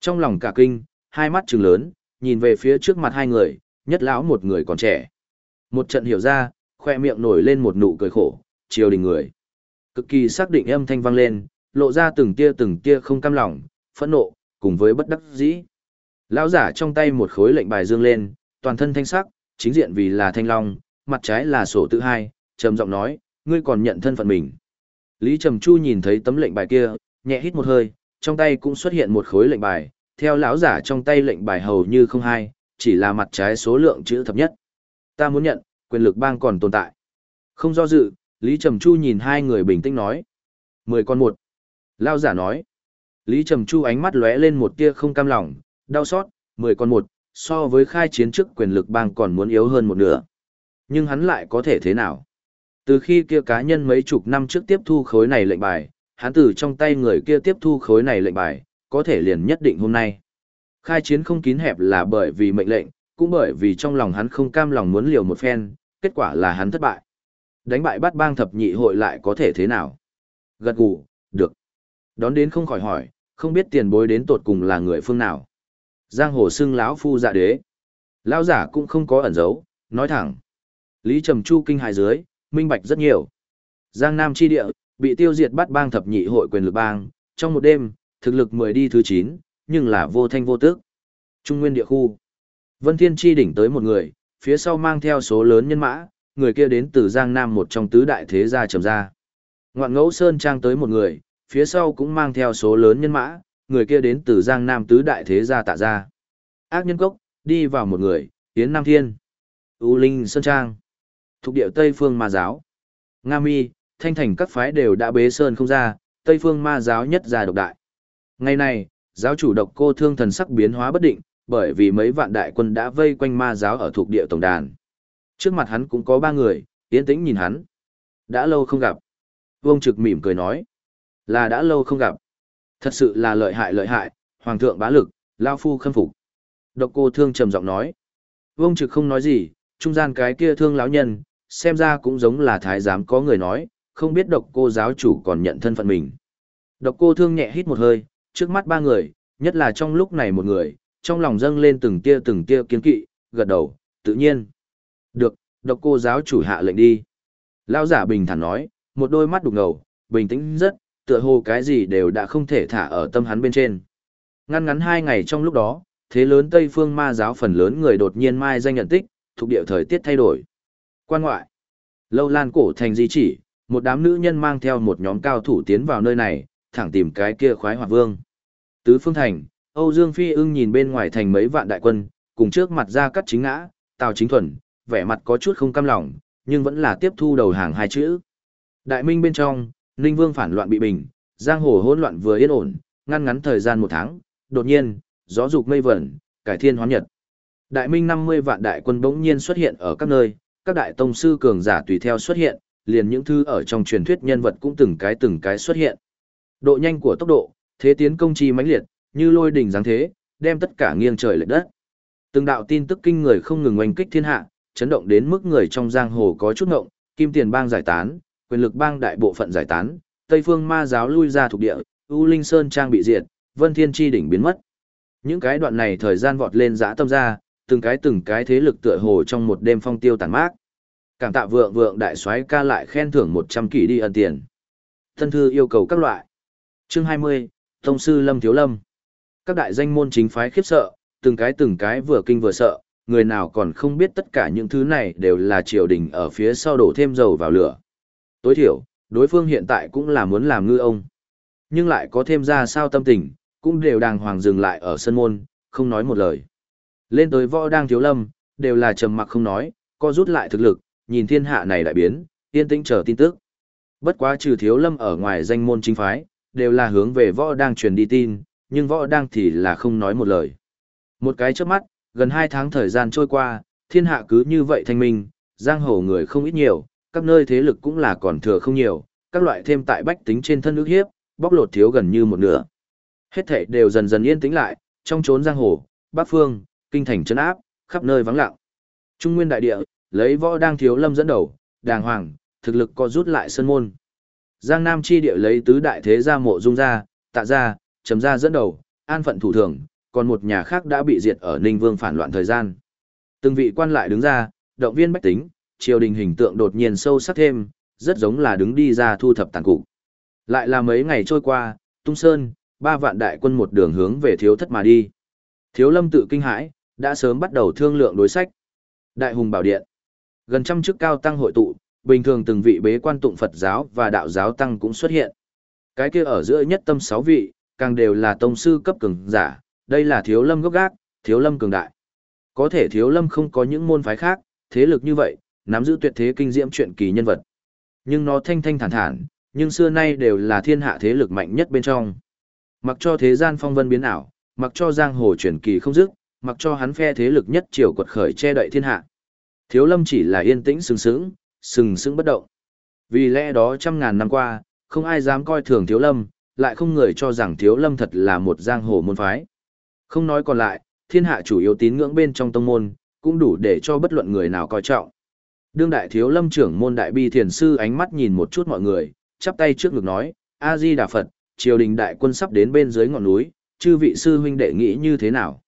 S1: Trong lòng cả kinh, hai mắt trừng lớn, nhìn về phía trước mặt hai người, nhất lão một người còn trẻ. Một trận hiểu ra, khoe miệng nổi lên một nụ cười khổ, chiều đình người. Cực kỳ xác định âm thanh vang lên, lộ ra từng tia từng tia không cam lòng, phẫn nộ, cùng với bất đắc dĩ. Lão giả trong tay một khối lệnh bài dương lên, toàn thân thanh sắc, chính diện vì là thanh long, mặt trái là sổ tự hai, trầm giọng nói, ngươi còn nhận thân phận mình. Lý Trầm Chu nhìn thấy tấm lệnh bài kia, nhẹ hít một hơi, trong tay cũng xuất hiện một khối lệnh bài, theo lão giả trong tay lệnh bài hầu như không hai, chỉ là mặt trái số lượng chữ thập nhất. Ta muốn nhận, quyền lực bang còn tồn tại. Không do dự, Lý Trầm Chu nhìn hai người bình tĩnh nói. Mười con một. Lão giả nói. Lý Trầm Chu ánh mắt lóe lên một tia không cam lòng, đau xót, mười con một, so với khai chiến trước quyền lực bang còn muốn yếu hơn một nửa. Nhưng hắn lại có thể thế nào? Từ khi kia cá nhân mấy chục năm trước tiếp thu khối này lệnh bài, hắn từ trong tay người kia tiếp thu khối này lệnh bài, có thể liền nhất định hôm nay. Khai chiến không kín hẹp là bởi vì mệnh lệnh, cũng bởi vì trong lòng hắn không cam lòng muốn liều một phen, kết quả là hắn thất bại. Đánh bại bắt bang thập nhị hội lại có thể thế nào? Gật gù, được. Đón đến không khỏi hỏi, không biết tiền bối đến tột cùng là người phương nào. Giang hồ xưng lão phu dạ đế. Lão giả cũng không có ẩn giấu, nói thẳng. Lý Trầm Chu kinh hài dưới, minh bạch rất nhiều. Giang Nam chi địa, bị tiêu diệt bắt bang thập nhị hội quyền lực bang, trong một đêm, thực lực mười đi thứ 9, nhưng là vô thanh vô tức. Trung nguyên địa khu. Vân Thiên chi đỉnh tới một người, phía sau mang theo số lớn nhân mã, người kia đến từ Giang Nam một trong tứ đại thế gia trầm gia. Ngoạn ngẫu Sơn Trang tới một người, phía sau cũng mang theo số lớn nhân mã, người kia đến từ Giang Nam tứ đại thế gia tạ gia. Ác nhân cốc, đi vào một người, Yến Nam Thiên. U Linh Sơn Trang. Thuộc địa Tây Phương Ma Giáo. Nga Mi, Thanh Thành các phái đều đã bế Sơn không ra, Tây Phương Ma Giáo nhất gia độc đại. Ngày này, giáo chủ độc cô thương thần sắc biến hóa bất định, bởi vì mấy vạn đại quân đã vây quanh ma giáo ở thuộc địa tổng đàn. Trước mặt hắn cũng có ba người, yên tĩnh nhìn hắn. Đã lâu không gặp. Vương trực mỉm cười nói. Là đã lâu không gặp. Thật sự là lợi hại lợi hại, hoàng thượng bá lực, lao phu khâm phục. Độc cô thương trầm giọng nói. Vương trực không nói gì, trung gian cái kia thương lão nhân, xem ra cũng giống là thái giám có người nói, không biết độc cô giáo chủ còn nhận thân phận mình. Độc cô thương nhẹ hít một hơi, trước mắt ba người, nhất là trong lúc này một người, trong lòng dâng lên từng tia từng tia kiến kỵ, gật đầu, tự nhiên. Được, độc cô giáo chủ hạ lệnh đi. Lão giả bình thản nói, một đôi mắt đục ngầu, bình tĩnh rất, tựa hồ cái gì đều đã không thể thả ở tâm hắn bên trên. Ngăn ngắn hai ngày trong lúc đó, thế lớn Tây Phương ma giáo phần lớn người đột nhiên mai danh nhận tích, thuộc địa thời tiết thay đổi. Quan ngoại, lâu lan cổ thành di chỉ, một đám nữ nhân mang theo một nhóm cao thủ tiến vào nơi này, thẳng tìm cái kia khoái hoạt vương. Tứ phương thành, Âu Dương Phi ưng nhìn bên ngoài thành mấy vạn đại quân, cùng trước mặt ra cắt chính ngã, Tào Chính Thuần, vẻ mặt có chút không cam lòng, nhưng vẫn là tiếp thu đầu hàng hai chữ. Đại minh bên trong, Ninh Vương phản loạn bị bình, giang hồ hỗn loạn vừa yên ổn, ngăn ngắn thời gian một tháng, đột nhiên, gió dục mây vẩn, cải thiên hóa nhật. Đại minh 50 vạn đại quân bỗng nhiên xuất hiện ở các nơi, các đại tông sư cường giả tùy theo xuất hiện, liền những thứ ở trong truyền thuyết nhân vật cũng từng cái từng cái xuất hiện. Độ nhanh của tốc độ, thế tiến công chi mãnh liệt, như lôi đỉnh giáng thế, đem tất cả nghiêng trời lệch đất. Từng đạo tin tức kinh người không ngừng oanh kích thiên hạ, chấn động đến mức người trong giang hồ có chút ngộng, kim tiền bang giải tán, quyền lực bang đại bộ phận giải tán, Tây phương ma giáo lui ra thuộc địa, U Linh Sơn trang bị diệt, Vân Thiên chi đỉnh biến mất. Những cái đoạn này thời gian vọt lên dã tâm ra, từng cái từng cái thế lực tựa hồ trong một đêm phong tiêu tàn mát. Cảm tạ vượng vượng đại soái ca lại khen thưởng 100 kỷ đi ân tiền. Thân thư yêu cầu các loại. Chương 20, Tông sư Lâm Thiếu Lâm. Các đại danh môn chính phái khiếp sợ, từng cái từng cái vừa kinh vừa sợ, người nào còn không biết tất cả những thứ này đều là triều đình ở phía sau đổ thêm dầu vào lửa. Tối thiểu, đối phương hiện tại cũng là muốn làm ngư ông. Nhưng lại có thêm ra sao tâm tình, cũng đều đàng hoàng dừng lại ở sân môn, không nói một lời. Lên tới võ đang thiếu lâm, đều là trầm mặc không nói, co rút lại thực lực, nhìn thiên hạ này đại biến, yên tĩnh chờ tin tức. Bất quá trừ thiếu lâm ở ngoài danh môn chính phái, đều là hướng về võ đang truyền đi tin, nhưng võ đang thì là không nói một lời. Một cái trước mắt, gần hai tháng thời gian trôi qua, thiên hạ cứ như vậy thanh minh, giang hồ người không ít nhiều, các nơi thế lực cũng là còn thừa không nhiều, các loại thêm tại bách tính trên thân ước hiếp, bóc lột thiếu gần như một nửa. Hết thảy đều dần dần yên tĩnh lại, trong chốn giang hồ, bát phương, kinh thành trấn áp, khắp nơi vắng lặng. Trung nguyên đại địa, lấy võ đang thiếu lâm dẫn đầu, đàng hoàng, thực lực có rút lại sân môn. Giang Nam chi địa lấy tứ đại thế gia mộ dung ra, tạ ra, trầm ra dẫn đầu, an phận thủ thường, còn một nhà khác đã bị diệt ở Ninh Vương phản loạn thời gian. Từng vị quan lại đứng ra, động viên bách tính, triều đình hình tượng đột nhiên sâu sắc thêm, rất giống là đứng đi ra thu thập tàn cục. Lại là mấy ngày trôi qua, Tung Sơn, ba vạn đại quân một đường hướng về thiếu thất mà đi. Thiếu lâm tự kinh hãi, đã sớm bắt đầu thương lượng đối sách. Đại hùng bảo điện. Gần trăm chức cao tăng hội tụ, bình thường từng vị bế quan tụng Phật giáo và đạo giáo tăng cũng xuất hiện. Cái kia ở giữa nhất tâm sáu vị, càng đều là tông sư cấp cường giả, đây là thiếu lâm gốc gác, thiếu lâm cường đại. Có thể thiếu lâm không có những môn phái khác, thế lực như vậy, nắm giữ tuyệt thế kinh diễm chuyện kỳ nhân vật. Nhưng nó thanh thanh thản thản, nhưng xưa nay đều là thiên hạ thế lực mạnh nhất bên trong. Mặc cho thế gian phong vân biến ảo, mặc cho giang hồ chuyển kỳ không dứt, mặc cho hắn phe thế lực nhất triều quật khởi che đậy thiên hạ. Thiếu lâm chỉ là yên tĩnh sừng sững, sừng sững bất động. Vì lẽ đó trăm ngàn năm qua, không ai dám coi thường thiếu lâm, lại không người cho rằng thiếu lâm thật là một giang hồ môn phái. Không nói còn lại, thiên hạ chủ yếu tín ngưỡng bên trong tông môn, cũng đủ để cho bất luận người nào coi trọng. Đương đại thiếu lâm trưởng môn đại bi thiền sư ánh mắt nhìn một chút mọi người, chắp tay trước ngực nói, A-di Đà Phật, triều đình đại quân sắp đến bên dưới ngọn núi, chư vị sư huynh đệ nghĩ như thế nào?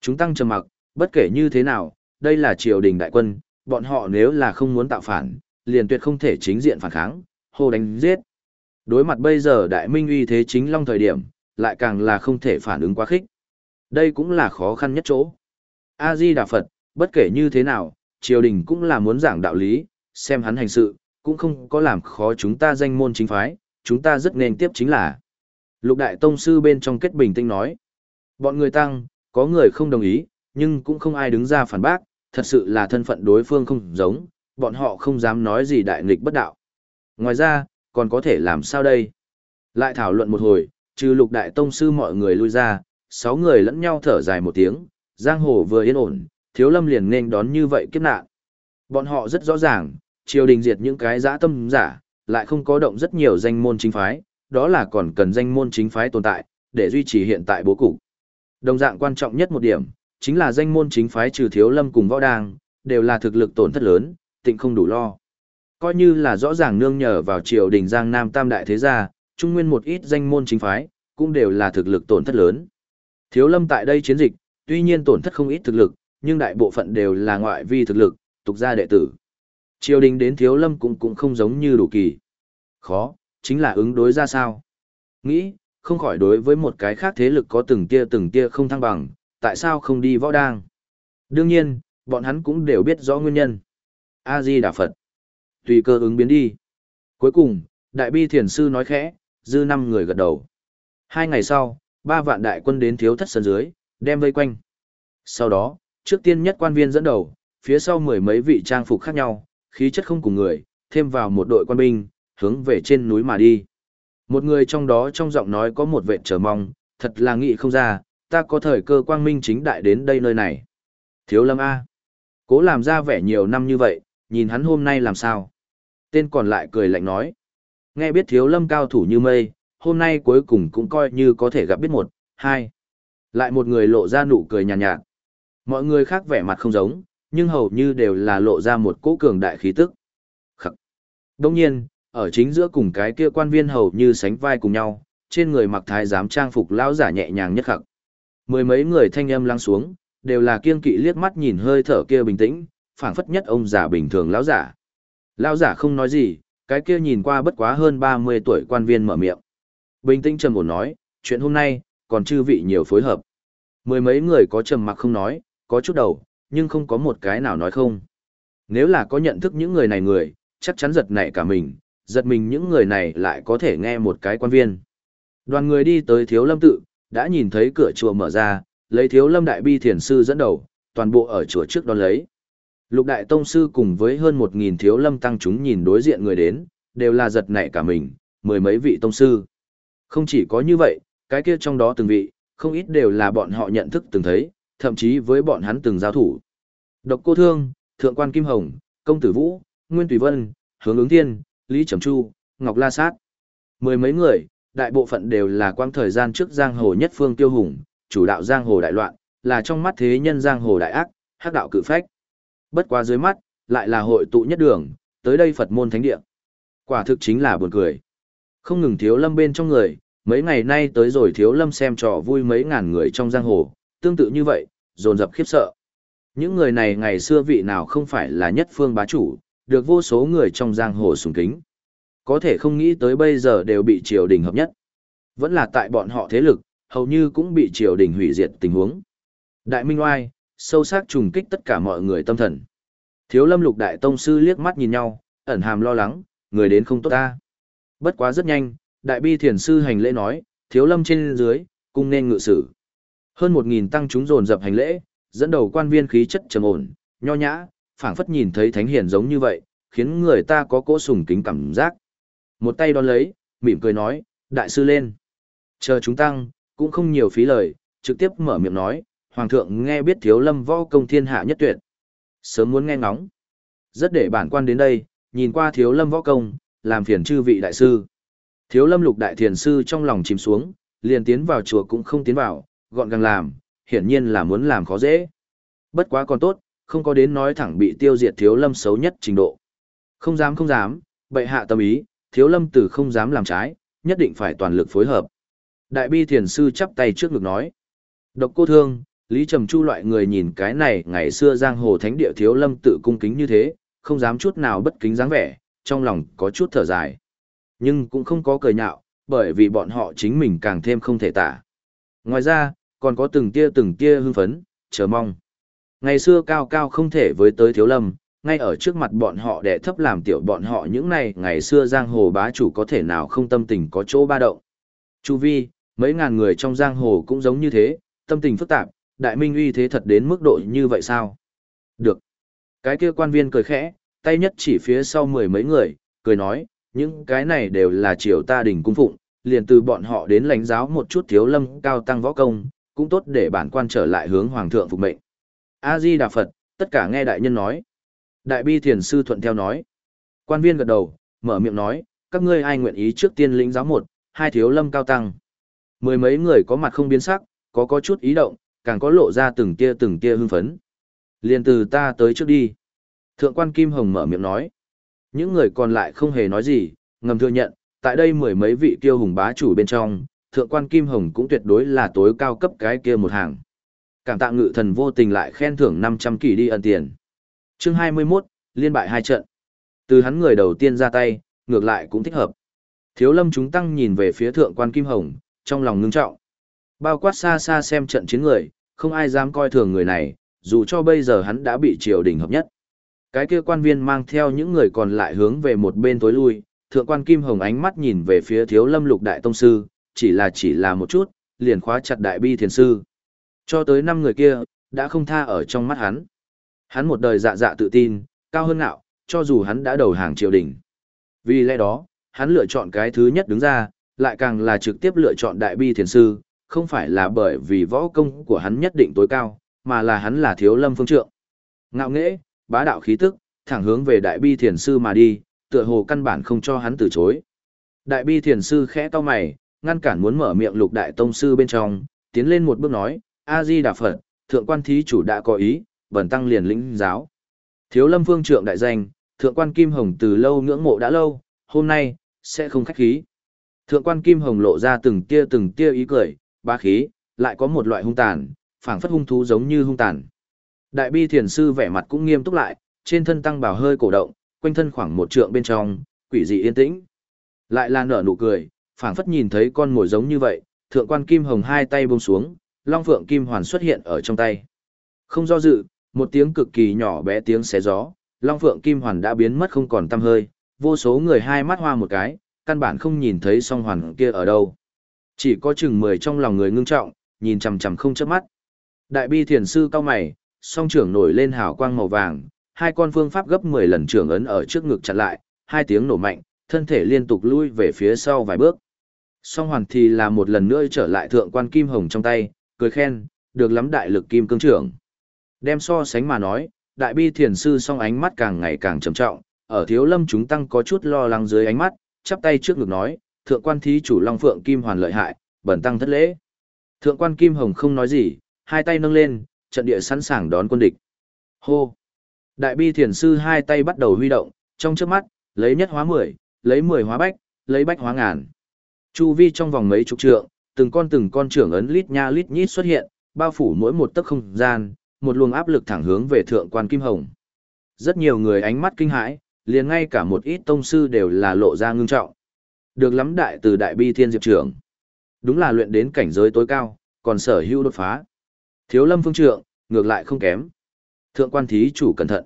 S1: Chúng tăng trầm mặc, bất kể như thế nào, đây là triều đình đại quân, bọn họ nếu là không muốn tạo phản, liền tuyệt không thể chính diện phản kháng, hô đánh giết. Đối mặt bây giờ đại minh uy thế chính long thời điểm, lại càng là không thể phản ứng quá khích. Đây cũng là khó khăn nhất chỗ. A-di Đà Phật, bất kể như thế nào, triều đình cũng là muốn giảng đạo lý, xem hắn hành sự, cũng không có làm khó chúng ta danh môn chính phái, chúng ta rất nên tiếp chính là. Lục Đại Tông Sư bên trong kết bình tinh nói, bọn người tăng, có người không đồng ý, nhưng cũng không ai đứng ra phản bác, thật sự là thân phận đối phương không giống, bọn họ không dám nói gì đại nghịch bất đạo. Ngoài ra, còn có thể làm sao đây? Lại thảo luận một hồi, trừ lục đại tông sư mọi người lui ra, sáu người lẫn nhau thở dài một tiếng, giang hồ vừa yên ổn, thiếu lâm liền nên đón như vậy kiếp nạn. Bọn họ rất rõ ràng, triều đình diệt những cái dã tâm giả, lại không có động rất nhiều danh môn chính phái, đó là còn cần danh môn chính phái tồn tại, để duy trì hiện tại bố cục. Đồng dạng quan trọng nhất một điểm, chính là danh môn chính phái trừ thiếu lâm cùng võ đàng, đều là thực lực tổn thất lớn, tịnh không đủ lo. Coi như là rõ ràng nương nhờ vào triều đình Giang Nam Tam Đại Thế Gia, trung nguyên một ít danh môn chính phái, cũng đều là thực lực tổn thất lớn. Thiếu lâm tại đây chiến dịch, tuy nhiên tổn thất không ít thực lực, nhưng đại bộ phận đều là ngoại vi thực lực, tục gia đệ tử. Triều đình đến thiếu lâm cũng cũng không giống như đủ kỳ. Khó, chính là ứng đối ra sao. Nghĩ, không khỏi đối với một cái khác thế lực có từng tia từng tia không thăng bằng, tại sao không đi võ đang. Đương nhiên, bọn hắn cũng đều biết rõ nguyên nhân. A-di Đà Phật. Tùy cơ ứng biến đi. Cuối cùng, Đại Bi Thiền Sư nói khẽ, dư năm người gật đầu. Hai ngày sau, ba vạn đại quân đến thiếu thất sân dưới, đem vây quanh. Sau đó, trước tiên nhất quan viên dẫn đầu, phía sau mười mấy vị trang phục khác nhau, khí chất không cùng người, thêm vào một đội quan binh, hướng về trên núi mà đi. Một người trong đó trong giọng nói có một vệ chờ mong, thật là nghị không ra, ta có thời cơ quang minh chính đại đến đây nơi này. Thiếu lâm A. Cố làm ra vẻ nhiều năm như vậy, nhìn hắn hôm nay làm sao. Tên còn lại cười lạnh nói. Nghe biết thiếu lâm cao thủ như mây, hôm nay cuối cùng cũng coi như có thể gặp biết một, hai. Lại một người lộ ra nụ cười nhàn nhạt, nhạt. Mọi người khác vẻ mặt không giống, nhưng hầu như đều là lộ ra một cỗ cường đại khí tức. Khắc. Đông nhiên, ở chính giữa cùng cái kia quan viên hầu như sánh vai cùng nhau, trên người mặc thái giám trang phục lão giả nhẹ nhàng nhất khắc. Mười mấy người thanh âm lăng xuống, đều là kiên kỵ liếc mắt nhìn hơi thở kia bình tĩnh, phảng phất nhất ông già bình thường lão giả. Lão giả không nói gì, cái kia nhìn qua bất quá hơn 30 tuổi quan viên mở miệng. Bình tĩnh trầm ổn nói, chuyện hôm nay, còn chư vị nhiều phối hợp. Mười mấy người có trầm mặc không nói, có chút đầu, nhưng không có một cái nào nói không. Nếu là có nhận thức những người này người, chắc chắn giật nảy cả mình, giật mình những người này lại có thể nghe một cái quan viên. Đoàn người đi tới thiếu lâm tự, đã nhìn thấy cửa chùa mở ra, lấy thiếu lâm đại bi thiền sư dẫn đầu, toàn bộ ở chùa trước đón lấy. Lục đại tông sư cùng với hơn một nghìn thiếu lâm tăng chúng nhìn đối diện người đến, đều là giật nảy cả mình, mười mấy vị tông sư. Không chỉ có như vậy, cái kia trong đó từng vị, không ít đều là bọn họ nhận thức từng thấy, thậm chí với bọn hắn từng giao thủ. Độc cô thương, thượng quan Kim Hồng, công tử Vũ, Nguyên Tùy Vân, hướng ứng thiên, Lý Trầm Chu, Ngọc La Sát. Mười mấy người, đại bộ phận đều là quang thời gian trước giang hồ nhất phương tiêu hùng, chủ đạo giang hồ đại loạn, là trong mắt thế nhân giang hồ đại ác, hắc đạo cự phách. Bất quá dưới mắt, lại là hội tụ nhất đường, tới đây Phật môn thánh địa. Quả thực chính là buồn cười. Không ngừng thiếu lâm bên trong người, mấy ngày nay tới rồi thiếu lâm xem trò vui mấy ngàn người trong giang hồ, tương tự như vậy, dồn dập khiếp sợ. Những người này ngày xưa vị nào không phải là nhất phương bá chủ, được vô số người trong giang hồ sùng kính. Có thể không nghĩ tới bây giờ đều bị triều đình hợp nhất. Vẫn là tại bọn họ thế lực, hầu như cũng bị triều đình hủy diệt tình huống. Đại Minh Oai, sâu sắc trùng kích tất cả mọi người tâm thần. Thiếu lâm lục đại tông sư liếc mắt nhìn nhau, ẩn hàm lo lắng, người đến không tốt ta. Bất quá rất nhanh, đại bi thiền sư hành lễ nói, thiếu lâm trên dưới, cung nên ngự sử. Hơn một nghìn tăng chúng dồn dập hành lễ, dẫn đầu quan viên khí chất trầm ổn, nho nhã, phảng phất nhìn thấy thánh hiền giống như vậy, khiến người ta có cỗ sùng kính cảm giác. Một tay đón lấy, mỉm cười nói, đại sư lên. Chờ chúng tăng, cũng không nhiều phí lời, trực tiếp mở miệng nói, hoàng thượng nghe biết thiếu lâm võ công thiên hạ nhất tuyệt. Sớm muốn nghe ngóng. Rất để bản quan đến đây, nhìn qua thiếu lâm võ công, làm phiền chư vị đại sư. Thiếu lâm lục đại thiền sư trong lòng chìm xuống, liền tiến vào chùa cũng không tiến vào, gọn gàng làm, hiển nhiên là muốn làm khó dễ. Bất quá còn tốt, không có đến nói thẳng bị tiêu diệt thiếu lâm xấu nhất trình độ. Không dám không dám, bệ hạ tâm ý, thiếu lâm tử không dám làm trái, nhất định phải toàn lực phối hợp. Đại bi thiền sư chắp tay trước ngực nói. Độc cô thương, Lý Trầm Chu loại người nhìn cái này ngày xưa giang hồ thánh địa thiếu lâm tự cung kính như thế, không dám chút nào bất kính dáng vẻ, trong lòng có chút thở dài. Nhưng cũng không có cười nhạo, bởi vì bọn họ chính mình càng thêm không thể tả. Ngoài ra, còn có từng tia từng tia hưng phấn, chờ mong. Ngày xưa cao cao không thể với tới thiếu lâm, ngay ở trước mặt bọn họ để thấp làm tiểu bọn họ những này ngày xưa giang hồ bá chủ có thể nào không tâm tình có chỗ ba động. Chu vi, mấy ngàn người trong giang hồ cũng giống như thế, tâm tình phức tạp, đại minh uy thế thật đến mức độ như vậy sao? Được. Cái kia quan viên cười khẽ, tay nhất chỉ phía sau mười mấy người, cười nói, những cái này đều là triều ta đỉnh cung phụng, liền từ bọn họ đến lãnh giáo một chút thiếu lâm cao tăng võ công, cũng tốt để bản quan trở lại hướng hoàng thượng phục mệnh. A-di Đà Phật, tất cả nghe đại nhân nói. Đại bi thiền sư thuận theo nói. Quan viên gật đầu, mở miệng nói, các ngươi ai nguyện ý trước tiên lĩnh giáo một, hai thiếu lâm cao tăng. Mười mấy người có mặt không biến sắc, có có chút ý động, càng có lộ ra từng tia từng tia hưng phấn. Liền từ ta tới trước đi. Thượng quan Kim Hồng mở miệng nói. Những người còn lại không hề nói gì, ngầm thừa nhận, tại đây mười mấy vị tiêu hùng bá chủ bên trong, thượng quan Kim Hồng cũng tuyệt đối là tối cao cấp cái kia một hàng. Cảm tạ ngự thần vô tình lại khen thưởng 500 kỳ đi ân tiền. Chương 21, liên bại hai trận. Từ hắn người đầu tiên ra tay, ngược lại cũng thích hợp. Thiếu lâm chúng tăng nhìn về phía thượng quan Kim Hồng, trong lòng ngưng trọng. Bao quát xa xa xem trận chiến người, không ai dám coi thường người này, dù cho bây giờ hắn đã bị triều đình hợp nhất. Cái kia quan viên mang theo những người còn lại hướng về một bên tối lui, thượng quan Kim Hồng ánh mắt nhìn về phía thiếu lâm lục đại tông sư, chỉ là chỉ là một chút, liền khóa chặt đại bi thiền sư. Cho tới năm người kia, đã không tha ở trong mắt hắn. Hắn một đời dạ dạ tự tin, cao hơn ngạo, cho dù hắn đã đầu hàng triều đình. Vì lẽ đó, hắn lựa chọn cái thứ nhất đứng ra, lại càng là trực tiếp lựa chọn đại bi thiền sư, không phải là bởi vì võ công của hắn nhất định tối cao, mà là hắn là thiếu lâm phương trượng. Ngạo nghễ, bá đạo khí tức, thẳng hướng về đại bi thiền sư mà đi, tựa hồ căn bản không cho hắn từ chối. Đại bi thiền sư khẽ to mày, ngăn cản muốn mở miệng lục đại tông sư bên trong, tiến lên một bước nói, A-di Đà Phật, thượng quan thí chủ đã có ý, bẩn tăng liền lĩnh giáo. Thiếu lâm phương trượng đại danh, thượng quan Kim Hồng từ lâu ngưỡng mộ đã lâu, hôm nay, sẽ không khách khí. Thượng quan Kim Hồng lộ ra từng tia từng tia ý cười, ba khí, lại có một loại hung tàn, phảng phất hung thú giống như hung tàn. Đại bi thiền sư vẻ mặt cũng nghiêm túc lại, trên thân tăng bào hơi cổ động, quanh thân khoảng một trượng bên trong, quỷ dị yên tĩnh. Lại là nở nụ cười, phảng phất nhìn thấy con ngồi giống như vậy, thượng quan kim hồng hai tay buông xuống, long phượng kim hoàn xuất hiện ở trong tay. Không do dự, một tiếng cực kỳ nhỏ bé tiếng xé gió, long phượng kim hoàn đã biến mất không còn tăm hơi, vô số người hai mắt hoa một cái, căn bản không nhìn thấy song hoàn kia ở đâu. Chỉ có chừng mười trong lòng người ngưng trọng, nhìn chằm chằm không chớp mắt. Đại bi thiền sư cao mày, song trưởng nổi lên hào quang màu vàng, hai con phương pháp gấp 10 lần trưởng ấn ở trước ngực chặn lại, hai tiếng nổ mạnh, thân thể liên tục lui về phía sau vài bước. Song hoàn thì là một lần nữa trở lại thượng quan kim hồng trong tay, cười khen, được lắm đại lực kim cương trưởng. Đem so sánh mà nói, đại bi thiền sư song ánh mắt càng ngày càng trầm trọng, ở thiếu lâm chúng tăng có chút lo lắng dưới ánh mắt, chắp tay trước ngực nói, thượng quan thí chủ long phượng kim hoàn lợi hại, bẩn tăng thất lễ. Thượng quan kim hồng không nói gì, hai tay nâng lên, trận địa sẵn sàng đón quân địch. Hô! Đại bi thiền sư hai tay bắt đầu huy động, trong trước mắt, lấy nhất hóa mười, lấy mười hóa bách, lấy bách hóa ngàn. Chu vi trong vòng mấy chục trượng, từng con từng con trưởng ấn lít nha lít nhít xuất hiện, bao phủ mỗi một tấc không gian, một luồng áp lực thẳng hướng về thượng quan kim hồng. Rất nhiều người ánh mắt kinh hãi, liền ngay cả một ít tông sư đều là lộ ra ngưng trọng. Được lắm đại từ đại bi thiên diệp trưởng. Đúng là luyện đến cảnh giới tối cao, còn sở hữu đột phá. Thiếu lâm phương trượng, ngược lại không kém. Thượng quan thí chủ cẩn thận.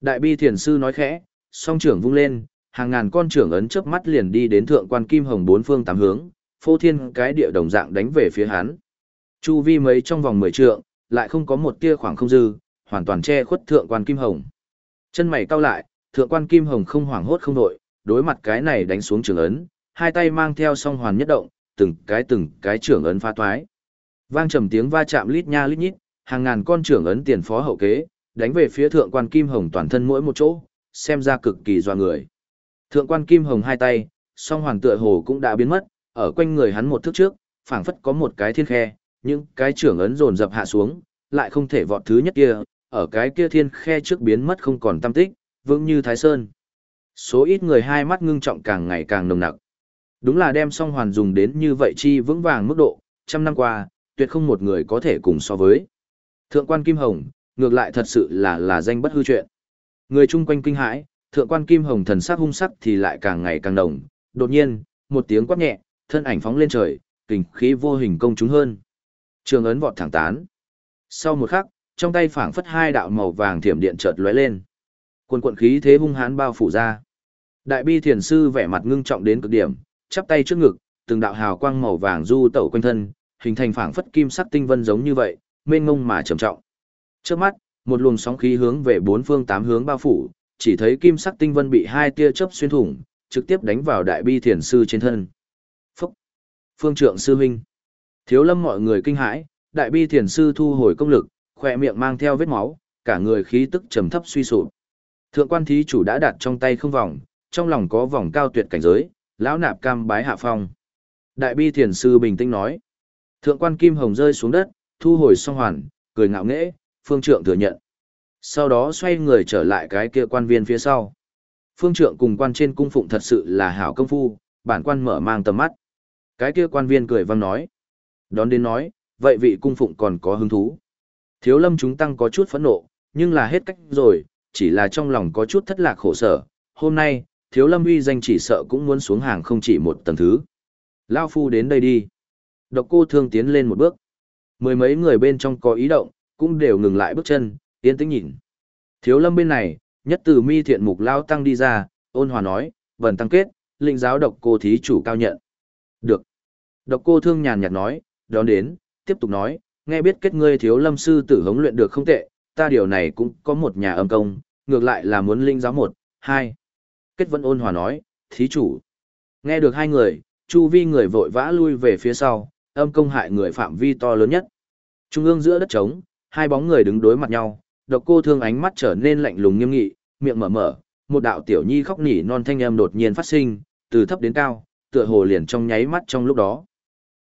S1: Đại bi thiền sư nói khẽ, song trưởng vung lên, hàng ngàn con trưởng ấn chớp mắt liền đi đến thượng quan kim hồng bốn phương tám hướng, phô thiên cái địa đồng dạng đánh về phía hắn. Chu vi mấy trong vòng mười trượng, lại không có một tia khoảng không dư, hoàn toàn che khuất thượng quan kim hồng. Chân mày cau lại, thượng quan kim hồng không hoảng hốt không đội, đối mặt cái này đánh xuống trưởng ấn, hai tay mang theo song hoàn nhất động, từng cái từng cái trưởng ấn phá toái. Vang trầm tiếng va chạm lít nha lít nhít, hàng ngàn con trưởng ấn tiền phó hậu kế, đánh về phía thượng quan kim hồng toàn thân mỗi một chỗ, xem ra cực kỳ doa người. Thượng quan kim hồng hai tay, song hoàn tựa hồ cũng đã biến mất, ở quanh người hắn một thước trước, phảng phất có một cái thiên khe, những cái trưởng ấn dồn dập hạ xuống, lại không thể vọt thứ nhất kia, ở cái kia thiên khe trước biến mất không còn tâm tích, vững như thái sơn. Số ít người hai mắt ngưng trọng càng ngày càng nồng nặc. Đúng là đem song hoàn dùng đến như vậy chi vững vàng mức độ, trăm năm qua, tuyệt không một người có thể cùng so với. Thượng quan Kim Hồng, ngược lại thật sự là là danh bất hư chuyện. Người chung quanh kinh hãi, thượng quan Kim Hồng thần sắc hung sắc thì lại càng ngày càng đồng, đột nhiên, một tiếng quát nhẹ, thân ảnh phóng lên trời, kình khí vô hình công chúng hơn. Trường ấn vọt thẳng tán. Sau một khắc, trong tay phảng phất hai đạo màu vàng thiểm điện chợt lóe lên. cuồn quận khí thế hung hãn bao phủ ra. Đại bi thiền sư vẻ mặt ngưng trọng đến cực điểm, chắp tay trước ngực, từng đạo hào quang màu vàng du tẩu quanh thân, hình thành phảng phất kim sắc tinh vân giống như vậy, mênh mông mà trầm trọng. Trước mắt, một luồng sóng khí hướng về bốn phương tám hướng bao phủ, chỉ thấy kim sắc tinh vân bị hai tia chớp xuyên thủng, trực tiếp đánh vào đại bi thiền sư trên thân. Phúc! Phương trượng sư huynh. Thiếu lâm mọi người kinh hãi, đại bi thiền sư thu hồi công lực, khỏe miệng mang theo vết máu, cả người khí tức trầm thấp suy sụp. Thượng quan thí chủ đã đặt trong tay không vòng, trong lòng có vòng cao tuyệt cảnh giới, lão nạp cam bái hạ phong. Đại bi thiền sư bình tĩnh nói. Thượng quan kim hồng rơi xuống đất, thu hồi song hoàn, cười ngạo nghễ, phương trượng thừa nhận. Sau đó xoay người trở lại cái kia quan viên phía sau. Phương trượng cùng quan trên cung phụng thật sự là hảo công phu, bản quan mở mang tầm mắt. Cái kia quan viên cười vang nói. Đón đến nói, vậy vị cung phụng còn có hứng thú. Thiếu lâm chúng tăng có chút phẫn nộ, nhưng là hết cách rồi, chỉ là trong lòng có chút thất lạc khổ sở. Hôm nay, thiếu lâm uy danh chỉ sợ cũng muốn xuống hàng không chỉ một tầng thứ. Lao phu đến đây đi. Độc cô thương tiến lên một bước. Mười mấy người bên trong có ý động, cũng đều ngừng lại bước chân, yên tĩnh nhìn. Thiếu lâm bên này, nhất từ mi thiện mục lao tăng đi ra, ôn hòa nói, vần tăng kết, lĩnh giáo độc cô thí chủ cao nhận. Được. Độc cô thương nhàn nhạt nói, đón đến, tiếp tục nói, nghe biết kết ngươi thiếu lâm sư tử hống luyện được không tệ, ta điều này cũng có một nhà âm công, ngược lại là muốn linh giáo một, hai. Kết vẫn ôn hòa nói, thí chủ. Nghe được hai người, chu vi người vội vã lui về phía sau, âm công hại người phạm vi to lớn nhất. Trung ương giữa đất trống, hai bóng người đứng đối mặt nhau, độc cô thương ánh mắt trở nên lạnh lùng nghiêm nghị, miệng mở mở, một đạo tiểu nhi khóc nỉ non thanh âm đột nhiên phát sinh, từ thấp đến cao, tựa hồ liền trong nháy mắt trong lúc đó.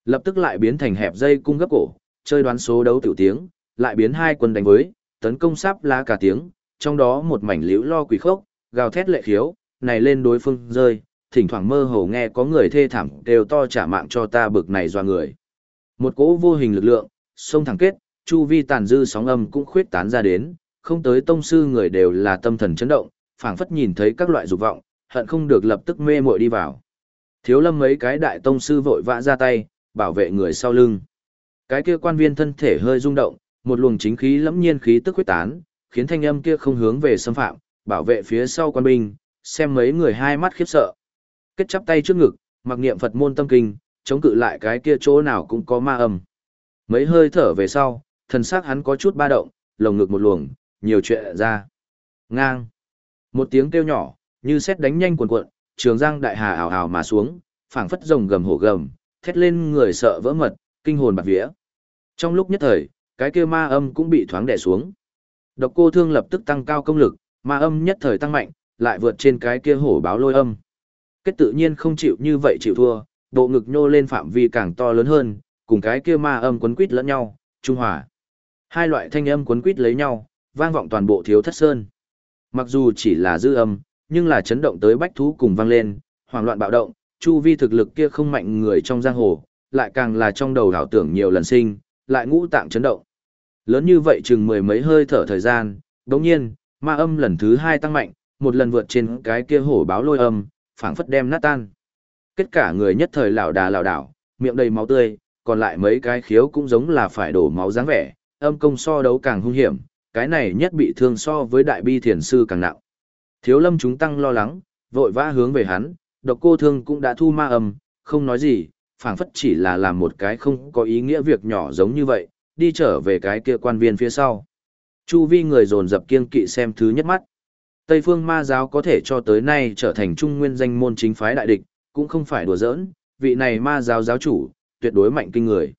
S1: Lập tức lại biến thành hẹp dây cung gấp cổ, chơi đoán số đấu tiểu tiếng, lại biến hai quân đánh với, tấn công sáp lá cả tiếng, trong đó một mảnh liễu lo quỷ khốc, gào thét lệ khiếu, này lên đối phương rơi, thỉnh thoảng mơ hồ nghe có người thê thảm đều to trả mạng cho ta bực này doa người. Một cỗ vô hình lực lượng, sông thẳng kết, chu vi tàn dư sóng âm cũng khuyết tán ra đến, không tới tông sư người đều là tâm thần chấn động, phảng phất nhìn thấy các loại dục vọng, hận không được lập tức mê muội đi vào. Thiếu lâm mấy cái đại tông sư vội vã ra tay, bảo vệ người sau lưng. Cái kia quan viên thân thể hơi rung động, một luồng chính khí lẫm nhiên khí tức huyết tán, khiến thanh âm kia không hướng về xâm phạm, bảo vệ phía sau quan binh, xem mấy người hai mắt khiếp sợ. Kết chắp tay trước ngực, mặc niệm Phật môn tâm kinh, chống cự lại cái kia chỗ nào cũng có ma âm. Mấy hơi thở về sau, thần sắc hắn có chút ba động, lồng ngực một luồng, nhiều chuyện ra. Ngang. Một tiếng kêu nhỏ, như xét đánh nhanh cuồn cuộn, trường giang đại hà ảo ảo mà xuống, phảng phất rồng gầm hổ gầm, thét lên người sợ vỡ mật, kinh hồn bạt vía. Trong lúc nhất thời, cái kia ma âm cũng bị thoáng đè xuống. Độc cô thương lập tức tăng cao công lực, ma âm nhất thời tăng mạnh, lại vượt trên cái kia hổ báo lôi âm. Kết tự nhiên không chịu như vậy chịu thua, bộ ngực nhô lên phạm vi càng to lớn hơn, cùng cái kia ma âm quấn quýt lẫn nhau, trung hòa. Hai loại thanh âm quấn quýt lấy nhau, vang vọng toàn bộ thiếu thất sơn. Mặc dù chỉ là dư âm, nhưng là chấn động tới bách thú cùng vang lên, hoảng loạn bạo động, chu vi thực lực kia không mạnh người trong giang hồ, lại càng là trong đầu đảo tưởng nhiều lần sinh, lại ngũ tạng chấn động. Lớn như vậy chừng mười mấy hơi thở thời gian, đồng nhiên, ma âm lần thứ hai tăng mạnh, một lần vượt trên cái kia hổ báo lôi âm, phảng phất đem nát tan. Kết cả người nhất thời lảo đà lảo đảo, miệng đầy máu tươi, còn lại mấy cái khiếu cũng giống là phải đổ máu dáng vẻ, âm công so đấu càng hung hiểm, cái này nhất bị thương so với đại bi thiền sư càng nặng. Thiếu lâm chúng tăng lo lắng, vội vã hướng về hắn, độc cô thương cũng đã thu ma âm, không nói gì, phảng phất chỉ là làm một cái không có ý nghĩa việc nhỏ giống như vậy, đi trở về cái kia quan viên phía sau. Chu vi người dồn dập kiên kỵ xem thứ nhất mắt. Tây phương ma giáo có thể cho tới nay trở thành trung nguyên danh môn chính phái đại địch, cũng không phải đùa giỡn, vị này ma giáo giáo chủ, tuyệt đối mạnh kinh người.